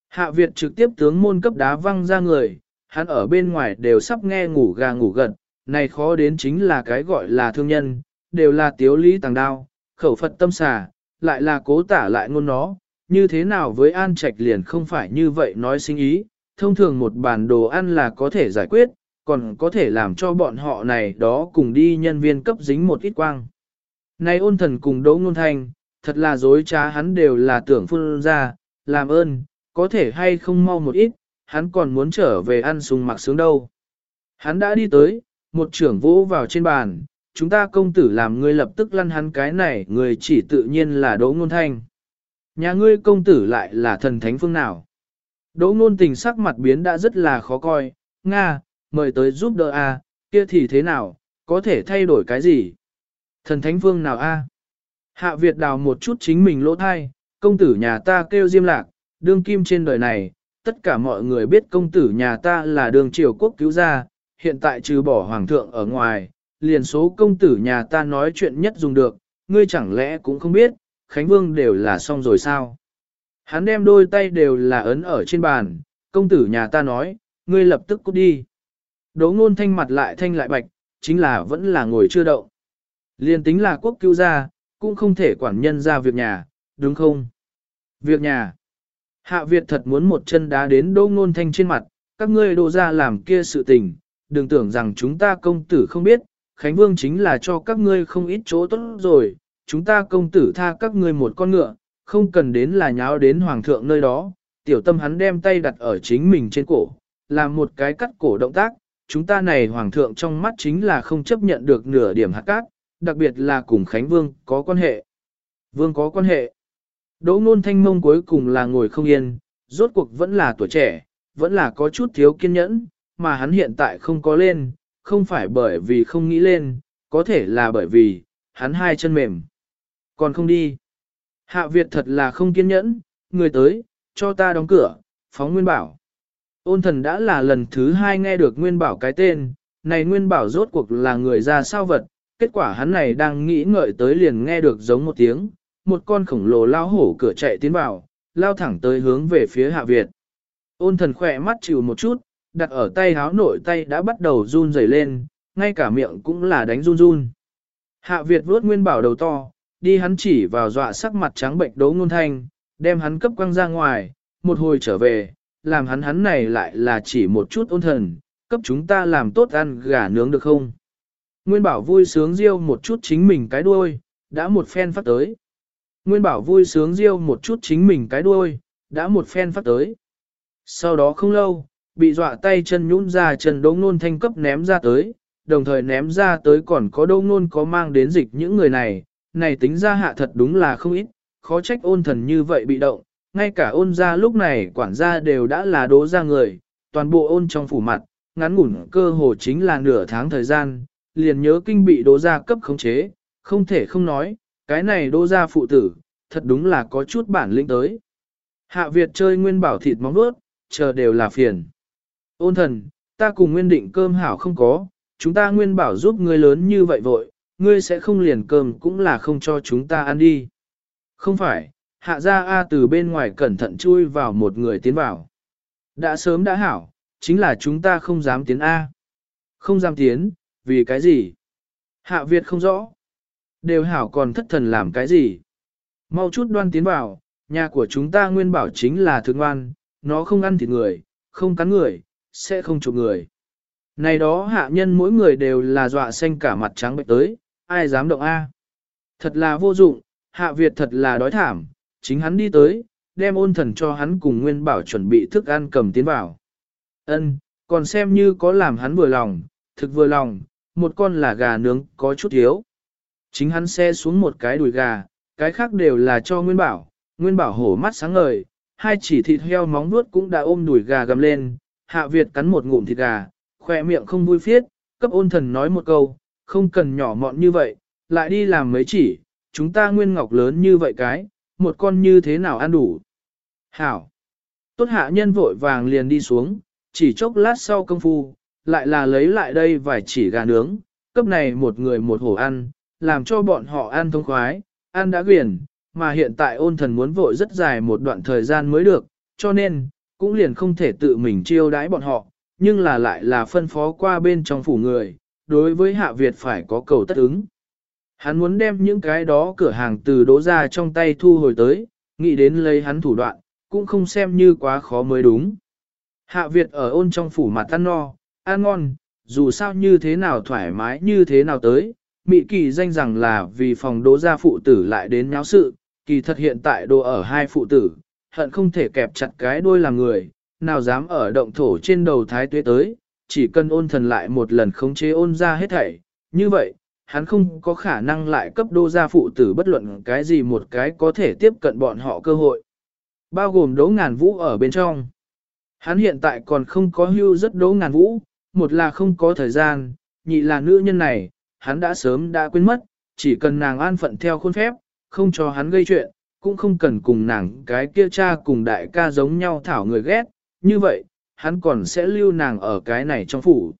[SPEAKER 1] Hạ Việt trực tiếp tướng môn cấp đá văng ra người, hắn ở bên ngoài đều sắp nghe ngủ gà ngủ gật, này khó đến chính là cái gọi là thương nhân, đều là tiếu lý tàng đao, khẩu Phật tâm xà, lại là cố tả lại ngôn nó, như thế nào với An Trạch liền không phải như vậy nói sinh ý, thông thường một bàn đồ ăn là có thể giải quyết, còn có thể làm cho bọn họ này đó cùng đi nhân viên cấp dính một ít quang. Này ôn thần cùng đỗ ngôn thanh, thật là dối trá hắn đều là tưởng phun ra, làm ơn, có thể hay không mau một ít, hắn còn muốn trở về ăn sung mặc sướng đâu. Hắn đã đi tới, một trưởng vũ vào trên bàn, chúng ta công tử làm ngươi lập tức lăn hắn cái này, người chỉ tự nhiên là đỗ ngôn thanh. Nhà ngươi công tử lại là thần thánh phương nào? Đỗ ngôn tình sắc mặt biến đã rất là khó coi, Nga, mời tới giúp đỡ a, kia thì thế nào, có thể thay đổi cái gì? Thần thánh phương nào a? Hạ Việt đào một chút chính mình lỗ thai, công tử nhà ta kêu diêm lạc, đương kim trên đời này, tất cả mọi người biết công tử nhà ta là đường triều quốc cứu gia, hiện tại trừ bỏ hoàng thượng ở ngoài, liền số công tử nhà ta nói chuyện nhất dùng được, ngươi chẳng lẽ cũng không biết, Khánh Vương đều là xong rồi sao? Hắn đem đôi tay đều là ấn ở trên bàn, công tử nhà ta nói, ngươi lập tức cút đi. Đỗ ngôn thanh mặt lại thanh lại bạch, chính là vẫn là ngồi chưa đậu. liền tính là quốc cứu gia, cũng không thể quản nhân ra việc nhà, đúng không? Việc nhà. Hạ Việt thật muốn một chân đá đến đỗ ngôn thanh trên mặt, các ngươi đổ ra làm kia sự tình, đừng tưởng rằng chúng ta công tử không biết, Khánh Vương chính là cho các ngươi không ít chỗ tốt rồi, chúng ta công tử tha các ngươi một con ngựa, không cần đến là nháo đến hoàng thượng nơi đó, tiểu tâm hắn đem tay đặt ở chính mình trên cổ, làm một cái cắt cổ động tác, chúng ta này hoàng thượng trong mắt chính là không chấp nhận được nửa điểm hạt cát, đặc biệt là cùng Khánh Vương có quan hệ. Vương có quan hệ. Đỗ ngôn thanh mông cuối cùng là ngồi không yên, rốt cuộc vẫn là tuổi trẻ, vẫn là có chút thiếu kiên nhẫn, mà hắn hiện tại không có lên, không phải bởi vì không nghĩ lên, có thể là bởi vì, hắn hai chân mềm. Còn không đi. Hạ Việt thật là không kiên nhẫn, người tới, cho ta đóng cửa, phóng Nguyên Bảo. Ôn thần đã là lần thứ hai nghe được Nguyên Bảo cái tên, này Nguyên Bảo rốt cuộc là người ra sao vật, kết quả hắn này đang nghĩ ngợi tới liền nghe được giống một tiếng, một con khổng lồ lao hổ cửa chạy tiến vào, lao thẳng tới hướng về phía Hạ Việt. Ôn thần khỏe mắt chịu một chút, đặt ở tay háo nội tay đã bắt đầu run rẩy lên, ngay cả miệng cũng là đánh run run. Hạ Việt vuốt Nguyên Bảo đầu to, đi hắn chỉ vào dọa sắc mặt trắng bệnh đố ngôn thanh, đem hắn cấp quăng ra ngoài, một hồi trở về, làm hắn hắn này lại là chỉ một chút ôn thần, cấp chúng ta làm tốt ăn gà nướng được không? Nguyên bảo vui sướng riêu một chút chính mình cái đuôi, đã một phen phát tới. Nguyên bảo vui sướng riêu một chút chính mình cái đuôi, đã một phen phát tới. Sau đó không lâu, bị dọa tay chân nhũn ra chân đống nôn thanh cấp ném ra tới, đồng thời ném ra tới còn có đống nôn có mang đến dịch những người này, này tính ra hạ thật đúng là không ít, khó trách ôn thần như vậy bị động, ngay cả ôn ra lúc này quản gia đều đã là đố ra người, toàn bộ ôn trong phủ mặt, ngắn ngủn cơ hồ chính là nửa tháng thời gian, liền nhớ kinh bị đố ra cấp khống chế, không thể không nói, cái này đố ra phụ tử, thật đúng là có chút bản lĩnh tới. Hạ Việt chơi nguyên bảo thịt móng nuốt, chờ đều là phiền. Ôn thần, ta cùng nguyên định cơm hảo không có, chúng ta nguyên bảo giúp ngươi lớn như vậy vội, ngươi sẽ không liền cơm cũng là không cho chúng ta ăn đi. Không phải, hạ gia A từ bên ngoài cẩn thận chui vào một người tiến vào. Đã sớm đã hảo, chính là chúng ta không dám tiến A. Không dám tiến, vì cái gì? Hạ Việt không rõ. Đều hảo còn thất thần làm cái gì? Mau chút đoan tiến vào, nhà của chúng ta nguyên bảo chính là thương ngoan, nó không ăn thịt người, không cắn người, sẽ không chụp người. Này đó hạ nhân mỗi người đều là dọa xanh cả mặt trắng bệnh tới, ai dám động A. Thật là vô dụng, hạ Việt thật là đói thảm, chính hắn đi tới, đem ôn thần cho hắn cùng nguyên bảo chuẩn bị thức ăn cầm tiến vào. Ân, còn xem như có làm hắn vừa lòng, thực vừa lòng, một con là gà nướng có chút thiếu. Chính hắn xe xuống một cái đùi gà, cái khác đều là cho nguyên bảo, nguyên bảo hổ mắt sáng ngời, hai chỉ thịt heo móng nuốt cũng đã ôm đùi gà gầm lên, hạ Việt cắn một ngụm thịt gà, khỏe miệng không vui phiết, cấp ôn thần nói một câu, không cần nhỏ mọn như vậy, lại đi làm mấy chỉ, chúng ta nguyên ngọc lớn như vậy cái, một con như thế nào ăn đủ. Hảo! Tốt hạ nhân vội vàng liền đi xuống, chỉ chốc lát sau công phu, lại là lấy lại đây vài chỉ gà nướng, cấp này một người một hổ ăn, làm cho bọn họ ăn thông khoái, ăn đã quyển, mà hiện tại ôn thần muốn vội rất dài một đoạn thời gian mới được, cho nên, cũng liền không thể tự mình chiêu đãi bọn họ, nhưng là lại là phân phó qua bên trong phủ người, đối với Hạ Việt phải có cầu tất ứng. Hắn muốn đem những cái đó cửa hàng từ đỗ ra trong tay thu hồi tới, nghĩ đến lấy hắn thủ đoạn, cũng không xem như quá khó mới đúng. Hạ Việt ở ôn trong phủ mặt ăn no, ăn ngon, dù sao như thế nào thoải mái như thế nào tới, Mị kỳ danh rằng là vì phòng đỗ gia phụ tử lại đến nháo sự, kỳ thật hiện tại đồ ở hai phụ tử, hận không thể kẹp chặt cái đuôi làm người, nào dám ở động thổ trên đầu thái tuế tới, chỉ cần ôn thần lại một lần khống chế ôn ra hết thảy, như vậy, hắn không có khả năng lại cấp đô gia phụ tử bất luận cái gì một cái có thể tiếp cận bọn họ cơ hội. Bao gồm đấu ngàn vũ ở bên trong. Hắn hiện tại còn không có hưu rất đấu ngàn vũ, một là không có thời gian, nhị là nữ nhân này, hắn đã sớm đã quên mất, chỉ cần nàng an phận theo khuôn phép, không cho hắn gây chuyện, cũng không cần cùng nàng cái kia cha cùng đại ca giống nhau thảo người ghét, như vậy, hắn còn sẽ lưu nàng ở cái này trong phủ.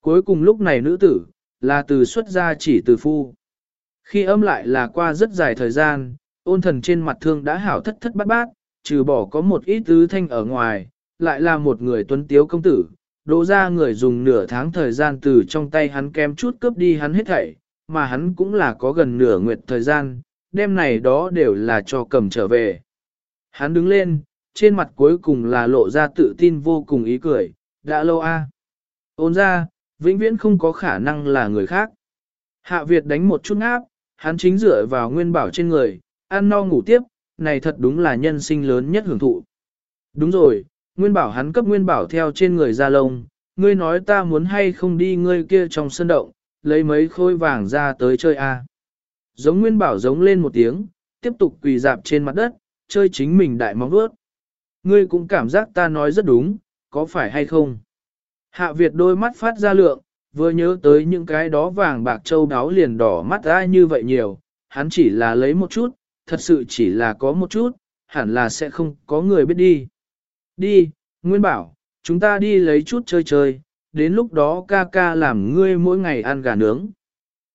[SPEAKER 1] Cuối cùng lúc này nữ tử, là từ xuất gia chỉ từ phu. Khi âm lại là qua rất dài thời gian, ôn thần trên mặt thương đã hảo thất thất bát bát, trừ bỏ có một ít tứ thanh ở ngoài, lại là một người tuấn tiếu công tử, đỗ ra người dùng nửa tháng thời gian từ trong tay hắn kém chút cướp đi hắn hết thảy, mà hắn cũng là có gần nửa nguyệt thời gian, đêm này đó đều là cho cầm trở về. Hắn đứng lên, trên mặt cuối cùng là lộ ra tự tin vô cùng ý cười, đã lâu a Ôn ra, vĩnh viễn không có khả năng là người khác. Hạ Việt đánh một chút ngáp, hắn chính dựa vào nguyên bảo trên người, ăn no ngủ tiếp, này thật đúng là nhân sinh lớn nhất hưởng thụ. Đúng rồi, nguyên bảo hắn cấp nguyên bảo theo trên người ra lông, ngươi nói ta muốn hay không đi ngươi kia trong sân động, lấy mấy khối vàng ra tới chơi a. Giống nguyên bảo giống lên một tiếng, tiếp tục quỳ dạp trên mặt đất, chơi chính mình đại móng vuốt. Ngươi cũng cảm giác ta nói rất đúng, có phải hay không? Hạ Việt đôi mắt phát ra lượng, vừa nhớ tới những cái đó vàng bạc châu đáo liền đỏ mắt ra như vậy nhiều, hắn chỉ là lấy một chút, thật sự chỉ là có một chút, hẳn là sẽ không có người biết đi. Đi, Nguyên bảo, chúng ta đi lấy chút chơi chơi, đến lúc đó ca ca làm ngươi mỗi ngày ăn gà nướng.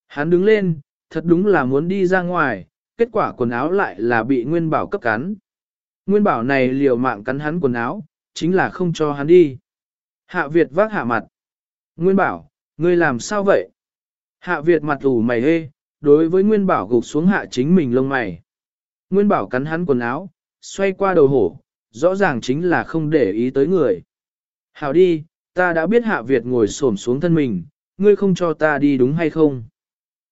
[SPEAKER 1] Hắn đứng lên, thật đúng là muốn đi ra ngoài, kết quả quần áo lại là bị Nguyên bảo cấp cắn. Nguyên bảo này liều mạng cắn hắn quần áo, chính là không cho hắn đi. Hạ Việt vác hạ mặt. Nguyên bảo, ngươi làm sao vậy? Hạ Việt mặt ủ mày hê, đối với Nguyên bảo gục xuống hạ chính mình lông mày. Nguyên bảo cắn hắn quần áo, xoay qua đầu hổ, rõ ràng chính là không để ý tới người. Hảo đi, ta đã biết Hạ Việt ngồi xổm xuống thân mình, ngươi không cho ta đi đúng hay không?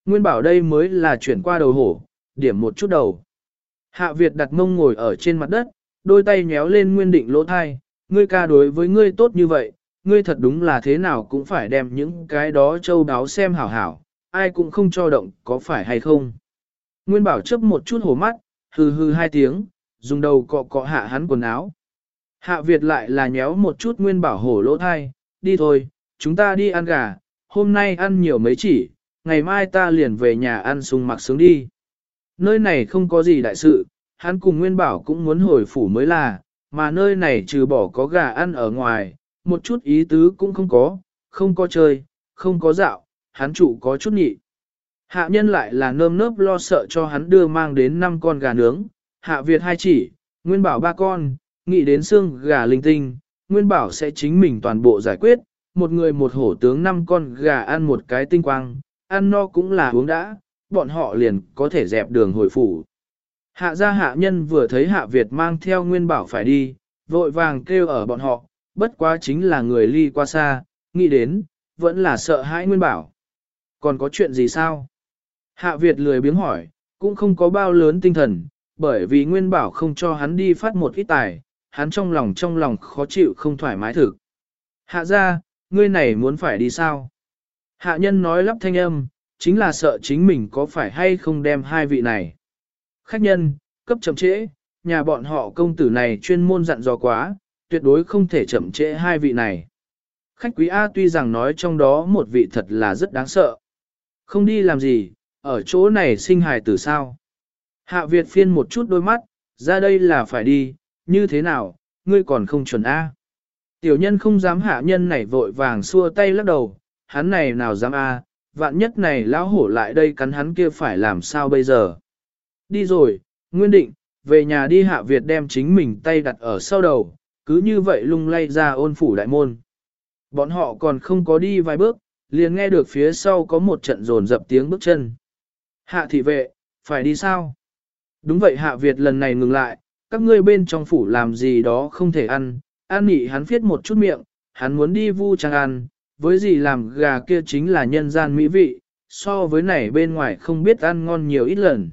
[SPEAKER 1] Nguyên bảo đây mới là chuyển qua đầu hổ, điểm một chút đầu. Hạ Việt đặt mông ngồi ở trên mặt đất, đôi tay nhéo lên nguyên định lỗ thai, ngươi ca đối với ngươi tốt như vậy, ngươi thật đúng là thế nào cũng phải đem những cái đó châu đáo xem hảo hảo, ai cũng không cho động có phải hay không. Nguyên bảo chấp một chút hổ mắt, hừ hừ hai tiếng, dùng đầu cọ cọ hạ hắn quần áo. Hạ Việt lại là nhéo một chút nguyên bảo hổ lỗ thai, đi thôi, chúng ta đi ăn gà, hôm nay ăn nhiều mấy chỉ, ngày mai ta liền về nhà ăn sung mặc sướng đi. Nơi này không có gì đại sự, hắn cùng Nguyên Bảo cũng muốn hồi phủ mới là, mà nơi này trừ bỏ có gà ăn ở ngoài, một chút ý tứ cũng không có, không có chơi, không có dạo, hắn trụ có chút nhị. Hạ nhân lại là nơm nớp lo sợ cho hắn đưa mang đến 5 con gà nướng, hạ Việt hai chỉ, Nguyên Bảo ba con, nghĩ đến xương gà linh tinh, Nguyên Bảo sẽ chính mình toàn bộ giải quyết, một người một hổ tướng 5 con gà ăn một cái tinh quang, ăn no cũng là uống đã, bọn họ liền có thể dẹp đường hồi phủ. Hạ gia hạ nhân vừa thấy hạ Việt mang theo nguyên bảo phải đi, vội vàng kêu ở bọn họ, bất quá chính là người ly qua xa, nghĩ đến, vẫn là sợ hãi nguyên bảo. Còn có chuyện gì sao? Hạ Việt lười biếng hỏi, cũng không có bao lớn tinh thần, bởi vì nguyên bảo không cho hắn đi phát một ít tài, hắn trong lòng trong lòng khó chịu không thoải mái thực. Hạ gia, ngươi này muốn phải đi sao? Hạ nhân nói lắp thanh âm, chính là sợ chính mình có phải hay không đem hai vị này. Khách nhân, cấp chậm trễ, nhà bọn họ công tử này chuyên môn dặn dò quá, tuyệt đối không thể chậm trễ hai vị này. Khách quý A tuy rằng nói trong đó một vị thật là rất đáng sợ. Không đi làm gì, ở chỗ này sinh hài tử sao. Hạ Việt phiên một chút đôi mắt, ra đây là phải đi, như thế nào, ngươi còn không chuẩn A. Tiểu nhân không dám hạ nhân này vội vàng xua tay lắc đầu, hắn này nào dám A, vạn nhất này lão hổ lại đây cắn hắn kia phải làm sao bây giờ. Đi rồi, Nguyên Định, về nhà đi hạ Việt đem chính mình tay đặt ở sau đầu, cứ như vậy lung lay ra ôn phủ đại môn. Bọn họ còn không có đi vài bước, liền nghe được phía sau có một trận rồn dập tiếng bước chân. Hạ thị vệ, phải đi sao? Đúng vậy hạ Việt lần này ngừng lại, các ngươi bên trong phủ làm gì đó không thể ăn, an nị hắn viết một chút miệng, hắn muốn đi vu trang ăn, với gì làm gà kia chính là nhân gian mỹ vị, so với này bên ngoài không biết ăn ngon nhiều ít lần.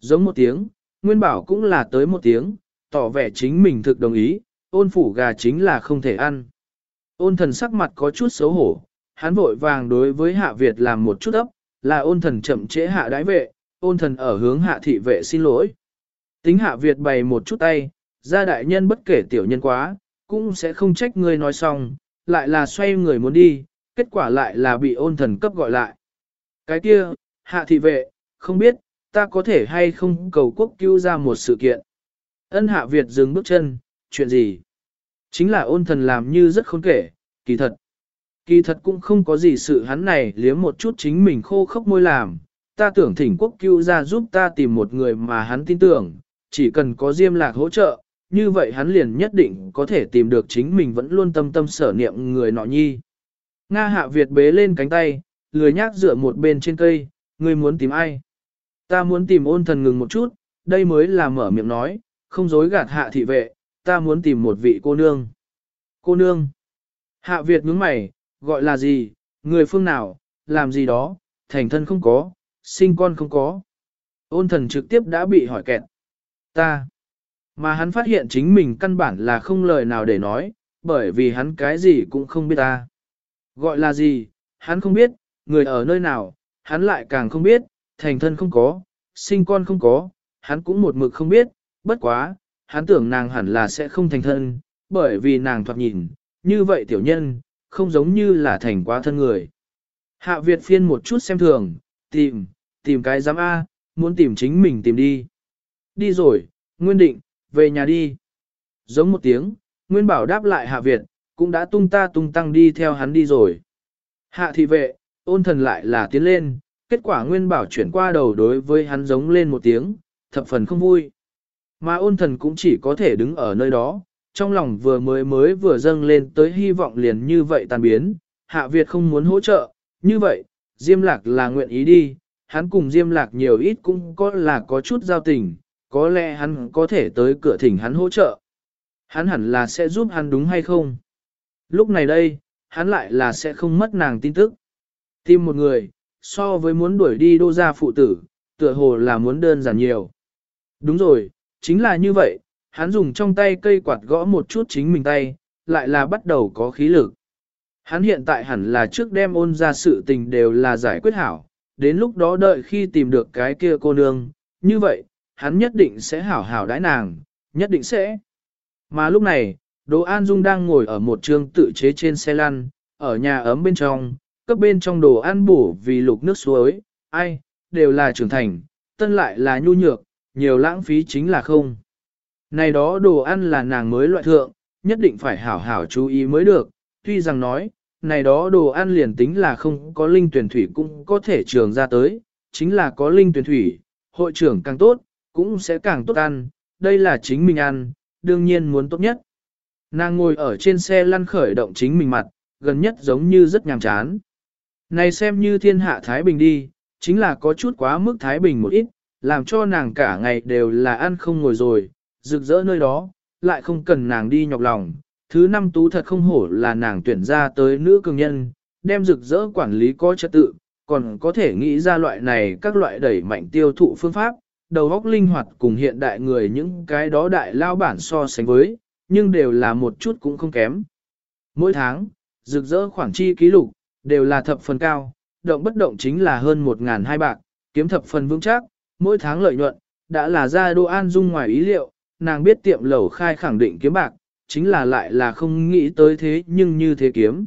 [SPEAKER 1] Giống một tiếng, Nguyên Bảo cũng là tới một tiếng, tỏ vẻ chính mình thực đồng ý, ôn phủ gà chính là không thể ăn. Ôn thần sắc mặt có chút xấu hổ, hắn vội vàng đối với hạ Việt làm một chút ấp, là ôn thần chậm trễ hạ đái vệ, ôn thần ở hướng hạ thị vệ xin lỗi. Tính hạ Việt bày một chút tay, gia đại nhân bất kể tiểu nhân quá, cũng sẽ không trách ngươi nói xong, lại là xoay người muốn đi, kết quả lại là bị ôn thần cấp gọi lại. Cái kia, hạ thị vệ, không biết, ta có thể hay không cầu quốc cứu ra một sự kiện. Ân hạ Việt dừng bước chân, chuyện gì? Chính là ôn thần làm như rất khôn kể, kỳ thật. Kỳ thật cũng không có gì sự hắn này liếm một chút chính mình khô khốc môi làm. Ta tưởng thỉnh quốc cứu ra giúp ta tìm một người mà hắn tin tưởng, chỉ cần có diêm lạc hỗ trợ, như vậy hắn liền nhất định có thể tìm được chính mình vẫn luôn tâm tâm sở niệm người nọ nhi. Nga hạ Việt bế lên cánh tay, lười nhác dựa một bên trên cây, ngươi muốn tìm ai? Ta muốn tìm ôn thần ngừng một chút, đây mới là mở miệng nói, không dối gạt hạ thị vệ, ta muốn tìm một vị cô nương. Cô nương. Hạ Việt nhướng mày, gọi là gì, người phương nào, làm gì đó, thành thân không có, sinh con không có. Ôn thần trực tiếp đã bị hỏi kẹt. Ta. Mà hắn phát hiện chính mình căn bản là không lời nào để nói, bởi vì hắn cái gì cũng không biết ta. Gọi là gì, hắn không biết, người ở nơi nào, hắn lại càng không biết, thành thân không có, sinh con không có, hắn cũng một mực không biết, bất quá, hắn tưởng nàng hẳn là sẽ không thành thân, bởi vì nàng thoạt nhìn, như vậy tiểu nhân, không giống như là thành quá thân người. Hạ Việt phiên một chút xem thường, tìm, tìm cái giám A, muốn tìm chính mình tìm đi. Đi rồi, Nguyên Định, về nhà đi. Giống một tiếng, Nguyên Bảo đáp lại Hạ Việt, cũng đã tung ta tung tăng đi theo hắn đi rồi. Hạ thị vệ, ôn thần lại là tiến lên, kết quả Nguyên Bảo chuyển qua đầu đối với hắn giống lên một tiếng, thập phần không vui. Mà ôn thần cũng chỉ có thể đứng ở nơi đó, trong lòng vừa mới mới vừa dâng lên tới hy vọng liền như vậy tan biến, Hạ Việt không muốn hỗ trợ, như vậy, Diêm Lạc là nguyện ý đi, hắn cùng Diêm Lạc nhiều ít cũng có là có chút giao tình, có lẽ hắn có thể tới cửa thỉnh hắn hỗ trợ. Hắn hẳn là sẽ giúp hắn đúng hay không? Lúc này đây, hắn lại là sẽ không mất nàng tin tức. Tìm một người, so với muốn đuổi đi đô gia phụ tử, tựa hồ là muốn đơn giản nhiều. Đúng rồi, chính là như vậy, hắn dùng trong tay cây quạt gõ một chút chính mình tay, lại là bắt đầu có khí lực. Hắn hiện tại hẳn là trước đem ôn ra sự tình đều là giải quyết hảo, đến lúc đó đợi khi tìm được cái kia cô nương, như vậy, hắn nhất định sẽ hảo hảo đãi nàng, nhất định sẽ. Mà lúc này, Đỗ An Dung đang ngồi ở một trường tự chế trên xe lăn, ở nhà ấm bên trong, cấp bên trong đồ ăn bổ vì lục nước suối, ai, đều là trưởng thành, tân lại là nhu nhược, nhiều lãng phí chính là không. Này đó đồ ăn là nàng mới loại thượng, nhất định phải hảo hảo chú ý mới được, tuy rằng nói, này đó đồ ăn liền tính là không có linh tuyển thủy cũng có thể trường ra tới, chính là có linh tuyển thủy, hội trưởng càng tốt, cũng sẽ càng tốt ăn, đây là chính mình ăn, đương nhiên muốn tốt nhất. Nàng ngồi ở trên xe lăn khởi động chính mình mặt, gần nhất giống như rất nhàm chán. Này xem như thiên hạ Thái Bình đi, chính là có chút quá mức Thái Bình một ít, làm cho nàng cả ngày đều là ăn không ngồi rồi, rực rỡ nơi đó, lại không cần nàng đi nhọc lòng. Thứ năm tú thật không hổ là nàng tuyển ra tới nữ cường nhân, đem rực rỡ quản lý có trật tự, còn có thể nghĩ ra loại này các loại đẩy mạnh tiêu thụ phương pháp, đầu óc linh hoạt cùng hiện đại người những cái đó đại lao bản so sánh với, nhưng đều là một chút cũng không kém. Mỗi tháng, rực rỡ khoản chi ký lục, đều là thập phần cao, động bất động chính là hơn 1.000 hai bạc, kiếm thập phần vững chắc, mỗi tháng lợi nhuận, đã là ra đô an dung ngoài ý liệu, nàng biết tiệm lẩu khai khẳng định kiếm bạc, chính là lại là không nghĩ tới thế nhưng như thế kiếm.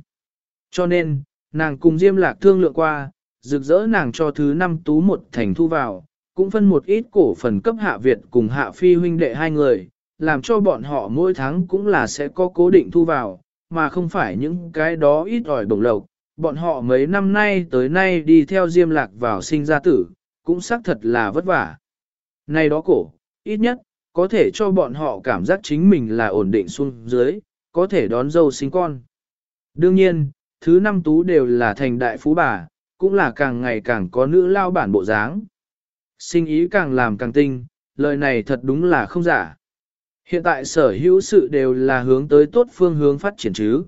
[SPEAKER 1] Cho nên, nàng cùng Diêm Lạc thương lượng qua, rực rỡ nàng cho thứ năm tú một thành thu vào, cũng phân một ít cổ phần cấp hạ Việt cùng hạ phi huynh đệ hai người, làm cho bọn họ mỗi tháng cũng là sẽ có cố định thu vào, mà không phải những cái đó ít ỏi bổng lộc. Bọn họ mấy năm nay tới nay đi theo Diêm Lạc vào sinh ra tử, cũng xác thật là vất vả. Này đó cổ, ít nhất, có thể cho bọn họ cảm giác chính mình là ổn định xuống dưới, có thể đón dâu sinh con. Đương nhiên, thứ năm tú đều là thành đại phú bà, cũng là càng ngày càng có nữ lao bản bộ dáng. Sinh ý càng làm càng tinh, lời này thật đúng là không giả. Hiện tại sở hữu sự đều là hướng tới tốt phương hướng phát triển chứ.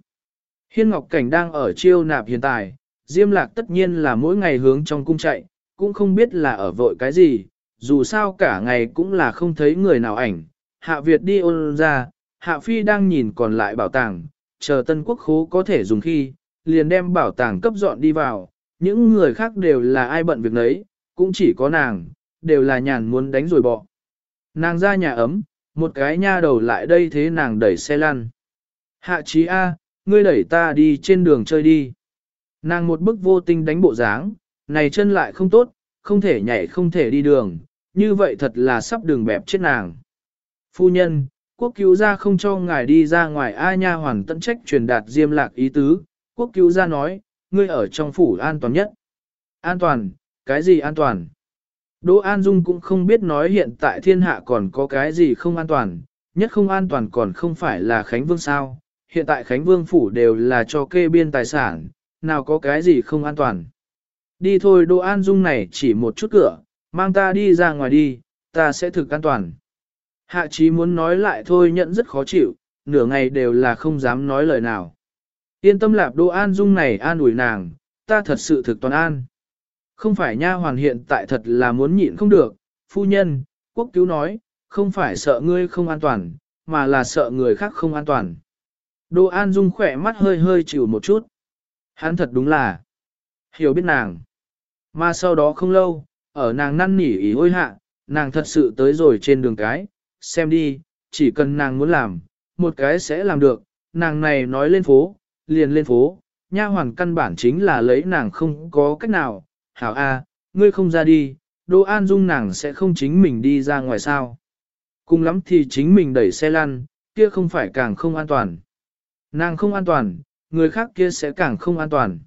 [SPEAKER 1] Hiên Ngọc Cảnh đang ở chiêu nạp hiện tại, Diêm Lạc tất nhiên là mỗi ngày hướng trong cung chạy, cũng không biết là ở vội cái gì, dù sao cả ngày cũng là không thấy người nào ảnh. Hạ Việt đi ôn ra, Hạ Phi đang nhìn còn lại bảo tàng, chờ Tân Quốc khố có thể dùng khi, liền đem bảo tàng cấp dọn đi vào, những người khác đều là ai bận việc nấy, cũng chỉ có nàng, đều là nhàn muốn đánh rồi bỏ. Nàng ra nhà ấm, một cái nha đầu lại đây thế nàng đẩy xe lăn. Hạ trí A, ngươi đẩy ta đi trên đường chơi đi. Nàng một bức vô tinh đánh bộ dáng, này chân lại không tốt, không thể nhảy không thể đi đường, như vậy thật là sắp đường bẹp chết nàng. Phu nhân, quốc cứu gia không cho ngài đi ra ngoài A nha hoàn tận trách truyền đạt diêm lạc ý tứ, quốc cứu gia nói, ngươi ở trong phủ an toàn nhất. An toàn, cái gì an toàn? Đỗ An Dung cũng không biết nói hiện tại thiên hạ còn có cái gì không an toàn, nhất không an toàn còn không phải là Khánh Vương sao, hiện tại Khánh Vương phủ đều là cho kê biên tài sản, nào có cái gì không an toàn. Đi thôi Đỗ An Dung này chỉ một chút cửa, mang ta đi ra ngoài đi, ta sẽ thực an toàn. Hạ chí muốn nói lại thôi nhận rất khó chịu, nửa ngày đều là không dám nói lời nào. Yên tâm lạp Đỗ An Dung này an ủi nàng, ta thật sự thực toàn an. Không phải nha hoàn hiện tại thật là muốn nhịn không được, phu nhân, quốc cứu nói, không phải sợ ngươi không an toàn, mà là sợ người khác không an toàn. Đô An Dung khỏe mắt hơi hơi chịu một chút. Hắn thật đúng là hiểu biết nàng. Mà sau đó không lâu, ở nàng năn nỉ ý ôi hạ, nàng thật sự tới rồi trên đường cái, xem đi, chỉ cần nàng muốn làm, một cái sẽ làm được, nàng này nói lên phố, liền lên phố, nha hoàn căn bản chính là lấy nàng không có cách nào, hảo a, ngươi không ra đi, Đỗ An Dung nàng sẽ không chính mình đi ra ngoài sao. Cùng lắm thì chính mình đẩy xe lăn, kia không phải càng không an toàn. Nàng không an toàn, người khác kia sẽ càng không an toàn.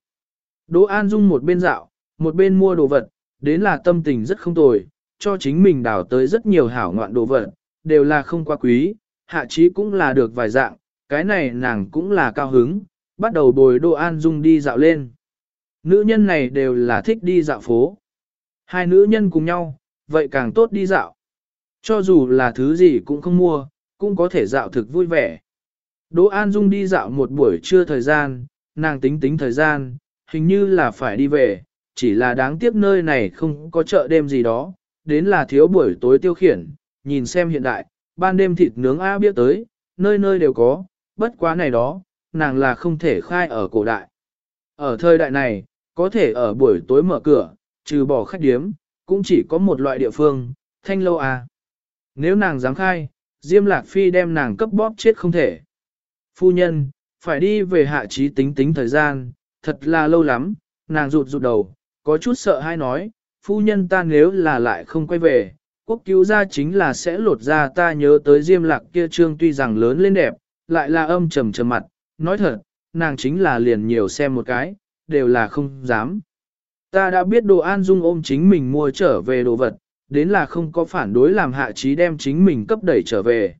[SPEAKER 1] Đỗ An Dung một bên dạo, một bên mua đồ vật, đến là tâm tình rất không tồi, cho chính mình đào tới rất nhiều hảo ngoạn đồ vật, đều là không quá quý, hạ trí cũng là được vài dạng, cái này nàng cũng là cao hứng, bắt đầu bồi Đỗ An Dung đi dạo lên. Nữ nhân này đều là thích đi dạo phố. Hai nữ nhân cùng nhau, vậy càng tốt đi dạo. Cho dù là thứ gì cũng không mua, cũng có thể dạo thực vui vẻ. Đỗ An Dung đi dạo một buổi trưa thời gian, nàng tính tính thời gian, hình như là phải đi về, chỉ là đáng tiếc nơi này không có chợ đêm gì đó, đến là thiếu buổi tối tiêu khiển, nhìn xem hiện đại, ban đêm thịt nướng A biết tới, nơi nơi đều có, bất quá này đó, nàng là không thể khai ở cổ đại. Ở thời đại này, có thể ở buổi tối mở cửa, trừ bỏ khách điếm, cũng chỉ có một loại địa phương, thanh lâu à Nếu nàng dám khai, Diêm Lạc Phi đem nàng cấp bóp chết không thể. Phu nhân, phải đi về hạ trí tính tính thời gian, thật là lâu lắm, nàng rụt rụt đầu, có chút sợ hay nói, phu nhân ta nếu là lại không quay về, quốc cứu ra chính là sẽ lột ra ta nhớ tới diêm lạc kia trương tuy rằng lớn lên đẹp, lại là âm trầm trầm mặt, nói thật, nàng chính là liền nhiều xem một cái, đều là không dám. Ta đã biết đồ an dung ôm chính mình mua trở về đồ vật, đến là không có phản đối làm hạ trí đem chính mình cấp đẩy trở về.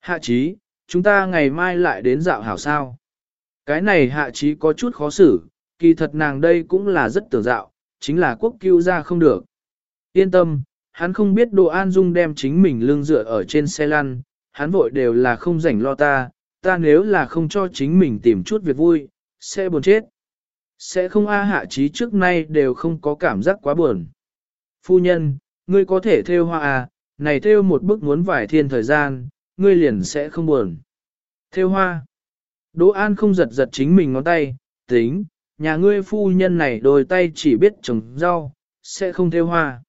[SPEAKER 1] Hạ trí, chúng ta ngày mai lại đến dạo hảo sao. Cái này hạ trí có chút khó xử, kỳ thật nàng đây cũng là rất tưởng dạo, chính là quốc cứu ra không được. Yên tâm, hắn không biết Đồ An Dung đem chính mình lương dựa ở trên xe lăn, hắn vội đều là không rảnh lo ta, ta nếu là không cho chính mình tìm chút việc vui, sẽ buồn chết. Sẽ không a hạ trí trước nay đều không có cảm giác quá buồn. Phu nhân, ngươi có thể theo hoa à, này theo một bức muốn vải thiên thời gian, ngươi liền sẽ không buồn. Theo hoa. Đỗ An không giật giật chính mình ngón tay, tính, nhà ngươi phu nhân này đôi tay chỉ biết trồng rau, sẽ không theo hoa.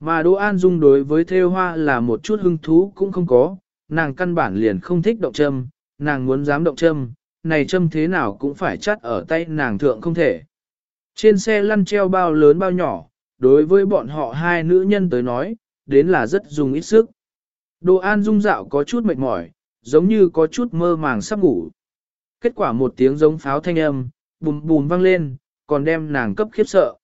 [SPEAKER 1] Mà Đỗ An Dung đối với theo hoa là một chút hứng thú cũng không có, nàng căn bản liền không thích động châm, nàng muốn dám động châm, này châm thế nào cũng phải chắt ở tay nàng thượng không thể. Trên xe lăn treo bao lớn bao nhỏ, đối với bọn họ hai nữ nhân tới nói, đến là rất dùng ít sức. Đồ An Dung dạo có chút mệt mỏi, giống như có chút mơ màng sắp ngủ. Kết quả một tiếng giống pháo thanh âm, bùm bùm vang lên, còn đem nàng cấp khiếp sợ.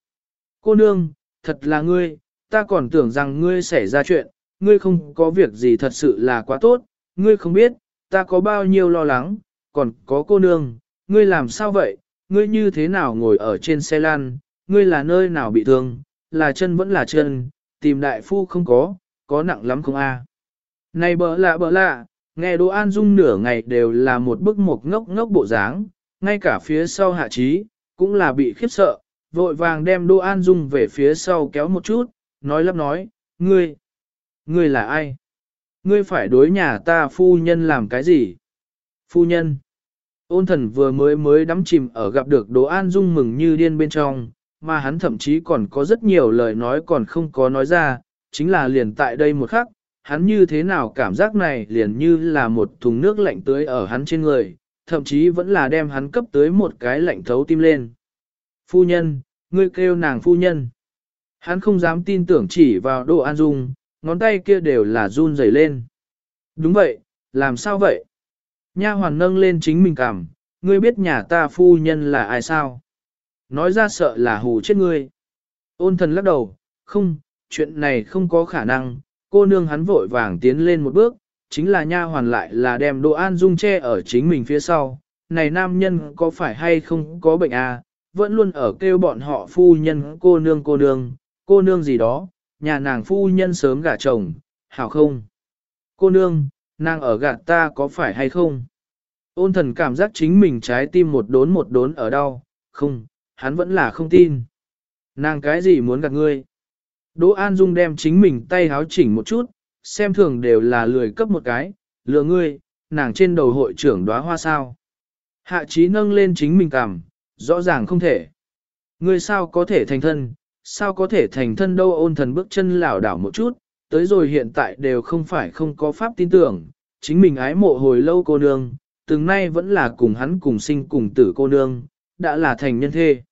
[SPEAKER 1] Cô nương, thật là ngươi, ta còn tưởng rằng ngươi xảy ra chuyện, ngươi không có việc gì thật sự là quá tốt, ngươi không biết, ta có bao nhiêu lo lắng, còn có cô nương, ngươi làm sao vậy, ngươi như thế nào ngồi ở trên xe lăn, ngươi là nơi nào bị thương, là chân vẫn là chân, tìm đại phu không có, có nặng lắm không a? Này bỡ lạ bỡ lạ, nghe Đỗ An Dung nửa ngày đều là một bức mộc ngốc ngốc bộ dáng, ngay cả phía sau hạ trí, cũng là bị khiếp sợ, vội vàng đem Đỗ An Dung về phía sau kéo một chút, nói lắp nói, ngươi, ngươi là ai? Ngươi phải đối nhà ta phu nhân làm cái gì? Phu nhân. Ôn thần vừa mới mới đắm chìm ở gặp được Đỗ An Dung mừng như điên bên trong, mà hắn thậm chí còn có rất nhiều lời nói còn không có nói ra, chính là liền tại đây một khắc, hắn như thế nào cảm giác này liền như là một thùng nước lạnh tưới ở hắn trên người, thậm chí vẫn là đem hắn cấp tới một cái lạnh thấu tim lên. Phu nhân, ngươi kêu nàng phu nhân. Hắn không dám tin tưởng chỉ vào Đỗ An Dung, ngón tay kia đều là run rẩy lên. Đúng vậy, làm sao vậy? Nha hoàn nâng lên chính mình cảm, ngươi biết nhà ta phu nhân là ai sao? Nói ra sợ là hù chết ngươi. Ôn thần lắc đầu, không, chuyện này không có khả năng, cô nương hắn vội vàng tiến lên một bước, chính là nha hoàn lại là đem đồ an dung che ở chính mình phía sau. Này nam nhân có phải hay không có bệnh à, vẫn luôn ở kêu bọn họ phu nhân cô nương cô nương, cô nương gì đó, nhà nàng phu nhân sớm gả chồng, hảo không? Cô nương, nàng ở gạt ta có phải hay không? Ôn thần cảm giác chính mình trái tim một đốn một đốn ở đau, không, hắn vẫn là không tin. Nàng cái gì muốn gạt ngươi? Đỗ An Dung đem chính mình tay háo chỉnh một chút, xem thường đều là lười cấp một cái, lừa ngươi, nàng trên đầu hội trưởng đóa hoa sao. Hạ trí nâng lên chính mình cảm, rõ ràng không thể. Ngươi sao có thể thành thân, sao có thể thành thân đâu ôn thần bước chân lảo đảo một chút, tới rồi hiện tại đều không phải không có pháp tin tưởng, chính mình ái mộ hồi lâu cô nương, từng nay vẫn là cùng hắn cùng sinh cùng tử cô nương, đã là thành nhân thê.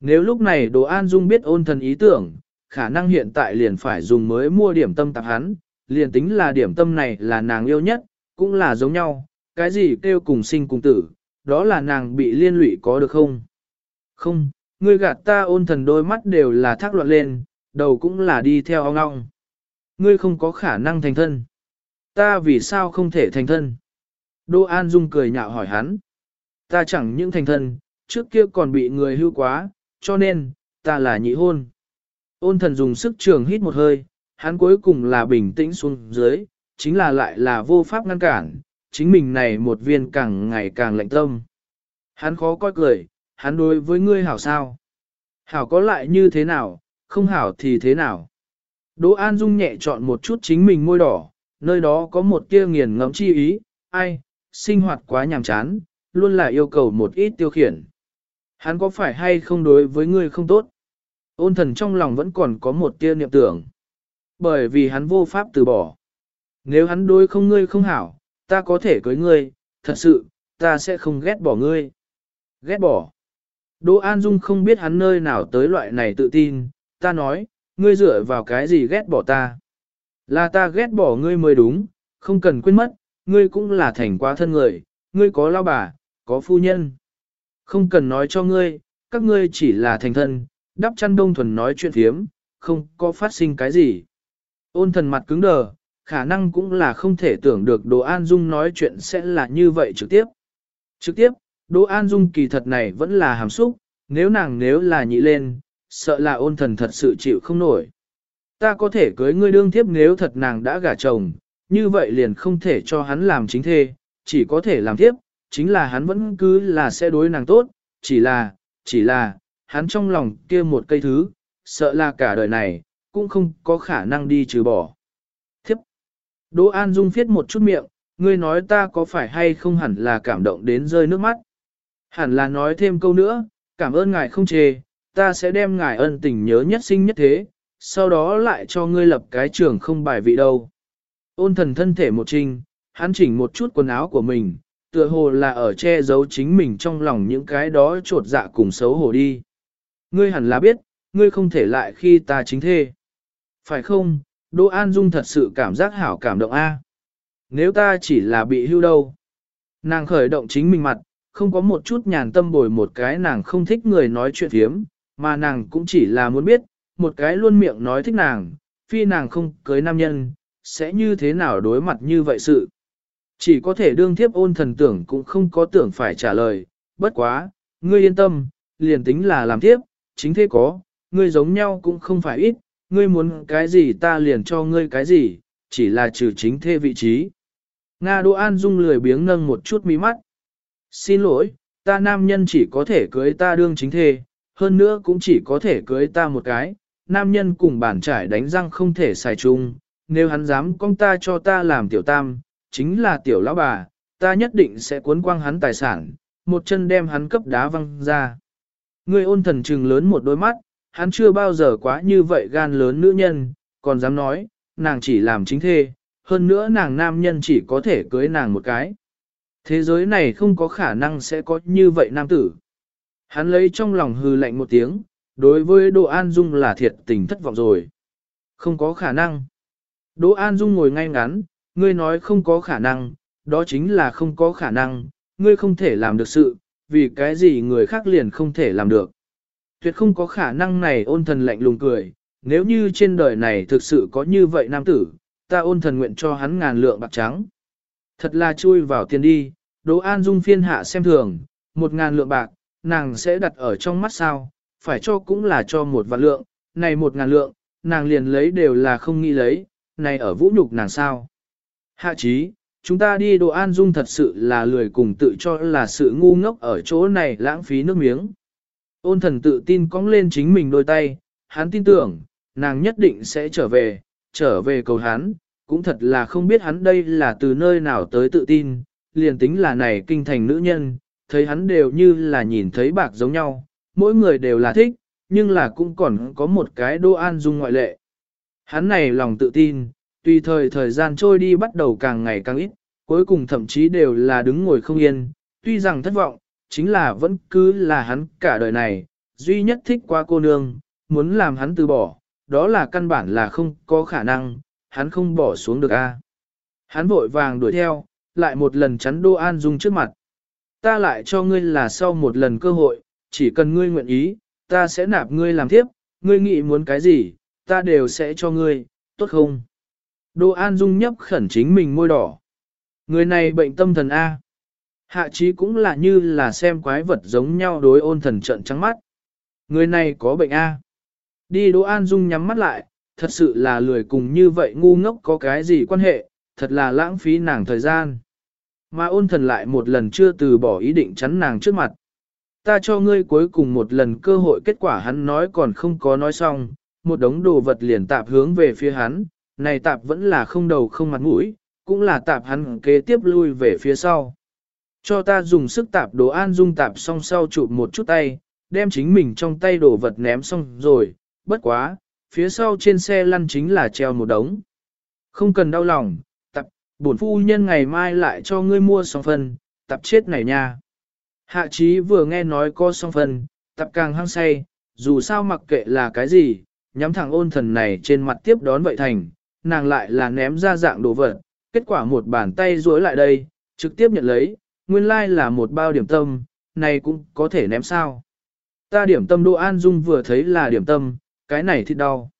[SPEAKER 1] Nếu lúc này Đồ An Dung biết ôn thần ý tưởng, khả năng hiện tại liền phải dùng mới mua điểm tâm tạp hắn, liền tính là điểm tâm này là nàng yêu nhất, cũng là giống nhau, cái gì kêu cùng sinh cùng tử, đó là nàng bị liên lụy có được không? Không, ngươi gạt ta ôn thần đôi mắt đều là thác loạn lên, đầu cũng là đi theo ong ong. Ngươi không có khả năng thành thân. Ta vì sao không thể thành thân? Đô An Dung cười nhạo hỏi hắn. Ta chẳng những thành thân, trước kia còn bị người hưu quá, cho nên, ta là nhị hôn. Ôn thần dùng sức trường hít một hơi, hắn cuối cùng là bình tĩnh xuống dưới, chính là lại là vô pháp ngăn cản, chính mình này một viên càng ngày càng lạnh tâm. Hắn khó coi cười, hắn đối với ngươi hảo sao? Hảo có lại như thế nào, không hảo thì thế nào? Đỗ An Dung nhẹ chọn một chút chính mình môi đỏ, nơi đó có một tia nghiền ngẫm chi ý, ai, sinh hoạt quá nhàm chán, luôn là yêu cầu một ít tiêu khiển. Hắn có phải hay không đối với ngươi không tốt? Ôn thần trong lòng vẫn còn có một tia niệm tưởng. Bởi vì hắn vô pháp từ bỏ. Nếu hắn đối không ngươi không hảo, ta có thể cưới ngươi, thật sự, ta sẽ không ghét bỏ ngươi. Ghét bỏ. Đỗ An Dung không biết hắn nơi nào tới loại này tự tin, ta nói, ngươi dựa vào cái gì ghét bỏ ta. Là ta ghét bỏ ngươi mới đúng, không cần quên mất, ngươi cũng là thành quá thân người, ngươi có lao bà, có phu nhân. Không cần nói cho ngươi, các ngươi chỉ là thành thân, đắp chăn đông thuần nói chuyện thiếm, không có phát sinh cái gì. Ôn thần mặt cứng đờ, khả năng cũng là không thể tưởng được Đỗ An Dung nói chuyện sẽ là như vậy trực tiếp. Trực tiếp, Đỗ An Dung kỳ thật này vẫn là hàm xúc, nếu nàng nếu là nhị lên, sợ là ôn thần thật sự chịu không nổi. Ta có thể cưới ngươi đương thiếp nếu thật nàng đã gả chồng, như vậy liền không thể cho hắn làm chính thê, chỉ có thể làm thiếp, chính là hắn vẫn cứ là sẽ đối nàng tốt, chỉ là, chỉ là, hắn trong lòng kia một cây thứ, sợ là cả đời này, cũng không có khả năng đi trừ bỏ. Thiếp. Đỗ An Dung viết một chút miệng, ngươi nói ta có phải hay không hẳn là cảm động đến rơi nước mắt. Hẳn là nói thêm câu nữa, cảm ơn ngài không chê, ta sẽ đem ngài ân tình nhớ nhất sinh nhất thế, sau đó lại cho ngươi lập cái trường không bài vị đâu. Ôn thần thân thể một trinh, hắn chỉnh một chút quần áo của mình, tựa hồ là ở che giấu chính mình trong lòng những cái đó trột dạ cùng xấu hổ đi. Ngươi hẳn là biết, ngươi không thể lại khi ta chính thê. Phải không, Đỗ An Dung thật sự cảm giác hảo cảm động a. Nếu ta chỉ là bị hưu đâu. Nàng khởi động chính mình mặt, không có một chút nhàn tâm bồi một cái nàng không thích người nói chuyện thiếm, mà nàng cũng chỉ là muốn biết, một cái luôn miệng nói thích nàng, phi nàng không cưới nam nhân, sẽ như thế nào đối mặt như vậy sự. Chỉ có thể đương thiếp ôn thần tưởng cũng không có tưởng phải trả lời, bất quá, ngươi yên tâm, liền tính là làm thiếp, chính thế có, ngươi giống nhau cũng không phải ít, ngươi muốn cái gì ta liền cho ngươi cái gì, chỉ là trừ chính thê vị trí. Nga Đỗ An Dung lười biếng nâng một chút mí mắt. Xin lỗi, ta nam nhân chỉ có thể cưới ta đương chính thê, hơn nữa cũng chỉ có thể cưới ta một cái, nam nhân cùng bản trải đánh răng không thể xài chung, nếu hắn dám con ta cho ta làm tiểu tam, chính là tiểu lão bà, ta nhất định sẽ cuốn quăng hắn tài sản, một chân đem hắn cấp đá văng ra. Người ôn thần trừng lớn một đôi mắt, hắn chưa bao giờ quá như vậy gan lớn nữ nhân, còn dám nói, nàng chỉ làm chính thê, hơn nữa nàng nam nhân chỉ có thể cưới nàng một cái. Thế giới này không có khả năng sẽ có như vậy nam tử. Hắn lấy trong lòng hư lạnh một tiếng, đối với Đỗ An Dung là thiệt tình thất vọng rồi. Không có khả năng. Đỗ An Dung ngồi ngay ngắn, ngươi nói không có khả năng, đó chính là không có khả năng, ngươi không thể làm được sự, vì cái gì người khác liền không thể làm được. Tuyệt không có khả năng này ôn thần lạnh lùng cười, nếu như trên đời này thực sự có như vậy nam tử, ta ôn thần nguyện cho hắn ngàn lượng bạc trắng. Thật là chui vào tiền đi, Đỗ An Dung phiên hạ xem thường, một ngàn lượng bạc, nàng sẽ đặt ở trong mắt sao, phải cho cũng là cho một vạn lượng, này một ngàn lượng, nàng liền lấy đều là không nghĩ lấy, này ở vũ nhục nàng sao. Hạ chí, chúng ta đi đồ An Dung thật sự là lười cùng tự cho là sự ngu ngốc ở chỗ này lãng phí nước miếng. Ôn thần tự tin cong lên chính mình đôi tay, hắn tin tưởng, nàng nhất định sẽ trở về, trở về cầu hắn, cũng thật là không biết hắn đây là từ nơi nào tới tự tin, liền tính là này kinh thành nữ nhân, thấy hắn đều như là nhìn thấy bạc giống nhau, mỗi người đều là thích, nhưng là cũng còn có một cái đô an dung ngoại lệ. Hắn này lòng tự tin, tùy thời thời gian trôi đi bắt đầu càng ngày càng ít, cuối cùng thậm chí đều là đứng ngồi không yên, tuy rằng thất vọng, chính là vẫn cứ là hắn cả đời này, duy nhất thích qua cô nương, muốn làm hắn từ bỏ, đó là căn bản là không có khả năng, hắn không bỏ xuống được a. Hắn vội vàng đuổi theo, lại một lần chắn Đô An Dung trước mặt. Ta lại cho ngươi là sau một lần cơ hội, chỉ cần ngươi nguyện ý, ta sẽ nạp ngươi làm tiếp, ngươi nghĩ muốn cái gì, ta đều sẽ cho ngươi, tốt không? Đô An Dung nhấp khẩn chính mình môi đỏ. Người này bệnh tâm thần A. Hạ trí cũng là như là xem quái vật giống nhau đối ôn thần trận trắng mắt. Người này có bệnh A. Đi Đỗ An Dung nhắm mắt lại, thật sự là lười cùng như vậy ngu ngốc có cái gì quan hệ, thật là lãng phí nàng thời gian. Mà ôn thần lại một lần chưa từ bỏ ý định chắn nàng trước mặt. Ta cho ngươi cuối cùng một lần cơ hội kết quả hắn nói còn không có nói xong, một đống đồ vật liền tạp hướng về phía hắn, này tạp vẫn là không đầu không mặt mũi, cũng là tạp hắn kế tiếp lui về phía sau. Cho ta dùng sức tạp đồ an dung tạp xong sau chụp một chút tay, đem chính mình trong tay đồ vật ném xong rồi, bất quá, phía sau trên xe lăn chính là treo một đống. Không cần đau lòng, bổn phu nhân ngày mai lại cho ngươi mua song phân, tập chết này nha. Hạ trí vừa nghe nói có song phân, tập càng hăng say, dù sao mặc kệ là cái gì, nhắm thẳng ôn thần này trên mặt tiếp đón vậy thành, nàng lại là ném ra dạng đồ vật, kết quả một bàn tay duỗi lại đây, trực tiếp nhận lấy, nguyên lai like là một bao điểm tâm, này cũng có thể ném sao. Ta điểm tâm Đỗ An Dung vừa thấy là điểm tâm, cái này thịt đau.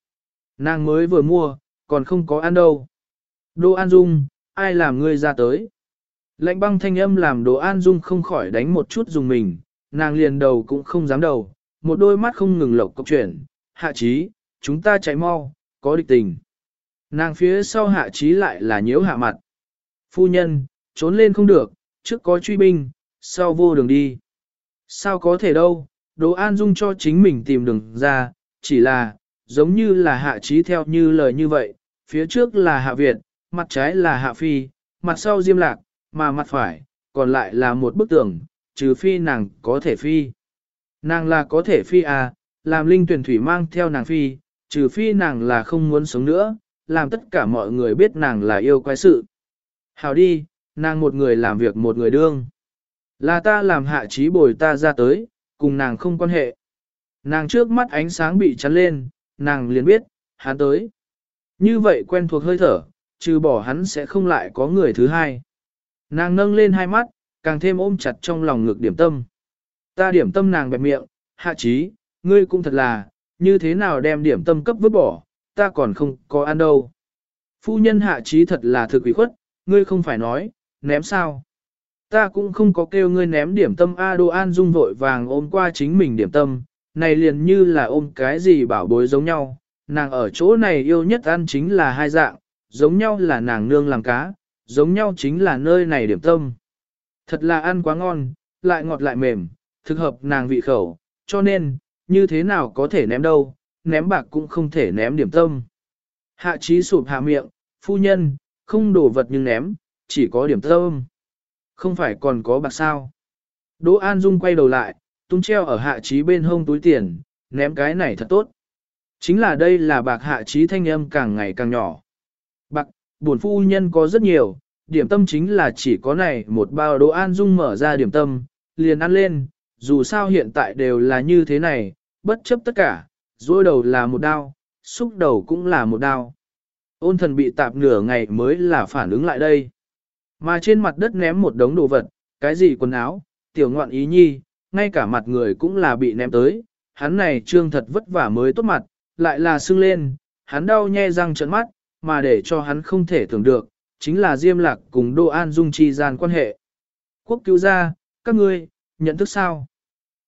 [SPEAKER 1] Nàng mới vừa mua, còn không có ăn đâu. Đỗ An Dung, ai làm ngươi ra tới? Lạnh băng thanh âm làm đồ An Dung không khỏi đánh một chút dùng mình, nàng liền đầu cũng không dám đầu, một đôi mắt không ngừng lộc cọc chuyển, hạ trí, chúng ta chạy mau, có địch tình. Nàng phía sau hạ trí lại là nhiễu hạ mặt. Phu nhân, trốn lên không được, trước có truy binh, sau vô đường đi. Sao có thể đâu, Đồ An Dung cho chính mình tìm đường ra, chỉ là, giống như là hạ trí theo như lời như vậy, phía trước là hạ Việt, mặt trái là hạ phi, mặt sau diêm lạc, mà mặt phải, còn lại là một bức tường, trừ phi nàng có thể phi. Nàng là có thể phi à, làm linh tuyển thủy mang theo nàng phi, trừ phi nàng là không muốn sống nữa, làm tất cả mọi người biết nàng là yêu quái sự. Hào đi, nàng một người làm việc một người đương. Là ta làm hạ trí bồi ta ra tới, cùng nàng không quan hệ. Nàng trước mắt ánh sáng bị chắn lên, nàng liền biết, hắn tới. Như vậy quen thuộc hơi thở, trừ bỏ hắn sẽ không lại có người thứ hai. Nàng nâng lên hai mắt, càng thêm ôm chặt trong lòng ngực điểm tâm. Ta điểm tâm nàng bẹp miệng, hạ trí, ngươi cũng thật là, như thế nào đem điểm tâm cấp vứt bỏ, ta còn không có ăn đâu. Phu nhân hạ trí thật là thực ủy khuất, ngươi không phải nói, ném sao. Ta cũng không có kêu ngươi ném điểm tâm A Đô An Dung vội vàng ôm qua chính mình điểm tâm, này liền như là ôm cái gì bảo bối giống nhau. Nàng ở chỗ này yêu nhất ăn chính là hai dạng, giống nhau là nàng nương làm cá, giống nhau chính là nơi này điểm tâm. Thật là ăn quá ngon, lại ngọt lại mềm, thực hợp nàng vị khẩu, cho nên, như thế nào có thể ném đâu, ném bạc cũng không thể ném điểm tâm. Hạ trí sụp hạ miệng, phu nhân, không đổ vật nhưng ném, chỉ có điểm tâm. Không phải còn có bạc sao. Đỗ An Dung quay đầu lại, tung treo ở hạ trí bên hông túi tiền, ném cái này thật tốt. Chính là đây là bạc hạ trí thanh âm càng ngày càng nhỏ. Buồn phu nhân có rất nhiều, điểm tâm chính là chỉ có này một bao đồ An Dung mở ra điểm tâm, liền ăn lên, dù sao hiện tại đều là như thế này, bất chấp tất cả, dối đầu là một đao, xúc đầu cũng là một đao. Ôn thần bị tạp nửa ngày mới là phản ứng lại đây. Mà trên mặt đất ném một đống đồ vật, cái gì quần áo, tiểu ngoạn ý nhi, ngay cả mặt người cũng là bị ném tới, hắn này trương thật vất vả mới tốt mặt, lại là sưng lên, hắn đau nhe răng trợn mắt, mà để cho hắn không thể tưởng được, chính là Diêm Lạc cùng Đô An Dung chi gian quan hệ. Quốc cứu gia, các ngươi, nhận thức sao?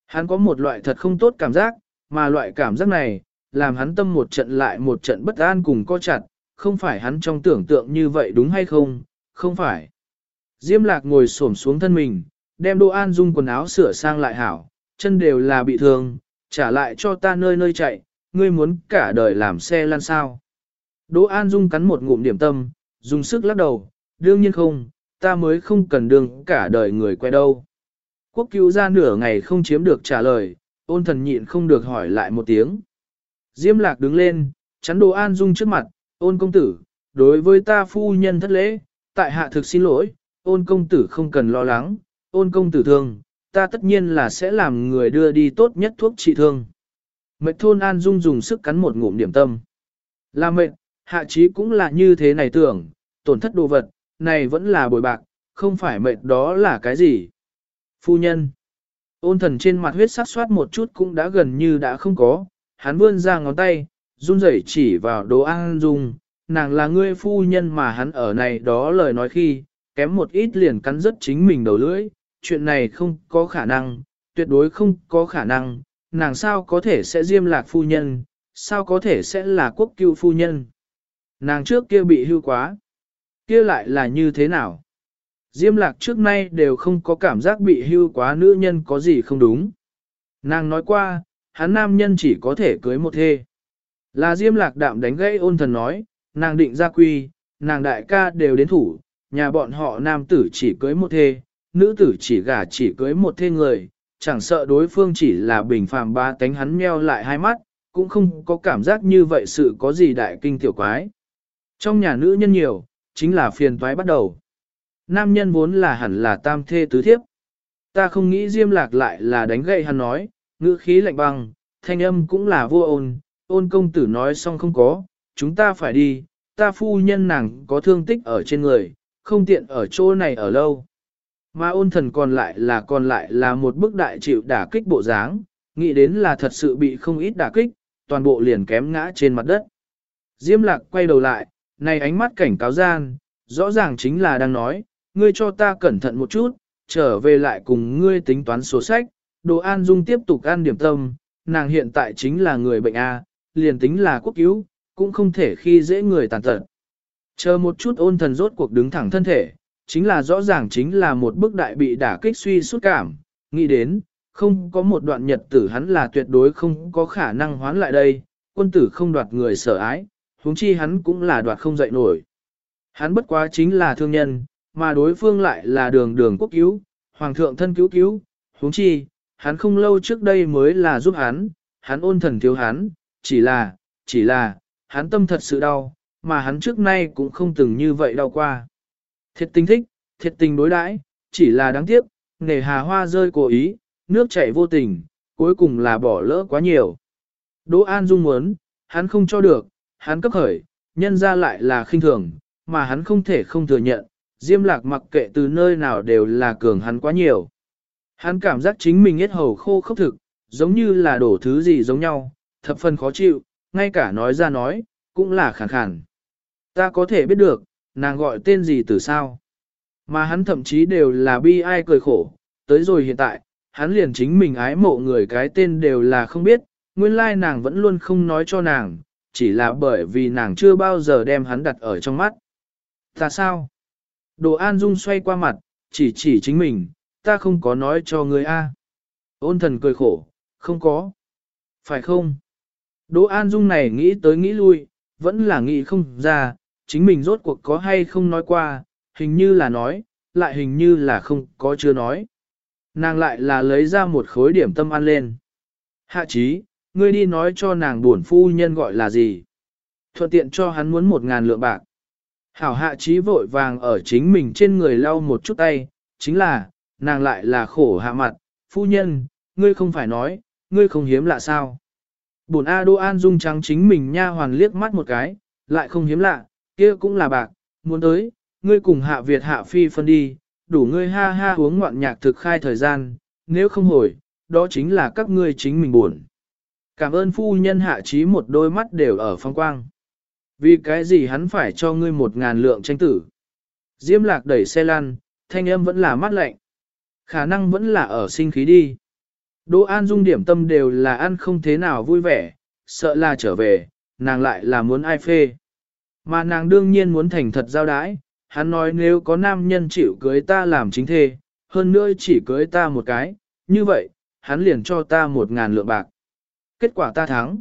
[SPEAKER 1] Hắn có một loại thật không tốt cảm giác, mà loại cảm giác này, làm hắn tâm một trận lại một trận bất an cùng co chặt, không phải hắn trong tưởng tượng như vậy đúng hay không, không phải. Diêm lạc ngồi xổm xuống thân mình, đem Đô An Dung quần áo sửa sang lại hảo, chân đều là bị thương, trả lại cho ta nơi nơi chạy, ngươi muốn cả đời làm xe lăn sao. Đỗ An Dung cắn một ngụm điểm tâm, dùng sức lắc đầu, đương nhiên không, ta mới không cần đương cả đời người quay đâu. Quốc cứu ra nửa ngày không chiếm được trả lời, ôn thần nhịn không được hỏi lại một tiếng. Diêm lạc đứng lên, chắn Đỗ An Dung trước mặt, ôn công tử, đối với ta phu nhân thất lễ, tại hạ thực xin lỗi, ôn công tử không cần lo lắng, ôn công tử thương, ta tất nhiên là sẽ làm người đưa đi tốt nhất thuốc trị thương. Mệnh thôn An Dung dùng sức cắn một ngụm điểm tâm. Là mệnh, hạ trí cũng là như thế này tưởng, tổn thất đồ vật, này vẫn là bồi bạc, không phải mệnh đó là cái gì. Phu nhân, ôn thần trên mặt huyết sắc soát một chút cũng đã gần như đã không có, hắn vươn ra ngón tay, run rẩy chỉ vào đồ An Dung, nàng là ngươi phu nhân mà hắn ở này đó lời nói khi, kém một ít liền cắn rất chính mình đầu lưỡi, chuyện này không có khả năng, tuyệt đối không có khả năng, nàng sao có thể sẽ diêm lạc phu nhân, sao có thể sẽ là quốc cưu phu nhân. Nàng trước kia bị hưu quá, kia lại là như thế nào? Diêm lạc trước nay đều không có cảm giác bị hưu quá nữ nhân có gì không đúng. Nàng nói qua, hắn nam nhân chỉ có thể cưới một thê. Là diêm lạc đạm đánh gãy ôn thần nói, nàng định ra quy, nàng đại ca đều đến thủ, nhà bọn họ nam tử chỉ cưới một thê, nữ tử chỉ gả chỉ cưới một thê người, chẳng sợ đối phương chỉ là bình phàm ba tánh hắn meo lại hai mắt, cũng không có cảm giác như vậy sự có gì đại kinh tiểu quái. Trong nhà nữ nhân nhiều, chính là phiền toái bắt đầu. Nam nhân vốn là hẳn là tam thê tứ thiếp. Ta không nghĩ Diêm Lạc lại là đánh gậy hắn nói, ngữ khí lạnh băng, thanh âm cũng là vô ôn, ôn công tử nói xong không có, chúng ta phải đi, ta phu nhân nàng có thương tích ở trên người, không tiện ở chỗ này ở lâu. Mà ôn thần còn lại là còn lại là một bức đại chịu đả kích bộ dáng, nghĩ đến là thật sự bị không ít đả kích, toàn bộ liền kém ngã trên mặt đất. Diêm lạc quay đầu lại, này ánh mắt cảnh cáo gian, rõ ràng chính là đang nói, ngươi cho ta cẩn thận một chút, trở về lại cùng ngươi tính toán số sách, đồ an dung tiếp tục ăn điểm tâm, nàng hiện tại chính là người bệnh A, liền tính là quốc cứu, cũng không thể khi dễ người tàn tật. Chờ một chút ôn thần rốt cuộc đứng thẳng thân thể, chính là rõ ràng chính là một bức đại bị đả kích suy suốt cảm, nghĩ đến, không có một đoạn nhật tử hắn là tuyệt đối không có khả năng hoán lại đây, quân tử không đoạt người sợ ái, huống chi hắn cũng là đoạt không dậy nổi. Hắn bất quá chính là thương nhân, mà đối phương lại là đường đường quốc cứu, hoàng thượng thân cứu cứu, huống chi, hắn không lâu trước đây mới là giúp hắn, hắn ôn thần thiếu hắn, chỉ là, chỉ là, hắn tâm thật sự đau, mà hắn trước nay cũng không từng như vậy đau qua. Thiệt tình thích, thiệt tình đối đãi, chỉ là đáng tiếc, nề hà hoa rơi cố ý, nước chảy vô tình, cuối cùng là bỏ lỡ quá nhiều. Đỗ An Dung muốn, hắn không cho được, hắn cấp khởi, nhân ra lại là khinh thường, mà hắn không thể không thừa nhận, Diêm Lạc mặc kệ từ nơi nào đều là cường hắn quá nhiều. Hắn cảm giác chính mình hết hầu khô khốc thực, giống như là đổ thứ gì giống nhau, thập phần khó chịu, ngay cả nói ra nói, cũng là khàn khàn. Ta có thể biết được, nàng gọi tên gì từ sao. Mà hắn thậm chí đều là bi ai cười khổ, tới rồi hiện tại, hắn liền chính mình ái mộ người cái tên đều là không biết, nguyên lai nàng vẫn luôn không nói cho nàng, chỉ là bởi vì nàng chưa bao giờ đem hắn đặt ở trong mắt. Ta sao? Đồ An Dung xoay qua mặt, chỉ chỉ chính mình, ta không có nói cho người A. Ôn thần cười khổ, không có. Phải không? Đỗ An Dung này nghĩ tới nghĩ lui, vẫn là nghĩ không ra, chính mình rốt cuộc có hay không nói qua, hình như là nói, lại hình như là không có chưa nói. Nàng lại là lấy ra một khối điểm tâm ăn lên. Hạ trí, ngươi đi nói cho nàng buồn phu nhân gọi là gì. Thuận tiện cho hắn muốn một ngàn lượng bạc. Hảo hạ trí vội vàng ở chính mình trên người lau một chút tay, chính là, nàng lại là khổ hạ mặt, phu nhân, ngươi không phải nói, ngươi không hiếm lạ sao. Bổn A Đô An dung trắng chính mình nha hoàn liếc mắt một cái, lại không hiếm lạ, kia cũng là bạc, muốn tới, ngươi cùng hạ Việt hạ phi phân đi, đủ ngươi ha ha uống ngoạn nhạc thực khai thời gian, nếu không hồi, đó chính là các ngươi chính mình buồn. Cảm ơn phu nhân hạ trí một đôi mắt đều ở phong quang. Vì cái gì hắn phải cho ngươi một ngàn lượng tranh tử? Diêm lạc đẩy xe lăn, thanh âm vẫn là mắt lạnh. Khả năng vẫn là ở sinh khí đi. Đỗ An Dung điểm tâm đều là ăn không thế nào vui vẻ, sợ là trở về, nàng lại là muốn ai phê. Mà nàng đương nhiên muốn thành thật giao đái, hắn nói nếu có nam nhân chịu cưới ta làm chính thê, hơn nữa chỉ cưới ta một cái, như vậy, hắn liền cho ta một ngàn lượng bạc. Kết quả ta thắng.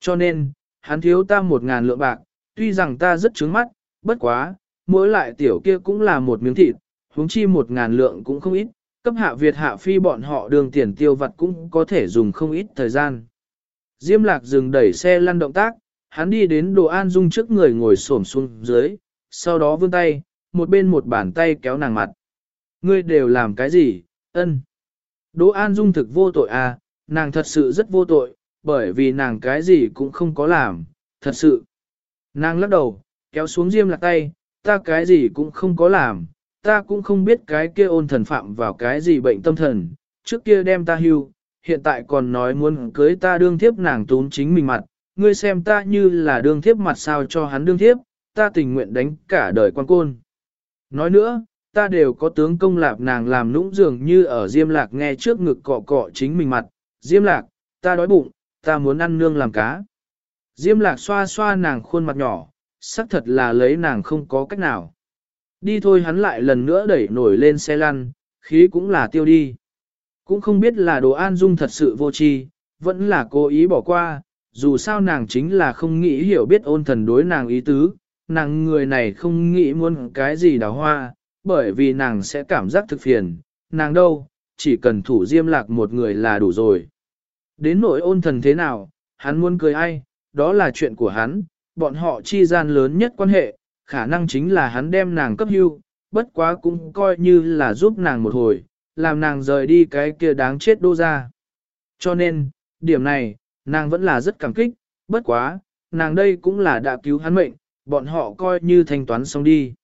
[SPEAKER 1] Cho nên, hắn thiếu ta một ngàn lượng bạc, tuy rằng ta rất trướng mắt, bất quá, mỗi lại tiểu kia cũng là một miếng thịt, huống chi một ngàn lượng cũng không ít, cấp hạ Việt hạ phi bọn họ đường tiền tiêu vặt cũng có thể dùng không ít thời gian. Diêm lạc dừng đẩy xe lăn động tác, hắn đi đến đồ an dung trước người ngồi xổm xuống dưới, sau đó vươn tay, một bên một bàn tay kéo nàng mặt. Ngươi đều làm cái gì, ân. Đỗ An Dung thực vô tội à, nàng thật sự rất vô tội, bởi vì nàng cái gì cũng không có làm, thật sự. Nàng lắc đầu, kéo xuống diêm lạc tay, ta cái gì cũng không có làm, ta cũng không biết cái kia ôn thần phạm vào cái gì bệnh tâm thần, trước kia đem ta hưu, hiện tại còn nói muốn cưới ta đương thiếp nàng tốn chính mình mặt, ngươi xem ta như là đương thiếp mặt sao cho hắn đương thiếp, ta tình nguyện đánh cả đời quan côn. Nói nữa, ta đều có tướng công lạp nàng làm nũng dường như ở Diêm Lạc nghe trước ngực cọ cọ chính mình mặt, Diêm Lạc, ta đói bụng, ta muốn ăn nương làm cá. Diêm Lạc xoa xoa nàng khuôn mặt nhỏ, xác thật là lấy nàng không có cách nào. Đi thôi hắn lại lần nữa đẩy nổi lên xe lăn, khí cũng là tiêu đi. Cũng không biết là đồ an dung thật sự vô tri, vẫn là cố ý bỏ qua, dù sao nàng chính là không nghĩ hiểu biết ôn thần đối nàng ý tứ, nàng người này không nghĩ muốn cái gì đào hoa, bởi vì nàng sẽ cảm giác thực phiền, nàng đâu, chỉ cần thủ diêm lạc một người là đủ rồi. Đến nỗi ôn thần thế nào, hắn muốn cười ai, đó là chuyện của hắn, bọn họ chi gian lớn nhất quan hệ, khả năng chính là hắn đem nàng cấp hưu, bất quá cũng coi như là giúp nàng một hồi, làm nàng rời đi cái kia đáng chết đô ra. Cho nên, điểm này, nàng vẫn là rất cảm kích, bất quá, nàng đây cũng là đã cứu hắn mệnh, bọn họ coi như thanh toán xong đi.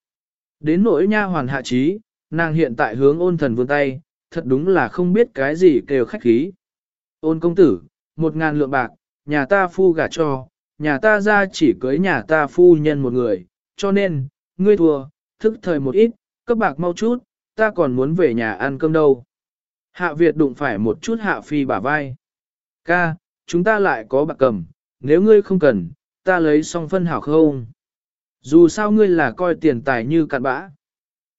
[SPEAKER 1] Đến nỗi nha hoàn hạ trí, nàng hiện tại hướng ôn thần vươn tay, thật đúng là không biết cái gì kêu khách khí. Ôn công tử, một ngàn lượng bạc, nhà ta phu gả cho, nhà ta ra chỉ cưới nhà ta phu nhân một người, cho nên, ngươi thua, thức thời một ít, cấp bạc mau chút, ta còn muốn về nhà ăn cơm đâu. Hạ Việt đụng phải một chút hạ phi bả vai. Ca, chúng ta lại có bạc cầm, nếu ngươi không cần, ta lấy xong phân hảo không? Dù sao ngươi là coi tiền tài như cặn bã.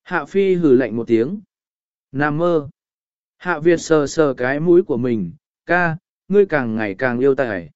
[SPEAKER 1] Hạ phi hử lạnh một tiếng. Nam mơ. Hạ Việt sờ sờ cái mũi của mình, ca, ngươi càng ngày càng yêu tài.